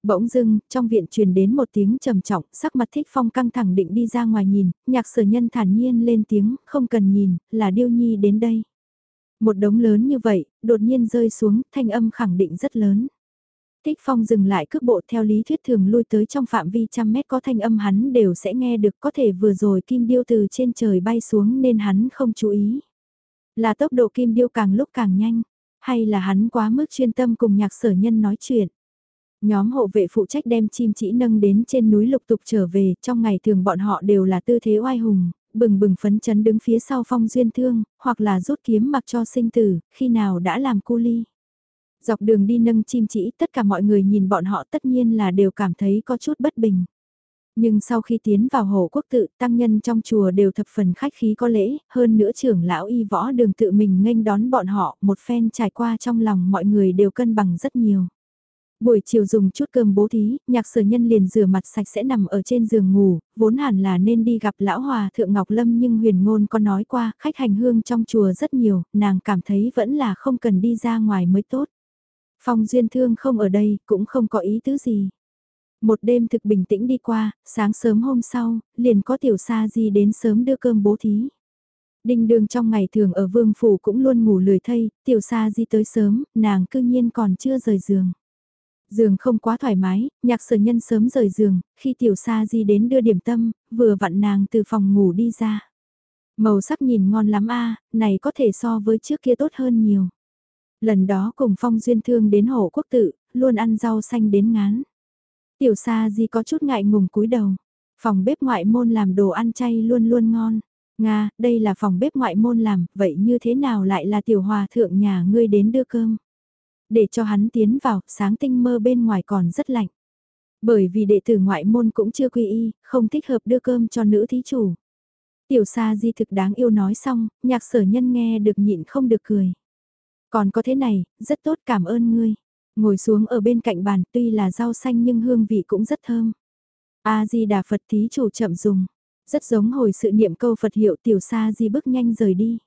Bỗng dưng, trong viện truyền đến một tiếng trầm trọng, sắc mặt thích phong căng thẳng định đi ra ngoài nhìn, nhạc sở nhân thản nhiên lên tiếng, không cần nhìn, là điêu nhi đến đây. Một đống lớn như vậy, đột nhiên rơi xuống, thanh âm khẳng định rất lớn. Thích Phong dừng lại cước bộ theo lý thuyết thường lui tới trong phạm vi trăm mét có thanh âm hắn đều sẽ nghe được có thể vừa rồi kim điêu từ trên trời bay xuống nên hắn không chú ý. Là tốc độ kim điêu càng lúc càng nhanh, hay là hắn quá mức chuyên tâm cùng nhạc sở nhân nói chuyện. Nhóm hộ vệ phụ trách đem chim chỉ nâng đến trên núi lục tục trở về, trong ngày thường bọn họ đều là tư thế oai hùng, bừng bừng phấn chấn đứng phía sau phong duyên thương, hoặc là rút kiếm mặc cho sinh tử, khi nào đã làm cu ly. Dọc đường đi nâng chim chỉ, tất cả mọi người nhìn bọn họ tất nhiên là đều cảm thấy có chút bất bình. Nhưng sau khi tiến vào hồ quốc tự, tăng nhân trong chùa đều thập phần khách khí có lễ, hơn nữa trưởng lão y võ đường tự mình nghênh đón bọn họ, một phen trải qua trong lòng mọi người đều cân bằng rất nhiều. Buổi chiều dùng chút cơm bố thí, nhạc sở nhân liền rửa mặt sạch sẽ nằm ở trên giường ngủ, vốn hẳn là nên đi gặp lão hòa thượng Ngọc Lâm nhưng huyền ngôn có nói qua, khách hành hương trong chùa rất nhiều, nàng cảm thấy vẫn là không cần đi ra ngoài mới tốt. Phong duyên thương không ở đây, cũng không có ý tứ gì. Một đêm thực bình tĩnh đi qua, sáng sớm hôm sau, liền có tiểu sa di đến sớm đưa cơm bố thí. Đinh đường trong ngày thường ở vương phủ cũng luôn ngủ lười thay, tiểu sa di tới sớm, nàng cư nhiên còn chưa rời giường. Giường không quá thoải mái, nhạc sở nhân sớm rời giường, khi tiểu sa di đến đưa điểm tâm, vừa vặn nàng từ phòng ngủ đi ra. Màu sắc nhìn ngon lắm a này có thể so với trước kia tốt hơn nhiều. Lần đó cùng phong duyên thương đến hổ quốc tự, luôn ăn rau xanh đến ngán. Tiểu sa di có chút ngại ngùng cúi đầu. Phòng bếp ngoại môn làm đồ ăn chay luôn luôn ngon. Nga, đây là phòng bếp ngoại môn làm, vậy như thế nào lại là tiểu hòa thượng nhà ngươi đến đưa cơm? Để cho hắn tiến vào, sáng tinh mơ bên ngoài còn rất lạnh. Bởi vì đệ tử ngoại môn cũng chưa quy y, không thích hợp đưa cơm cho nữ thí chủ. Tiểu sa di thực đáng yêu nói xong, nhạc sở nhân nghe được nhịn không được cười. Còn có thế này, rất tốt cảm ơn ngươi. Ngồi xuống ở bên cạnh bàn tuy là rau xanh nhưng hương vị cũng rất thơm. A-di-đà Phật thí chủ chậm dùng. Rất giống hồi sự niệm câu Phật hiệu tiểu sa di bước nhanh rời đi.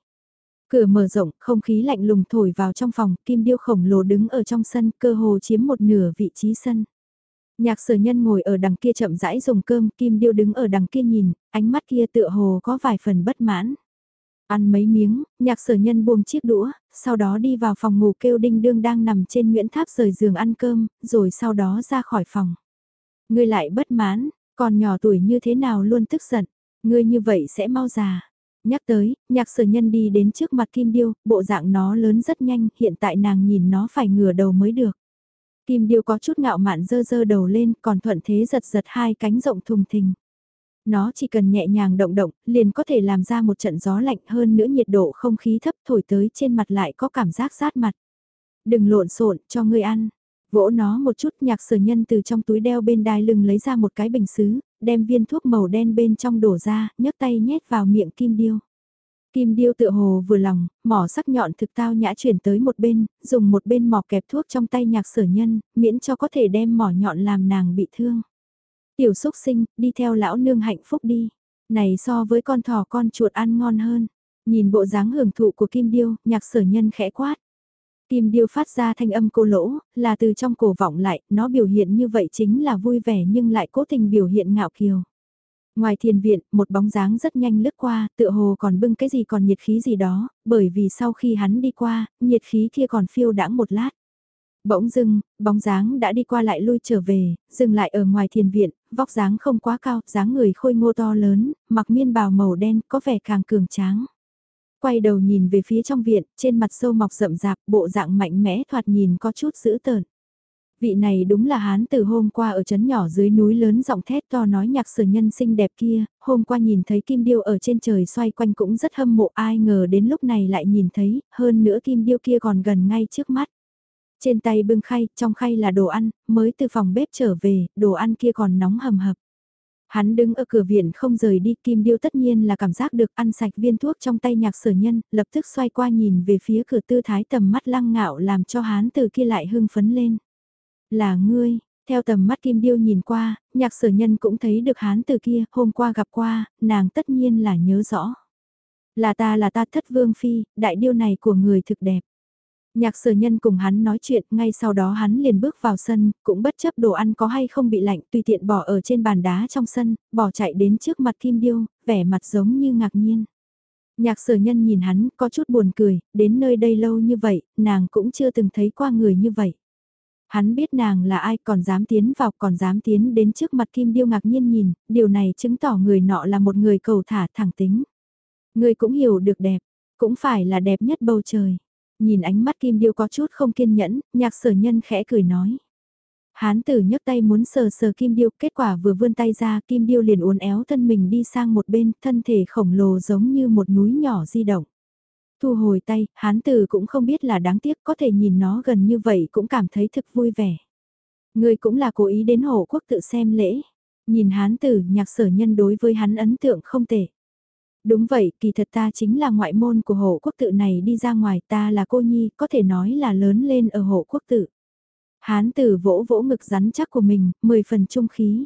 Cửa mở rộng, không khí lạnh lùng thổi vào trong phòng, kim điêu khổng lồ đứng ở trong sân, cơ hồ chiếm một nửa vị trí sân. Nhạc sở nhân ngồi ở đằng kia chậm rãi dùng cơm, kim điêu đứng ở đằng kia nhìn, ánh mắt kia tựa hồ có vài phần bất mãn. Ăn mấy miếng, nhạc sở nhân buông chiếc đũa, sau đó đi vào phòng ngủ kêu đinh đương đang nằm trên nguyễn tháp rời giường ăn cơm, rồi sau đó ra khỏi phòng. Ngươi lại bất mãn, còn nhỏ tuổi như thế nào luôn tức giận, ngươi như vậy sẽ mau già. Nhắc tới, nhạc sở nhân đi đến trước mặt Kim Điêu, bộ dạng nó lớn rất nhanh, hiện tại nàng nhìn nó phải ngửa đầu mới được. Kim Điêu có chút ngạo mạn dơ dơ đầu lên, còn thuận thế giật giật hai cánh rộng thùng thình. Nó chỉ cần nhẹ nhàng động động, liền có thể làm ra một trận gió lạnh hơn nữa nhiệt độ không khí thấp thổi tới trên mặt lại có cảm giác rát mặt. Đừng lộn xộn cho ngươi ăn. Vỗ nó một chút nhạc sở nhân từ trong túi đeo bên đai lưng lấy ra một cái bình xứ, đem viên thuốc màu đen bên trong đổ ra, nhấc tay nhét vào miệng kim điêu. Kim điêu tựa hồ vừa lòng, mỏ sắc nhọn thực tao nhã chuyển tới một bên, dùng một bên mỏ kẹp thuốc trong tay nhạc sở nhân, miễn cho có thể đem mỏ nhọn làm nàng bị thương. Tiểu xúc sinh, đi theo lão nương hạnh phúc đi. Này so với con thỏ con chuột ăn ngon hơn. Nhìn bộ dáng hưởng thụ của Kim Điêu, nhạc sở nhân khẽ quát. Kim Điêu phát ra thanh âm cô lỗ, là từ trong cổ vọng lại, nó biểu hiện như vậy chính là vui vẻ nhưng lại cố tình biểu hiện ngạo kiều. Ngoài thiền viện, một bóng dáng rất nhanh lướt qua, tựa hồ còn bưng cái gì còn nhiệt khí gì đó, bởi vì sau khi hắn đi qua, nhiệt khí kia còn phiêu đãng một lát. Bỗng dưng, bóng dáng đã đi qua lại lui trở về, dừng lại ở ngoài thiền viện, vóc dáng không quá cao, dáng người khôi ngô to lớn, mặc miên bào màu đen, có vẻ càng cường tráng. Quay đầu nhìn về phía trong viện, trên mặt sâu mọc rậm rạp, bộ dạng mạnh mẽ thoạt nhìn có chút dữ tợn. Vị này đúng là hán từ hôm qua ở trấn nhỏ dưới núi lớn giọng thét to nói nhạc sở nhân xinh đẹp kia, hôm qua nhìn thấy kim điêu ở trên trời xoay quanh cũng rất hâm mộ ai ngờ đến lúc này lại nhìn thấy, hơn nữa kim điêu kia còn gần ngay trước mắt. Trên tay bưng khay, trong khay là đồ ăn, mới từ phòng bếp trở về, đồ ăn kia còn nóng hầm hập. Hắn đứng ở cửa viện không rời đi, Kim Điêu tất nhiên là cảm giác được ăn sạch viên thuốc trong tay nhạc sở nhân, lập tức xoay qua nhìn về phía cửa tư thái tầm mắt lăng ngạo làm cho hắn từ kia lại hưng phấn lên. Là ngươi, theo tầm mắt Kim Điêu nhìn qua, nhạc sở nhân cũng thấy được hắn từ kia, hôm qua gặp qua, nàng tất nhiên là nhớ rõ. Là ta là ta thất vương phi, đại điêu này của người thực đẹp. Nhạc sở nhân cùng hắn nói chuyện, ngay sau đó hắn liền bước vào sân, cũng bất chấp đồ ăn có hay không bị lạnh, tùy tiện bỏ ở trên bàn đá trong sân, bỏ chạy đến trước mặt Kim Điêu, vẻ mặt giống như ngạc nhiên. Nhạc sở nhân nhìn hắn, có chút buồn cười, đến nơi đây lâu như vậy, nàng cũng chưa từng thấy qua người như vậy. Hắn biết nàng là ai còn dám tiến vào còn dám tiến đến trước mặt Kim Điêu ngạc nhiên nhìn, điều này chứng tỏ người nọ là một người cầu thả thẳng tính. Người cũng hiểu được đẹp, cũng phải là đẹp nhất bầu trời. Nhìn ánh mắt Kim Điêu có chút không kiên nhẫn, nhạc sở nhân khẽ cười nói. Hán tử nhấc tay muốn sờ sờ kim điêu, kết quả vừa vươn tay ra, kim điêu liền uốn éo thân mình đi sang một bên, thân thể khổng lồ giống như một núi nhỏ di động. Thu hồi tay, hán tử cũng không biết là đáng tiếc, có thể nhìn nó gần như vậy cũng cảm thấy thực vui vẻ. Người cũng là cố ý đến hộ quốc tự xem lễ. Nhìn hán tử, nhạc sở nhân đối với hắn ấn tượng không tệ. Đúng vậy, kỳ thật ta chính là ngoại môn của hộ quốc tự này đi ra ngoài ta là cô nhi, có thể nói là lớn lên ở hộ quốc tự. Hán tử vỗ vỗ ngực rắn chắc của mình, mười phần trung khí.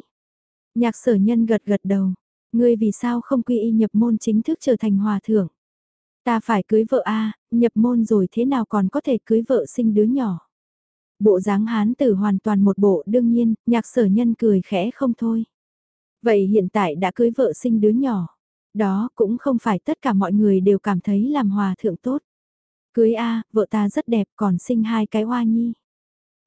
Nhạc sở nhân gật gật đầu. Ngươi vì sao không quy y nhập môn chính thức trở thành hòa thượng? Ta phải cưới vợ a nhập môn rồi thế nào còn có thể cưới vợ sinh đứa nhỏ? Bộ dáng hán tử hoàn toàn một bộ đương nhiên, nhạc sở nhân cười khẽ không thôi. Vậy hiện tại đã cưới vợ sinh đứa nhỏ. Đó cũng không phải tất cả mọi người đều cảm thấy làm hòa thượng tốt. Cưới A, vợ ta rất đẹp còn sinh hai cái hoa nhi.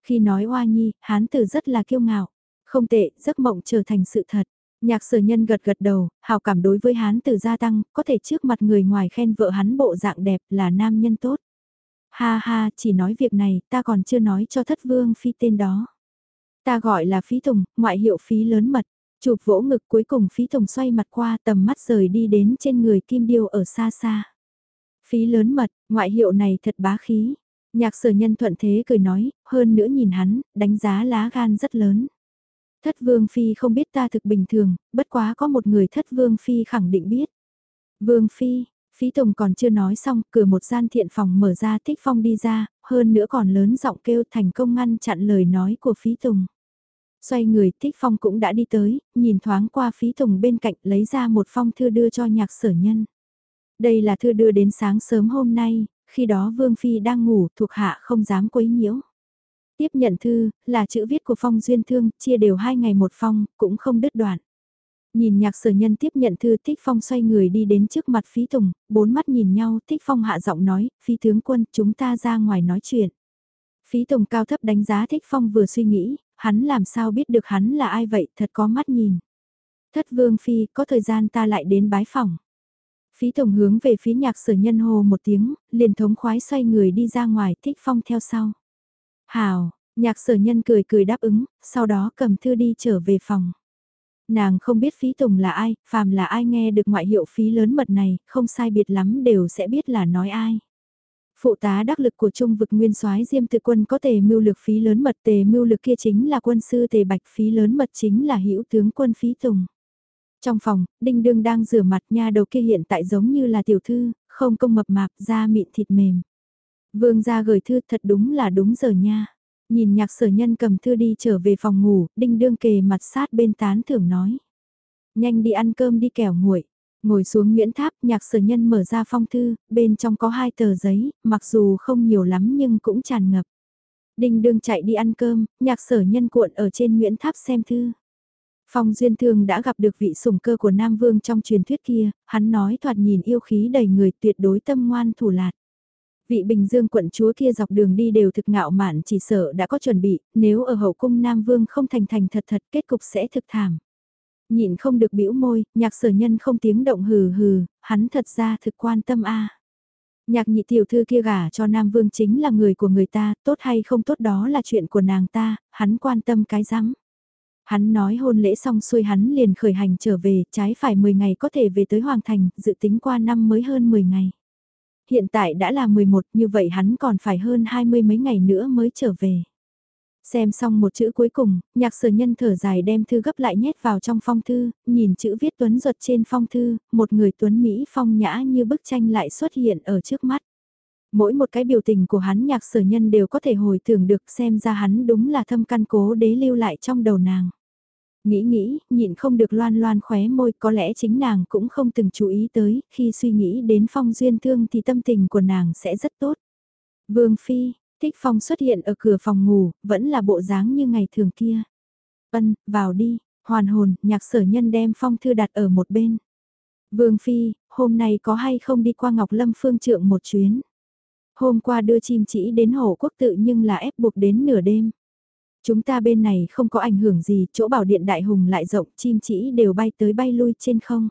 Khi nói hoa nhi, hán tử rất là kiêu ngạo. Không tệ, giấc mộng trở thành sự thật. Nhạc sở nhân gật gật đầu, hào cảm đối với hán tử gia tăng, có thể trước mặt người ngoài khen vợ hắn bộ dạng đẹp là nam nhân tốt. Ha ha, chỉ nói việc này, ta còn chưa nói cho thất vương phi tên đó. Ta gọi là phí tùng, ngoại hiệu phí lớn mật. Chụp vỗ ngực cuối cùng phí thồng xoay mặt qua tầm mắt rời đi đến trên người kim điêu ở xa xa. Phí lớn mật, ngoại hiệu này thật bá khí. Nhạc sở nhân thuận thế cười nói, hơn nữa nhìn hắn, đánh giá lá gan rất lớn. Thất vương phi không biết ta thực bình thường, bất quá có một người thất vương phi khẳng định biết. Vương phi, phí tùng còn chưa nói xong, cửa một gian thiện phòng mở ra thích phong đi ra, hơn nữa còn lớn giọng kêu thành công ngăn chặn lời nói của phí tùng. Xoay người thích phong cũng đã đi tới, nhìn thoáng qua phí tùng bên cạnh lấy ra một phong thư đưa cho nhạc sở nhân. Đây là thư đưa đến sáng sớm hôm nay, khi đó Vương Phi đang ngủ thuộc hạ không dám quấy nhiễu. Tiếp nhận thư, là chữ viết của Phong Duyên Thương, chia đều hai ngày một phong, cũng không đứt đoạn. Nhìn nhạc sở nhân tiếp nhận thư Thích Phong xoay người đi đến trước mặt Phí Tùng, bốn mắt nhìn nhau, Thích Phong hạ giọng nói, Phi tướng quân, chúng ta ra ngoài nói chuyện. Phí Tùng cao thấp đánh giá Thích Phong vừa suy nghĩ, hắn làm sao biết được hắn là ai vậy, thật có mắt nhìn. Thất Vương Phi, có thời gian ta lại đến bái phòng. Phí tổng hướng về phía nhạc sở nhân hồ một tiếng, liền thống khoái xoay người đi ra ngoài thích phong theo sau. Hào, nhạc sở nhân cười cười đáp ứng, sau đó cầm thư đi trở về phòng. Nàng không biết phí tùng là ai, phàm là ai nghe được ngoại hiệu phí lớn mật này, không sai biệt lắm đều sẽ biết là nói ai. Phụ tá đắc lực của trung vực nguyên soái diêm tự quân có tề mưu lực phí lớn mật tề mưu lực kia chính là quân sư tề bạch phí lớn mật chính là hữu tướng quân phí tùng. Trong phòng, Đinh Đương đang rửa mặt nha đầu kia hiện tại giống như là tiểu thư, không công mập mạp, da mịn thịt mềm. Vương gia gửi thư thật đúng là đúng giờ nha. Nhìn nhạc sở nhân cầm thư đi trở về phòng ngủ, Đinh Đương kề mặt sát bên tán thưởng nói. Nhanh đi ăn cơm đi kẻo nguội. Ngồi xuống Nguyễn Tháp, nhạc sở nhân mở ra phong thư, bên trong có hai tờ giấy, mặc dù không nhiều lắm nhưng cũng tràn ngập. Đinh đương chạy đi ăn cơm, nhạc sở nhân cuộn ở trên Nguyễn Tháp xem thư. Phong Duyên Thương đã gặp được vị sủng cơ của Nam Vương trong truyền thuyết kia, hắn nói thoạt nhìn yêu khí đầy người tuyệt đối tâm ngoan thủ lạt. Vị Bình Dương quận chúa kia dọc đường đi đều thực ngạo mạn chỉ sợ đã có chuẩn bị, nếu ở hậu cung Nam Vương không thành thành thật thật kết cục sẽ thực thảm. Nhịn không được bĩu môi, nhạc sở nhân không tiếng động hừ hừ, hắn thật ra thực quan tâm a. Nhạc nhị tiểu thư kia gả cho Nam Vương chính là người của người ta, tốt hay không tốt đó là chuyện của nàng ta, hắn quan tâm cái rắm. Hắn nói hôn lễ xong xuôi hắn liền khởi hành trở về, trái phải 10 ngày có thể về tới Hoàng Thành, dự tính qua năm mới hơn 10 ngày. Hiện tại đã là 11, như vậy hắn còn phải hơn 20 mấy ngày nữa mới trở về. Xem xong một chữ cuối cùng, nhạc sở nhân thở dài đem thư gấp lại nhét vào trong phong thư, nhìn chữ viết tuấn ruột trên phong thư, một người tuấn Mỹ phong nhã như bức tranh lại xuất hiện ở trước mắt. Mỗi một cái biểu tình của hắn nhạc sở nhân đều có thể hồi tưởng được xem ra hắn đúng là thâm căn cố đế lưu lại trong đầu nàng. Nghĩ nghĩ, nhịn không được loan loan khóe môi có lẽ chính nàng cũng không từng chú ý tới, khi suy nghĩ đến phong duyên thương thì tâm tình của nàng sẽ rất tốt. Vương Phi, Thích Phong xuất hiện ở cửa phòng ngủ, vẫn là bộ dáng như ngày thường kia. Ân, vào đi, hoàn hồn, nhạc sở nhân đem phong thư đặt ở một bên. Vương Phi, hôm nay có hay không đi qua Ngọc Lâm Phương Trượng một chuyến? Hôm qua đưa chim chỉ đến hổ quốc tự nhưng là ép buộc đến nửa đêm. Chúng ta bên này không có ảnh hưởng gì, chỗ bảo điện đại hùng lại rộng, chim chỉ đều bay tới bay lui trên không.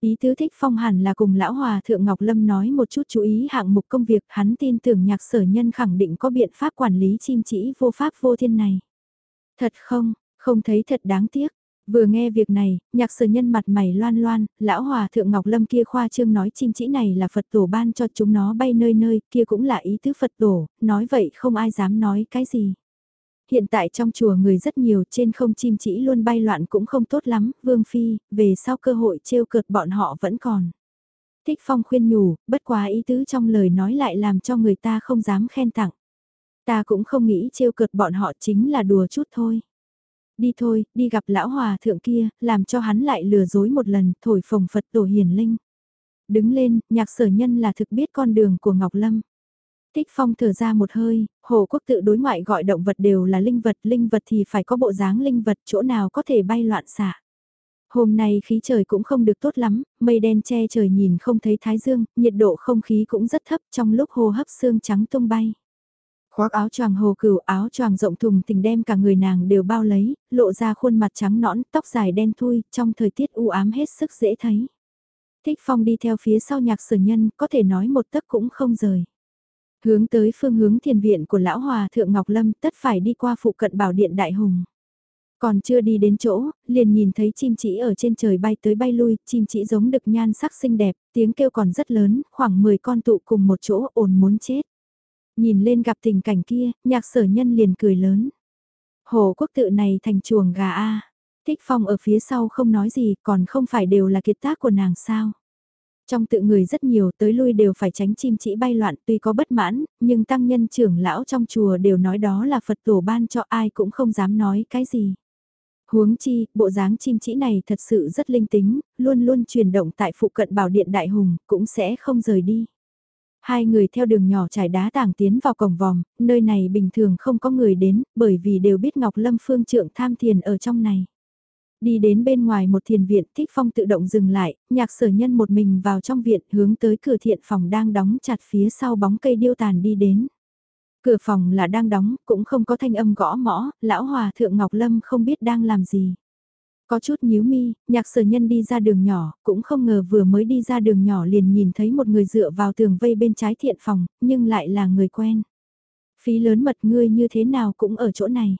Ý tứ thích phong hẳn là cùng lão hòa thượng Ngọc Lâm nói một chút chú ý hạng mục công việc hắn tin tưởng nhạc sở nhân khẳng định có biện pháp quản lý chim chỉ vô pháp vô thiên này. Thật không, không thấy thật đáng tiếc. Vừa nghe việc này, nhạc sở nhân mặt mày loan loan, lão hòa thượng Ngọc Lâm kia khoa trương nói chim chỉ này là Phật tổ ban cho chúng nó bay nơi nơi, kia cũng là ý tứ Phật tổ, nói vậy không ai dám nói cái gì. Hiện tại trong chùa người rất nhiều trên không chim chỉ luôn bay loạn cũng không tốt lắm, Vương Phi, về sau cơ hội trêu cợt bọn họ vẫn còn. Thích Phong khuyên nhủ, bất quá ý tứ trong lời nói lại làm cho người ta không dám khen tặng. Ta cũng không nghĩ trêu cợt bọn họ chính là đùa chút thôi. Đi thôi, đi gặp lão hòa thượng kia, làm cho hắn lại lừa dối một lần, thổi phồng Phật tổ hiền linh. Đứng lên, nhạc sở nhân là thực biết con đường của Ngọc Lâm. Tích Phong thở ra một hơi, Hồ Quốc tự đối ngoại gọi động vật đều là linh vật, linh vật thì phải có bộ dáng linh vật, chỗ nào có thể bay loạn xạ. Hôm nay khí trời cũng không được tốt lắm, mây đen che trời nhìn không thấy thái dương, nhiệt độ không khí cũng rất thấp trong lúc hô hấp xương trắng tung bay. Khoác áo choàng hồ cửu áo choàng rộng thùng tình đem cả người nàng đều bao lấy, lộ ra khuôn mặt trắng nõn, tóc dài đen thui, trong thời tiết u ám hết sức dễ thấy. Thích Phong đi theo phía sau nhạc sở nhân, có thể nói một tấc cũng không rời. Hướng tới phương hướng thiền viện của lão hòa thượng Ngọc Lâm tất phải đi qua phụ cận bảo điện đại hùng. Còn chưa đi đến chỗ, liền nhìn thấy chim chỉ ở trên trời bay tới bay lui, chim chỉ giống đực nhan sắc xinh đẹp, tiếng kêu còn rất lớn, khoảng 10 con tụ cùng một chỗ ồn muốn chết. Nhìn lên gặp tình cảnh kia, nhạc sở nhân liền cười lớn. Hồ quốc tự này thành chuồng gà A. Thích phong ở phía sau không nói gì, còn không phải đều là kiệt tác của nàng sao. Trong tự người rất nhiều tới lui đều phải tránh chim chỉ bay loạn tuy có bất mãn, nhưng tăng nhân trưởng lão trong chùa đều nói đó là Phật tổ ban cho ai cũng không dám nói cái gì. Huống chi, bộ dáng chim chỉ này thật sự rất linh tính, luôn luôn chuyển động tại phụ cận bảo điện đại hùng, cũng sẽ không rời đi. Hai người theo đường nhỏ trải đá tảng tiến vào cổng vòng, nơi này bình thường không có người đến, bởi vì đều biết Ngọc Lâm Phương trượng tham thiền ở trong này. Đi đến bên ngoài một thiền viện, Thích Phong tự động dừng lại, nhạc sở nhân một mình vào trong viện hướng tới cửa thiện phòng đang đóng chặt phía sau bóng cây điêu tàn đi đến. Cửa phòng là đang đóng, cũng không có thanh âm gõ mõ, lão hòa thượng Ngọc Lâm không biết đang làm gì. Có chút nhíu mi, nhạc sở nhân đi ra đường nhỏ, cũng không ngờ vừa mới đi ra đường nhỏ liền nhìn thấy một người dựa vào tường vây bên trái thiện phòng, nhưng lại là người quen. Phí lớn mật ngươi như thế nào cũng ở chỗ này.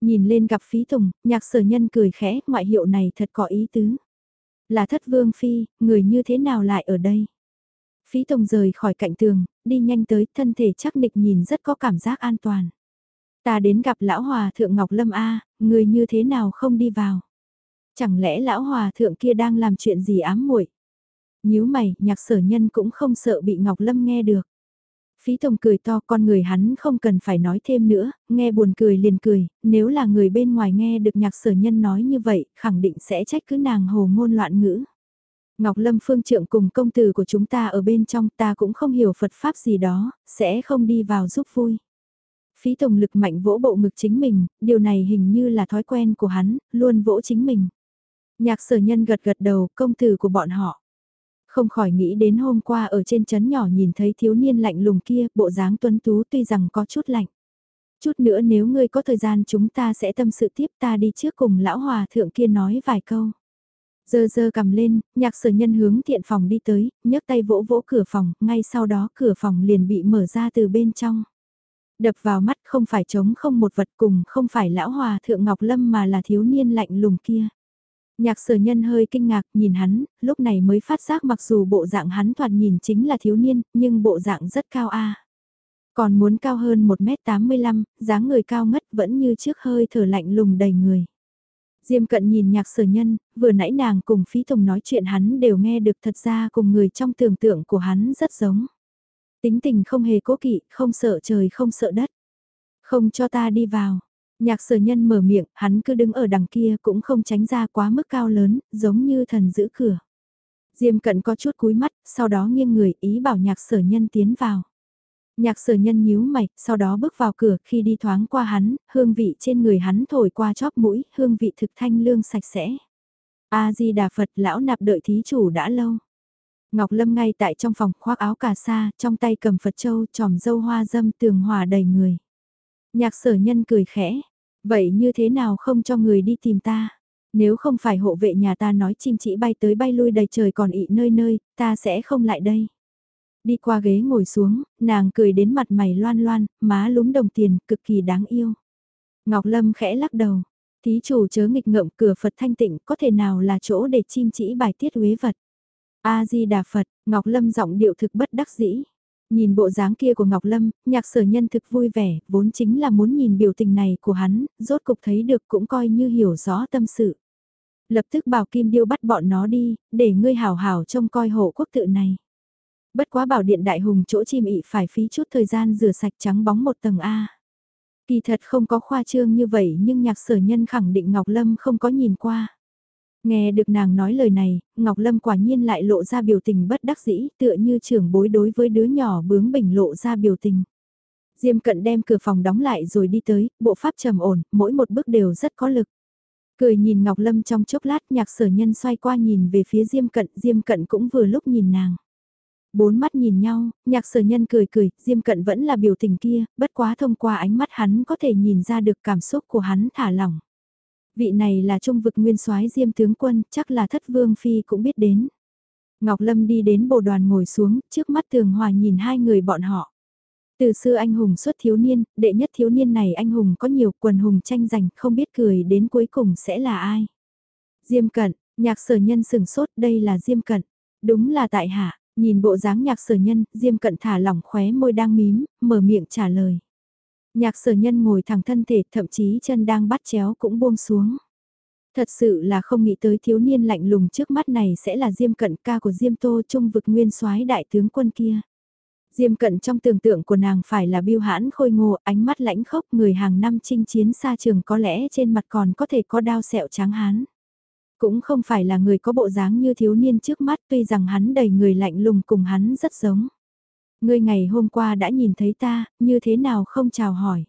Nhìn lên gặp phí tùng, nhạc sở nhân cười khẽ, ngoại hiệu này thật có ý tứ. Là thất vương phi, người như thế nào lại ở đây? Phí tùng rời khỏi cạnh tường, đi nhanh tới, thân thể chắc nịch nhìn rất có cảm giác an toàn. Ta đến gặp lão hòa thượng Ngọc Lâm A, người như thế nào không đi vào? Chẳng lẽ lão hòa thượng kia đang làm chuyện gì ám muội? Nhíu mày, nhạc sở nhân cũng không sợ bị Ngọc Lâm nghe được. Phí Tông cười to con người hắn không cần phải nói thêm nữa, nghe buồn cười liền cười, nếu là người bên ngoài nghe được nhạc sở nhân nói như vậy, khẳng định sẽ trách cứ nàng hồ ngôn loạn ngữ. Ngọc Lâm phương trượng cùng công tử của chúng ta ở bên trong ta cũng không hiểu Phật Pháp gì đó, sẽ không đi vào giúp vui. Phí Tông lực mạnh vỗ bộ ngực chính mình, điều này hình như là thói quen của hắn, luôn vỗ chính mình. Nhạc sở nhân gật gật đầu công tử của bọn họ. Không khỏi nghĩ đến hôm qua ở trên chấn nhỏ nhìn thấy thiếu niên lạnh lùng kia, bộ dáng tuấn tú tuy rằng có chút lạnh. Chút nữa nếu ngươi có thời gian chúng ta sẽ tâm sự tiếp ta đi trước cùng lão hòa thượng kia nói vài câu. Dơ dơ cầm lên, nhạc sở nhân hướng thiện phòng đi tới, nhấc tay vỗ vỗ cửa phòng, ngay sau đó cửa phòng liền bị mở ra từ bên trong. Đập vào mắt không phải trống không một vật cùng không phải lão hòa thượng Ngọc Lâm mà là thiếu niên lạnh lùng kia. Nhạc sở nhân hơi kinh ngạc nhìn hắn, lúc này mới phát giác mặc dù bộ dạng hắn thoạt nhìn chính là thiếu niên, nhưng bộ dạng rất cao a. Còn muốn cao hơn 1m85, dáng người cao ngất vẫn như trước hơi thở lạnh lùng đầy người. Diêm cận nhìn nhạc sở nhân, vừa nãy nàng cùng phí tùng nói chuyện hắn đều nghe được thật ra cùng người trong tưởng tượng của hắn rất giống. Tính tình không hề cố kỵ, không sợ trời không sợ đất. Không cho ta đi vào. Nhạc sở nhân mở miệng, hắn cứ đứng ở đằng kia cũng không tránh ra quá mức cao lớn, giống như thần giữ cửa. Diêm cận có chút cúi mắt, sau đó nghiêng người ý bảo nhạc sở nhân tiến vào. Nhạc sở nhân nhíu mày, sau đó bước vào cửa khi đi thoáng qua hắn, hương vị trên người hắn thổi qua chóp mũi, hương vị thực thanh lương sạch sẽ. A-di-đà Phật lão nạp đợi thí chủ đã lâu. Ngọc Lâm ngay tại trong phòng khoác áo cà sa, trong tay cầm Phật châu, tròm dâu hoa dâm tường hòa đầy người. Nhạc sở nhân cười khẽ, vậy như thế nào không cho người đi tìm ta? Nếu không phải hộ vệ nhà ta nói chim chỉ bay tới bay lui đầy trời còn ị nơi nơi, ta sẽ không lại đây. Đi qua ghế ngồi xuống, nàng cười đến mặt mày loan loan, má lúm đồng tiền, cực kỳ đáng yêu. Ngọc Lâm khẽ lắc đầu. Thí chủ chớ nghịch ngợm cửa Phật thanh tịnh có thể nào là chỗ để chim chỉ bài tiết uế vật. A-di-đà Phật, Ngọc Lâm giọng điệu thực bất đắc dĩ. Nhìn bộ dáng kia của Ngọc Lâm, nhạc sở nhân thực vui vẻ, vốn chính là muốn nhìn biểu tình này của hắn, rốt cục thấy được cũng coi như hiểu rõ tâm sự. Lập tức bảo Kim Điêu bắt bọn nó đi, để ngươi hào hào trông coi hộ quốc tự này. Bất quá bảo điện đại hùng chỗ chim ị phải phí chút thời gian rửa sạch trắng bóng một tầng A. Kỳ thật không có khoa trương như vậy nhưng nhạc sở nhân khẳng định Ngọc Lâm không có nhìn qua. Nghe được nàng nói lời này, Ngọc Lâm quả nhiên lại lộ ra biểu tình bất đắc dĩ tựa như trưởng bối đối với đứa nhỏ bướng bỉnh lộ ra biểu tình. Diêm cận đem cửa phòng đóng lại rồi đi tới, bộ pháp trầm ổn, mỗi một bước đều rất có lực. Cười nhìn Ngọc Lâm trong chốc lát nhạc sở nhân xoay qua nhìn về phía Diêm cận, Diêm cận cũng vừa lúc nhìn nàng. Bốn mắt nhìn nhau, nhạc sở nhân cười cười, Diêm cận vẫn là biểu tình kia, bất quá thông qua ánh mắt hắn có thể nhìn ra được cảm xúc của hắn thả lỏng. Vị này là trung vực nguyên soái Diêm tướng quân, chắc là thất vương phi cũng biết đến. Ngọc Lâm đi đến bộ đoàn ngồi xuống, trước mắt tường hòa nhìn hai người bọn họ. Từ xưa anh hùng xuất thiếu niên, đệ nhất thiếu niên này anh hùng có nhiều quần hùng tranh giành, không biết cười đến cuối cùng sẽ là ai. Diêm cận, nhạc sở nhân sừng sốt, đây là Diêm cận. Đúng là tại hạ, nhìn bộ dáng nhạc sở nhân, Diêm cận thả lỏng khóe môi đang mím, mở miệng trả lời. Nhạc sở nhân ngồi thẳng thân thể, thậm chí chân đang bắt chéo cũng buông xuống. Thật sự là không nghĩ tới thiếu niên lạnh lùng trước mắt này sẽ là Diêm cận ca của Diêm Tô trung vực nguyên soái đại tướng quân kia. Diêm cận trong tưởng tượng của nàng phải là biêu hãn khôi ngô, ánh mắt lãnh khốc người hàng năm chinh chiến xa trường có lẽ trên mặt còn có thể có đao sẹo trắng hán. Cũng không phải là người có bộ dáng như thiếu niên trước mắt tuy rằng hắn đầy người lạnh lùng cùng hắn rất giống. Ngươi ngày hôm qua đã nhìn thấy ta, như thế nào không chào hỏi.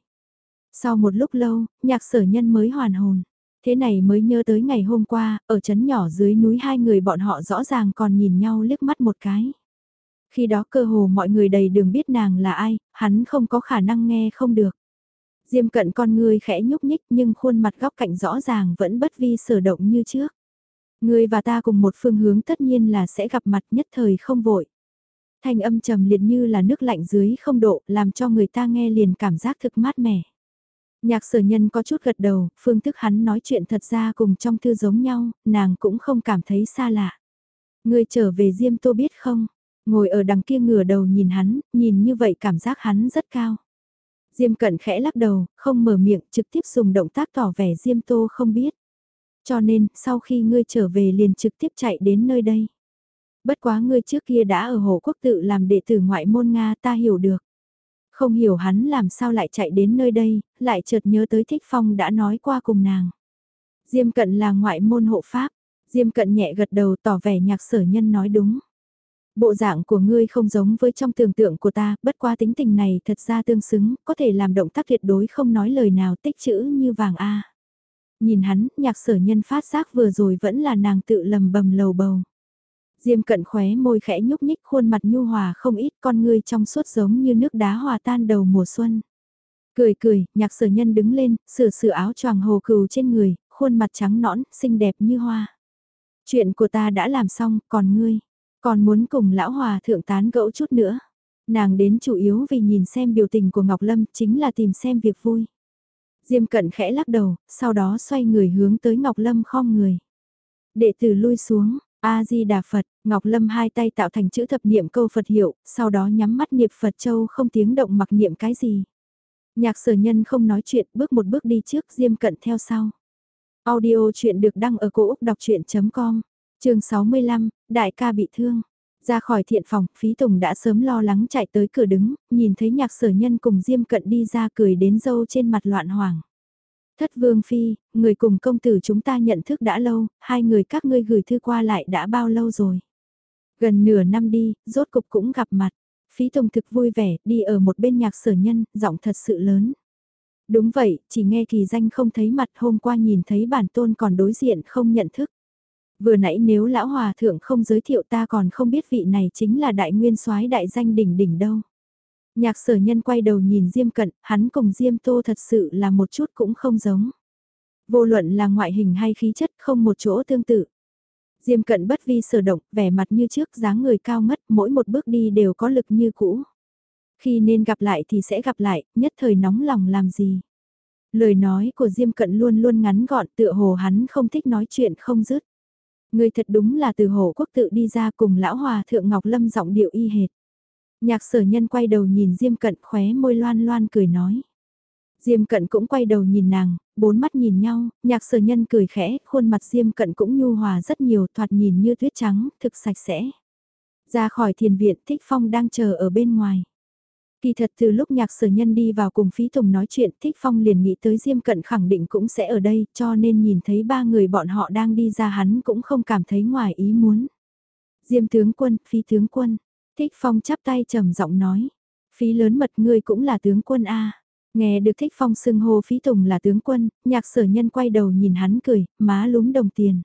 Sau một lúc lâu, nhạc sở nhân mới hoàn hồn. Thế này mới nhớ tới ngày hôm qua, ở trấn nhỏ dưới núi hai người bọn họ rõ ràng còn nhìn nhau liếc mắt một cái. Khi đó cơ hồ mọi người đầy đường biết nàng là ai, hắn không có khả năng nghe không được. Diêm cận con người khẽ nhúc nhích nhưng khuôn mặt góc cạnh rõ ràng vẫn bất vi sở động như trước. Người và ta cùng một phương hướng tất nhiên là sẽ gặp mặt nhất thời không vội. Thanh âm trầm liệt như là nước lạnh dưới không độ làm cho người ta nghe liền cảm giác thực mát mẻ. Nhạc sở nhân có chút gật đầu, phương thức hắn nói chuyện thật ra cùng trong thư giống nhau, nàng cũng không cảm thấy xa lạ. Người trở về Diêm Tô biết không? Ngồi ở đằng kia ngửa đầu nhìn hắn, nhìn như vậy cảm giác hắn rất cao. Diêm cận khẽ lắc đầu, không mở miệng, trực tiếp dùng động tác tỏ vẻ Diêm Tô không biết. Cho nên, sau khi ngươi trở về liền trực tiếp chạy đến nơi đây. Bất quá ngươi trước kia đã ở Hồ Quốc tự làm đệ tử ngoại môn Nga ta hiểu được. Không hiểu hắn làm sao lại chạy đến nơi đây, lại chợt nhớ tới Thích Phong đã nói qua cùng nàng. Diêm cận là ngoại môn hộ pháp, Diêm cận nhẹ gật đầu tỏ vẻ nhạc sở nhân nói đúng. Bộ dạng của ngươi không giống với trong tưởng tượng của ta, bất qua tính tình này thật ra tương xứng, có thể làm động tác tuyệt đối không nói lời nào tích chữ như vàng A. Nhìn hắn, nhạc sở nhân phát giác vừa rồi vẫn là nàng tự lầm bầm lầu bầu. Diêm cận khóe môi khẽ nhúc nhích khuôn mặt nhu hòa không ít con ngươi trong suốt giống như nước đá hòa tan đầu mùa xuân. Cười cười, nhạc sở nhân đứng lên, sửa sửa áo choàng hồ cừu trên người, khuôn mặt trắng nõn, xinh đẹp như hoa. Chuyện của ta đã làm xong, còn ngươi, còn muốn cùng lão hòa thượng tán gẫu chút nữa. Nàng đến chủ yếu vì nhìn xem biểu tình của Ngọc Lâm chính là tìm xem việc vui. Diêm cận khẽ lắc đầu, sau đó xoay người hướng tới Ngọc Lâm khom người. Đệ tử lui xuống, A-di-đà Phật, Ngọc Lâm hai tay tạo thành chữ thập niệm câu Phật hiệu, sau đó nhắm mắt niệm Phật Châu không tiếng động mặc niệm cái gì. Nhạc sở nhân không nói chuyện, bước một bước đi trước, Diêm cận theo sau. Audio chuyện được đăng ở cổ Úc đọc chuyện.com, trường 65, đại ca bị thương. Ra khỏi thiện phòng, phí tùng đã sớm lo lắng chạy tới cửa đứng, nhìn thấy nhạc sở nhân cùng Diêm cận đi ra cười đến dâu trên mặt loạn hoàng. Thất vương phi, người cùng công tử chúng ta nhận thức đã lâu, hai người các ngươi gửi thư qua lại đã bao lâu rồi. Gần nửa năm đi, rốt cục cũng gặp mặt. Phí Tùng thực vui vẻ, đi ở một bên nhạc sở nhân, giọng thật sự lớn. Đúng vậy, chỉ nghe kỳ danh không thấy mặt hôm qua nhìn thấy bản tôn còn đối diện không nhận thức. Vừa nãy nếu lão hòa thượng không giới thiệu ta còn không biết vị này chính là đại nguyên soái đại danh đỉnh đỉnh đâu. Nhạc sở nhân quay đầu nhìn Diêm Cận, hắn cùng Diêm Tô thật sự là một chút cũng không giống. Vô luận là ngoại hình hay khí chất không một chỗ tương tự. Diêm Cận bất vi sở động, vẻ mặt như trước dáng người cao ngất, mỗi một bước đi đều có lực như cũ. Khi nên gặp lại thì sẽ gặp lại, nhất thời nóng lòng làm gì. Lời nói của Diêm Cận luôn luôn ngắn gọn tựa hồ hắn không thích nói chuyện không dứt. Người thật đúng là từ hồ quốc tự đi ra cùng lão hòa thượng Ngọc Lâm giọng điệu y hệt. Nhạc sở nhân quay đầu nhìn Diêm Cận khóe môi loan loan cười nói. Diêm Cận cũng quay đầu nhìn nàng, bốn mắt nhìn nhau, nhạc sở nhân cười khẽ, khuôn mặt Diêm Cận cũng nhu hòa rất nhiều, thoạt nhìn như tuyết trắng, thực sạch sẽ. Ra khỏi thiền viện, Thích Phong đang chờ ở bên ngoài. Kỳ thật từ lúc nhạc sở nhân đi vào cùng phí tùng nói chuyện Thích Phong liền nghĩ tới Diêm Cận khẳng định cũng sẽ ở đây cho nên nhìn thấy ba người bọn họ đang đi ra hắn cũng không cảm thấy ngoài ý muốn. Diêm tướng quân, phí tướng quân, Thích Phong chắp tay trầm giọng nói, phí lớn mật ngươi cũng là tướng quân A. Nghe được Thích Phong xưng hô phí tùng là tướng quân, nhạc sở nhân quay đầu nhìn hắn cười, má lúm đồng tiền.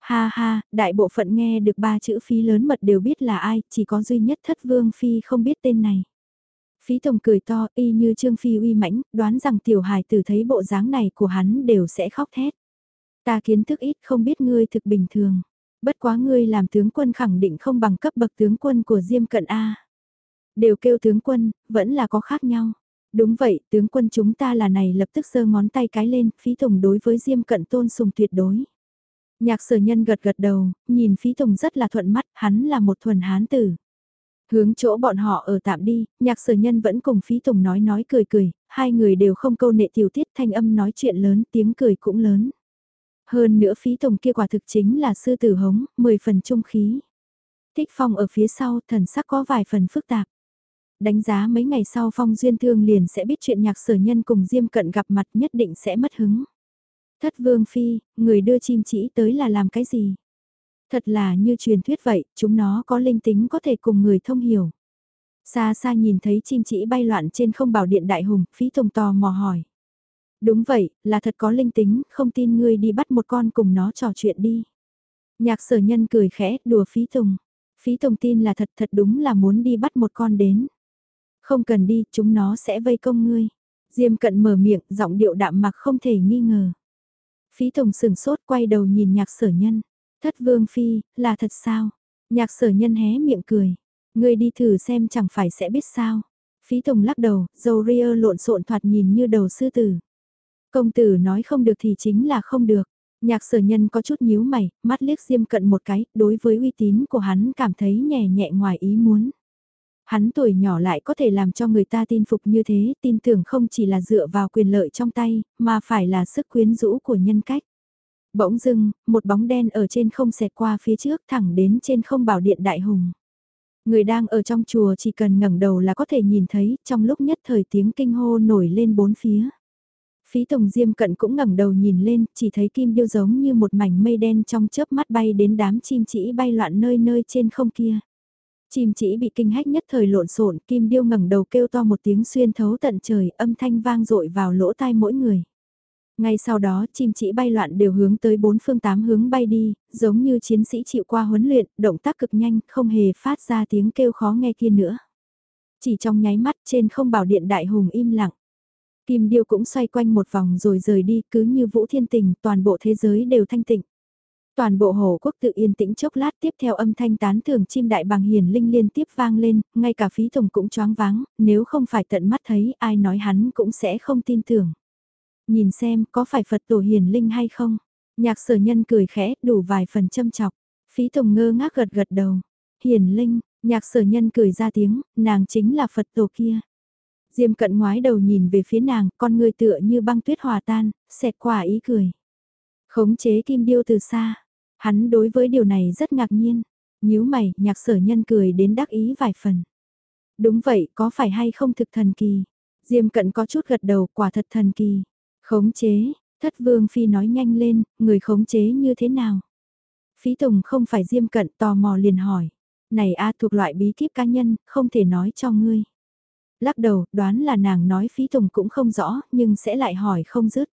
Ha ha, đại bộ phận nghe được ba chữ phí lớn mật đều biết là ai, chỉ có duy nhất thất vương phi không biết tên này. Phí Tùng cười to y như Trương Phi uy mãnh, đoán rằng tiểu hài tử thấy bộ dáng này của hắn đều sẽ khóc thét. Ta kiến thức ít không biết ngươi thực bình thường. Bất quá ngươi làm tướng quân khẳng định không bằng cấp bậc tướng quân của Diêm Cận A. Đều kêu tướng quân, vẫn là có khác nhau. Đúng vậy, tướng quân chúng ta là này lập tức giơ ngón tay cái lên, phí tùng đối với Diêm Cận tôn sùng tuyệt đối. Nhạc sở nhân gật gật đầu, nhìn phí tùng rất là thuận mắt, hắn là một thuần hán tử. Hướng chỗ bọn họ ở tạm đi, nhạc sở nhân vẫn cùng phí tùng nói nói cười cười, hai người đều không câu nệ tiểu tiết thanh âm nói chuyện lớn, tiếng cười cũng lớn. Hơn nữa phí tùng kia quả thực chính là sư tử hống, mười phần trung khí. Thích phong ở phía sau, thần sắc có vài phần phức tạp. Đánh giá mấy ngày sau phong duyên thương liền sẽ biết chuyện nhạc sở nhân cùng diêm cận gặp mặt nhất định sẽ mất hứng. Thất vương phi, người đưa chim chỉ tới là làm cái gì? Thật là như truyền thuyết vậy, chúng nó có linh tính có thể cùng người thông hiểu. Xa xa nhìn thấy chim chỉ bay loạn trên không bảo điện đại hùng, phí tùng tò mò hỏi. Đúng vậy, là thật có linh tính, không tin ngươi đi bắt một con cùng nó trò chuyện đi. Nhạc sở nhân cười khẽ, đùa phí tùng. Phí tùng tin là thật thật đúng là muốn đi bắt một con đến. Không cần đi, chúng nó sẽ vây công ngươi. Diêm cận mở miệng, giọng điệu đạm mặc không thể nghi ngờ. Phí tùng sừng sốt quay đầu nhìn nhạc sở nhân. Thất vương phi, là thật sao? Nhạc sở nhân hé miệng cười. Ngươi đi thử xem chẳng phải sẽ biết sao. Phí Tùng lắc đầu, dầu ria lộn xộn thoạt nhìn như đầu sư tử. Công tử nói không được thì chính là không được. Nhạc sở nhân có chút nhíu mày, mắt liếc diêm cận một cái, đối với uy tín của hắn cảm thấy nhẹ nhẹ ngoài ý muốn. Hắn tuổi nhỏ lại có thể làm cho người ta tin phục như thế, tin tưởng không chỉ là dựa vào quyền lợi trong tay, mà phải là sức quyến rũ của nhân cách. Bỗng dưng, một bóng đen ở trên không xẹt qua phía trước thẳng đến trên không bảo điện đại hùng. Người đang ở trong chùa chỉ cần ngẩng đầu là có thể nhìn thấy, trong lúc nhất thời tiếng kinh hô nổi lên bốn phía. Phí Tùng Diêm Cận cũng ngẩng đầu nhìn lên, chỉ thấy kim điêu giống như một mảnh mây đen trong chớp mắt bay đến đám chim chỉ bay loạn nơi nơi trên không kia. Chim chỉ bị kinh hách nhất thời lộn xộn, kim điêu ngẩng đầu kêu to một tiếng xuyên thấu tận trời, âm thanh vang dội vào lỗ tai mỗi người. Ngay sau đó chim chỉ bay loạn đều hướng tới bốn phương tám hướng bay đi, giống như chiến sĩ chịu qua huấn luyện, động tác cực nhanh, không hề phát ra tiếng kêu khó nghe kia nữa. Chỉ trong nháy mắt trên không bảo điện đại hùng im lặng. Kim điêu cũng xoay quanh một vòng rồi rời đi cứ như vũ thiên tình toàn bộ thế giới đều thanh tịnh. Toàn bộ hồ quốc tự yên tĩnh chốc lát tiếp theo âm thanh tán thưởng chim đại bằng hiền linh liên tiếp vang lên, ngay cả phí tùng cũng choáng váng, nếu không phải tận mắt thấy ai nói hắn cũng sẽ không tin tưởng. Nhìn xem có phải Phật tổ hiền linh hay không? Nhạc sở nhân cười khẽ đủ vài phần châm chọc. Phí Tùng ngơ ngác gật gật đầu. Hiền linh, nhạc sở nhân cười ra tiếng, nàng chính là Phật tổ kia. Diêm cận ngoái đầu nhìn về phía nàng, con người tựa như băng tuyết hòa tan, xẹt qua ý cười. Khống chế kim điêu từ xa. Hắn đối với điều này rất ngạc nhiên. nhíu mày, nhạc sở nhân cười đến đắc ý vài phần. Đúng vậy, có phải hay không thực thần kỳ? Diêm cận có chút gật đầu, quả thật thần kỳ. Khống chế, thất vương phi nói nhanh lên, người khống chế như thế nào? Phí Tùng không phải diêm cận tò mò liền hỏi. Này a thuộc loại bí kíp cá nhân, không thể nói cho ngươi. Lắc đầu, đoán là nàng nói Phí Tùng cũng không rõ, nhưng sẽ lại hỏi không dứt.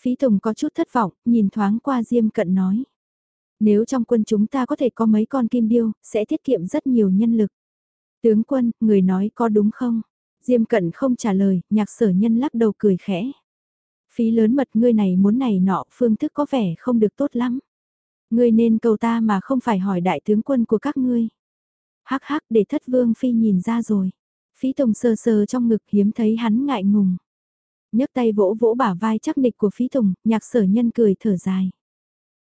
Phí Tùng có chút thất vọng, nhìn thoáng qua diêm cận nói. Nếu trong quân chúng ta có thể có mấy con kim điêu, sẽ tiết kiệm rất nhiều nhân lực. Tướng quân, người nói có đúng không? Diêm cận không trả lời, nhạc sở nhân lắc đầu cười khẽ. Phí lớn mật ngươi này muốn này nọ phương thức có vẻ không được tốt lắm. Ngươi nên cầu ta mà không phải hỏi đại tướng quân của các ngươi. Hắc hắc để thất vương phi nhìn ra rồi. Phí tùng sơ sơ trong ngực hiếm thấy hắn ngại ngùng. nhấc tay vỗ vỗ bả vai chắc nịch của phí tùng, nhạc sở nhân cười thở dài.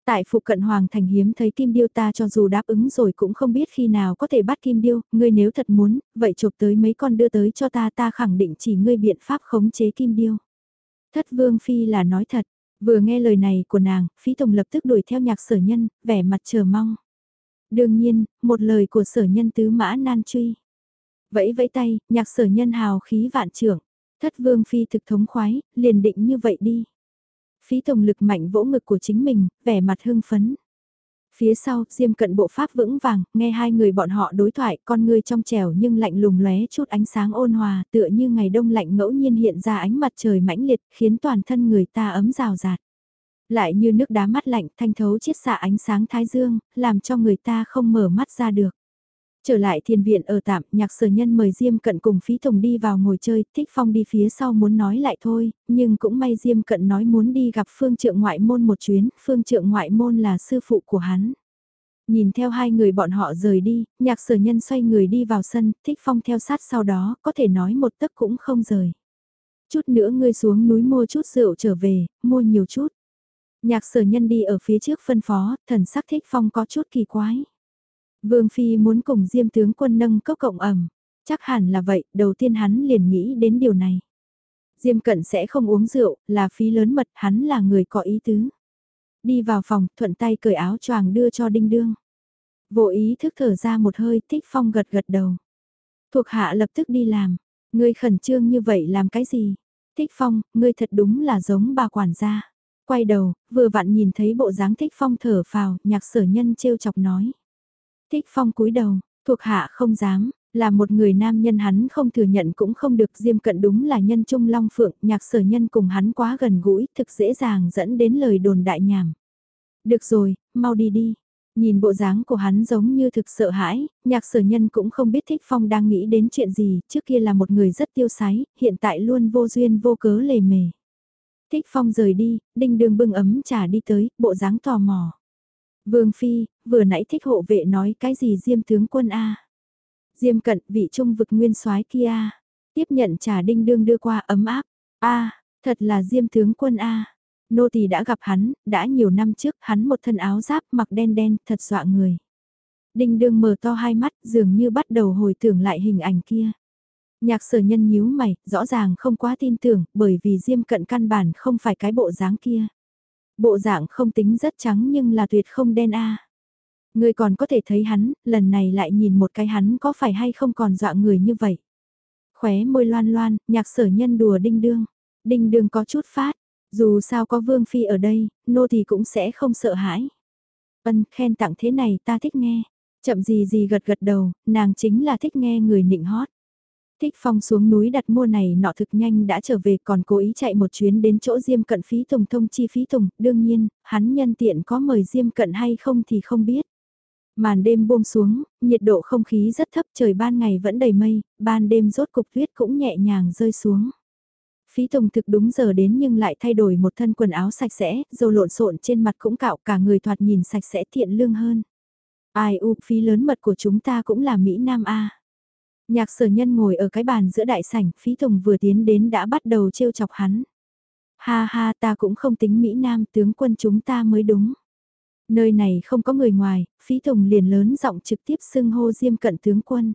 Tại phụ cận Hoàng Thành hiếm thấy kim điêu ta cho dù đáp ứng rồi cũng không biết khi nào có thể bắt kim điêu, ngươi nếu thật muốn, vậy chụp tới mấy con đưa tới cho ta ta khẳng định chỉ ngươi biện pháp khống chế kim điêu. Thất vương phi là nói thật, vừa nghe lời này của nàng, phí tùng lập tức đuổi theo nhạc sở nhân, vẻ mặt chờ mong. Đương nhiên, một lời của sở nhân tứ mã nan truy. Vẫy vẫy tay, nhạc sở nhân hào khí vạn trưởng. Thất vương phi thực thống khoái, liền định như vậy đi. Phí tổng lực mạnh vỗ ngực của chính mình, vẻ mặt hưng phấn. Phía sau, Diêm cận bộ pháp vững vàng, nghe hai người bọn họ đối thoại, con người trong trẻo nhưng lạnh lùng lóe chút ánh sáng ôn hòa, tựa như ngày đông lạnh ngẫu nhiên hiện ra ánh mặt trời mãnh liệt, khiến toàn thân người ta ấm rào rạt. Lại như nước đá mắt lạnh thanh thấu chiết xạ ánh sáng thái dương, làm cho người ta không mở mắt ra được. Trở lại thiền viện ở tạm, nhạc sở nhân mời Diêm Cận cùng Phí Tùng đi vào ngồi chơi, Thích Phong đi phía sau muốn nói lại thôi, nhưng cũng may Diêm Cận nói muốn đi gặp Phương Trượng Ngoại Môn một chuyến, Phương Trượng Ngoại Môn là sư phụ của hắn. Nhìn theo hai người bọn họ rời đi, nhạc sở nhân xoay người đi vào sân, Thích Phong theo sát sau đó, có thể nói một tấc cũng không rời. Chút nữa ngươi xuống núi mua chút rượu trở về, mua nhiều chút. Nhạc sở nhân đi ở phía trước phân phó, thần sắc Thích Phong có chút kỳ quái. Vương Phi muốn cùng Diêm tướng quân nâng cốc cộng ẩm. Chắc hẳn là vậy, đầu tiên hắn liền nghĩ đến điều này. Diêm cận sẽ không uống rượu, là phí lớn mật, hắn là người có ý tứ. Đi vào phòng, thuận tay cởi áo choàng đưa cho đinh đương. Vô ý thức thở ra một hơi, thích phong gật gật đầu. Thuộc hạ lập tức đi làm. Ngươi khẩn trương như vậy làm cái gì? Thích phong, ngươi thật đúng là giống bà quản gia. Quay đầu, vừa vặn nhìn thấy bộ dáng thích phong thở phào, nhạc sở nhân trêu chọc nói. Thích phong cúi đầu, thuộc hạ không dám, là một người nam nhân hắn không thừa nhận cũng không được diêm cận đúng là nhân trung long phượng, nhạc sở nhân cùng hắn quá gần gũi, thực dễ dàng dẫn đến lời đồn đại nhảm. Được rồi, mau đi đi. Nhìn bộ dáng của hắn giống như thực sợ hãi, nhạc sở nhân cũng không biết Thích Phong đang nghĩ đến chuyện gì, trước kia là một người rất tiêu sái, hiện tại luôn vô duyên vô cớ lề mề. Thích Phong rời đi, đinh đường bưng ấm trà đi tới, bộ dáng tò mò. Vương Phi, vừa nãy thích hộ vệ nói cái gì diêm tướng quân A. Diêm cận vị trung vực nguyên soái kia. Tiếp nhận trà đinh đương đưa qua ấm áp. A, thật là diêm tướng quân A. Nô tỳ đã gặp hắn, đã nhiều năm trước hắn một thân áo giáp mặc đen đen, thật dọa người. Đinh đương mở to hai mắt dường như bắt đầu hồi tưởng lại hình ảnh kia. Nhạc sở nhân nhíu mày, rõ ràng không quá tin tưởng, bởi vì Diêm cận căn bản không phải cái bộ dáng kia. Bộ dạng không tính rất trắng nhưng là tuyệt không đen a. Người còn có thể thấy hắn, lần này lại nhìn một cái hắn có phải hay không còn dọa người như vậy. Khóe môi loan loan, nhạc sở nhân đùa đinh đương. Đinh đương có chút phát, dù sao có vương phi ở đây, nô thì cũng sẽ không sợ hãi. Ân khen tặng thế này ta thích nghe. Chậm gì gì gật gật đầu, nàng chính là thích nghe người nịnh hót. Thích Phong xuống núi đặt mua này nọ thực nhanh đã trở về còn cố ý chạy một chuyến đến chỗ Diêm Cận phí tùng thông chi phí tùng, đương nhiên, hắn nhân tiện có mời Diêm Cận hay không thì không biết. Màn đêm buông xuống, nhiệt độ không khí rất thấp trời ban ngày vẫn đầy mây, ban đêm rốt cục tuyết cũng nhẹ nhàng rơi xuống. Phí Tùng thực đúng giờ đến nhưng lại thay đổi một thân quần áo sạch sẽ, dầu lộn xộn trên mặt cũng cạo cả người thoạt nhìn sạch sẽ thiện lương hơn. Ai u, phí lớn mật của chúng ta cũng là Mỹ Nam A. Nhạc sở nhân ngồi ở cái bàn giữa đại sảnh, phí tùng vừa tiến đến đã bắt đầu trêu chọc hắn. Ha ha ta cũng không tính Mỹ Nam tướng quân chúng ta mới đúng. Nơi này không có người ngoài, phí tùng liền lớn giọng trực tiếp xưng hô Diêm cận tướng quân.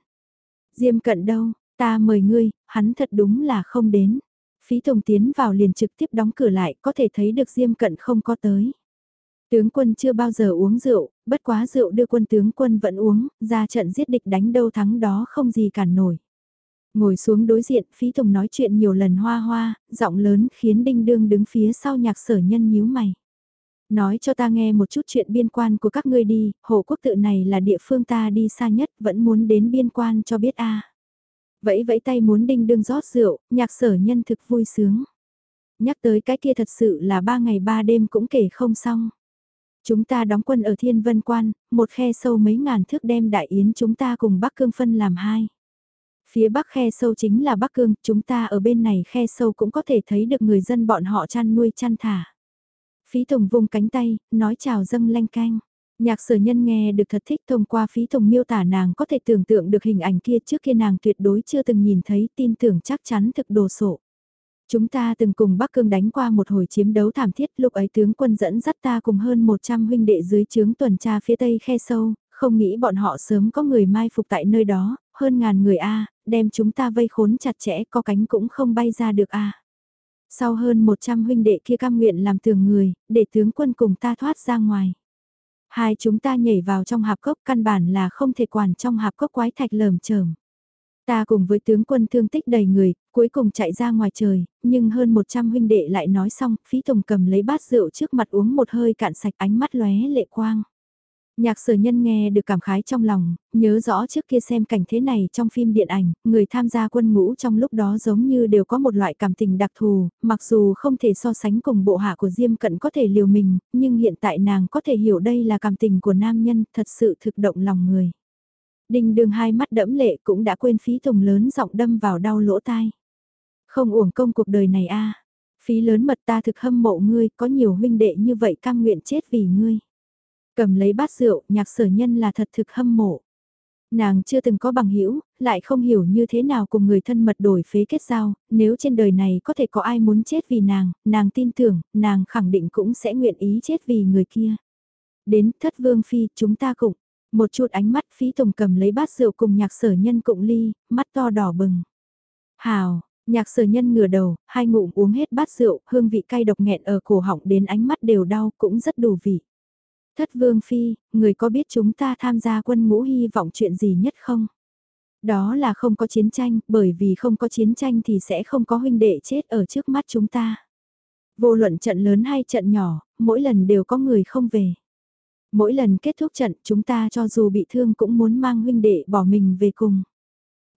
Diêm cận đâu, ta mời ngươi, hắn thật đúng là không đến. Phí tùng tiến vào liền trực tiếp đóng cửa lại, có thể thấy được Diêm cận không có tới. Tướng quân chưa bao giờ uống rượu, bất quá rượu đưa quân tướng quân vẫn uống, ra trận giết địch đánh đâu thắng đó không gì cản nổi. Ngồi xuống đối diện, phí tùng nói chuyện nhiều lần hoa hoa, giọng lớn khiến đinh đương đứng phía sau nhạc sở nhân nhíu mày. Nói cho ta nghe một chút chuyện biên quan của các ngươi đi, hồ quốc tự này là địa phương ta đi xa nhất, vẫn muốn đến biên quan cho biết a Vẫy vẫy tay muốn đinh đương rót rượu, nhạc sở nhân thực vui sướng. Nhắc tới cái kia thật sự là ba ngày ba đêm cũng kể không xong. Chúng ta đóng quân ở Thiên Vân Quan, một khe sâu mấy ngàn thước đem đại yến chúng ta cùng Bắc Cương phân làm hai. Phía Bắc khe sâu chính là Bắc Cương, chúng ta ở bên này khe sâu cũng có thể thấy được người dân bọn họ chăn nuôi chăn thả. Phí Tùng vung cánh tay, nói chào dâng lanh canh. Nhạc sở nhân nghe được thật thích thông qua phí tùng miêu tả nàng có thể tưởng tượng được hình ảnh kia trước kia nàng tuyệt đối chưa từng nhìn thấy tin tưởng chắc chắn thực đồ sộ. Chúng ta từng cùng Bắc Cương đánh qua một hồi chiếm đấu thảm thiết, lúc ấy tướng quân dẫn dắt ta cùng hơn 100 huynh đệ dưới chướng tuần tra phía tây khe sâu, không nghĩ bọn họ sớm có người mai phục tại nơi đó, hơn ngàn người A, đem chúng ta vây khốn chặt chẽ có cánh cũng không bay ra được A. Sau hơn 100 huynh đệ kia cam nguyện làm tường người, để tướng quân cùng ta thoát ra ngoài. Hai chúng ta nhảy vào trong hạp cốc căn bản là không thể quản trong hạp cốc quái thạch lởm chởm. Ta cùng với tướng quân thương tích đầy người, cuối cùng chạy ra ngoài trời, nhưng hơn 100 huynh đệ lại nói xong, phí tùng cầm lấy bát rượu trước mặt uống một hơi cạn sạch ánh mắt lóe lệ quang. Nhạc sở nhân nghe được cảm khái trong lòng, nhớ rõ trước kia xem cảnh thế này trong phim điện ảnh, người tham gia quân ngũ trong lúc đó giống như đều có một loại cảm tình đặc thù, mặc dù không thể so sánh cùng bộ hạ của Diêm Cận có thể liều mình, nhưng hiện tại nàng có thể hiểu đây là cảm tình của nam nhân, thật sự thực động lòng người. Đinh đường hai mắt đẫm lệ cũng đã quên phí tùng lớn giọng đâm vào đau lỗ tai. Không uổng công cuộc đời này a Phí lớn mật ta thực hâm mộ ngươi, có nhiều huynh đệ như vậy cam nguyện chết vì ngươi. Cầm lấy bát rượu, nhạc sở nhân là thật thực hâm mộ. Nàng chưa từng có bằng hữu lại không hiểu như thế nào cùng người thân mật đổi phế kết giao, nếu trên đời này có thể có ai muốn chết vì nàng, nàng tin tưởng, nàng khẳng định cũng sẽ nguyện ý chết vì người kia. Đến thất vương phi, chúng ta cũng, một chút ánh mắt phí tùng cầm lấy bát rượu cùng nhạc sở nhân cụng ly, mắt to đỏ bừng. Hào, nhạc sở nhân ngửa đầu, hai ngụm uống hết bát rượu, hương vị cay độc nghẹn ở cổ họng đến ánh mắt đều đau cũng rất đủ vị. Thất vương phi, người có biết chúng ta tham gia quân ngũ hy vọng chuyện gì nhất không? Đó là không có chiến tranh, bởi vì không có chiến tranh thì sẽ không có huynh đệ chết ở trước mắt chúng ta. Vô luận trận lớn hay trận nhỏ, mỗi lần đều có người không về. Mỗi lần kết thúc trận chúng ta cho dù bị thương cũng muốn mang huynh đệ bỏ mình về cùng.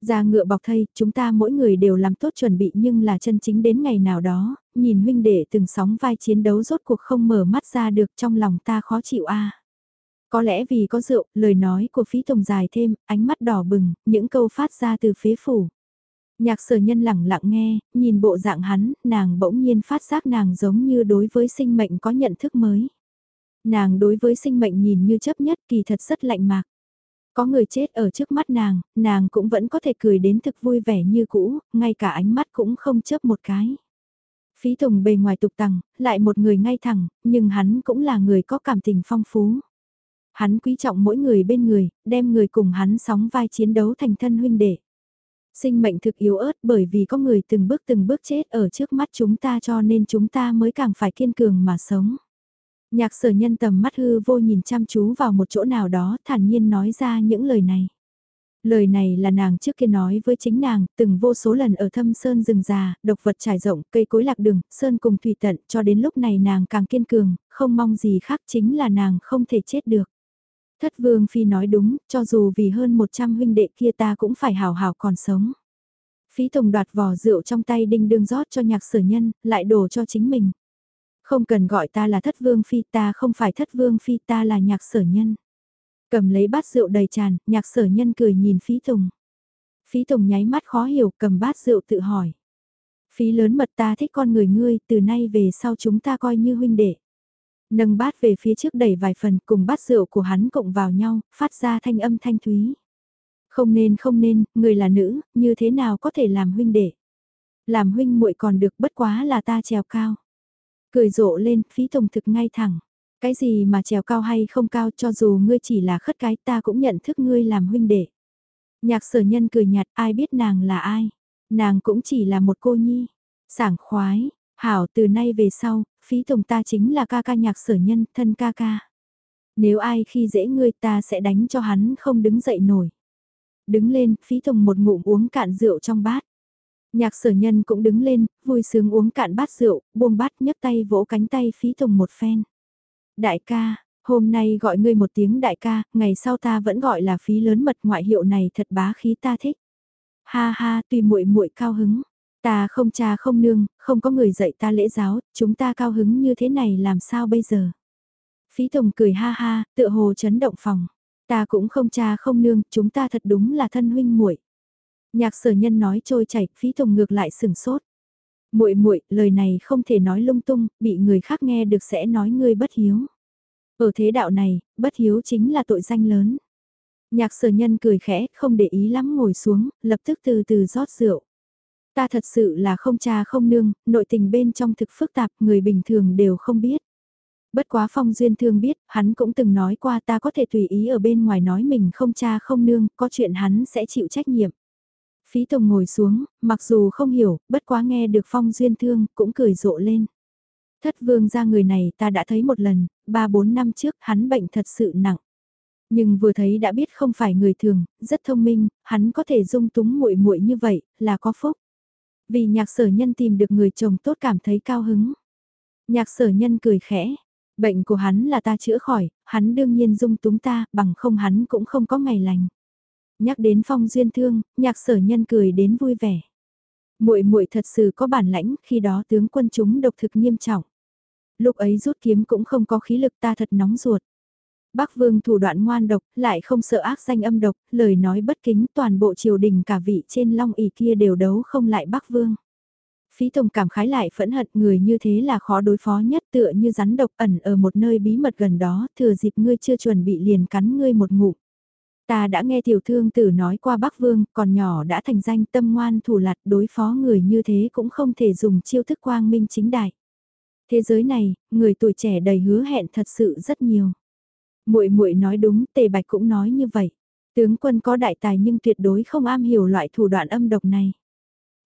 Ra ngựa bọc thây, chúng ta mỗi người đều làm tốt chuẩn bị nhưng là chân chính đến ngày nào đó, nhìn huynh đệ từng sóng vai chiến đấu rốt cuộc không mở mắt ra được trong lòng ta khó chịu a. Có lẽ vì có rượu, lời nói của phí tổng dài thêm, ánh mắt đỏ bừng, những câu phát ra từ phế phủ. Nhạc sở nhân lẳng lặng nghe, nhìn bộ dạng hắn, nàng bỗng nhiên phát giác nàng giống như đối với sinh mệnh có nhận thức mới. Nàng đối với sinh mệnh nhìn như chấp nhất kỳ thật rất lạnh mạc. Có người chết ở trước mắt nàng, nàng cũng vẫn có thể cười đến thực vui vẻ như cũ, ngay cả ánh mắt cũng không chấp một cái. Phí Tùng bề ngoài tục tằng, lại một người ngay thẳng, nhưng hắn cũng là người có cảm tình phong phú. Hắn quý trọng mỗi người bên người, đem người cùng hắn sóng vai chiến đấu thành thân huynh đệ. Sinh mệnh thực yếu ớt bởi vì có người từng bước từng bước chết ở trước mắt chúng ta cho nên chúng ta mới càng phải kiên cường mà sống. Nhạc sở nhân tầm mắt hư vô nhìn chăm chú vào một chỗ nào đó thản nhiên nói ra những lời này. Lời này là nàng trước kia nói với chính nàng, từng vô số lần ở thâm sơn rừng già, độc vật trải rộng, cây cối lạc đường, sơn cùng thủy tận, cho đến lúc này nàng càng kiên cường, không mong gì khác chính là nàng không thể chết được. Thất vương phi nói đúng, cho dù vì hơn 100 huynh đệ kia ta cũng phải hào hào còn sống. Phí Tùng đoạt vò rượu trong tay đinh đương rót cho nhạc sở nhân, lại đổ cho chính mình. Không cần gọi ta là thất vương phi ta không phải thất vương phi ta là nhạc sở nhân. Cầm lấy bát rượu đầy tràn, nhạc sở nhân cười nhìn phí tùng. Phí tùng nháy mắt khó hiểu cầm bát rượu tự hỏi. Phí lớn mật ta thích con người ngươi, từ nay về sau chúng ta coi như huynh đệ. Nâng bát về phía trước đẩy vài phần cùng bát rượu của hắn cộng vào nhau, phát ra thanh âm thanh thúy. Không nên không nên, người là nữ, như thế nào có thể làm huynh đệ. Làm huynh muội còn được bất quá là ta trèo cao. Cười rộ lên, phí tùng thực ngay thẳng. Cái gì mà trèo cao hay không cao cho dù ngươi chỉ là khất cái ta cũng nhận thức ngươi làm huynh đệ. Nhạc sở nhân cười nhạt ai biết nàng là ai. Nàng cũng chỉ là một cô nhi. Sảng khoái, hảo từ nay về sau, phí tùng ta chính là ca ca nhạc sở nhân, thân ca ca. Nếu ai khi dễ ngươi ta sẽ đánh cho hắn không đứng dậy nổi. Đứng lên, phí tùng một ngụm uống cạn rượu trong bát. Nhạc sở nhân cũng đứng lên, vui sướng uống cạn bát rượu, buông bát nhấc tay vỗ cánh tay phí tùng một phen. Đại ca, hôm nay gọi ngươi một tiếng đại ca, ngày sau ta vẫn gọi là phí lớn mật ngoại hiệu này thật bá khí ta thích. Ha ha, tùy muội muội cao hứng. Ta không cha không nương, không có người dạy ta lễ giáo, chúng ta cao hứng như thế này làm sao bây giờ? Phí Tùng cười ha ha, tựa hồ chấn động phòng. Ta cũng không cha không nương, chúng ta thật đúng là thân huynh muội. Nhạc sở nhân nói trôi chảy, phí tùng ngược lại sừng sốt. muội muội lời này không thể nói lung tung, bị người khác nghe được sẽ nói ngươi bất hiếu. Ở thế đạo này, bất hiếu chính là tội danh lớn. Nhạc sở nhân cười khẽ, không để ý lắm ngồi xuống, lập tức từ từ rót rượu. Ta thật sự là không cha không nương, nội tình bên trong thực phức tạp, người bình thường đều không biết. Bất quá phong duyên thương biết, hắn cũng từng nói qua ta có thể tùy ý ở bên ngoài nói mình không cha không nương, có chuyện hắn sẽ chịu trách nhiệm. Phí Tùng ngồi xuống, mặc dù không hiểu, bất quá nghe được phong duyên thương, cũng cười rộ lên. Thất vương ra người này ta đã thấy một lần, ba bốn năm trước hắn bệnh thật sự nặng. Nhưng vừa thấy đã biết không phải người thường, rất thông minh, hắn có thể dung túng muội muội như vậy, là có phúc. Vì nhạc sở nhân tìm được người chồng tốt cảm thấy cao hứng. Nhạc sở nhân cười khẽ, bệnh của hắn là ta chữa khỏi, hắn đương nhiên dung túng ta, bằng không hắn cũng không có ngày lành. Nhắc đến phong duyên thương, nhạc sở nhân cười đến vui vẻ. muội muội thật sự có bản lãnh, khi đó tướng quân chúng độc thực nghiêm trọng. Lúc ấy rút kiếm cũng không có khí lực ta thật nóng ruột. Bắc Vương thủ đoạn ngoan độc, lại không sợ ác danh âm độc, lời nói bất kính toàn bộ triều đình cả vị trên long ỷ kia đều đấu không lại Bắc Vương. Phí Tùng cảm khái lại phẫn hận người như thế là khó đối phó nhất tựa như rắn độc ẩn ở một nơi bí mật gần đó, thừa dịp ngươi chưa chuẩn bị liền cắn ngươi một ngụm. Ta đã nghe tiểu thương tử nói qua Bắc Vương, còn nhỏ đã thành danh tâm ngoan thủ lạt đối phó người như thế cũng không thể dùng chiêu thức quang minh chính đại. Thế giới này, người tuổi trẻ đầy hứa hẹn thật sự rất nhiều. Muội muội nói đúng, Tề Bạch cũng nói như vậy. Tướng quân có đại tài nhưng tuyệt đối không am hiểu loại thủ đoạn âm độc này.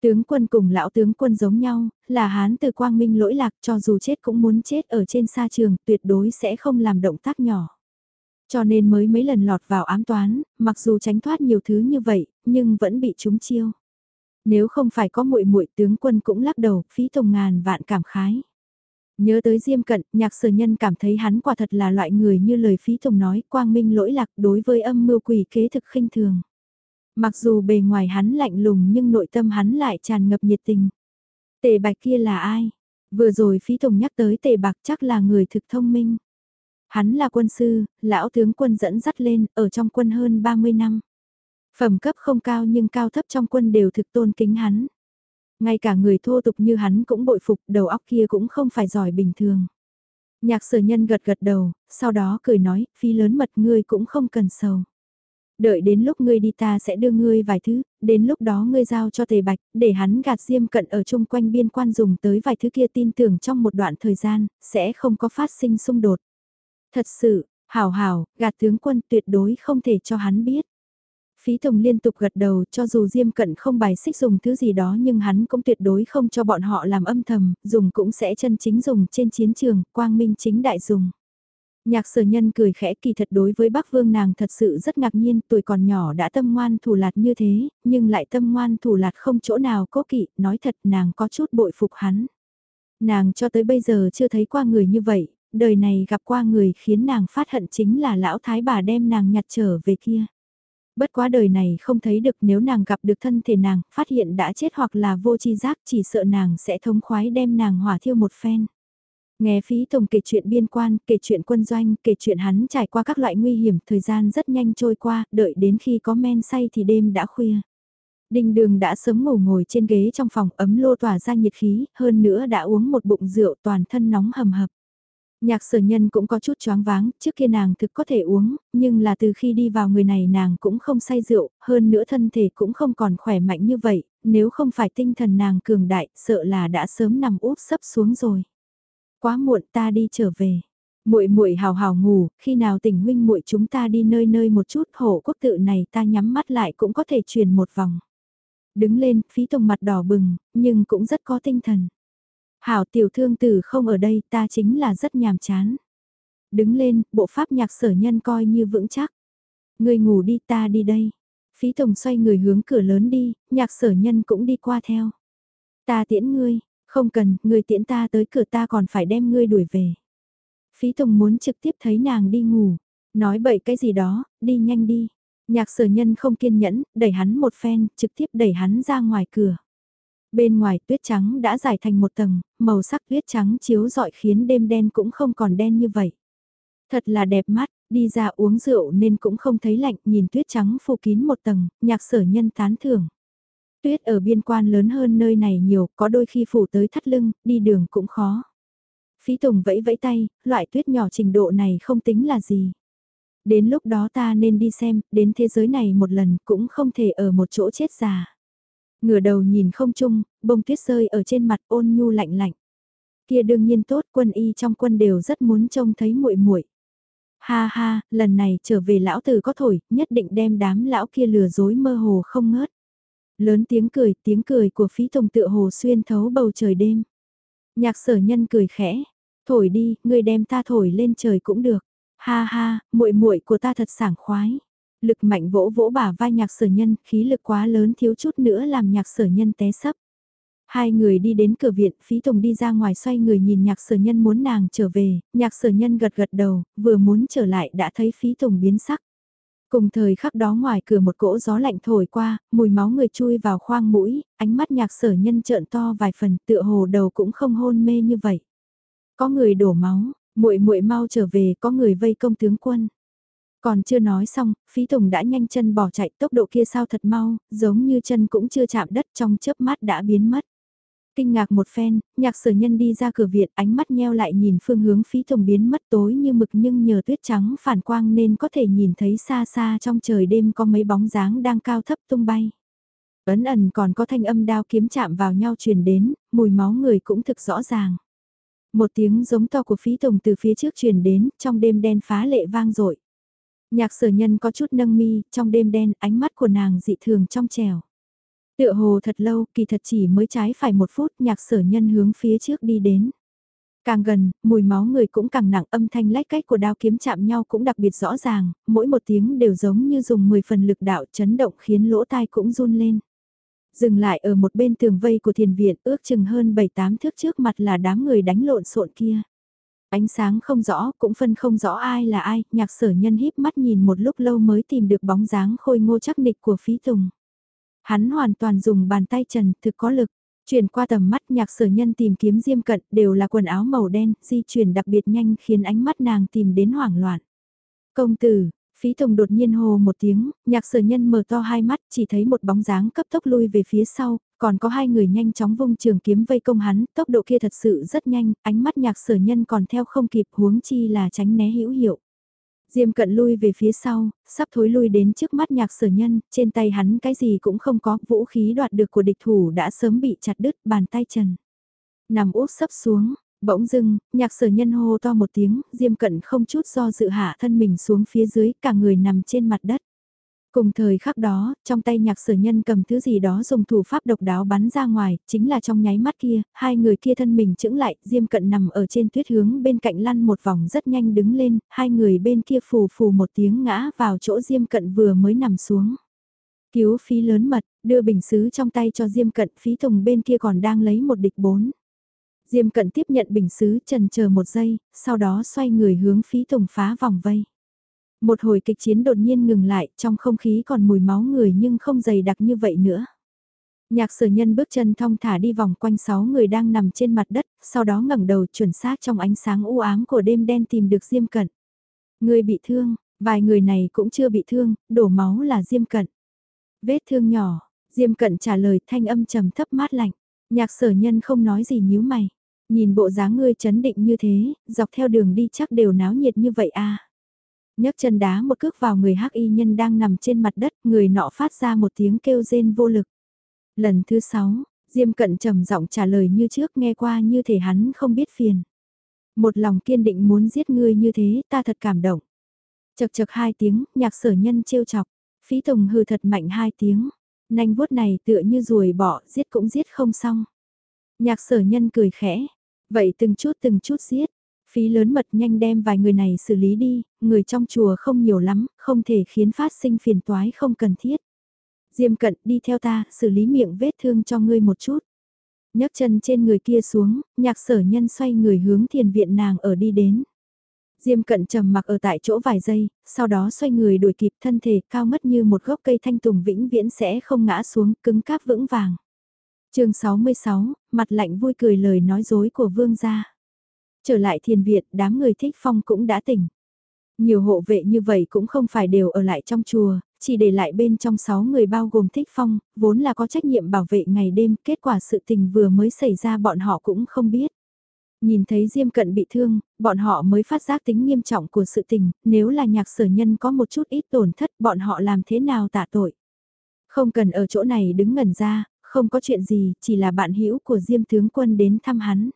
Tướng quân cùng lão tướng quân giống nhau, là hán từ quang minh lỗi lạc cho dù chết cũng muốn chết ở trên sa trường, tuyệt đối sẽ không làm động tác nhỏ. Cho nên mới mấy lần lọt vào ám toán, mặc dù tránh thoát nhiều thứ như vậy, nhưng vẫn bị trúng chiêu. Nếu không phải có muội muội tướng quân cũng lắc đầu, phí tùng ngàn vạn cảm khái. Nhớ tới Diêm Cận, nhạc sở nhân cảm thấy hắn quả thật là loại người như lời phí tùng nói, quang minh lỗi lạc đối với âm mưu quỷ kế thực khinh thường. Mặc dù bề ngoài hắn lạnh lùng nhưng nội tâm hắn lại tràn ngập nhiệt tình. Tề bạch kia là ai? Vừa rồi phí tùng nhắc tới tề bạc chắc là người thực thông minh. Hắn là quân sư, lão tướng quân dẫn dắt lên, ở trong quân hơn 30 năm. Phẩm cấp không cao nhưng cao thấp trong quân đều thực tôn kính hắn. Ngay cả người thô tục như hắn cũng bội phục, đầu óc kia cũng không phải giỏi bình thường. Nhạc sở nhân gật gật đầu, sau đó cười nói, phi lớn mật ngươi cũng không cần sầu. Đợi đến lúc ngươi đi ta sẽ đưa ngươi vài thứ, đến lúc đó ngươi giao cho tề bạch, để hắn gạt diêm cận ở chung quanh biên quan dùng tới vài thứ kia tin tưởng trong một đoạn thời gian, sẽ không có phát sinh xung đột. Thật sự, hảo hảo, gạt tướng quân tuyệt đối không thể cho hắn biết. Phí Tùng liên tục gật đầu cho dù Diêm Cận không bài xích dùng thứ gì đó nhưng hắn cũng tuyệt đối không cho bọn họ làm âm thầm, dùng cũng sẽ chân chính dùng trên chiến trường, quang minh chính đại dùng. Nhạc sở nhân cười khẽ kỳ thật đối với Bắc Vương nàng thật sự rất ngạc nhiên, tuổi còn nhỏ đã tâm ngoan thủ lạt như thế, nhưng lại tâm ngoan thủ lạt không chỗ nào cố kỵ, nói thật nàng có chút bội phục hắn. Nàng cho tới bây giờ chưa thấy qua người như vậy, đời này gặp qua người khiến nàng phát hận chính là lão thái bà đem nàng nhặt trở về kia. Bất quá đời này không thấy được nếu nàng gặp được thân thể nàng, phát hiện đã chết hoặc là vô tri giác chỉ sợ nàng sẽ thống khoái đem nàng hỏa thiêu một phen. Nghe phí tổng kể chuyện biên quan, kể chuyện quân doanh, kể chuyện hắn trải qua các loại nguy hiểm, thời gian rất nhanh trôi qua, đợi đến khi có men say thì đêm đã khuya. đình đường đã sớm ngủ ngồi trên ghế trong phòng ấm lô tỏa ra nhiệt khí, hơn nữa đã uống một bụng rượu toàn thân nóng hầm hập. Nhạc sở nhân cũng có chút choáng váng, trước kia nàng thực có thể uống, nhưng là từ khi đi vào người này nàng cũng không say rượu, hơn nữa thân thể cũng không còn khỏe mạnh như vậy, nếu không phải tinh thần nàng cường đại, sợ là đã sớm nằm úp sấp xuống rồi. Quá muộn ta đi trở về. Muội muội hào hào ngủ, khi nào tỉnh huynh muội chúng ta đi nơi nơi một chút, hổ quốc tự này ta nhắm mắt lại cũng có thể truyền một vòng. Đứng lên, phí tông mặt đỏ bừng, nhưng cũng rất có tinh thần. Hảo tiểu thương tử không ở đây ta chính là rất nhàm chán. Đứng lên, bộ pháp nhạc sở nhân coi như vững chắc. Người ngủ đi ta đi đây. Phí Tùng xoay người hướng cửa lớn đi, nhạc sở nhân cũng đi qua theo. Ta tiễn ngươi, không cần, ngươi tiễn ta tới cửa ta còn phải đem ngươi đuổi về. Phí Tùng muốn trực tiếp thấy nàng đi ngủ, nói bậy cái gì đó, đi nhanh đi. Nhạc sở nhân không kiên nhẫn, đẩy hắn một phen, trực tiếp đẩy hắn ra ngoài cửa. Bên ngoài tuyết trắng đã dài thành một tầng, màu sắc tuyết trắng chiếu rọi khiến đêm đen cũng không còn đen như vậy. Thật là đẹp mắt, đi ra uống rượu nên cũng không thấy lạnh, nhìn tuyết trắng phủ kín một tầng, nhạc sở nhân tán thưởng. Tuyết ở biên quan lớn hơn nơi này nhiều, có đôi khi phủ tới thắt lưng, đi đường cũng khó. Phí Tùng vẫy vẫy tay, loại tuyết nhỏ trình độ này không tính là gì. Đến lúc đó ta nên đi xem, đến thế giới này một lần cũng không thể ở một chỗ chết già. Ngửa đầu nhìn không chung, bông tuyết rơi ở trên mặt ôn nhu lạnh lạnh. Kia đương nhiên tốt, quân y trong quân đều rất muốn trông thấy muội muội. Ha ha, lần này trở về lão tử có thổi, nhất định đem đám lão kia lừa dối mơ hồ không ngớt. Lớn tiếng cười, tiếng cười của phí tùng tựa hồ xuyên thấu bầu trời đêm. Nhạc sở nhân cười khẽ, thổi đi, người đem ta thổi lên trời cũng được. Ha ha, muội muội của ta thật sảng khoái. Lực mạnh vỗ vỗ bả vai nhạc sở nhân, khí lực quá lớn thiếu chút nữa làm nhạc sở nhân té sấp. Hai người đi đến cửa viện, phí tùng đi ra ngoài xoay người nhìn nhạc sở nhân muốn nàng trở về, nhạc sở nhân gật gật đầu, vừa muốn trở lại đã thấy phí tùng biến sắc. Cùng thời khắc đó ngoài cửa một cỗ gió lạnh thổi qua, mùi máu người chui vào khoang mũi, ánh mắt nhạc sở nhân trợn to vài phần tựa hồ đầu cũng không hôn mê như vậy. Có người đổ máu, muội muội mau trở về, có người vây công tướng quân. Còn chưa nói xong, phí tùng đã nhanh chân bỏ chạy tốc độ kia sao thật mau, giống như chân cũng chưa chạm đất trong chớp mắt đã biến mất. Kinh ngạc một phen, nhạc sở nhân đi ra cửa viện ánh mắt nheo lại nhìn phương hướng phí tùng biến mất tối như mực nhưng nhờ tuyết trắng phản quang nên có thể nhìn thấy xa xa trong trời đêm có mấy bóng dáng đang cao thấp tung bay. Ấn ẩn còn có thanh âm đao kiếm chạm vào nhau truyền đến, mùi máu người cũng thực rõ ràng. Một tiếng giống to của phí tùng từ phía trước truyền đến, trong đêm đen phá lệ vang dội Nhạc sở nhân có chút nâng mi, trong đêm đen, ánh mắt của nàng dị thường trong trèo. Tựa hồ thật lâu, kỳ thật chỉ mới trái phải một phút, nhạc sở nhân hướng phía trước đi đến. Càng gần, mùi máu người cũng càng nặng âm thanh lách cách của đao kiếm chạm nhau cũng đặc biệt rõ ràng, mỗi một tiếng đều giống như dùng 10 phần lực đạo chấn động khiến lỗ tai cũng run lên. Dừng lại ở một bên tường vây của thiền viện ước chừng hơn 7-8 thước trước mặt là đám người đánh lộn xộn kia. Ánh sáng không rõ, cũng phân không rõ ai là ai, nhạc sở nhân híp mắt nhìn một lúc lâu mới tìm được bóng dáng khôi ngô chắc nịch của phí tùng. Hắn hoàn toàn dùng bàn tay trần, thực có lực. Chuyển qua tầm mắt nhạc sở nhân tìm kiếm diêm cận đều là quần áo màu đen, di chuyển đặc biệt nhanh khiến ánh mắt nàng tìm đến hoảng loạn. Công tử, Phí Tùng đột nhiên hồ một tiếng, nhạc sở nhân mở to hai mắt, chỉ thấy một bóng dáng cấp tốc lui về phía sau, còn có hai người nhanh chóng vung trường kiếm vây công hắn, tốc độ kia thật sự rất nhanh, ánh mắt nhạc sở nhân còn theo không kịp huống chi là tránh né hữu hiệu. Diêm cận lui về phía sau, sắp thối lui đến trước mắt nhạc sở nhân, trên tay hắn cái gì cũng không có, vũ khí đoạt được của địch thủ đã sớm bị chặt đứt bàn tay trần. Nằm úp sấp xuống, bỗng dưng, nhạc sở nhân hô to một tiếng, diêm cận không chút do dự hạ thân mình xuống phía dưới, cả người nằm trên mặt đất. Cùng thời khắc đó, trong tay nhạc sở nhân cầm thứ gì đó dùng thủ pháp độc đáo bắn ra ngoài, chính là trong nháy mắt kia, hai người kia thân mình chững lại, diêm cận nằm ở trên tuyết hướng bên cạnh lăn một vòng rất nhanh đứng lên, hai người bên kia phù phù một tiếng ngã vào chỗ diêm cận vừa mới nằm xuống. Cứu phí lớn mật, đưa bình xứ trong tay cho diêm cận phí tùng bên kia còn đang lấy một địch bốn. Diêm cận tiếp nhận bình xứ trần chờ một giây, sau đó xoay người hướng phí tùng phá vòng vây. Một hồi kịch chiến đột nhiên ngừng lại, trong không khí còn mùi máu người nhưng không dày đặc như vậy nữa. Nhạc sở nhân bước chân thong thả đi vòng quanh sáu người đang nằm trên mặt đất, sau đó ngẩng đầu chuẩn xác trong ánh sáng u ám của đêm đen tìm được Diêm Cận. Người bị thương, vài người này cũng chưa bị thương, đổ máu là Diêm Cận. Vết thương nhỏ, Diêm Cận trả lời thanh âm trầm thấp mát lạnh. Nhạc sở nhân không nói gì nhíu mày. Nhìn bộ dáng ngươi chấn định như thế, dọc theo đường đi chắc đều náo nhiệt như vậy à nhấc chân đá một cước vào người hắc y nhân đang nằm trên mặt đất, người nọ phát ra một tiếng kêu rên vô lực. Lần thứ sáu, Diêm Cận trầm giọng trả lời như trước nghe qua như thể hắn không biết phiền. Một lòng kiên định muốn giết ngươi như thế, ta thật cảm động. Chật chật hai tiếng, nhạc sở nhân trêu chọc, phí tùng hừ thật mạnh hai tiếng. Nanh vuốt này tựa như ruồi bỏ, giết cũng giết không xong. Nhạc sở nhân cười khẽ, vậy từng chút từng chút giết, Phí lớn mật nhanh đem vài người này xử lý đi, người trong chùa không nhiều lắm, không thể khiến phát sinh phiền toái không cần thiết. Diêm cận đi theo ta, xử lý miệng vết thương cho ngươi một chút. nhấc chân trên người kia xuống, nhạc sở nhân xoay người hướng thiền viện nàng ở đi đến. Diêm cận trầm mặc ở tại chỗ vài giây, sau đó xoay người đuổi kịp thân thể cao mất như một gốc cây thanh tùng vĩnh viễn sẽ không ngã xuống cứng cáp vững vàng. chương 66, mặt lạnh vui cười lời nói dối của vương gia. Trở lại thiền viện, đám người thích phong cũng đã tỉnh. Nhiều hộ vệ như vậy cũng không phải đều ở lại trong chùa, chỉ để lại bên trong 6 người bao gồm thích phong, vốn là có trách nhiệm bảo vệ ngày đêm, kết quả sự tình vừa mới xảy ra bọn họ cũng không biết. Nhìn thấy Diêm Cận bị thương, bọn họ mới phát giác tính nghiêm trọng của sự tình, nếu là nhạc sở nhân có một chút ít tổn thất bọn họ làm thế nào tạ tội. Không cần ở chỗ này đứng ngẩn ra, không có chuyện gì, chỉ là bạn hữu của Diêm tướng quân đến thăm hắn.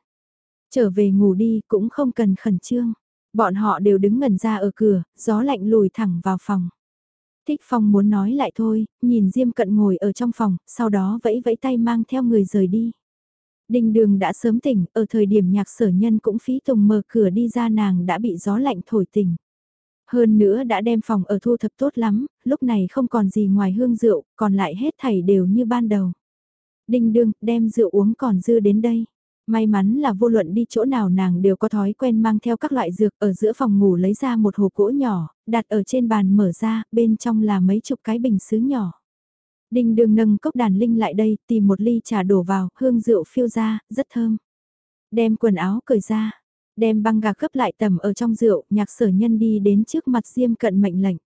Trở về ngủ đi, cũng không cần khẩn trương. Bọn họ đều đứng ngẩn ra ở cửa, gió lạnh lùi thẳng vào phòng. Thích Phong muốn nói lại thôi, nhìn Diêm Cận ngồi ở trong phòng, sau đó vẫy vẫy tay mang theo người rời đi. Đình đường đã sớm tỉnh, ở thời điểm nhạc sở nhân cũng phí tùng mở cửa đi ra nàng đã bị gió lạnh thổi tỉnh. Hơn nữa đã đem phòng ở thu thập tốt lắm, lúc này không còn gì ngoài hương rượu, còn lại hết thảy đều như ban đầu. đình đường đem rượu uống còn dư đến đây. May mắn là vô luận đi chỗ nào nàng đều có thói quen mang theo các loại dược ở giữa phòng ngủ lấy ra một hộp gỗ nhỏ, đặt ở trên bàn mở ra, bên trong là mấy chục cái bình sứ nhỏ. Đinh đường nâng cốc đàn linh lại đây, tìm một ly trà đổ vào, hương rượu phiêu ra, rất thơm. Đem quần áo cởi ra, đem băng gạc gấp lại tầm ở trong rượu, nhạc sở nhân đi đến trước mặt Diêm cận mệnh lệnh.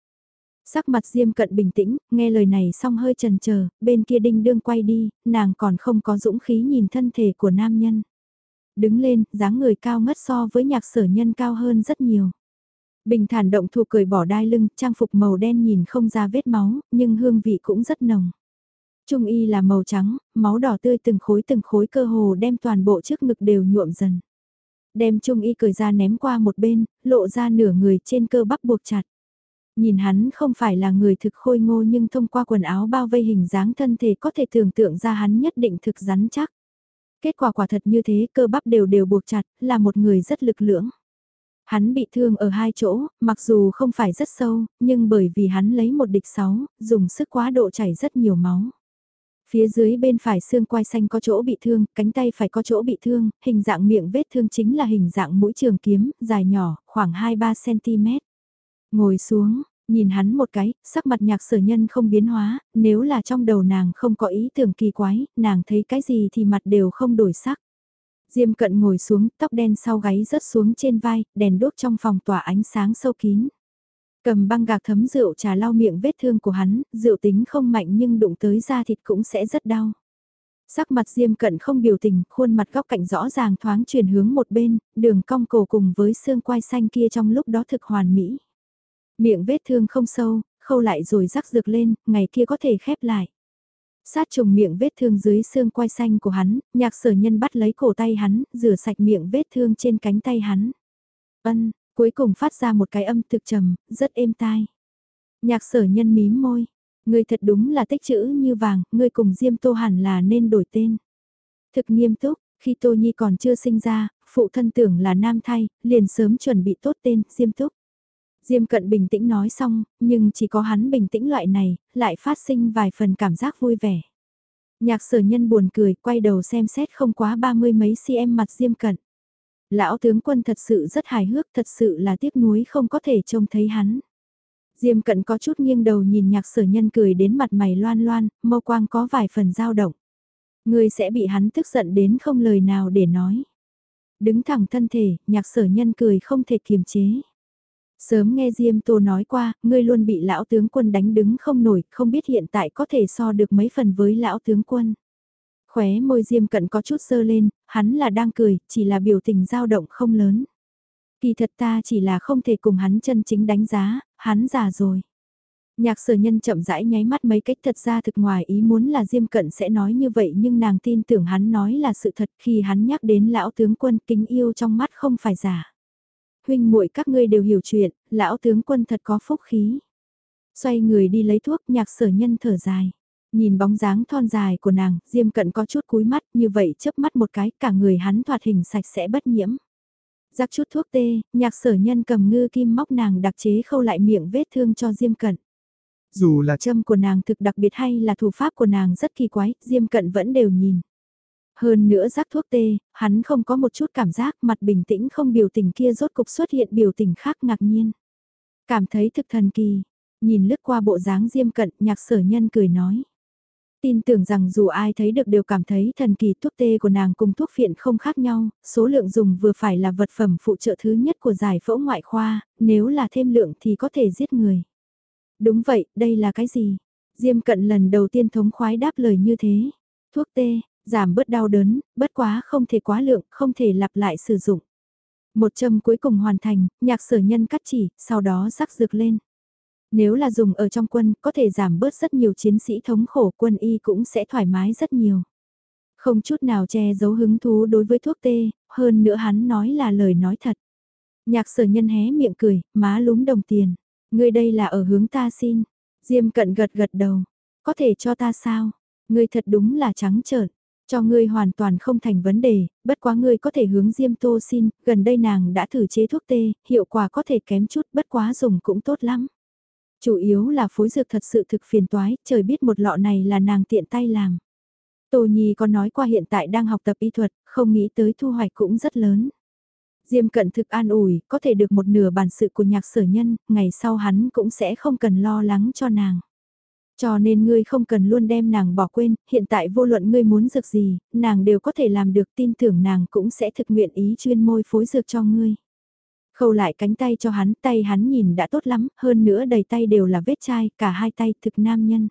Sắc mặt Diêm cận bình tĩnh, nghe lời này xong hơi chần chờ bên kia đinh đương quay đi, nàng còn không có dũng khí nhìn thân thể của nam nhân. Đứng lên, dáng người cao ngất so với nhạc sở nhân cao hơn rất nhiều. Bình thản động thủ cười bỏ đai lưng, trang phục màu đen nhìn không ra vết máu, nhưng hương vị cũng rất nồng. Trung y là màu trắng, máu đỏ tươi từng khối từng khối cơ hồ đem toàn bộ trước ngực đều nhuộm dần. Đem trung y cười ra ném qua một bên, lộ ra nửa người trên cơ bắp buộc chặt. Nhìn hắn không phải là người thực khôi ngô nhưng thông qua quần áo bao vây hình dáng thân thể có thể tưởng tượng ra hắn nhất định thực rắn chắc. Kết quả quả thật như thế cơ bắp đều đều buộc chặt, là một người rất lực lưỡng. Hắn bị thương ở hai chỗ, mặc dù không phải rất sâu, nhưng bởi vì hắn lấy một địch sáu, dùng sức quá độ chảy rất nhiều máu. Phía dưới bên phải xương quai xanh có chỗ bị thương, cánh tay phải có chỗ bị thương, hình dạng miệng vết thương chính là hình dạng mũi trường kiếm, dài nhỏ, khoảng 2-3cm. Ngồi xuống, nhìn hắn một cái, sắc mặt nhạc sở nhân không biến hóa, nếu là trong đầu nàng không có ý tưởng kỳ quái, nàng thấy cái gì thì mặt đều không đổi sắc. Diêm cận ngồi xuống, tóc đen sau gáy rớt xuống trên vai, đèn đốt trong phòng tỏa ánh sáng sâu kín. Cầm băng gạc thấm rượu trà lau miệng vết thương của hắn, rượu tính không mạnh nhưng đụng tới da thịt cũng sẽ rất đau. Sắc mặt diêm cận không biểu tình, khuôn mặt góc cạnh rõ ràng thoáng chuyển hướng một bên, đường cong cổ cùng với xương quai xanh kia trong lúc đó thực hoàn mỹ. Miệng vết thương không sâu, khâu lại rồi rắc rực lên, ngày kia có thể khép lại. Sát trùng miệng vết thương dưới xương quai xanh của hắn, nhạc sở nhân bắt lấy cổ tay hắn, rửa sạch miệng vết thương trên cánh tay hắn. Ân, cuối cùng phát ra một cái âm thực trầm, rất êm tai. Nhạc sở nhân mím môi, ngươi thật đúng là tích chữ như vàng, ngươi cùng Diêm Tô hẳn là nên đổi tên. Thực nghiêm túc, khi Tô Nhi còn chưa sinh ra, phụ thân tưởng là nam thay, liền sớm chuẩn bị tốt tên, Diêm Túc. Diêm cận bình tĩnh nói xong, nhưng chỉ có hắn bình tĩnh loại này, lại phát sinh vài phần cảm giác vui vẻ. Nhạc sở nhân buồn cười, quay đầu xem xét không quá ba mươi mấy cm mặt diêm cận. Lão tướng quân thật sự rất hài hước, thật sự là tiếc nuối không có thể trông thấy hắn. Diêm cận có chút nghiêng đầu nhìn nhạc sở nhân cười đến mặt mày loan loan, mâu quang có vài phần dao động. Người sẽ bị hắn tức giận đến không lời nào để nói. Đứng thẳng thân thể, nhạc sở nhân cười không thể kiềm chế. Sớm nghe Diêm Tô nói qua, ngươi luôn bị lão tướng quân đánh đứng không nổi, không biết hiện tại có thể so được mấy phần với lão tướng quân. Khóe môi Diêm cận có chút sơ lên, hắn là đang cười, chỉ là biểu tình dao động không lớn. Kỳ thật ta chỉ là không thể cùng hắn chân chính đánh giá, hắn già rồi. Nhạc sở nhân chậm rãi nháy mắt mấy cách thật ra thực ngoài ý muốn là Diêm Cận sẽ nói như vậy nhưng nàng tin tưởng hắn nói là sự thật khi hắn nhắc đến lão tướng quân kính yêu trong mắt không phải giả huynh muội các ngươi đều hiểu chuyện, lão tướng quân thật có phúc khí. Xoay người đi lấy thuốc, nhạc sở nhân thở dài. Nhìn bóng dáng thon dài của nàng, Diêm Cận có chút cúi mắt, như vậy chớp mắt một cái, cả người hắn thoạt hình sạch sẽ bất nhiễm. Rắc chút thuốc tê, nhạc sở nhân cầm ngư kim móc nàng đặc chế khâu lại miệng vết thương cho Diêm Cận. Dù là châm của nàng thực đặc biệt hay là thủ pháp của nàng rất kỳ quái, Diêm Cận vẫn đều nhìn. Hơn nữa rắc thuốc tê, hắn không có một chút cảm giác mặt bình tĩnh không biểu tình kia rốt cục xuất hiện biểu tình khác ngạc nhiên. Cảm thấy thực thần kỳ, nhìn lướt qua bộ dáng diêm cận nhạc sở nhân cười nói. Tin tưởng rằng dù ai thấy được đều cảm thấy thần kỳ thuốc tê của nàng cùng thuốc phiện không khác nhau, số lượng dùng vừa phải là vật phẩm phụ trợ thứ nhất của giải phẫu ngoại khoa, nếu là thêm lượng thì có thể giết người. Đúng vậy, đây là cái gì? Diêm cận lần đầu tiên thống khoái đáp lời như thế. Thuốc tê, giảm bớt đau đớn, bất quá không thể quá lượng, không thể lặp lại sử dụng. Một châm cuối cùng hoàn thành, nhạc sở nhân cắt chỉ, sau đó rắc dược lên. Nếu là dùng ở trong quân, có thể giảm bớt rất nhiều chiến sĩ thống khổ quân y cũng sẽ thoải mái rất nhiều. Không chút nào che giấu hứng thú đối với thuốc tê, hơn nữa hắn nói là lời nói thật. Nhạc sở nhân hé miệng cười, má lúm đồng tiền. Ngươi đây là ở hướng ta xin. Diêm cận gật gật đầu. Có thể cho ta sao? Ngươi thật đúng là trắng trợn. Cho ngươi hoàn toàn không thành vấn đề, bất quá ngươi có thể hướng Diêm Tô xin, gần đây nàng đã thử chế thuốc tê, hiệu quả có thể kém chút, bất quá dùng cũng tốt lắm. Chủ yếu là phối dược thật sự thực phiền toái, trời biết một lọ này là nàng tiện tay làm. Tô Nhi có nói qua hiện tại đang học tập y thuật, không nghĩ tới thu hoạch cũng rất lớn. Diêm cận thực an ủi, có thể được một nửa bản sự của nhạc sở nhân, ngày sau hắn cũng sẽ không cần lo lắng cho nàng. Cho nên ngươi không cần luôn đem nàng bỏ quên, hiện tại vô luận ngươi muốn dược gì, nàng đều có thể làm được tin tưởng nàng cũng sẽ thực nguyện ý chuyên môi phối dược cho ngươi. Khâu lại cánh tay cho hắn, tay hắn nhìn đã tốt lắm, hơn nữa đầy tay đều là vết chai, cả hai tay thực nam nhân.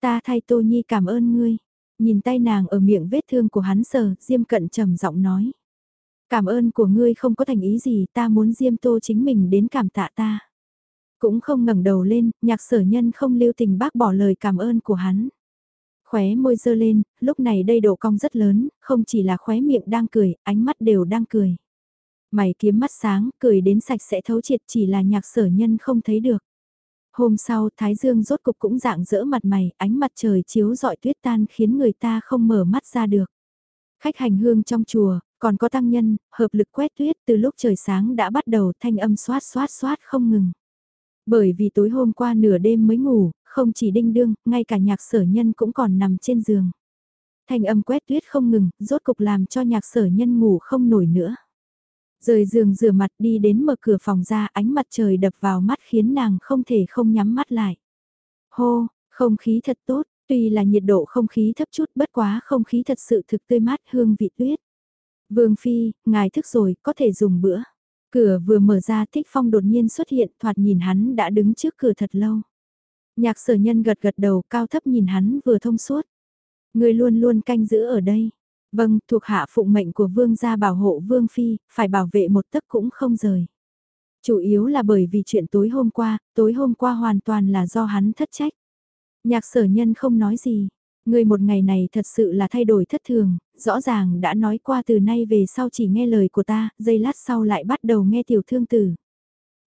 Ta thay Tô Nhi cảm ơn ngươi. Nhìn tay nàng ở miệng vết thương của hắn sờ, Diêm Cận trầm giọng nói. Cảm ơn của ngươi không có thành ý gì, ta muốn Diêm Tô chính mình đến cảm tạ ta. Cũng không ngẩng đầu lên, nhạc sở nhân không lưu tình bác bỏ lời cảm ơn của hắn. Khóe môi dơ lên, lúc này đây độ cong rất lớn, không chỉ là khóe miệng đang cười, ánh mắt đều đang cười. Mày kiếm mắt sáng, cười đến sạch sẽ thấu triệt chỉ là nhạc sở nhân không thấy được. Hôm sau, Thái Dương rốt cục cũng dạng dỡ mặt mày, ánh mặt trời chiếu dọi tuyết tan khiến người ta không mở mắt ra được. Khách hành hương trong chùa, còn có tăng nhân, hợp lực quét tuyết từ lúc trời sáng đã bắt đầu thanh âm xoát xoát xoát không ngừng. Bởi vì tối hôm qua nửa đêm mới ngủ, không chỉ đinh đương, ngay cả nhạc sở nhân cũng còn nằm trên giường. Thanh âm quét tuyết không ngừng, rốt cục làm cho nhạc sở nhân ngủ không nổi nữa. Rời giường rửa mặt đi đến mở cửa phòng ra ánh mặt trời đập vào mắt khiến nàng không thể không nhắm mắt lại. Hô, không khí thật tốt, tuy là nhiệt độ không khí thấp chút bất quá không khí thật sự thực tươi mát hương vị tuyết. Vương Phi, ngài thức rồi, có thể dùng bữa. Cửa vừa mở ra Thích Phong đột nhiên xuất hiện thoạt nhìn hắn đã đứng trước cửa thật lâu. Nhạc sở nhân gật gật đầu cao thấp nhìn hắn vừa thông suốt. Người luôn luôn canh giữ ở đây. Vâng, thuộc hạ phụng mệnh của vương gia bảo hộ vương phi, phải bảo vệ một tấc cũng không rời. Chủ yếu là bởi vì chuyện tối hôm qua, tối hôm qua hoàn toàn là do hắn thất trách. Nhạc sở nhân không nói gì, người một ngày này thật sự là thay đổi thất thường, rõ ràng đã nói qua từ nay về sau chỉ nghe lời của ta, giây lát sau lại bắt đầu nghe tiểu thương tử.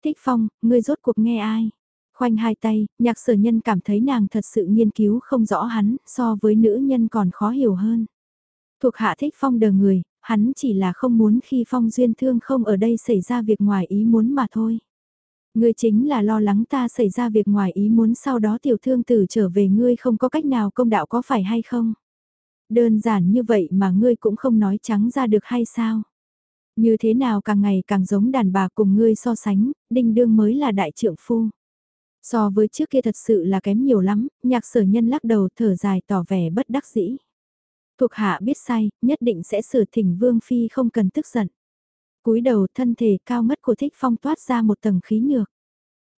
Thích phong, ngươi rốt cuộc nghe ai? Khoanh hai tay, nhạc sở nhân cảm thấy nàng thật sự nghiên cứu không rõ hắn, so với nữ nhân còn khó hiểu hơn. Thuộc hạ thích phong đờ người, hắn chỉ là không muốn khi phong duyên thương không ở đây xảy ra việc ngoài ý muốn mà thôi. Ngươi chính là lo lắng ta xảy ra việc ngoài ý muốn sau đó tiểu thương tử trở về ngươi không có cách nào công đạo có phải hay không? Đơn giản như vậy mà ngươi cũng không nói trắng ra được hay sao? Như thế nào càng ngày càng giống đàn bà cùng ngươi so sánh, đinh đương mới là đại trượng phu. So với trước kia thật sự là kém nhiều lắm, nhạc sở nhân lắc đầu thở dài tỏ vẻ bất đắc dĩ. Thuộc hạ biết sai, nhất định sẽ sửa thỉnh Vương Phi không cần tức giận cúi đầu thân thể cao ngất của thích phong toát ra một tầng khí nhược.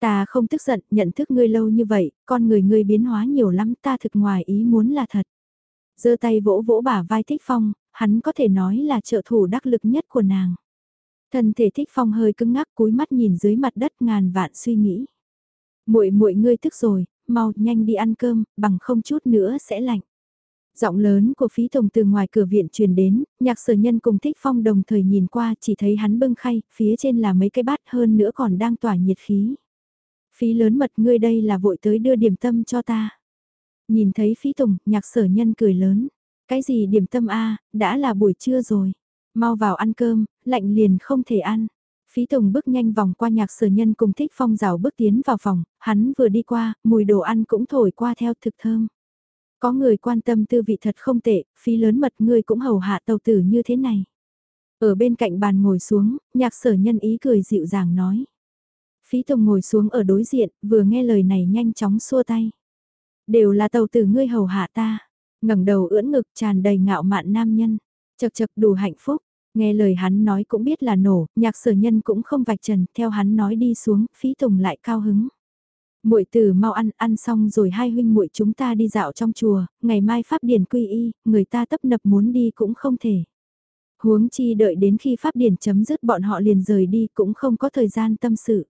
Ta không tức giận, nhận thức ngươi lâu như vậy, con người ngươi biến hóa nhiều lắm ta thực ngoài ý muốn là thật. giơ tay vỗ vỗ bả vai thích phong, hắn có thể nói là trợ thủ đắc lực nhất của nàng. Thân thể thích phong hơi cứng ngắc cúi mắt nhìn dưới mặt đất ngàn vạn suy nghĩ. muội muội ngươi thức rồi, mau nhanh đi ăn cơm, bằng không chút nữa sẽ lạnh. Giọng lớn của phí tổng từ ngoài cửa viện truyền đến, nhạc sở nhân cùng thích phong đồng thời nhìn qua chỉ thấy hắn bưng khay, phía trên là mấy cái bát hơn nữa còn đang tỏa nhiệt khí. Phí lớn mật ngươi đây là vội tới đưa điểm tâm cho ta. Nhìn thấy phí tổng, nhạc sở nhân cười lớn. Cái gì điểm tâm a đã là buổi trưa rồi. Mau vào ăn cơm, lạnh liền không thể ăn. Phí Tùng bước nhanh vòng qua nhạc sở nhân cùng thích phong rào bước tiến vào phòng, hắn vừa đi qua, mùi đồ ăn cũng thổi qua theo thực thơm. Có người quan tâm tư vị thật không tệ, phí lớn mật ngươi cũng hầu hạ tàu tử như thế này. Ở bên cạnh bàn ngồi xuống, nhạc sở nhân ý cười dịu dàng nói. Phí Tùng ngồi xuống ở đối diện, vừa nghe lời này nhanh chóng xua tay. Đều là tàu tử ngươi hầu hạ ta. ngẩng đầu ưỡn ngực tràn đầy ngạo mạn nam nhân. Chật chật đủ hạnh phúc. Nghe lời hắn nói cũng biết là nổ, nhạc sở nhân cũng không vạch trần, theo hắn nói đi xuống, phí tùng lại cao hứng muội tử mau ăn, ăn xong rồi hai huynh muội chúng ta đi dạo trong chùa, ngày mai pháp điển quy y, người ta tấp nập muốn đi cũng không thể. Huống chi đợi đến khi pháp điển chấm dứt bọn họ liền rời đi cũng không có thời gian tâm sự.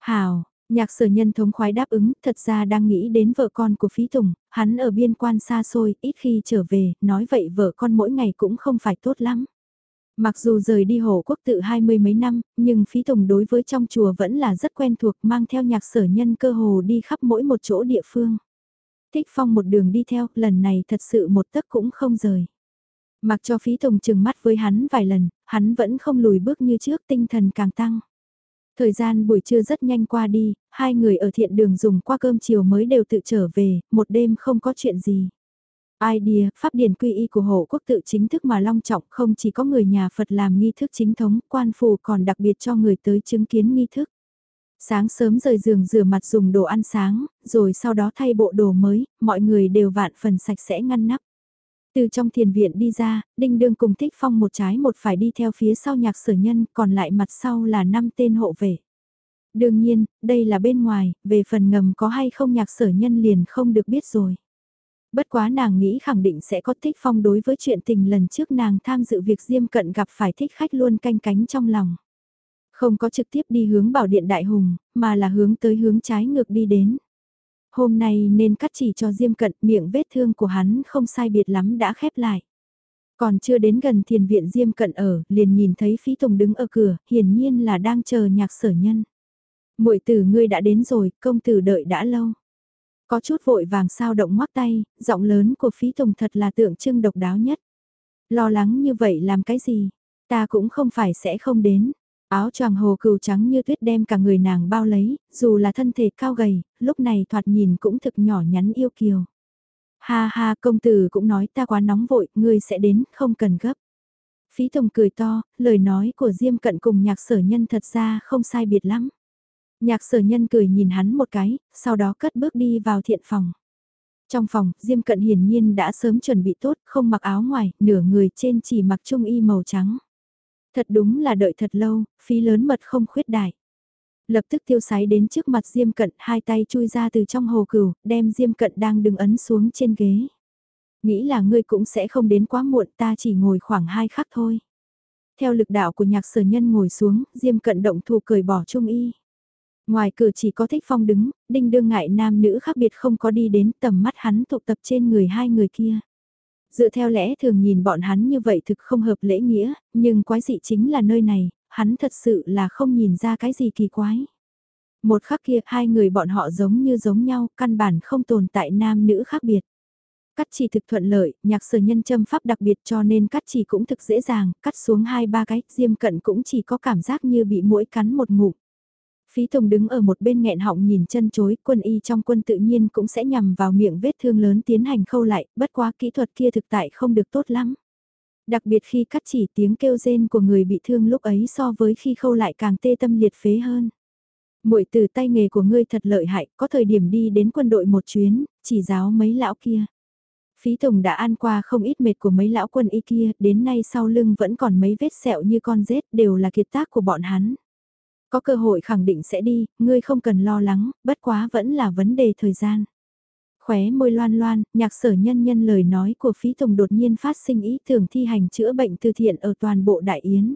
Hào, Nhạc sở nhân thống khoái đáp ứng, thật ra đang nghĩ đến vợ con của Phí Tùng, hắn ở biên quan xa xôi, ít khi trở về, nói vậy vợ con mỗi ngày cũng không phải tốt lắm. Mặc dù rời đi hồ quốc tự hai mươi mấy năm, nhưng Phí Tùng đối với trong chùa vẫn là rất quen thuộc mang theo nhạc sở nhân cơ hồ đi khắp mỗi một chỗ địa phương. Thích Phong một đường đi theo, lần này thật sự một tấc cũng không rời. Mặc cho Phí Tùng chừng mắt với hắn vài lần, hắn vẫn không lùi bước như trước tinh thần càng tăng. Thời gian buổi trưa rất nhanh qua đi, hai người ở thiện đường dùng qua cơm chiều mới đều tự trở về, một đêm không có chuyện gì. Idea, pháp điển quy y của hộ quốc tự chính thức mà long trọng không chỉ có người nhà Phật làm nghi thức chính thống, quan phù còn đặc biệt cho người tới chứng kiến nghi thức. Sáng sớm rời giường rửa mặt dùng đồ ăn sáng, rồi sau đó thay bộ đồ mới, mọi người đều vạn phần sạch sẽ ngăn nắp. Từ trong thiền viện đi ra, Đinh Đương cùng Thích Phong một trái một phải đi theo phía sau nhạc sở nhân, còn lại mặt sau là năm tên hộ vệ. Đương nhiên, đây là bên ngoài, về phần ngầm có hay không nhạc sở nhân liền không được biết rồi. Bất quá nàng nghĩ khẳng định sẽ có Thích Phong đối với chuyện tình lần trước nàng tham dự việc Diêm Cận gặp phải thích khách luôn canh cánh trong lòng. Không có trực tiếp đi hướng bảo điện đại hùng, mà là hướng tới hướng trái ngược đi đến. Hôm nay nên cắt chỉ cho Diêm Cận miệng vết thương của hắn không sai biệt lắm đã khép lại. Còn chưa đến gần thiền viện Diêm Cận ở, liền nhìn thấy Phí Tùng đứng ở cửa, hiển nhiên là đang chờ nhạc sở nhân. muội tử ngươi đã đến rồi, công tử đợi đã lâu. Có chút vội vàng sao động ngoắc tay, giọng lớn của Phí Tùng thật là tượng trưng độc đáo nhất. Lo lắng như vậy làm cái gì? Ta cũng không phải sẽ không đến. Áo choàng hồ cừu trắng như tuyết đem cả người nàng bao lấy, dù là thân thể cao gầy, lúc này thoạt nhìn cũng thực nhỏ nhắn yêu kiều. Ha ha công tử cũng nói ta quá nóng vội, ngươi sẽ đến, không cần gấp. Phí Tùng cười to, lời nói của Diêm Cận cùng nhạc sở nhân thật ra không sai biệt lắm. Nhạc sở nhân cười nhìn hắn một cái, sau đó cất bước đi vào thiện phòng. Trong phòng, Diêm Cận hiển nhiên đã sớm chuẩn bị tốt, không mặc áo ngoài, nửa người trên chỉ mặc trung y màu trắng. Thật đúng là đợi thật lâu, phí lớn mật không khuyết đại. Lập tức tiêu sái đến trước mặt Diêm Cận, hai tay chui ra từ trong hồ cửu, đem Diêm Cận đang đứng ấn xuống trên ghế. Nghĩ là ngươi cũng sẽ không đến quá muộn ta chỉ ngồi khoảng hai khắc thôi. Theo lực đạo của nhạc sở nhân ngồi xuống, Diêm Cận động thủ cởi bỏ trung y. Ngoài cửa chỉ có thích phong đứng, đinh đương ngại nam nữ khác biệt không có đi đến tầm mắt hắn tụ tập trên người hai người kia. Dựa theo lẽ thường nhìn bọn hắn như vậy thực không hợp lễ nghĩa, nhưng quái dị chính là nơi này, hắn thật sự là không nhìn ra cái gì kỳ quái. Một khắc kia hai người bọn họ giống như giống nhau, căn bản không tồn tại nam nữ khác biệt. Cắt chỉ thực thuận lợi, nhạc sở nhân châm pháp đặc biệt cho nên cắt chỉ cũng thực dễ dàng, cắt xuống hai ba cái, diêm cận cũng chỉ có cảm giác như bị mũi cắn một ngụm. Phí Tùng đứng ở một bên nghẹn họng nhìn chân chối, quân y trong quân tự nhiên cũng sẽ nhằm vào miệng vết thương lớn tiến hành khâu lại, bất quá kỹ thuật kia thực tại không được tốt lắm. Đặc biệt khi cắt chỉ tiếng kêu rên của người bị thương lúc ấy so với khi khâu lại càng tê tâm liệt phế hơn. muội từ tay nghề của ngươi thật lợi hại, có thời điểm đi đến quân đội một chuyến, chỉ giáo mấy lão kia. Phí Tùng đã ăn qua không ít mệt của mấy lão quân y kia, đến nay sau lưng vẫn còn mấy vết sẹo như con rết đều là kiệt tác của bọn hắn. Có cơ hội khẳng định sẽ đi, ngươi không cần lo lắng, bất quá vẫn là vấn đề thời gian. Khóe môi loan loan, nhạc sở nhân nhân lời nói của phí tùng đột nhiên phát sinh ý tưởng thi hành chữa bệnh từ thiện ở toàn bộ đại yến.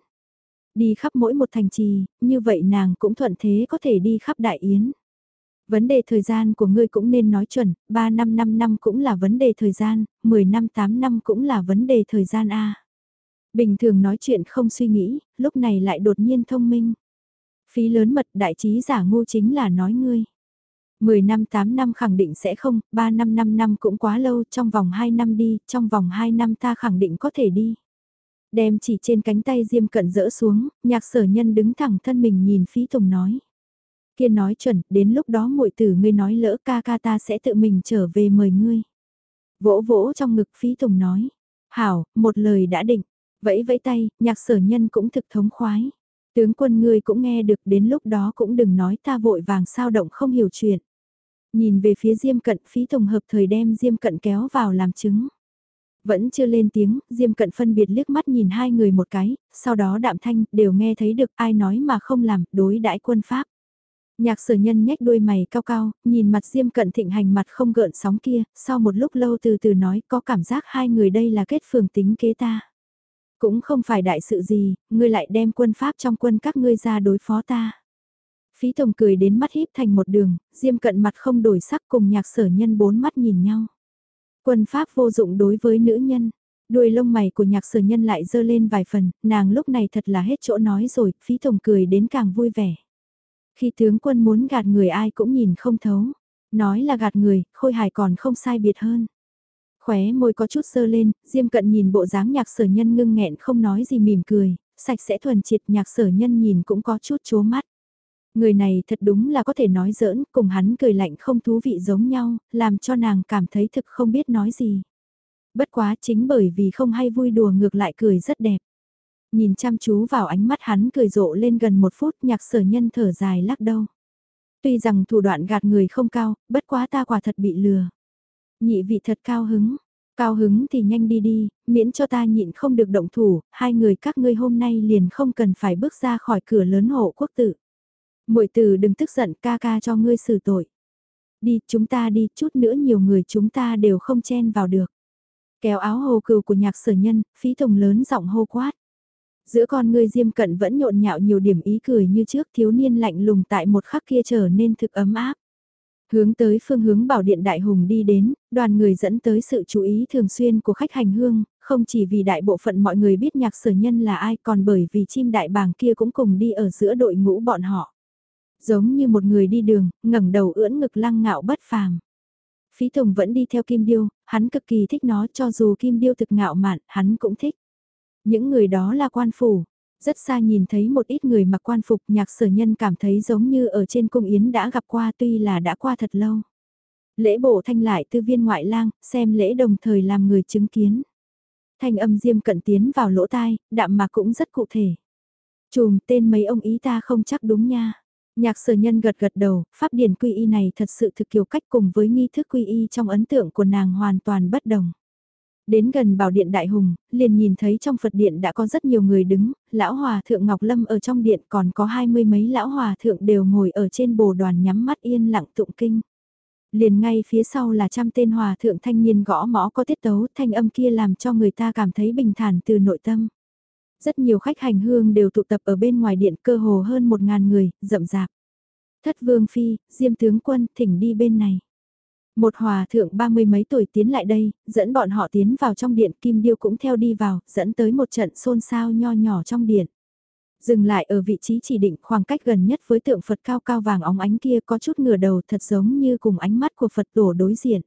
Đi khắp mỗi một thành trì, như vậy nàng cũng thuận thế có thể đi khắp đại yến. Vấn đề thời gian của ngươi cũng nên nói chuẩn, 3 năm 5 năm cũng là vấn đề thời gian, 10 năm 8 năm cũng là vấn đề thời gian A. Bình thường nói chuyện không suy nghĩ, lúc này lại đột nhiên thông minh. Phí lớn mật đại trí giả ngu chính là nói ngươi. 10 năm 8 năm khẳng định sẽ không, 3 năm 5 năm cũng quá lâu, trong vòng 2 năm đi, trong vòng 2 năm ta khẳng định có thể đi. Đem chỉ trên cánh tay Diêm Cận rỡ xuống, nhạc sở nhân đứng thẳng thân mình nhìn Phí Tùng nói. Kia nói chuẩn, đến lúc đó muội tử ngươi nói lỡ ca ca ta sẽ tự mình trở về mời ngươi. Vỗ vỗ trong ngực Phí Tùng nói. Hảo, một lời đã định. Vẫy vẫy tay, nhạc sở nhân cũng thực thống khoái. Tướng quân ngươi cũng nghe được đến lúc đó cũng đừng nói ta vội vàng sao động không hiểu chuyện. Nhìn về phía Diêm Cận phí tổng hợp thời đem Diêm Cận kéo vào làm chứng. Vẫn chưa lên tiếng, Diêm Cận phân biệt liếc mắt nhìn hai người một cái, sau đó đạm thanh đều nghe thấy được ai nói mà không làm, đối đãi quân Pháp. Nhạc sở nhân nhếch đuôi mày cao cao, nhìn mặt Diêm Cận thịnh hành mặt không gợn sóng kia, sau một lúc lâu từ từ nói có cảm giác hai người đây là kết phường tính kế ta. Cũng không phải đại sự gì, ngươi lại đem quân Pháp trong quân các ngươi ra đối phó ta. Phí Tổng cười đến mắt híp thành một đường, Diêm Cận mặt không đổi sắc cùng nhạc sở nhân bốn mắt nhìn nhau. Quân pháp vô dụng đối với nữ nhân, đuôi lông mày của nhạc sở nhân lại dơ lên vài phần, nàng lúc này thật là hết chỗ nói rồi, Phí Tổng cười đến càng vui vẻ. Khi tướng quân muốn gạt người ai cũng nhìn không thấu, nói là gạt người, khôi hài còn không sai biệt hơn. Khóe môi có chút sơ lên, Diêm Cận nhìn bộ dáng nhạc sở nhân ngưng nghẹn không nói gì mỉm cười, sạch sẽ thuần triệt nhạc sở nhân nhìn cũng có chút chố mắt. Người này thật đúng là có thể nói giỡn, cùng hắn cười lạnh không thú vị giống nhau, làm cho nàng cảm thấy thực không biết nói gì. Bất quá chính bởi vì không hay vui đùa ngược lại cười rất đẹp. Nhìn chăm chú vào ánh mắt hắn cười rộ lên gần một phút nhạc sở nhân thở dài lắc đầu. Tuy rằng thủ đoạn gạt người không cao, bất quá ta quả thật bị lừa. Nhị vị thật cao hứng, cao hứng thì nhanh đi đi, miễn cho ta nhịn không được động thủ, hai người các ngươi hôm nay liền không cần phải bước ra khỏi cửa lớn hộ quốc tử muội tử đừng tức giận ca ca cho ngươi xử tội. Đi, chúng ta đi, chút nữa nhiều người chúng ta đều không chen vào được. Kéo áo hồ cừu của nhạc sở nhân, phí tùng lớn giọng hô quát. Giữa con ngươi diêm cận vẫn nhộn nhạo nhiều điểm ý cười như trước thiếu niên lạnh lùng tại một khắc kia trở nên thực ấm áp. Hướng tới phương hướng bảo điện đại hùng đi đến, đoàn người dẫn tới sự chú ý thường xuyên của khách hành hương, không chỉ vì đại bộ phận mọi người biết nhạc sở nhân là ai còn bởi vì chim đại bàng kia cũng cùng đi ở giữa đội ngũ bọn họ giống như một người đi đường, ngẩng đầu ưỡn ngực lăng ngạo bất phàm. Phí Tùng vẫn đi theo Kim Điêu, hắn cực kỳ thích nó cho dù Kim Điêu thực ngạo mạn, hắn cũng thích. Những người đó là quan phủ. Rất xa nhìn thấy một ít người mặc quan phục nhạc sở nhân cảm thấy giống như ở trên cung yến đã gặp qua tuy là đã qua thật lâu. Lễ bộ thanh lại tư viên ngoại lang, xem lễ đồng thời làm người chứng kiến. Thanh âm diêm cận tiến vào lỗ tai, đạm mà cũng rất cụ thể. Chùm tên mấy ông ý ta không chắc đúng nha. Nhạc sở nhân gật gật đầu, pháp điển quy y này thật sự thực kiểu cách cùng với nghi thức quy y trong ấn tượng của nàng hoàn toàn bất đồng. Đến gần bảo điện đại hùng, liền nhìn thấy trong Phật điện đã có rất nhiều người đứng, lão hòa thượng Ngọc Lâm ở trong điện còn có hai mươi mấy lão hòa thượng đều ngồi ở trên bồ đoàn nhắm mắt yên lặng tụng kinh. Liền ngay phía sau là trăm tên hòa thượng thanh niên gõ mõ có tiết tấu thanh âm kia làm cho người ta cảm thấy bình thản từ nội tâm. Rất nhiều khách hành hương đều tụ tập ở bên ngoài điện cơ hồ hơn một ngàn người, rậm rạp. Thất vương phi, diêm tướng quân, thỉnh đi bên này. Một hòa thượng ba mươi mấy tuổi tiến lại đây, dẫn bọn họ tiến vào trong điện, kim điêu cũng theo đi vào, dẫn tới một trận xôn xao nho nhỏ trong điện. Dừng lại ở vị trí chỉ định khoảng cách gần nhất với tượng Phật cao cao vàng óng ánh kia có chút ngửa đầu thật giống như cùng ánh mắt của Phật tổ đối diện.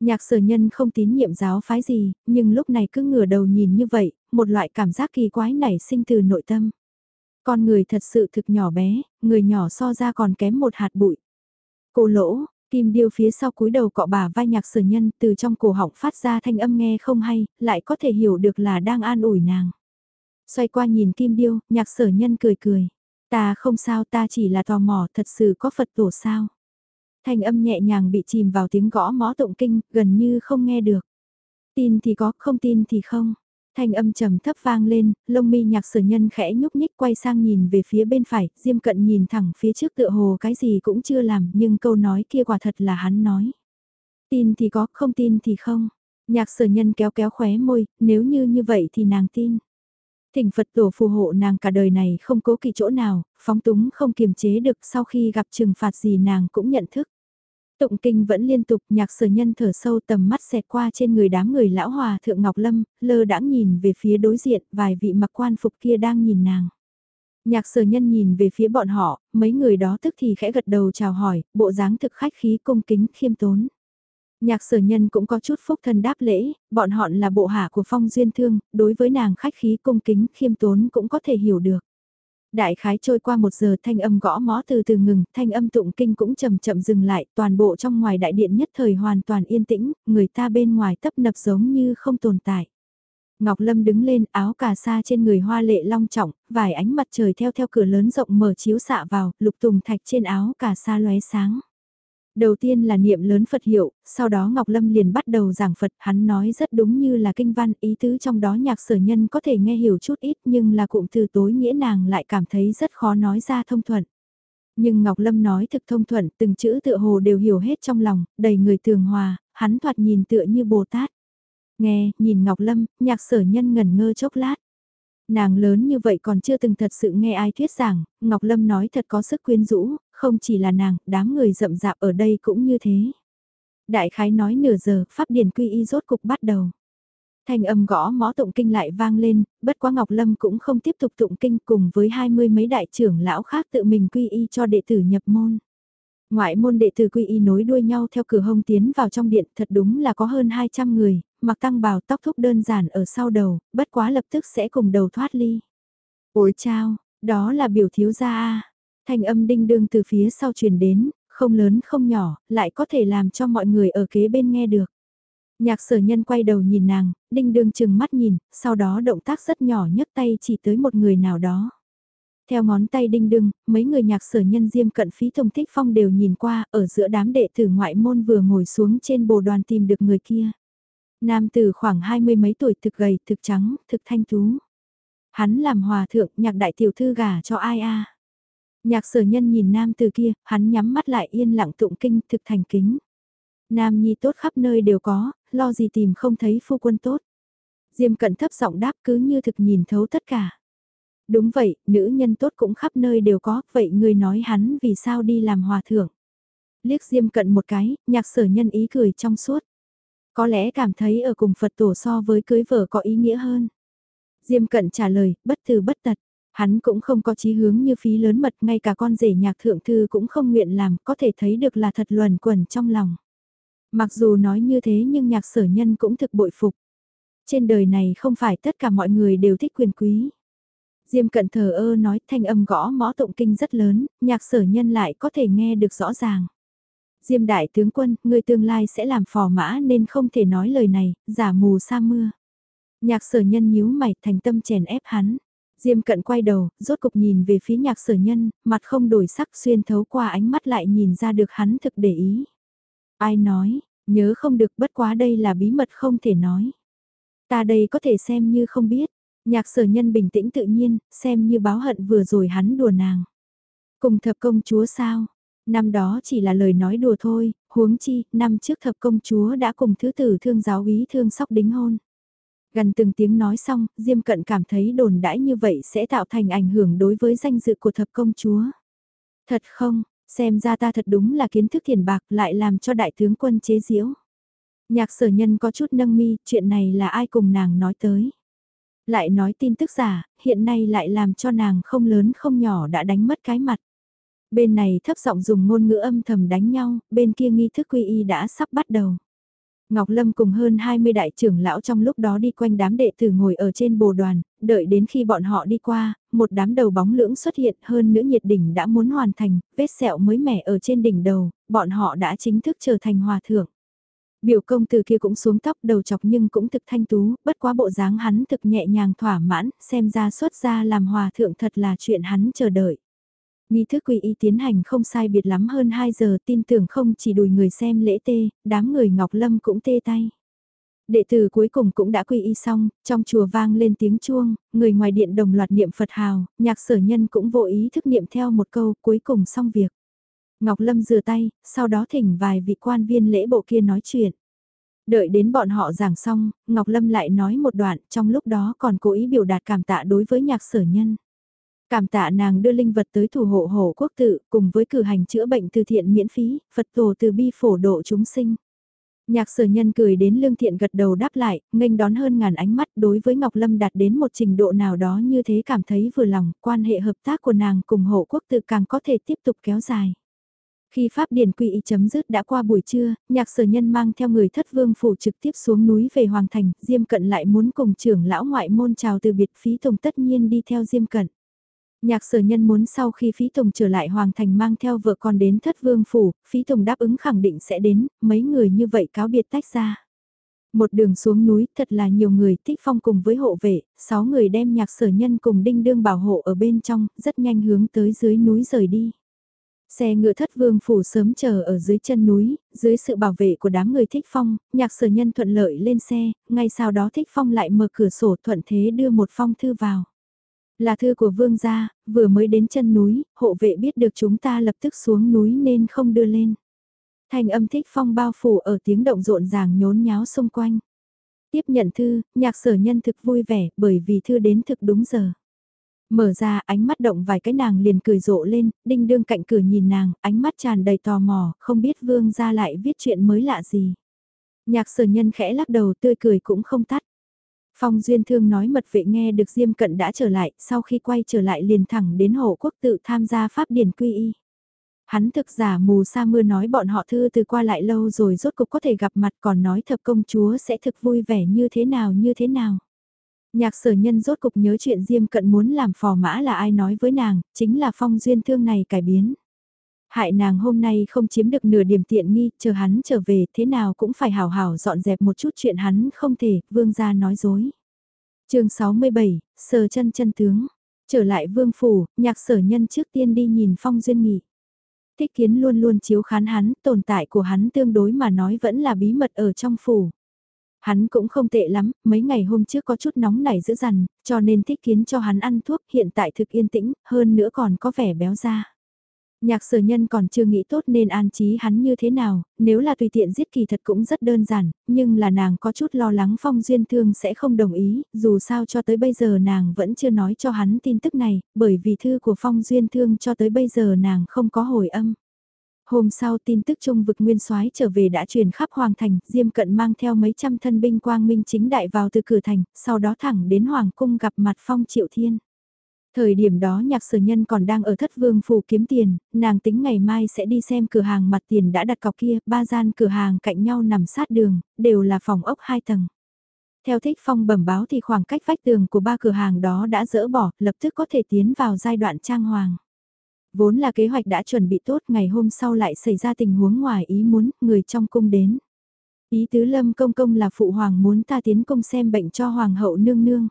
Nhạc sở nhân không tín nhiệm giáo phái gì, nhưng lúc này cứ ngửa đầu nhìn như vậy, một loại cảm giác kỳ quái nảy sinh từ nội tâm. Con người thật sự thực nhỏ bé, người nhỏ so ra còn kém một hạt bụi. Cô lỗ, kim điêu phía sau cúi đầu cọ bà vai nhạc sở nhân từ trong cổ họng phát ra thanh âm nghe không hay, lại có thể hiểu được là đang an ủi nàng. Xoay qua nhìn kim điêu, nhạc sở nhân cười cười. Ta không sao ta chỉ là tò mò thật sự có Phật tổ sao. Thanh âm nhẹ nhàng bị chìm vào tiếng gõ mõ tụng kinh, gần như không nghe được. Tin thì có, không tin thì không. Thanh âm trầm thấp vang lên, lông mi nhạc sở nhân khẽ nhúc nhích quay sang nhìn về phía bên phải, diêm cận nhìn thẳng phía trước tựa hồ cái gì cũng chưa làm, nhưng câu nói kia quả thật là hắn nói. Tin thì có, không tin thì không. Nhạc sở nhân kéo kéo khóe môi, nếu như như vậy thì nàng tin. Thỉnh Phật tổ phù hộ nàng cả đời này không cố kỵ chỗ nào, phóng túng không kiềm chế được sau khi gặp trừng phạt gì nàng cũng nhận thức. Tụng kinh vẫn liên tục nhạc sở nhân thở sâu tầm mắt xẹt qua trên người đám người lão hòa thượng Ngọc Lâm, lơ đãng nhìn về phía đối diện, vài vị mặc quan phục kia đang nhìn nàng. Nhạc sở nhân nhìn về phía bọn họ, mấy người đó tức thì khẽ gật đầu chào hỏi, bộ dáng thực khách khí cung kính khiêm tốn. Nhạc sở nhân cũng có chút phúc thân đáp lễ, bọn họ là bộ hạ của phong duyên thương, đối với nàng khách khí cung kính khiêm tốn cũng có thể hiểu được. Đại khái trôi qua một giờ thanh âm gõ mõ từ từ ngừng, thanh âm tụng kinh cũng chậm chậm dừng lại, toàn bộ trong ngoài đại điện nhất thời hoàn toàn yên tĩnh, người ta bên ngoài tấp nập giống như không tồn tại. Ngọc Lâm đứng lên áo cà sa trên người hoa lệ long trọng, vài ánh mặt trời theo theo cửa lớn rộng mở chiếu xạ vào, lục tùng thạch trên áo cà sa lóe sáng. Đầu tiên là niệm lớn Phật hiệu, sau đó Ngọc Lâm liền bắt đầu giảng Phật, hắn nói rất đúng như là kinh văn, ý tứ trong đó nhạc sở nhân có thể nghe hiểu chút ít nhưng là cụm từ tối nghĩa nàng lại cảm thấy rất khó nói ra thông thuận. Nhưng Ngọc Lâm nói thực thông thuận, từng chữ tựa hồ đều hiểu hết trong lòng, đầy người tường hòa, hắn thoạt nhìn tựa như Bồ Tát. Nghe, nhìn Ngọc Lâm, nhạc sở nhân ngẩn ngơ chốc lát. Nàng lớn như vậy còn chưa từng thật sự nghe ai thuyết giảng, Ngọc Lâm nói thật có sức quyến rũ, không chỉ là nàng, đám người rậm rạp ở đây cũng như thế. Đại khái nói nửa giờ, pháp điển quy y rốt cục bắt đầu. Thanh âm gõ mõ tụng kinh lại vang lên, bất quá Ngọc Lâm cũng không tiếp tục tụng kinh cùng với hai mươi mấy đại trưởng lão khác tự mình quy y cho đệ tử nhập môn. Ngoại môn đệ tử quy y nối đuôi nhau theo cửa hông tiến vào trong điện thật đúng là có hơn 200 người, mặc tăng bào tóc thúc đơn giản ở sau đầu, bất quá lập tức sẽ cùng đầu thoát ly. Ôi chao, đó là biểu thiếu gia a Thanh âm đinh đương từ phía sau truyền đến, không lớn không nhỏ, lại có thể làm cho mọi người ở kế bên nghe được. Nhạc sở nhân quay đầu nhìn nàng, đinh đương chừng mắt nhìn, sau đó động tác rất nhỏ nhấc tay chỉ tới một người nào đó. Theo ngón tay đinh đương, mấy người nhạc sở nhân diêm cận phí thông thích phong đều nhìn qua, ở giữa đám đệ tử ngoại môn vừa ngồi xuống trên bồ đoàn tìm được người kia. Nam tử khoảng hai mươi mấy tuổi thực gầy, thực trắng, thực thanh tú. Hắn làm hòa thượng, nhạc đại tiểu thư gả cho ai a Nhạc sở nhân nhìn nam tử kia, hắn nhắm mắt lại yên lặng tụng kinh thực thành kính. Nam nhi tốt khắp nơi đều có, lo gì tìm không thấy phu quân tốt. Diêm cận thấp giọng đáp cứ như thực nhìn thấu tất cả. Đúng vậy, nữ nhân tốt cũng khắp nơi đều có, vậy người nói hắn vì sao đi làm hòa thượng. Liếc diêm cận một cái, nhạc sở nhân ý cười trong suốt. Có lẽ cảm thấy ở cùng Phật tổ so với cưới vợ có ý nghĩa hơn. Diêm cận trả lời, bất từ bất tật. Hắn cũng không có chí hướng như phí lớn mật, ngay cả con rể nhạc thượng thư cũng không nguyện làm, có thể thấy được là thật luẩn quẩn trong lòng. Mặc dù nói như thế nhưng nhạc sở nhân cũng thực bội phục. Trên đời này không phải tất cả mọi người đều thích quyền quý. Diêm cận thờ ơ nói thanh âm gõ mõ tụng kinh rất lớn, nhạc sở nhân lại có thể nghe được rõ ràng. Diêm đại tướng quân, người tương lai sẽ làm phò mã nên không thể nói lời này, giả mù sa mưa. Nhạc sở nhân nhíu mày thành tâm chèn ép hắn. Diêm cận quay đầu, rốt cục nhìn về phía nhạc sở nhân, mặt không đổi sắc xuyên thấu qua ánh mắt lại nhìn ra được hắn thực để ý. Ai nói, nhớ không được bất quá đây là bí mật không thể nói. Ta đây có thể xem như không biết. Nhạc sở nhân bình tĩnh tự nhiên, xem như báo hận vừa rồi hắn đùa nàng. Cùng thập công chúa sao? Năm đó chỉ là lời nói đùa thôi, huống chi, năm trước thập công chúa đã cùng thứ tử thương giáo úy thương sóc đính hôn. Gần từng tiếng nói xong, Diêm Cận cảm thấy đồn đãi như vậy sẽ tạo thành ảnh hưởng đối với danh dự của thập công chúa. Thật không, xem ra ta thật đúng là kiến thức thiền bạc lại làm cho đại tướng quân chế diễu. Nhạc sở nhân có chút nâng mi, chuyện này là ai cùng nàng nói tới. Lại nói tin tức giả, hiện nay lại làm cho nàng không lớn không nhỏ đã đánh mất cái mặt. Bên này thấp giọng dùng ngôn ngữ âm thầm đánh nhau, bên kia nghi thức quy y đã sắp bắt đầu. Ngọc Lâm cùng hơn 20 đại trưởng lão trong lúc đó đi quanh đám đệ tử ngồi ở trên bồ đoàn, đợi đến khi bọn họ đi qua, một đám đầu bóng lưỡng xuất hiện hơn nữa nhiệt đỉnh đã muốn hoàn thành, vết sẹo mới mẻ ở trên đỉnh đầu, bọn họ đã chính thức trở thành hòa thượng. Biểu công từ kia cũng xuống tóc đầu chọc nhưng cũng thực thanh tú, bất quá bộ dáng hắn thực nhẹ nhàng thỏa mãn, xem ra xuất ra làm hòa thượng thật là chuyện hắn chờ đợi. Nghi thức quy y tiến hành không sai biệt lắm hơn 2 giờ tin tưởng không chỉ đùi người xem lễ tê, đám người Ngọc Lâm cũng tê tay. Đệ tử cuối cùng cũng đã quy y xong, trong chùa vang lên tiếng chuông, người ngoài điện đồng loạt niệm Phật hào, nhạc sở nhân cũng vô ý thức niệm theo một câu cuối cùng xong việc. Ngọc Lâm rửa tay, sau đó thỉnh vài vị quan viên lễ bộ kia nói chuyện. Đợi đến bọn họ giảng xong, Ngọc Lâm lại nói một đoạn, trong lúc đó còn cố ý biểu đạt cảm tạ đối với nhạc sở nhân. Cảm tạ nàng đưa linh vật tới thủ hộ hộ quốc tự, cùng với cử hành chữa bệnh từ thiện miễn phí, Phật tổ từ bi phổ độ chúng sinh. Nhạc sở nhân cười đến lương thiện gật đầu đáp lại, nghênh đón hơn ngàn ánh mắt đối với Ngọc Lâm đạt đến một trình độ nào đó như thế cảm thấy vừa lòng, quan hệ hợp tác của nàng cùng hộ quốc tự càng có thể tiếp tục kéo dài. Khi Pháp Điển Quy y chấm dứt đã qua buổi trưa, nhạc sở nhân mang theo người thất vương phủ trực tiếp xuống núi về Hoàng Thành, Diêm Cận lại muốn cùng trưởng lão ngoại môn chào từ biệt phí tùng tất nhiên đi theo Diêm Cận. Nhạc sở nhân muốn sau khi Phí Tùng trở lại Hoàng Thành mang theo vợ con đến thất vương phủ, Phí Tùng đáp ứng khẳng định sẽ đến, mấy người như vậy cáo biệt tách ra. Một đường xuống núi thật là nhiều người thích phong cùng với hộ vệ, sáu người đem nhạc sở nhân cùng đinh đương bảo hộ ở bên trong, rất nhanh hướng tới dưới núi rời đi. Xe ngựa thất vương phủ sớm chờ ở dưới chân núi, dưới sự bảo vệ của đám người thích phong, nhạc sở nhân thuận lợi lên xe, ngay sau đó thích phong lại mở cửa sổ thuận thế đưa một phong thư vào. Là thư của vương gia, vừa mới đến chân núi, hộ vệ biết được chúng ta lập tức xuống núi nên không đưa lên. Thành âm thích phong bao phủ ở tiếng động rộn ràng nhốn nháo xung quanh. Tiếp nhận thư, nhạc sở nhân thực vui vẻ bởi vì thư đến thực đúng giờ. Mở ra ánh mắt động vài cái nàng liền cười rộ lên, đinh đương cạnh cửa nhìn nàng, ánh mắt tràn đầy tò mò, không biết vương ra lại viết chuyện mới lạ gì. Nhạc sở nhân khẽ lắc đầu tươi cười cũng không tắt. Phong Duyên Thương nói mật vệ nghe được Diêm Cận đã trở lại, sau khi quay trở lại liền thẳng đến hộ quốc tự tham gia pháp điển quy y. Hắn thực giả mù sa mưa nói bọn họ thư từ qua lại lâu rồi rốt cục có thể gặp mặt còn nói thập công chúa sẽ thực vui vẻ như thế nào như thế nào. Nhạc sở nhân rốt cục nhớ chuyện Diêm Cận muốn làm phò mã là ai nói với nàng, chính là phong duyên thương này cải biến. Hại nàng hôm nay không chiếm được nửa điểm tiện nghi, chờ hắn trở về thế nào cũng phải hào hào dọn dẹp một chút chuyện hắn không thể, vương gia nói dối. chương 67, sờ chân chân tướng. Trở lại vương phủ, nhạc sở nhân trước tiên đi nhìn phong duyên nghị. Thích kiến luôn luôn chiếu khán hắn, tồn tại của hắn tương đối mà nói vẫn là bí mật ở trong phủ. Hắn cũng không tệ lắm, mấy ngày hôm trước có chút nóng nảy dữ dằn, cho nên thích kiến cho hắn ăn thuốc hiện tại thực yên tĩnh, hơn nữa còn có vẻ béo ra. Nhạc sở nhân còn chưa nghĩ tốt nên an trí hắn như thế nào, nếu là tùy tiện giết kỳ thật cũng rất đơn giản, nhưng là nàng có chút lo lắng phong duyên thương sẽ không đồng ý, dù sao cho tới bây giờ nàng vẫn chưa nói cho hắn tin tức này, bởi vì thư của phong duyên thương cho tới bây giờ nàng không có hồi âm. Hôm sau tin tức trung vực nguyên soái trở về đã truyền khắp hoàng thành, Diêm Cận mang theo mấy trăm thân binh quang minh chính đại vào từ cửa thành, sau đó thẳng đến hoàng cung gặp mặt phong triệu thiên. Thời điểm đó nhạc sở nhân còn đang ở thất vương phủ kiếm tiền, nàng tính ngày mai sẽ đi xem cửa hàng mặt tiền đã đặt cọc kia, ba gian cửa hàng cạnh nhau nằm sát đường, đều là phòng ốc hai tầng. Theo thích phong bẩm báo thì khoảng cách vách tường của ba cửa hàng đó đã dỡ bỏ, lập tức có thể tiến vào giai đoạn trang hoàng. Vốn là kế hoạch đã chuẩn bị tốt ngày hôm sau lại xảy ra tình huống ngoài ý muốn, người trong cung đến. Ý tứ lâm công công là phụ hoàng muốn ta tiến công xem bệnh cho hoàng hậu nương nương.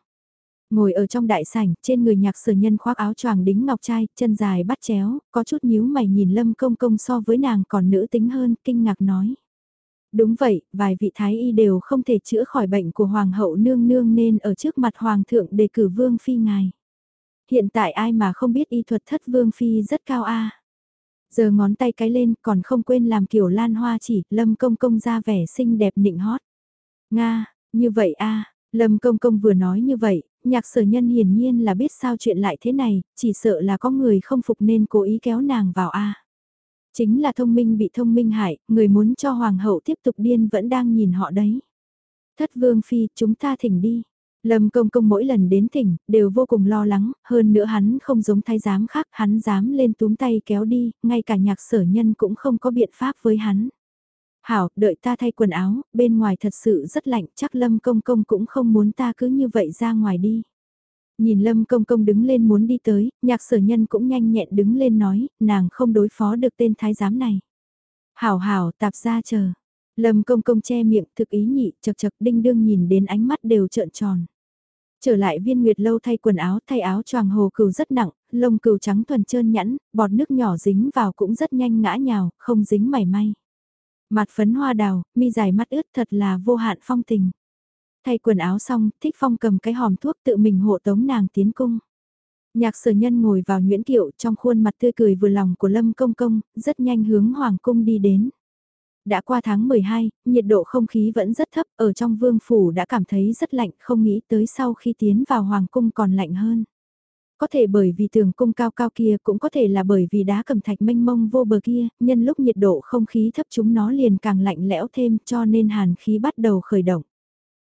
Ngồi ở trong đại sảnh, trên người nhạc sở nhân khoác áo choàng đính ngọc trai, chân dài bắt chéo, có chút nhíu mày nhìn lâm công công so với nàng còn nữ tính hơn, kinh ngạc nói. Đúng vậy, vài vị thái y đều không thể chữa khỏi bệnh của hoàng hậu nương nương nên ở trước mặt hoàng thượng đề cử vương phi ngài. Hiện tại ai mà không biết y thuật thất vương phi rất cao a. Giờ ngón tay cái lên còn không quên làm kiểu lan hoa chỉ, lâm công công ra vẻ xinh đẹp nịnh hót. Nga, như vậy a Lâm Công Công vừa nói như vậy, nhạc sở nhân hiển nhiên là biết sao chuyện lại thế này, chỉ sợ là có người không phục nên cố ý kéo nàng vào A. Chính là thông minh bị thông minh hại, người muốn cho hoàng hậu tiếp tục điên vẫn đang nhìn họ đấy. Thất vương phi, chúng ta thỉnh đi. Lâm công công mỗi lần đến thỉnh, đều vô cùng lo lắng, hơn nữa hắn không giống thái giám khác, hắn dám lên túm tay kéo đi, ngay cả nhạc sở nhân cũng không có biện pháp với hắn. Hảo, đợi ta thay quần áo, bên ngoài thật sự rất lạnh, chắc Lâm Công Công cũng không muốn ta cứ như vậy ra ngoài đi. Nhìn Lâm Công Công đứng lên muốn đi tới, nhạc sở nhân cũng nhanh nhẹn đứng lên nói, nàng không đối phó được tên thái giám này. Hảo hảo, tạp ra chờ. Lâm Công Công che miệng thực ý nhị, chật chật đinh đương nhìn đến ánh mắt đều trợn tròn. Trở lại viên nguyệt lâu thay quần áo thay áo choàng hồ cừu rất nặng, lông cừu trắng thuần trơn nhẵn, bọt nước nhỏ dính vào cũng rất nhanh ngã nhào, không dính mảy may. Mặt phấn hoa đào, mi dài mắt ướt thật là vô hạn phong tình. Thay quần áo xong, thích phong cầm cái hòm thuốc tự mình hộ tống nàng tiến cung. Nhạc sở nhân ngồi vào nhuyễn kiệu trong khuôn mặt tươi cười vừa lòng của Lâm Công Công, rất nhanh hướng Hoàng Cung đi đến. Đã qua tháng 12, nhiệt độ không khí vẫn rất thấp, ở trong vương phủ đã cảm thấy rất lạnh, không nghĩ tới sau khi tiến vào Hoàng Cung còn lạnh hơn. Có thể bởi vì tường cung cao cao kia cũng có thể là bởi vì đá cầm thạch mênh mông vô bờ kia, nhân lúc nhiệt độ không khí thấp chúng nó liền càng lạnh lẽo thêm cho nên hàn khí bắt đầu khởi động.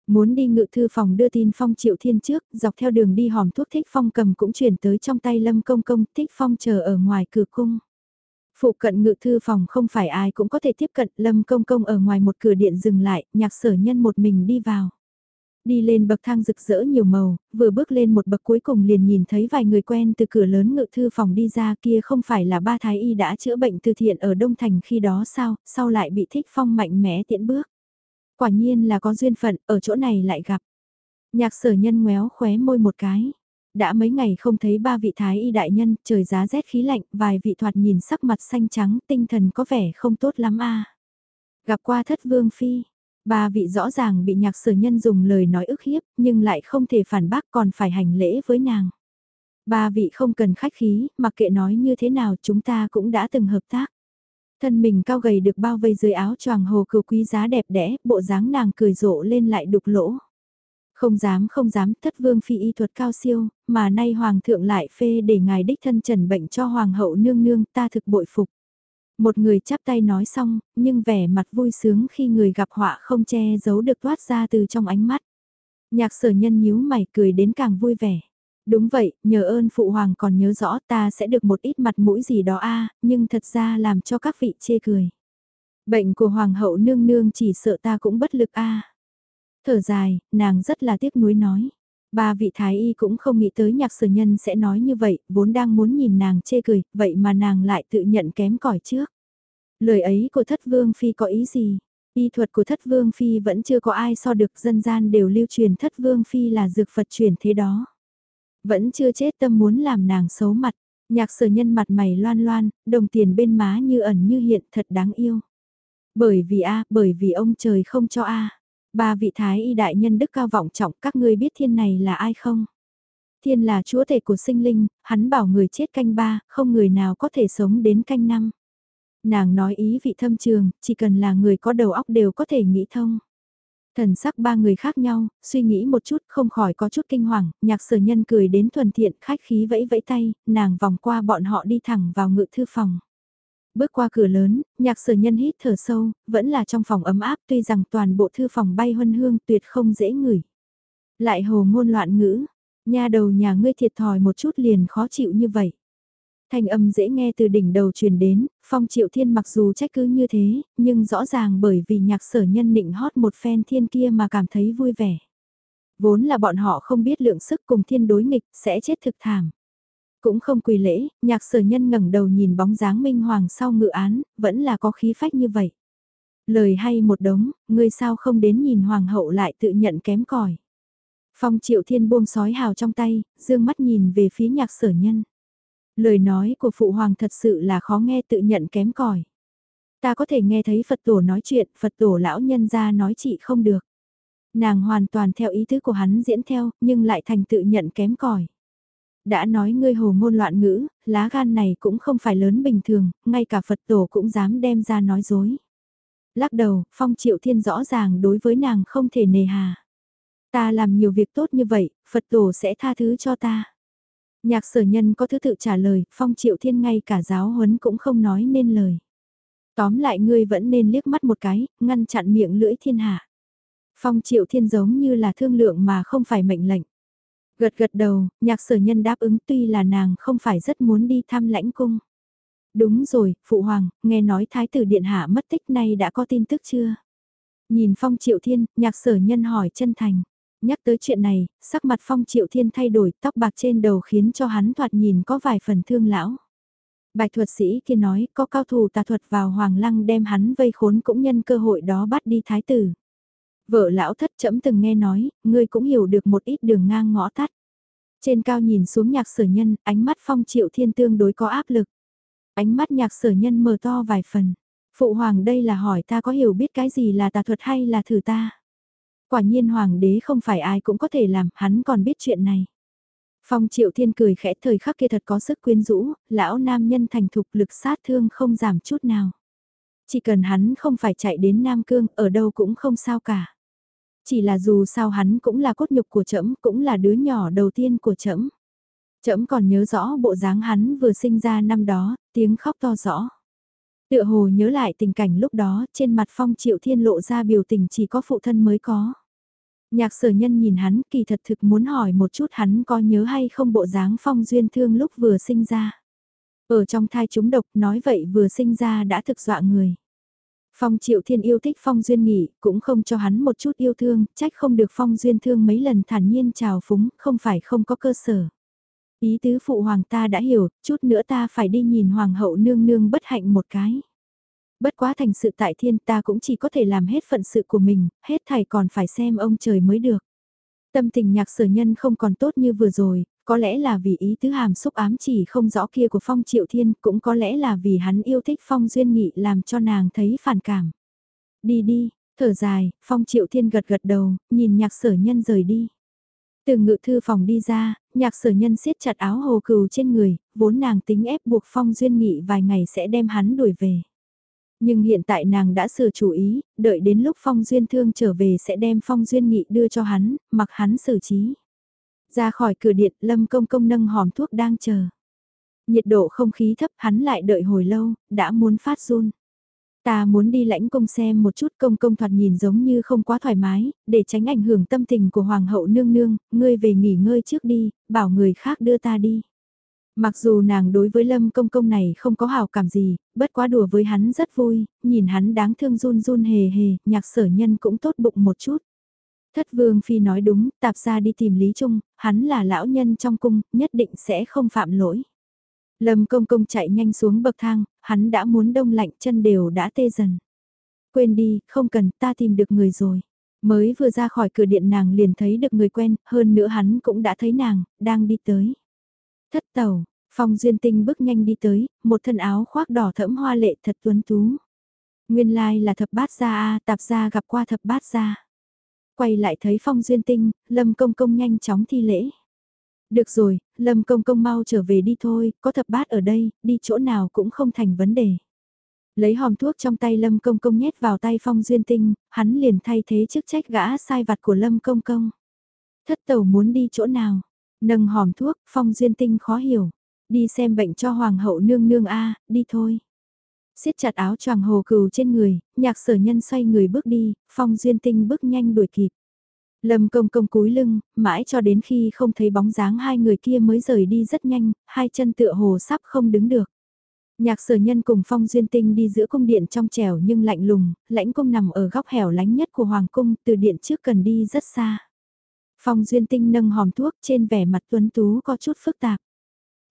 Muốn đi ngự thư phòng đưa tin phong triệu thiên trước, dọc theo đường đi hòm thuốc thích phong cầm cũng chuyển tới trong tay lâm công công, thích phong chờ ở ngoài cửa cung. Phụ cận ngự thư phòng không phải ai cũng có thể tiếp cận, lâm công công ở ngoài một cửa điện dừng lại, nhạc sở nhân một mình đi vào. Đi lên bậc thang rực rỡ nhiều màu, vừa bước lên một bậc cuối cùng liền nhìn thấy vài người quen từ cửa lớn ngự thư phòng đi ra kia không phải là ba thái y đã chữa bệnh từ thiện ở Đông Thành khi đó sao, sau lại bị thích phong mạnh mẽ tiễn bước. Quả nhiên là có duyên phận, ở chỗ này lại gặp. Nhạc sở nhân ngoéo khóe môi một cái. Đã mấy ngày không thấy ba vị thái y đại nhân, trời giá rét khí lạnh, vài vị thoạt nhìn sắc mặt xanh trắng, tinh thần có vẻ không tốt lắm a Gặp qua thất vương phi, Ba vị rõ ràng bị nhạc sở nhân dùng lời nói ức hiếp, nhưng lại không thể phản bác còn phải hành lễ với nàng. Ba vị không cần khách khí, mặc kệ nói như thế nào chúng ta cũng đã từng hợp tác. Thân mình cao gầy được bao vây dưới áo choàng hồ cừu quý giá đẹp đẽ, bộ dáng nàng cười rộ lên lại đục lỗ. Không dám không dám, thất vương phi y thuật cao siêu, mà nay hoàng thượng lại phê để ngài đích thân trần bệnh cho hoàng hậu nương nương ta thực bội phục. Một người chắp tay nói xong, nhưng vẻ mặt vui sướng khi người gặp họa không che giấu được toát ra từ trong ánh mắt. Nhạc sở nhân nhíu mày cười đến càng vui vẻ. Đúng vậy, nhờ ơn phụ hoàng còn nhớ rõ ta sẽ được một ít mặt mũi gì đó a nhưng thật ra làm cho các vị chê cười. Bệnh của hoàng hậu nương nương chỉ sợ ta cũng bất lực a Thở dài, nàng rất là tiếc nuối nói. Ba vị thái y cũng không nghĩ tới nhạc sở nhân sẽ nói như vậy, vốn đang muốn nhìn nàng chê cười, vậy mà nàng lại tự nhận kém cỏi trước. Lời ấy của thất vương phi có ý gì? Y thuật của thất vương phi vẫn chưa có ai so được dân gian đều lưu truyền thất vương phi là dược Phật truyền thế đó. Vẫn chưa chết tâm muốn làm nàng xấu mặt, nhạc sở nhân mặt mày loan loan, đồng tiền bên má như ẩn như hiện thật đáng yêu. Bởi vì a bởi vì ông trời không cho a Ba vị thái y đại nhân đức cao vọng trọng các ngươi biết thiên này là ai không? Thiên là chúa thể của sinh linh, hắn bảo người chết canh ba, không người nào có thể sống đến canh năm. Nàng nói ý vị thâm trường, chỉ cần là người có đầu óc đều có thể nghĩ thông. Thần sắc ba người khác nhau, suy nghĩ một chút không khỏi có chút kinh hoàng, nhạc sở nhân cười đến thuần thiện khách khí vẫy vẫy tay, nàng vòng qua bọn họ đi thẳng vào ngự thư phòng. Bước qua cửa lớn, nhạc sở nhân hít thở sâu, vẫn là trong phòng ấm áp tuy rằng toàn bộ thư phòng bay huân hương tuyệt không dễ ngửi. Lại hồ ngôn loạn ngữ, nhà đầu nhà ngươi thiệt thòi một chút liền khó chịu như vậy. Thanh âm dễ nghe từ đỉnh đầu truyền đến, phong triệu thiên mặc dù trách cứ như thế, nhưng rõ ràng bởi vì nhạc sở nhân định hót một phen thiên kia mà cảm thấy vui vẻ. Vốn là bọn họ không biết lượng sức cùng thiên đối nghịch, sẽ chết thực thảm. Cũng không quỳ lễ, nhạc sở nhân ngẩng đầu nhìn bóng dáng minh hoàng sau ngự án, vẫn là có khí phách như vậy. Lời hay một đống, ngươi sao không đến nhìn hoàng hậu lại tự nhận kém cỏi Phong triệu thiên buông sói hào trong tay, dương mắt nhìn về phía nhạc sở nhân. Lời nói của phụ hoàng thật sự là khó nghe tự nhận kém cỏi Ta có thể nghe thấy Phật tổ nói chuyện, Phật tổ lão nhân ra nói chị không được. Nàng hoàn toàn theo ý tứ của hắn diễn theo, nhưng lại thành tự nhận kém cỏi đã nói ngươi hồ ngôn loạn ngữ, lá gan này cũng không phải lớn bình thường, ngay cả Phật tổ cũng dám đem ra nói dối. Lắc đầu, Phong Triệu Thiên rõ ràng đối với nàng không thể nề hà. Ta làm nhiều việc tốt như vậy, Phật tổ sẽ tha thứ cho ta. Nhạc sở nhân có thứ tự trả lời, Phong Triệu Thiên ngay cả giáo huấn cũng không nói nên lời. Tóm lại ngươi vẫn nên liếc mắt một cái, ngăn chặn miệng lưỡi thiên hạ. Phong Triệu Thiên giống như là thương lượng mà không phải mệnh lệnh. Gật gật đầu, nhạc sở nhân đáp ứng tuy là nàng không phải rất muốn đi thăm lãnh cung. Đúng rồi, Phụ Hoàng, nghe nói Thái tử Điện Hạ mất tích nay đã có tin tức chưa? Nhìn Phong Triệu Thiên, nhạc sở nhân hỏi chân thành. Nhắc tới chuyện này, sắc mặt Phong Triệu Thiên thay đổi tóc bạc trên đầu khiến cho hắn thoạt nhìn có vài phần thương lão. Bạch thuật sĩ kia nói có cao thủ tà thuật vào Hoàng Lăng đem hắn vây khốn cũng nhân cơ hội đó bắt đi Thái tử. Vợ lão thất chậm từng nghe nói, ngươi cũng hiểu được một ít đường ngang ngõ tắt. Trên cao nhìn xuống nhạc sở nhân, ánh mắt phong triệu thiên tương đối có áp lực. Ánh mắt nhạc sở nhân mờ to vài phần. Phụ hoàng đây là hỏi ta có hiểu biết cái gì là tà thuật hay là thử ta. Quả nhiên hoàng đế không phải ai cũng có thể làm, hắn còn biết chuyện này. Phong triệu thiên cười khẽ thời khắc kia thật có sức quyến rũ, lão nam nhân thành thục lực sát thương không giảm chút nào. Chỉ cần hắn không phải chạy đến Nam Cương, ở đâu cũng không sao cả. Chỉ là dù sao hắn cũng là cốt nhục của trẫm cũng là đứa nhỏ đầu tiên của trẫm Trẫm còn nhớ rõ bộ dáng hắn vừa sinh ra năm đó, tiếng khóc to rõ. Tựa hồ nhớ lại tình cảnh lúc đó, trên mặt phong triệu thiên lộ ra biểu tình chỉ có phụ thân mới có. Nhạc sở nhân nhìn hắn kỳ thật thực muốn hỏi một chút hắn có nhớ hay không bộ dáng phong duyên thương lúc vừa sinh ra. Ở trong thai chúng độc nói vậy vừa sinh ra đã thực dọa người. Phong Triệu Thiên yêu thích Phong Duyên Nghị, cũng không cho hắn một chút yêu thương, trách không được Phong Duyên thương mấy lần thản nhiên chào phúng, không phải không có cơ sở. Ý tứ phụ hoàng ta đã hiểu, chút nữa ta phải đi nhìn hoàng hậu nương nương bất hạnh một cái. Bất quá thành sự tại thiên ta cũng chỉ có thể làm hết phận sự của mình, hết thảy còn phải xem ông trời mới được. Tâm tình nhạc sở nhân không còn tốt như vừa rồi, có lẽ là vì ý tứ hàm xúc ám chỉ không rõ kia của Phong Triệu Thiên, cũng có lẽ là vì hắn yêu thích Phong Duyên Nghị làm cho nàng thấy phản cảm. Đi đi, thở dài, Phong Triệu Thiên gật gật đầu, nhìn nhạc sở nhân rời đi. Từ ngự thư phòng đi ra, nhạc sở nhân siết chặt áo hồ cừu trên người, vốn nàng tính ép buộc Phong Duyên Nghị vài ngày sẽ đem hắn đuổi về. Nhưng hiện tại nàng đã sửa chủ ý, đợi đến lúc Phong Duyên Thương trở về sẽ đem Phong Duyên Nghị đưa cho hắn, mặc hắn xử trí. Ra khỏi cửa điện, Lâm Công Công nâng hòm thuốc đang chờ. Nhiệt độ không khí thấp hắn lại đợi hồi lâu, đã muốn phát run. Ta muốn đi lãnh công xem một chút công công thoạt nhìn giống như không quá thoải mái, để tránh ảnh hưởng tâm tình của hoàng hậu nương nương, ngươi về nghỉ ngơi trước đi, bảo người khác đưa ta đi. Mặc dù nàng đối với lâm công công này không có hào cảm gì, bất quá đùa với hắn rất vui, nhìn hắn đáng thương run run hề hề, nhạc sở nhân cũng tốt bụng một chút. Thất vương phi nói đúng, tạp ra đi tìm Lý Trung, hắn là lão nhân trong cung, nhất định sẽ không phạm lỗi. Lâm công công chạy nhanh xuống bậc thang, hắn đã muốn đông lạnh chân đều đã tê dần. Quên đi, không cần, ta tìm được người rồi. Mới vừa ra khỏi cửa điện nàng liền thấy được người quen, hơn nữa hắn cũng đã thấy nàng, đang đi tới. Thất tàu, phong duyên tinh bước nhanh đi tới, một thân áo khoác đỏ thẫm hoa lệ thật tuấn tú. Nguyên lai là thập bát gia a tạp gia gặp qua thập bát gia. Quay lại thấy phong duyên tinh, lâm công công nhanh chóng thi lễ. Được rồi, Lâm Công Công mau trở về đi thôi, có thập bát ở đây, đi chỗ nào cũng không thành vấn đề. Lấy hòm thuốc trong tay Lâm Công Công nhét vào tay Phong Duyên Tinh, hắn liền thay thế chức trách gã sai vặt của Lâm Công Công. Thất tẩu muốn đi chỗ nào? Nâng hòm thuốc, Phong Duyên Tinh khó hiểu. Đi xem bệnh cho Hoàng hậu nương nương A, đi thôi siết chặt áo choàng hồ cừu trên người, nhạc sở nhân xoay người bước đi, Phong Duyên Tinh bước nhanh đuổi kịp. Lâm công công cúi lưng, mãi cho đến khi không thấy bóng dáng hai người kia mới rời đi rất nhanh, hai chân tựa hồ sắp không đứng được. Nhạc sở nhân cùng phong duyên tinh đi giữa cung điện trong trẻo nhưng lạnh lùng, lãnh cung nằm ở góc hẻo lánh nhất của hoàng cung, từ điện trước cần đi rất xa. Phong duyên tinh nâng hòm thuốc trên vẻ mặt tuấn tú có chút phức tạp.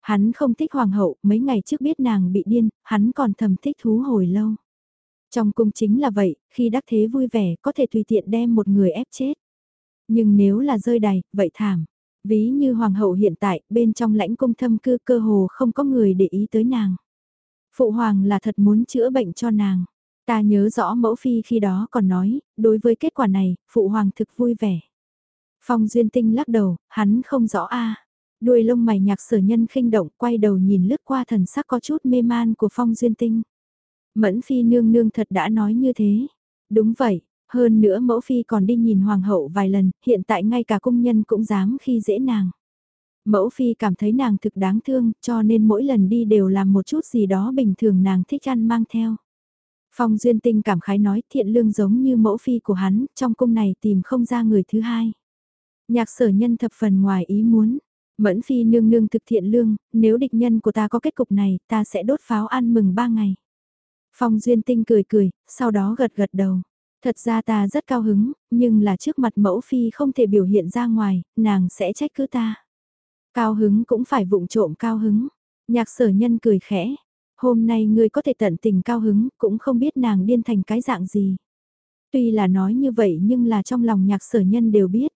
Hắn không thích hoàng hậu, mấy ngày trước biết nàng bị điên, hắn còn thầm thích thú hồi lâu. Trong cung chính là vậy, khi đắc thế vui vẻ có thể tùy tiện đem một người ép chết. Nhưng nếu là rơi đài, vậy thảm. Ví như hoàng hậu hiện tại, bên trong lãnh cung thâm cư cơ hồ không có người để ý tới nàng. Phụ hoàng là thật muốn chữa bệnh cho nàng. Ta nhớ rõ mẫu phi khi đó còn nói, đối với kết quả này, phụ hoàng thực vui vẻ. Phong duyên tinh lắc đầu, hắn không rõ a. Đuôi lông mày nhạc sở nhân khinh động quay đầu nhìn lướt qua thần sắc có chút mê man của phong duyên tinh. Mẫn phi nương nương thật đã nói như thế. Đúng vậy, hơn nữa mẫu phi còn đi nhìn hoàng hậu vài lần, hiện tại ngay cả cung nhân cũng dám khi dễ nàng. Mẫu phi cảm thấy nàng thực đáng thương, cho nên mỗi lần đi đều làm một chút gì đó bình thường nàng thích ăn mang theo. Phong Duyên Tinh cảm khái nói thiện lương giống như mẫu phi của hắn, trong cung này tìm không ra người thứ hai. Nhạc sở nhân thập phần ngoài ý muốn. Mẫn phi nương nương thực thiện lương, nếu địch nhân của ta có kết cục này, ta sẽ đốt pháo ăn mừng ba ngày. Phong Duyên Tinh cười cười, sau đó gật gật đầu. Thật ra ta rất cao hứng, nhưng là trước mặt mẫu phi không thể biểu hiện ra ngoài, nàng sẽ trách cứ ta. Cao hứng cũng phải vụng trộm cao hứng. Nhạc sở nhân cười khẽ. Hôm nay ngươi có thể tận tình cao hứng, cũng không biết nàng điên thành cái dạng gì. Tuy là nói như vậy nhưng là trong lòng nhạc sở nhân đều biết.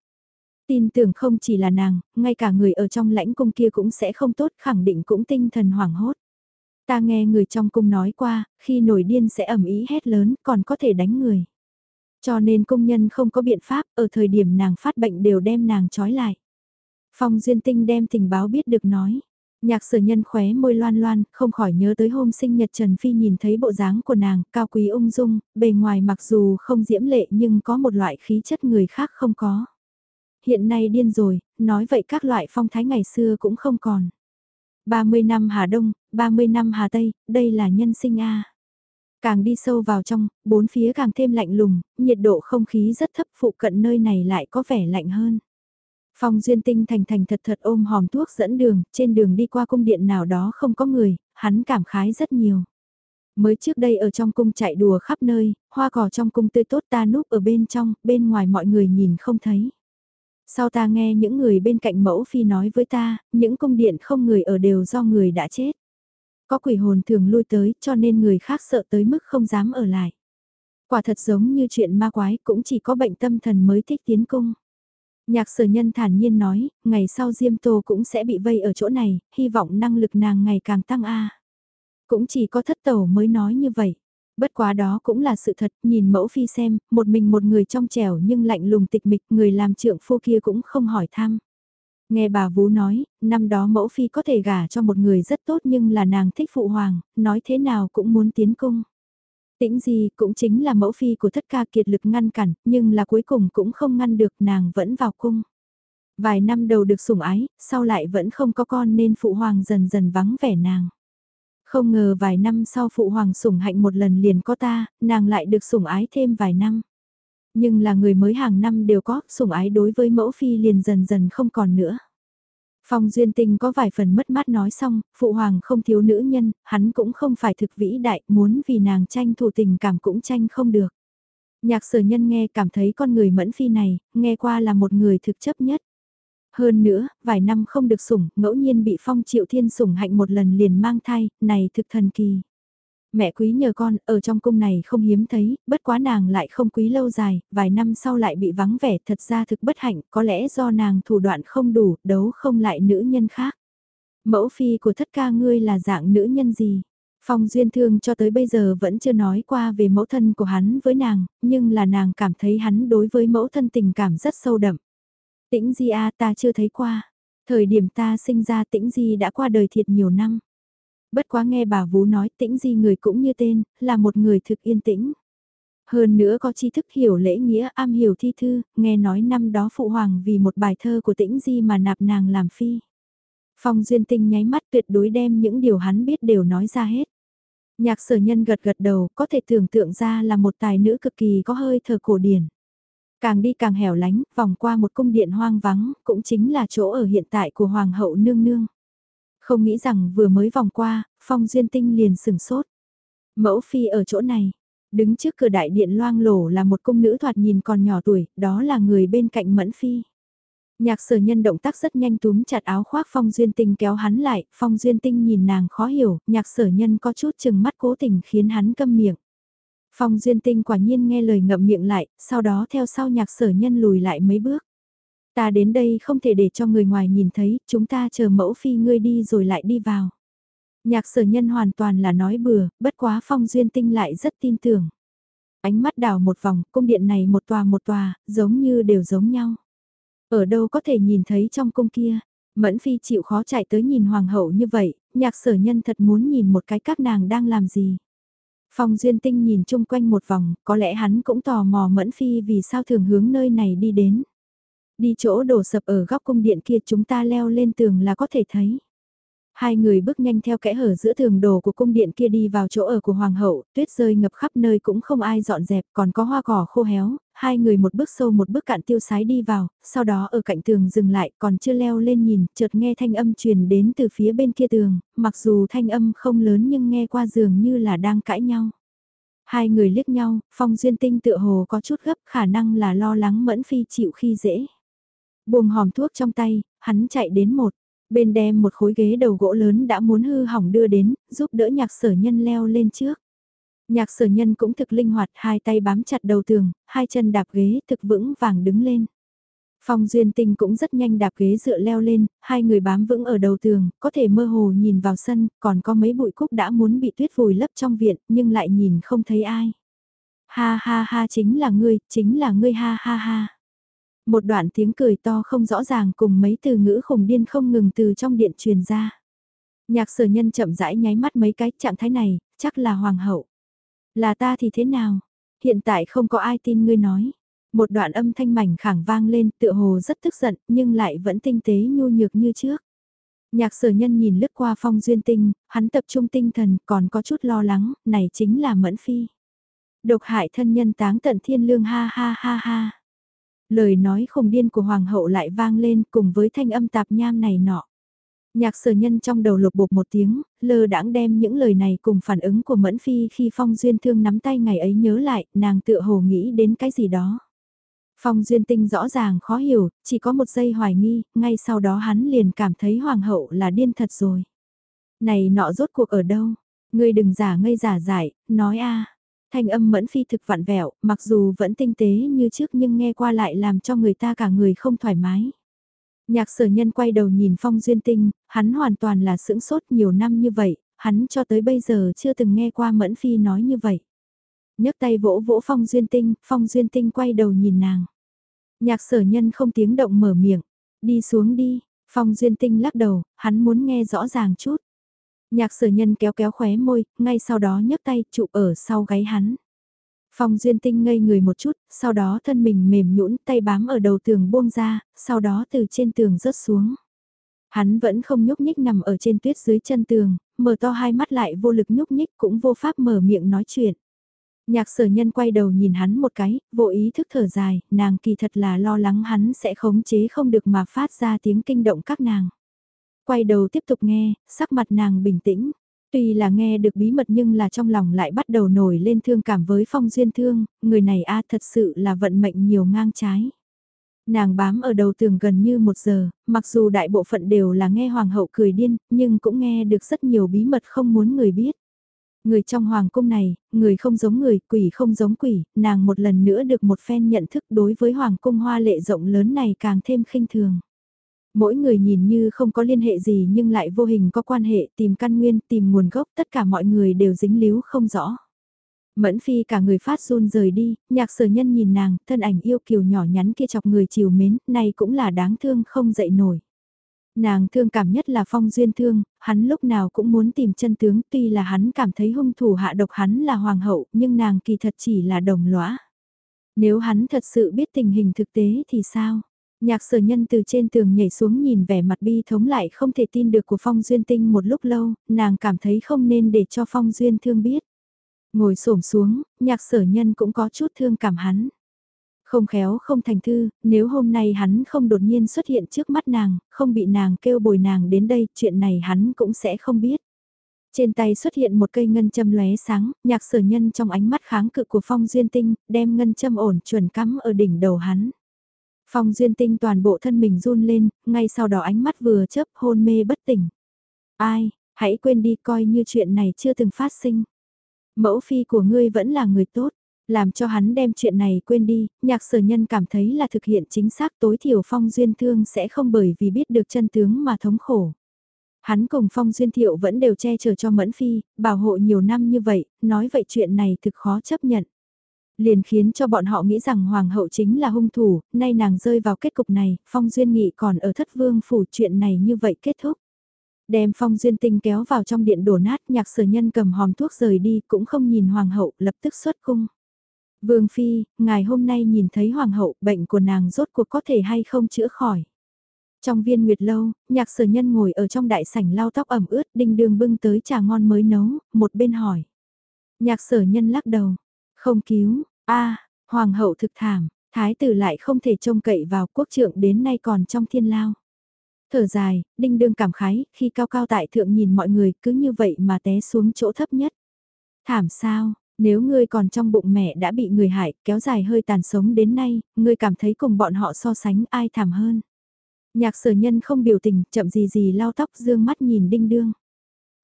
Tin tưởng không chỉ là nàng, ngay cả người ở trong lãnh cung kia cũng sẽ không tốt khẳng định cũng tinh thần hoảng hốt. Ta nghe người trong cung nói qua, khi nổi điên sẽ ẩm ý hét lớn còn có thể đánh người. Cho nên công nhân không có biện pháp, ở thời điểm nàng phát bệnh đều đem nàng trói lại. Phong Duyên Tinh đem tình báo biết được nói. Nhạc sở nhân khóe môi loan loan, không khỏi nhớ tới hôm sinh nhật Trần Phi nhìn thấy bộ dáng của nàng, cao quý ung dung, bề ngoài mặc dù không diễm lệ nhưng có một loại khí chất người khác không có. Hiện nay điên rồi, nói vậy các loại phong thái ngày xưa cũng không còn. 30 năm Hà Đông, 30 năm Hà Tây, đây là nhân sinh A. Càng đi sâu vào trong, bốn phía càng thêm lạnh lùng, nhiệt độ không khí rất thấp phụ cận nơi này lại có vẻ lạnh hơn. Phong Duyên Tinh thành thành thật thật ôm hòm thuốc dẫn đường, trên đường đi qua cung điện nào đó không có người, hắn cảm khái rất nhiều. Mới trước đây ở trong cung chạy đùa khắp nơi, hoa cỏ trong cung tươi tốt ta núp ở bên trong, bên ngoài mọi người nhìn không thấy. Sau ta nghe những người bên cạnh mẫu phi nói với ta, những cung điện không người ở đều do người đã chết. Có quỷ hồn thường lui tới cho nên người khác sợ tới mức không dám ở lại. Quả thật giống như chuyện ma quái cũng chỉ có bệnh tâm thần mới thích tiến cung. Nhạc sở nhân thản nhiên nói, ngày sau Diêm Tô cũng sẽ bị vây ở chỗ này, hy vọng năng lực nàng ngày càng tăng A. Cũng chỉ có thất tẩu mới nói như vậy. Bất quá đó cũng là sự thật, nhìn mẫu phi xem, một mình một người trong trẻo nhưng lạnh lùng tịch mịch, người làm trượng phu kia cũng không hỏi thăm. Nghe bà Vú nói, năm đó mẫu phi có thể gả cho một người rất tốt nhưng là nàng thích phụ hoàng, nói thế nào cũng muốn tiến cung. Tĩnh gì cũng chính là mẫu phi của thất ca kiệt lực ngăn cản, nhưng là cuối cùng cũng không ngăn được nàng vẫn vào cung. Vài năm đầu được sủng ái, sau lại vẫn không có con nên phụ hoàng dần dần vắng vẻ nàng. Không ngờ vài năm sau phụ hoàng sủng hạnh một lần liền có ta, nàng lại được sủng ái thêm vài năm. Nhưng là người mới hàng năm đều có, sủng ái đối với mẫu phi liền dần dần không còn nữa. Phong Duyên Tinh có vài phần mất mát nói xong, phụ hoàng không thiếu nữ nhân, hắn cũng không phải thực vĩ đại, muốn vì nàng tranh thủ tình cảm cũng tranh không được. Nhạc sở nhân nghe cảm thấy con người mẫn phi này, nghe qua là một người thực chấp nhất. Hơn nữa, vài năm không được sủng, ngẫu nhiên bị phong triệu thiên sủng hạnh một lần liền mang thai, này thực thần kỳ. Mẹ quý nhờ con, ở trong cung này không hiếm thấy, bất quá nàng lại không quý lâu dài, vài năm sau lại bị vắng vẻ thật ra thực bất hạnh, có lẽ do nàng thủ đoạn không đủ, đấu không lại nữ nhân khác. Mẫu phi của thất ca ngươi là dạng nữ nhân gì? Phong Duyên Thương cho tới bây giờ vẫn chưa nói qua về mẫu thân của hắn với nàng, nhưng là nàng cảm thấy hắn đối với mẫu thân tình cảm rất sâu đậm. Tĩnh Di A ta chưa thấy qua. Thời điểm ta sinh ra Tĩnh Di đã qua đời thiệt nhiều năm. Bất quá nghe bà Vú nói Tĩnh Di người cũng như tên, là một người thực yên tĩnh. Hơn nữa có tri thức hiểu lễ nghĩa am hiểu thi thư, nghe nói năm đó Phụ Hoàng vì một bài thơ của Tĩnh Di mà nạp nàng làm phi. Phong Duyên Tinh nháy mắt tuyệt đối đem những điều hắn biết đều nói ra hết. Nhạc sở nhân gật gật đầu có thể tưởng tượng ra là một tài nữ cực kỳ có hơi thờ cổ điển. Càng đi càng hẻo lánh, vòng qua một cung điện hoang vắng, cũng chính là chỗ ở hiện tại của Hoàng hậu nương nương. Không nghĩ rằng vừa mới vòng qua, Phong Duyên Tinh liền sừng sốt. Mẫu phi ở chỗ này, đứng trước cửa đại điện loang lổ là một cung nữ thoạt nhìn còn nhỏ tuổi, đó là người bên cạnh Mẫn Phi. Nhạc sở nhân động tác rất nhanh túm chặt áo khoác Phong Duyên Tinh kéo hắn lại, Phong Duyên Tinh nhìn nàng khó hiểu, nhạc sở nhân có chút chừng mắt cố tình khiến hắn câm miệng. Phong Duyên Tinh quả nhiên nghe lời ngậm miệng lại, sau đó theo sau nhạc sở nhân lùi lại mấy bước. Ta đến đây không thể để cho người ngoài nhìn thấy, chúng ta chờ mẫu phi ngươi đi rồi lại đi vào. Nhạc sở nhân hoàn toàn là nói bừa, bất quá Phong Duyên Tinh lại rất tin tưởng. Ánh mắt đào một vòng, cung điện này một tòa một tòa, giống như đều giống nhau. Ở đâu có thể nhìn thấy trong cung kia, Mẫn Phi chịu khó chạy tới nhìn hoàng hậu như vậy, nhạc sở nhân thật muốn nhìn một cái các nàng đang làm gì. Phong Duyên Tinh nhìn chung quanh một vòng, có lẽ hắn cũng tò mò Mẫn Phi vì sao thường hướng nơi này đi đến. Đi chỗ đổ sập ở góc cung điện kia chúng ta leo lên tường là có thể thấy. Hai người bước nhanh theo kẽ hở giữa tường đồ của cung điện kia đi vào chỗ ở của hoàng hậu, tuyết rơi ngập khắp nơi cũng không ai dọn dẹp, còn có hoa cỏ khô héo, hai người một bước sâu một bước cạn tiêu sái đi vào, sau đó ở cạnh tường dừng lại, còn chưa leo lên nhìn, chợt nghe thanh âm truyền đến từ phía bên kia tường, mặc dù thanh âm không lớn nhưng nghe qua giường như là đang cãi nhau. Hai người liếc nhau, Phong Duyên Tinh tựa hồ có chút gấp khả năng là lo lắng Mẫn Phi chịu khi dễ. Buông hòm thuốc trong tay, hắn chạy đến một, bên đem một khối ghế đầu gỗ lớn đã muốn hư hỏng đưa đến, giúp đỡ nhạc sở nhân leo lên trước. Nhạc sở nhân cũng thực linh hoạt, hai tay bám chặt đầu tường, hai chân đạp ghế thực vững vàng đứng lên. Phong Duyên Tinh cũng rất nhanh đạp ghế dựa leo lên, hai người bám vững ở đầu tường, có thể mơ hồ nhìn vào sân, còn có mấy bụi cúc đã muốn bị tuyết vùi lấp trong viện, nhưng lại nhìn không thấy ai. Ha ha ha chính là ngươi, chính là ngươi ha ha ha. Một đoạn tiếng cười to không rõ ràng cùng mấy từ ngữ khủng điên không ngừng từ trong điện truyền ra. Nhạc sở nhân chậm rãi nháy mắt mấy cái trạng thái này, chắc là hoàng hậu. Là ta thì thế nào? Hiện tại không có ai tin ngươi nói. Một đoạn âm thanh mảnh khẳng vang lên tựa hồ rất tức giận nhưng lại vẫn tinh tế nhu nhược như trước. Nhạc sở nhân nhìn lướt qua phong duyên tinh, hắn tập trung tinh thần còn có chút lo lắng, này chính là mẫn phi. Độc hại thân nhân táng tận thiên lương ha ha ha ha. Lời nói khùng điên của hoàng hậu lại vang lên cùng với thanh âm tạp nham này nọ. Nhạc sở nhân trong đầu lục bục một tiếng, lơ đãng đem những lời này cùng phản ứng của Mẫn Phi khi Phong Duyên Thương nắm tay ngày ấy nhớ lại, nàng tựa hồ nghĩ đến cái gì đó. Phong Duyên Tinh rõ ràng khó hiểu, chỉ có một giây hoài nghi, ngay sau đó hắn liền cảm thấy hoàng hậu là điên thật rồi. Này nọ rốt cuộc ở đâu? Ngươi đừng giả ngây giả dại, nói a. Thanh âm mẫn phi thực vặn vẹo, mặc dù vẫn tinh tế như trước nhưng nghe qua lại làm cho người ta cả người không thoải mái. Nhạc sở nhân quay đầu nhìn Phong Duyên Tinh, hắn hoàn toàn là sững sốt nhiều năm như vậy, hắn cho tới bây giờ chưa từng nghe qua Mẫn Phi nói như vậy. nhấc tay vỗ vỗ Phong Duyên Tinh, Phong Duyên Tinh quay đầu nhìn nàng. Nhạc sở nhân không tiếng động mở miệng, đi xuống đi, Phong Duyên Tinh lắc đầu, hắn muốn nghe rõ ràng chút. Nhạc sở nhân kéo kéo khóe môi, ngay sau đó nhấc tay chụp ở sau gáy hắn. Phong duyên tinh ngây người một chút, sau đó thân mình mềm nhũn tay bám ở đầu tường buông ra, sau đó từ trên tường rớt xuống. Hắn vẫn không nhúc nhích nằm ở trên tuyết dưới chân tường, mở to hai mắt lại vô lực nhúc nhích cũng vô pháp mở miệng nói chuyện. Nhạc sở nhân quay đầu nhìn hắn một cái, vô ý thức thở dài, nàng kỳ thật là lo lắng hắn sẽ khống chế không được mà phát ra tiếng kinh động các nàng. Quay đầu tiếp tục nghe, sắc mặt nàng bình tĩnh. Tuy là nghe được bí mật nhưng là trong lòng lại bắt đầu nổi lên thương cảm với phong duyên thương, người này a thật sự là vận mệnh nhiều ngang trái. Nàng bám ở đầu tường gần như một giờ, mặc dù đại bộ phận đều là nghe hoàng hậu cười điên, nhưng cũng nghe được rất nhiều bí mật không muốn người biết. Người trong hoàng cung này, người không giống người, quỷ không giống quỷ, nàng một lần nữa được một phen nhận thức đối với hoàng cung hoa lệ rộng lớn này càng thêm khinh thường. Mỗi người nhìn như không có liên hệ gì nhưng lại vô hình có quan hệ tìm căn nguyên, tìm nguồn gốc, tất cả mọi người đều dính líu không rõ. Mẫn phi cả người phát run rời đi, nhạc sở nhân nhìn nàng, thân ảnh yêu kiều nhỏ nhắn kia chọc người chiều mến, này cũng là đáng thương không dậy nổi. Nàng thương cảm nhất là phong duyên thương, hắn lúc nào cũng muốn tìm chân tướng tuy là hắn cảm thấy hung thủ hạ độc hắn là hoàng hậu nhưng nàng kỳ thật chỉ là đồng lõa. Nếu hắn thật sự biết tình hình thực tế thì sao? Nhạc sở nhân từ trên tường nhảy xuống nhìn vẻ mặt bi thống lại không thể tin được của Phong Duyên Tinh một lúc lâu, nàng cảm thấy không nên để cho Phong Duyên thương biết. Ngồi xổm xuống, nhạc sở nhân cũng có chút thương cảm hắn. Không khéo không thành thư, nếu hôm nay hắn không đột nhiên xuất hiện trước mắt nàng, không bị nàng kêu bồi nàng đến đây, chuyện này hắn cũng sẽ không biết. Trên tay xuất hiện một cây ngân châm lóe sáng, nhạc sở nhân trong ánh mắt kháng cự của phong duyên tinh, đem ngân châm ổn chuẩn cắm ở đỉnh đầu hắn. Phong duyên tinh toàn bộ thân mình run lên, ngay sau đó ánh mắt vừa chớp hôn mê bất tỉnh. Ai, hãy quên đi coi như chuyện này chưa từng phát sinh. Mẫu phi của ngươi vẫn là người tốt, làm cho hắn đem chuyện này quên đi, nhạc sở nhân cảm thấy là thực hiện chính xác tối thiểu phong duyên thương sẽ không bởi vì biết được chân tướng mà thống khổ. Hắn cùng phong duyên thiệu vẫn đều che chở cho mẫn phi, bảo hộ nhiều năm như vậy, nói vậy chuyện này thực khó chấp nhận. Liền khiến cho bọn họ nghĩ rằng hoàng hậu chính là hung thủ, nay nàng rơi vào kết cục này, phong duyên nghị còn ở thất vương phủ chuyện này như vậy kết thúc. Đem phong duyên tinh kéo vào trong điện đổ nát nhạc sở nhân cầm hòm thuốc rời đi cũng không nhìn hoàng hậu lập tức xuất cung. Vương Phi, ngài hôm nay nhìn thấy hoàng hậu bệnh của nàng rốt cuộc có thể hay không chữa khỏi. Trong viên nguyệt lâu, nhạc sở nhân ngồi ở trong đại sảnh lau tóc ẩm ướt đinh đường bưng tới trà ngon mới nấu, một bên hỏi. Nhạc sở nhân lắc đầu, không cứu, a hoàng hậu thực thảm, thái tử lại không thể trông cậy vào quốc trượng đến nay còn trong thiên lao. Thở dài, đinh đương cảm khái, khi cao cao tại thượng nhìn mọi người cứ như vậy mà té xuống chỗ thấp nhất. Thảm sao, nếu ngươi còn trong bụng mẹ đã bị người hại, kéo dài hơi tàn sống đến nay, ngươi cảm thấy cùng bọn họ so sánh ai thảm hơn. Nhạc sở nhân không biểu tình, chậm gì gì lau tóc dương mắt nhìn đinh đương.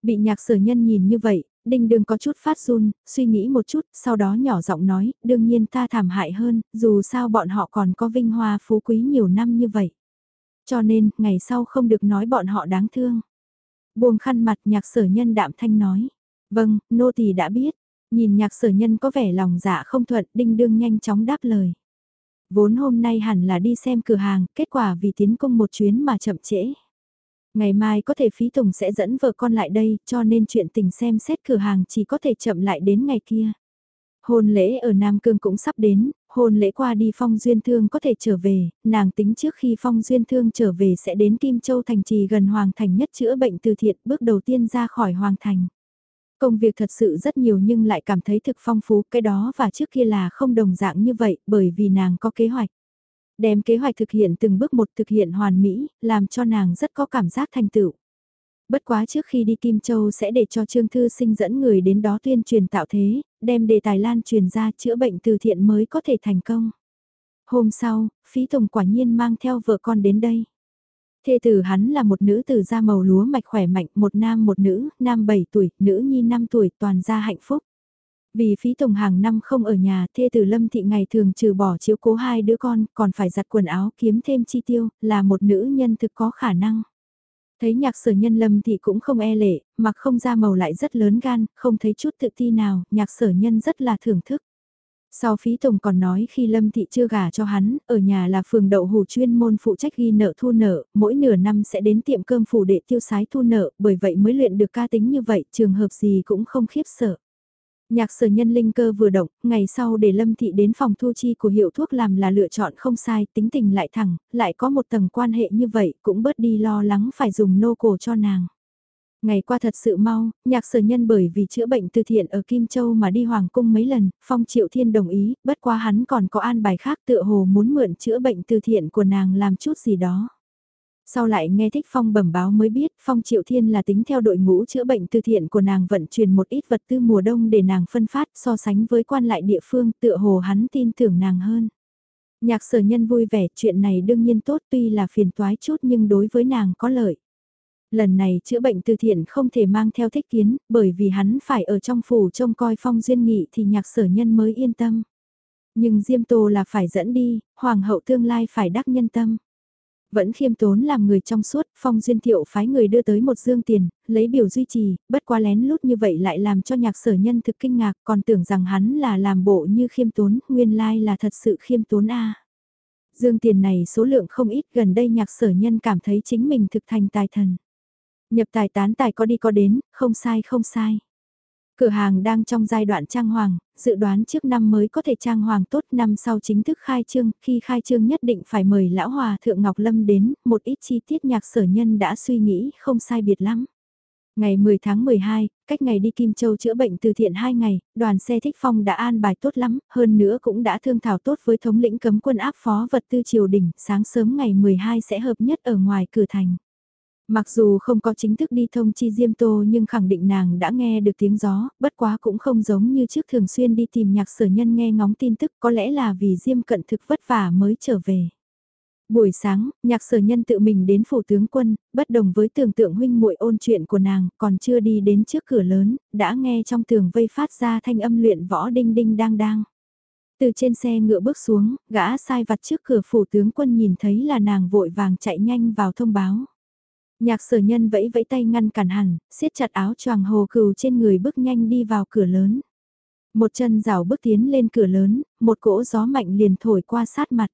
Bị nhạc sở nhân nhìn như vậy, đinh đương có chút phát run, suy nghĩ một chút, sau đó nhỏ giọng nói, đương nhiên ta thảm hại hơn, dù sao bọn họ còn có vinh hoa phú quý nhiều năm như vậy. Cho nên, ngày sau không được nói bọn họ đáng thương. Buông khăn mặt nhạc sở nhân đạm thanh nói. Vâng, nô tỳ đã biết. Nhìn nhạc sở nhân có vẻ lòng dạ không thuận, đinh đương nhanh chóng đáp lời. Vốn hôm nay hẳn là đi xem cửa hàng, kết quả vì tiến công một chuyến mà chậm trễ. Ngày mai có thể phí tùng sẽ dẫn vợ con lại đây, cho nên chuyện tình xem xét cửa hàng chỉ có thể chậm lại đến ngày kia. Hôn lễ ở Nam Cương cũng sắp đến, hôn lễ qua đi Phong Duyên Thương có thể trở về, nàng tính trước khi Phong Duyên Thương trở về sẽ đến Kim Châu thành trì gần Hoàng Thành nhất chữa bệnh từ thiện bước đầu tiên ra khỏi Hoàng Thành. Công việc thật sự rất nhiều nhưng lại cảm thấy thực phong phú cái đó và trước kia là không đồng dạng như vậy bởi vì nàng có kế hoạch. Đem kế hoạch thực hiện từng bước một thực hiện hoàn mỹ, làm cho nàng rất có cảm giác thành tựu. Bất quá trước khi đi Kim Châu sẽ để cho Trương Thư Sinh dẫn người đến đó tuyên truyền tạo thế, đem đề tài lan truyền ra chữa bệnh từ thiện mới có thể thành công. Hôm sau, Phí Tùng quả nhiên mang theo vợ con đến đây. Thê tử hắn là một nữ tử da màu lúa mạch khỏe mạnh, một nam một nữ, nam 7 tuổi, nữ nhi 5 tuổi, toàn gia hạnh phúc. Vì phí tổng hàng năm không ở nhà, thê tử Lâm Thị ngày thường trừ bỏ chiếu cố hai đứa con, còn phải giặt quần áo kiếm thêm chi tiêu, là một nữ nhân thực có khả năng. Thấy nhạc sở nhân Lâm Thị cũng không e lệ, mặc không ra màu lại rất lớn gan, không thấy chút tự ti nào, nhạc sở nhân rất là thưởng thức. Sau phí tổng còn nói khi Lâm Thị chưa gả cho hắn, ở nhà là phường đậu hủ chuyên môn phụ trách ghi nợ thu nợ, mỗi nửa năm sẽ đến tiệm cơm phủ để tiêu sái thu nợ, bởi vậy mới luyện được ca tính như vậy, trường hợp gì cũng không khiếp sợ. Nhạc sở nhân linh cơ vừa động, ngày sau để Lâm Thị đến phòng thu chi của hiệu thuốc làm là lựa chọn không sai, tính tình lại thẳng, lại có một tầng quan hệ như vậy, cũng bớt đi lo lắng phải dùng nô cổ cho nàng. Ngày qua thật sự mau, nhạc sở nhân bởi vì chữa bệnh từ thiện ở Kim Châu mà đi Hoàng Cung mấy lần, Phong Triệu Thiên đồng ý, bất quá hắn còn có an bài khác tựa hồ muốn mượn chữa bệnh từ thiện của nàng làm chút gì đó. Sau lại nghe Thích Phong bẩm báo mới biết Phong Triệu Thiên là tính theo đội ngũ chữa bệnh từ thiện của nàng vận chuyển một ít vật tư mùa đông để nàng phân phát so sánh với quan lại địa phương tựa hồ hắn tin tưởng nàng hơn. Nhạc sở nhân vui vẻ chuyện này đương nhiên tốt tuy là phiền toái chút nhưng đối với nàng có lợi. Lần này chữa bệnh từ thiện không thể mang theo thích kiến, bởi vì hắn phải ở trong phủ trông coi phong duyên nghị thì nhạc sở nhân mới yên tâm. Nhưng Diêm Tô là phải dẫn đi, hoàng hậu tương lai phải đắc nhân tâm. Vẫn khiêm tốn làm người trong suốt, phong duyên thiệu phái người đưa tới một dương tiền, lấy biểu duy trì, bất quá lén lút như vậy lại làm cho nhạc sở nhân thực kinh ngạc, còn tưởng rằng hắn là làm bộ như khiêm tốn, nguyên lai là thật sự khiêm tốn a. Dương tiền này số lượng không ít gần đây nhạc sở nhân cảm thấy chính mình thực thành tài thần. Nhập tài tán tài có đi có đến, không sai không sai. Cửa hàng đang trong giai đoạn trang hoàng, dự đoán trước năm mới có thể trang hoàng tốt năm sau chính thức khai trương, khi khai trương nhất định phải mời lão hòa thượng Ngọc Lâm đến, một ít chi tiết nhạc sở nhân đã suy nghĩ không sai biệt lắm. Ngày 10 tháng 12, cách ngày đi Kim Châu chữa bệnh từ thiện 2 ngày, đoàn xe thích phong đã an bài tốt lắm, hơn nữa cũng đã thương thảo tốt với thống lĩnh cấm quân áp phó vật tư triều đình, sáng sớm ngày 12 sẽ hợp nhất ở ngoài cửa thành. Mặc dù không có chính thức đi thông chi Diêm Tô nhưng khẳng định nàng đã nghe được tiếng gió, bất quá cũng không giống như trước thường xuyên đi tìm nhạc sở nhân nghe ngóng tin tức có lẽ là vì Diêm cận thực vất vả mới trở về. Buổi sáng, nhạc sở nhân tự mình đến phủ tướng quân, bất đồng với tưởng tượng huynh muội ôn chuyện của nàng, còn chưa đi đến trước cửa lớn, đã nghe trong tường vây phát ra thanh âm luyện võ đinh đinh đang đang. Từ trên xe ngựa bước xuống, gã sai vặt trước cửa phủ tướng quân nhìn thấy là nàng vội vàng chạy nhanh vào thông báo. Nhạc sở nhân vẫy vẫy tay ngăn cản hẳn, siết chặt áo choàng hồ cừu trên người bước nhanh đi vào cửa lớn. Một chân rào bước tiến lên cửa lớn, một cỗ gió mạnh liền thổi qua sát mặt.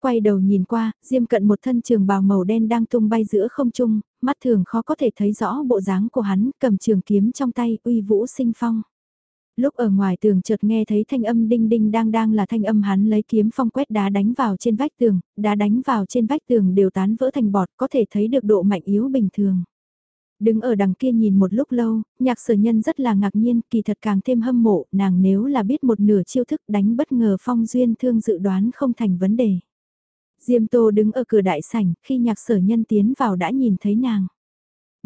Quay đầu nhìn qua, Diêm cận một thân trường bào màu đen đang tung bay giữa không trung, mắt thường khó có thể thấy rõ bộ dáng của hắn, cầm trường kiếm trong tay, uy vũ sinh phong lúc ở ngoài tường chợt nghe thấy thanh âm đinh đinh đang đang là thanh âm hắn lấy kiếm phong quét đá đánh vào trên vách tường, đá đánh vào trên vách tường đều tán vỡ thành bọt có thể thấy được độ mạnh yếu bình thường. Đứng ở đằng kia nhìn một lúc lâu, nhạc sở nhân rất là ngạc nhiên, kỳ thật càng thêm hâm mộ, nàng nếu là biết một nửa chiêu thức đánh bất ngờ phong duyên thương dự đoán không thành vấn đề. Diêm Tô đứng ở cửa đại sảnh, khi nhạc sở nhân tiến vào đã nhìn thấy nàng.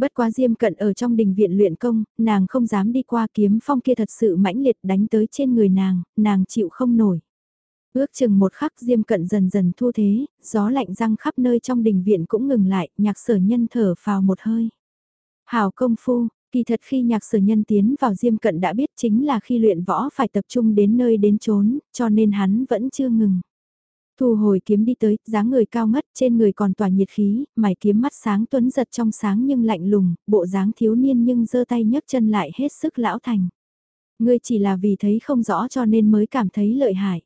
Bất quá Diêm Cận ở trong đình viện luyện công, nàng không dám đi qua kiếm phong kia thật sự mãnh liệt đánh tới trên người nàng, nàng chịu không nổi. Ước chừng một khắc Diêm Cận dần dần thu thế, gió lạnh răng khắp nơi trong đình viện cũng ngừng lại, nhạc sở nhân thở phào một hơi. Hào công phu, kỳ thật khi nhạc sở nhân tiến vào Diêm Cận đã biết chính là khi luyện võ phải tập trung đến nơi đến chốn, cho nên hắn vẫn chưa ngừng. Thu hồi kiếm đi tới, dáng người cao ngất, trên người còn tỏa nhiệt khí, mày kiếm mắt sáng tuấn giật trong sáng nhưng lạnh lùng, bộ dáng thiếu niên nhưng giơ tay nhấc chân lại hết sức lão thành. Ngươi chỉ là vì thấy không rõ cho nên mới cảm thấy lợi hại.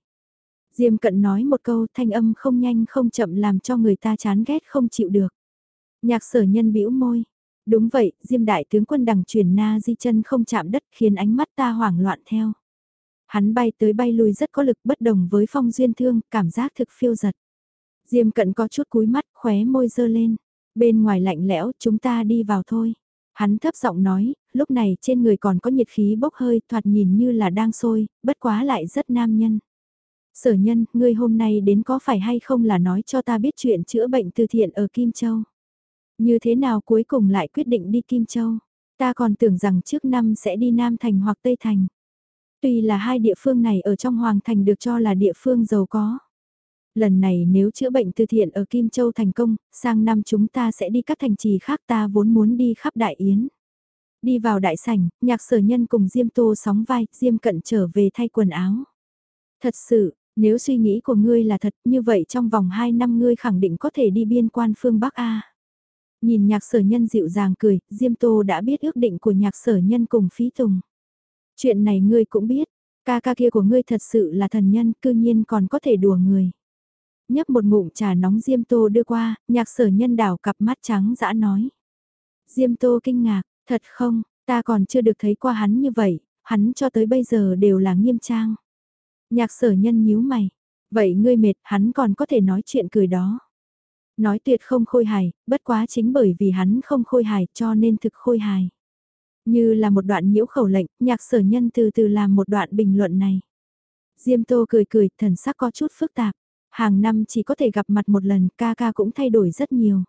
Diêm cận nói một câu thanh âm không nhanh không chậm làm cho người ta chán ghét không chịu được. Nhạc sở nhân bĩu môi. Đúng vậy, Diêm đại tướng quân đằng truyền na di chân không chạm đất khiến ánh mắt ta hoảng loạn theo. Hắn bay tới bay lui rất có lực bất đồng với phong duyên thương, cảm giác thực phiêu giật. Diêm cận có chút cúi mắt, khóe môi dơ lên. Bên ngoài lạnh lẽo, chúng ta đi vào thôi. Hắn thấp giọng nói, lúc này trên người còn có nhiệt khí bốc hơi, thoạt nhìn như là đang sôi, bất quá lại rất nam nhân. Sở nhân, ngươi hôm nay đến có phải hay không là nói cho ta biết chuyện chữa bệnh từ thiện ở Kim Châu. Như thế nào cuối cùng lại quyết định đi Kim Châu? Ta còn tưởng rằng trước năm sẽ đi Nam Thành hoặc Tây Thành. Tuy là hai địa phương này ở trong Hoàng Thành được cho là địa phương giàu có. Lần này nếu chữa bệnh từ thiện ở Kim Châu thành công, sang năm chúng ta sẽ đi các thành trì khác ta vốn muốn đi khắp Đại Yến. Đi vào đại sảnh, nhạc sở nhân cùng Diêm Tô sóng vai, Diêm cận trở về thay quần áo. Thật sự, nếu suy nghĩ của ngươi là thật như vậy trong vòng 2 năm ngươi khẳng định có thể đi biên quan phương Bắc A. Nhìn nhạc sở nhân dịu dàng cười, Diêm Tô đã biết ước định của nhạc sở nhân cùng phí tùng. Chuyện này ngươi cũng biết, Ca ca kia của ngươi thật sự là thần nhân, cư nhiên còn có thể đùa người. Nhấp một ngụm trà nóng Diêm Tô đưa qua, nhạc sở nhân đảo cặp mắt trắng dã nói. Diêm Tô kinh ngạc, thật không, ta còn chưa được thấy qua hắn như vậy, hắn cho tới bây giờ đều là nghiêm trang. Nhạc sở nhân nhíu mày, vậy ngươi mệt hắn còn có thể nói chuyện cười đó. Nói tuyệt không khôi hài, bất quá chính bởi vì hắn không khôi hài cho nên thực khôi hài. Như là một đoạn nhiễu khẩu lệnh, nhạc sở nhân từ từ làm một đoạn bình luận này. Diêm Tô cười cười, thần sắc có chút phức tạp. Hàng năm chỉ có thể gặp mặt một lần, ca ca cũng thay đổi rất nhiều.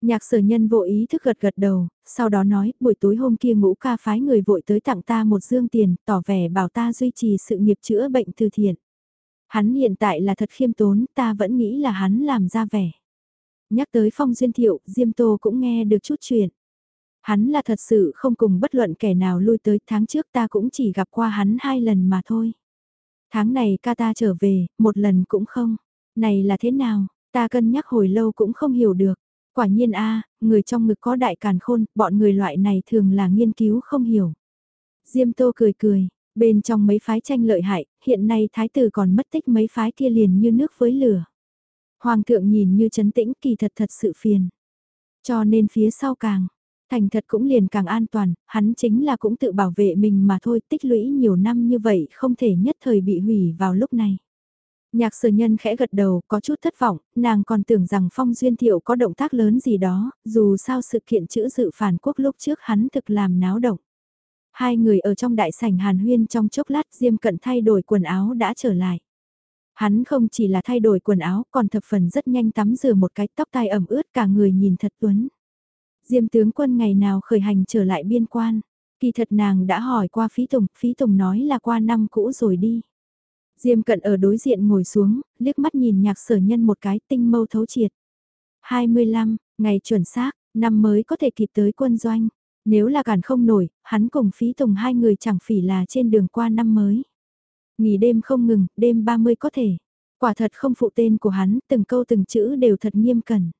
Nhạc sở nhân vô ý thức gật gật đầu, sau đó nói, buổi tối hôm kia ngũ ca phái người vội tới tặng ta một dương tiền, tỏ vẻ bảo ta duy trì sự nghiệp chữa bệnh từ thiện. Hắn hiện tại là thật khiêm tốn, ta vẫn nghĩ là hắn làm ra vẻ. Nhắc tới phong duyên thiệu, Diêm Tô cũng nghe được chút chuyện. Hắn là thật sự không cùng bất luận kẻ nào lui tới tháng trước ta cũng chỉ gặp qua hắn hai lần mà thôi. Tháng này ca ta trở về, một lần cũng không. Này là thế nào, ta cân nhắc hồi lâu cũng không hiểu được. Quả nhiên a người trong ngực có đại càn khôn, bọn người loại này thường là nghiên cứu không hiểu. Diêm Tô cười cười, bên trong mấy phái tranh lợi hại, hiện nay thái tử còn mất tích mấy phái kia liền như nước với lửa. Hoàng thượng nhìn như chấn tĩnh kỳ thật thật sự phiền. Cho nên phía sau càng, thành thật cũng liền càng an toàn, hắn chính là cũng tự bảo vệ mình mà thôi tích lũy nhiều năm như vậy không thể nhất thời bị hủy vào lúc này. Nhạc sở nhân khẽ gật đầu, có chút thất vọng, nàng còn tưởng rằng Phong Duyên Thiệu có động tác lớn gì đó, dù sao sự kiện chữ dự phản quốc lúc trước hắn thực làm náo động. Hai người ở trong đại sảnh hàn huyên trong chốc lát Diêm Cận thay đổi quần áo đã trở lại. Hắn không chỉ là thay đổi quần áo còn thập phần rất nhanh tắm rửa một cái tóc tai ẩm ướt cả người nhìn thật tuấn. Diêm tướng quân ngày nào khởi hành trở lại biên quan. Kỳ thật nàng đã hỏi qua Phí Tùng, Phí Tùng nói là qua năm cũ rồi đi. Diêm cận ở đối diện ngồi xuống, liếc mắt nhìn nhạc sở nhân một cái tinh mâu thấu triệt. 25, ngày chuẩn xác, năm mới có thể kịp tới quân doanh. Nếu là cản không nổi, hắn cùng phí tùng hai người chẳng phỉ là trên đường qua năm mới. Nghỉ đêm không ngừng, đêm 30 có thể. Quả thật không phụ tên của hắn, từng câu từng chữ đều thật nghiêm cẩn.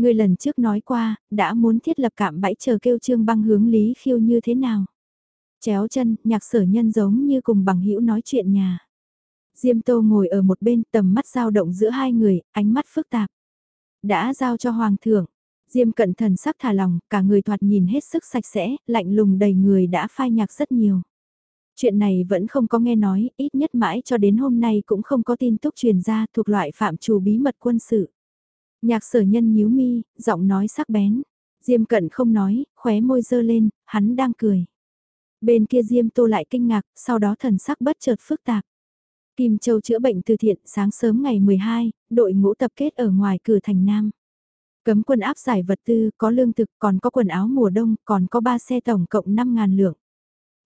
Người lần trước nói qua, đã muốn thiết lập cạm bẫy chờ kêu trương băng hướng lý khiêu như thế nào. Chéo chân, nhạc sở nhân giống như cùng bằng hữu nói chuyện nhà. Diêm Tô ngồi ở một bên tầm mắt giao động giữa hai người, ánh mắt phức tạp. Đã giao cho Hoàng thượng. Diêm cận thần sắc thả lòng, cả người thoạt nhìn hết sức sạch sẽ, lạnh lùng đầy người đã phai nhạc rất nhiều. Chuyện này vẫn không có nghe nói, ít nhất mãi cho đến hôm nay cũng không có tin tức truyền ra thuộc loại phạm trù bí mật quân sự. Nhạc sở nhân nhíu mi, giọng nói sắc bén. Diêm cận không nói, khóe môi dơ lên, hắn đang cười. Bên kia Diêm tô lại kinh ngạc, sau đó thần sắc bất chợt phức tạp. Kim Châu chữa bệnh từ thiện sáng sớm ngày 12, đội ngũ tập kết ở ngoài cửa thành Nam. Cấm quân áp giải vật tư, có lương thực, còn có quần áo mùa đông, còn có 3 xe tổng cộng 5.000 lượng.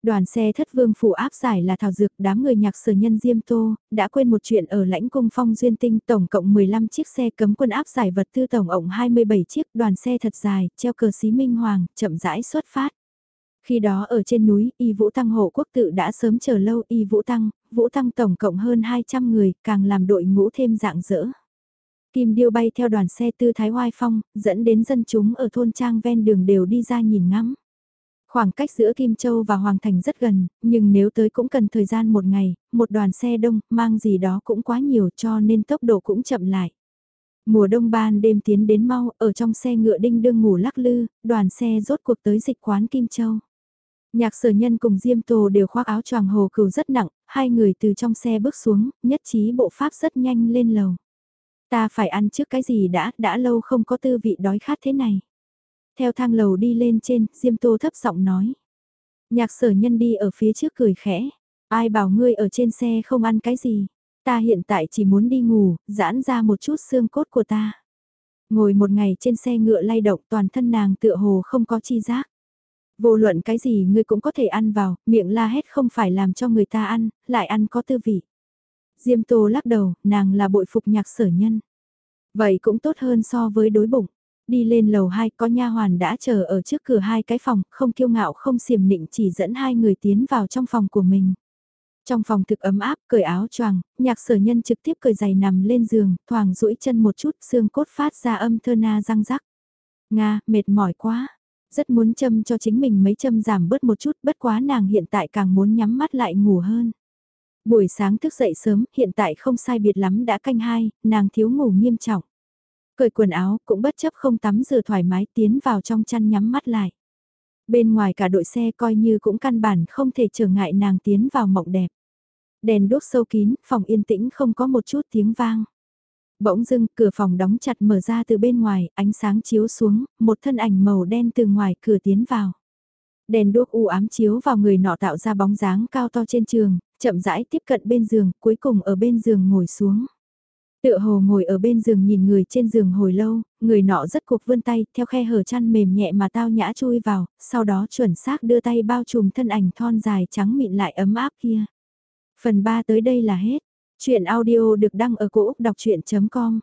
Đoàn xe thất vương phủ áp giải là thảo dược đám người nhạc sở nhân Diêm Tô, đã quên một chuyện ở lãnh cung phong duyên tinh tổng cộng 15 chiếc xe cấm quân áp giải vật tư tổng ổng 27 chiếc đoàn xe thật dài, treo cờ xí minh hoàng, chậm rãi xuất phát. Khi đó ở trên núi, Y Vũ Tăng hộ quốc tự đã sớm chờ lâu Y Vũ Tăng, Vũ Tăng tổng cộng hơn 200 người, càng làm đội ngũ thêm dạng dỡ. Kim điêu bay theo đoàn xe tư thái hoai phong, dẫn đến dân chúng ở thôn trang ven đường đều đi ra nhìn ngắm. Khoảng cách giữa Kim Châu và Hoàng Thành rất gần, nhưng nếu tới cũng cần thời gian một ngày, một đoàn xe đông, mang gì đó cũng quá nhiều cho nên tốc độ cũng chậm lại. Mùa đông ban đêm tiến đến mau, ở trong xe ngựa đinh đương ngủ lắc lư, đoàn xe rốt cuộc tới dịch quán Kim Châu. Nhạc sở nhân cùng Diêm Tô đều khoác áo choàng hồ cừu rất nặng, hai người từ trong xe bước xuống, nhất trí bộ pháp rất nhanh lên lầu. Ta phải ăn trước cái gì đã, đã lâu không có tư vị đói khát thế này. Theo thang lầu đi lên trên, Diêm Tô thấp giọng nói. Nhạc sở nhân đi ở phía trước cười khẽ. Ai bảo ngươi ở trên xe không ăn cái gì. Ta hiện tại chỉ muốn đi ngủ, giãn ra một chút xương cốt của ta. Ngồi một ngày trên xe ngựa lay động toàn thân nàng tựa hồ không có chi giác. Vô luận cái gì ngươi cũng có thể ăn vào, miệng la hét không phải làm cho người ta ăn, lại ăn có tư vị. Diêm Tô lắc đầu, nàng là bội phục nhạc sở nhân. Vậy cũng tốt hơn so với đối bụng. Đi lên lầu 2 có nha hoàn đã chờ ở trước cửa hai cái phòng, không kiêu ngạo không xiểm nịnh chỉ dẫn hai người tiến vào trong phòng của mình. Trong phòng thực ấm áp, cởi áo choàng, nhạc sở nhân trực tiếp cởi giày nằm lên giường, thoảng duỗi chân một chút, xương cốt phát ra âm thơ na răng rắc. Nga, mệt mỏi quá, rất muốn châm cho chính mình mấy châm giảm bớt một chút, bất quá nàng hiện tại càng muốn nhắm mắt lại ngủ hơn. Buổi sáng thức dậy sớm, hiện tại không sai biệt lắm đã canh hai, nàng thiếu ngủ nghiêm trọng. Cởi quần áo, cũng bất chấp không tắm rửa thoải mái tiến vào trong chăn nhắm mắt lại. Bên ngoài cả đội xe coi như cũng căn bản không thể trở ngại nàng tiến vào mộng đẹp. Đèn đốt sâu kín, phòng yên tĩnh không có một chút tiếng vang. Bỗng dưng, cửa phòng đóng chặt mở ra từ bên ngoài, ánh sáng chiếu xuống, một thân ảnh màu đen từ ngoài cửa tiến vào. Đèn đuốc u ám chiếu vào người nọ tạo ra bóng dáng cao to trên trường, chậm rãi tiếp cận bên giường, cuối cùng ở bên giường ngồi xuống. Tựa hồ ngồi ở bên giường nhìn người trên giường hồi lâu, người nọ rất cuộc vươn tay, theo khe hở chăn mềm nhẹ mà tao nhã chui vào, sau đó chuẩn xác đưa tay bao trùm thân ảnh thon dài trắng mịn lại ấm áp kia. Phần 3 tới đây là hết. Chuyện audio được đăng ở cổ Úc đọc chuyện.com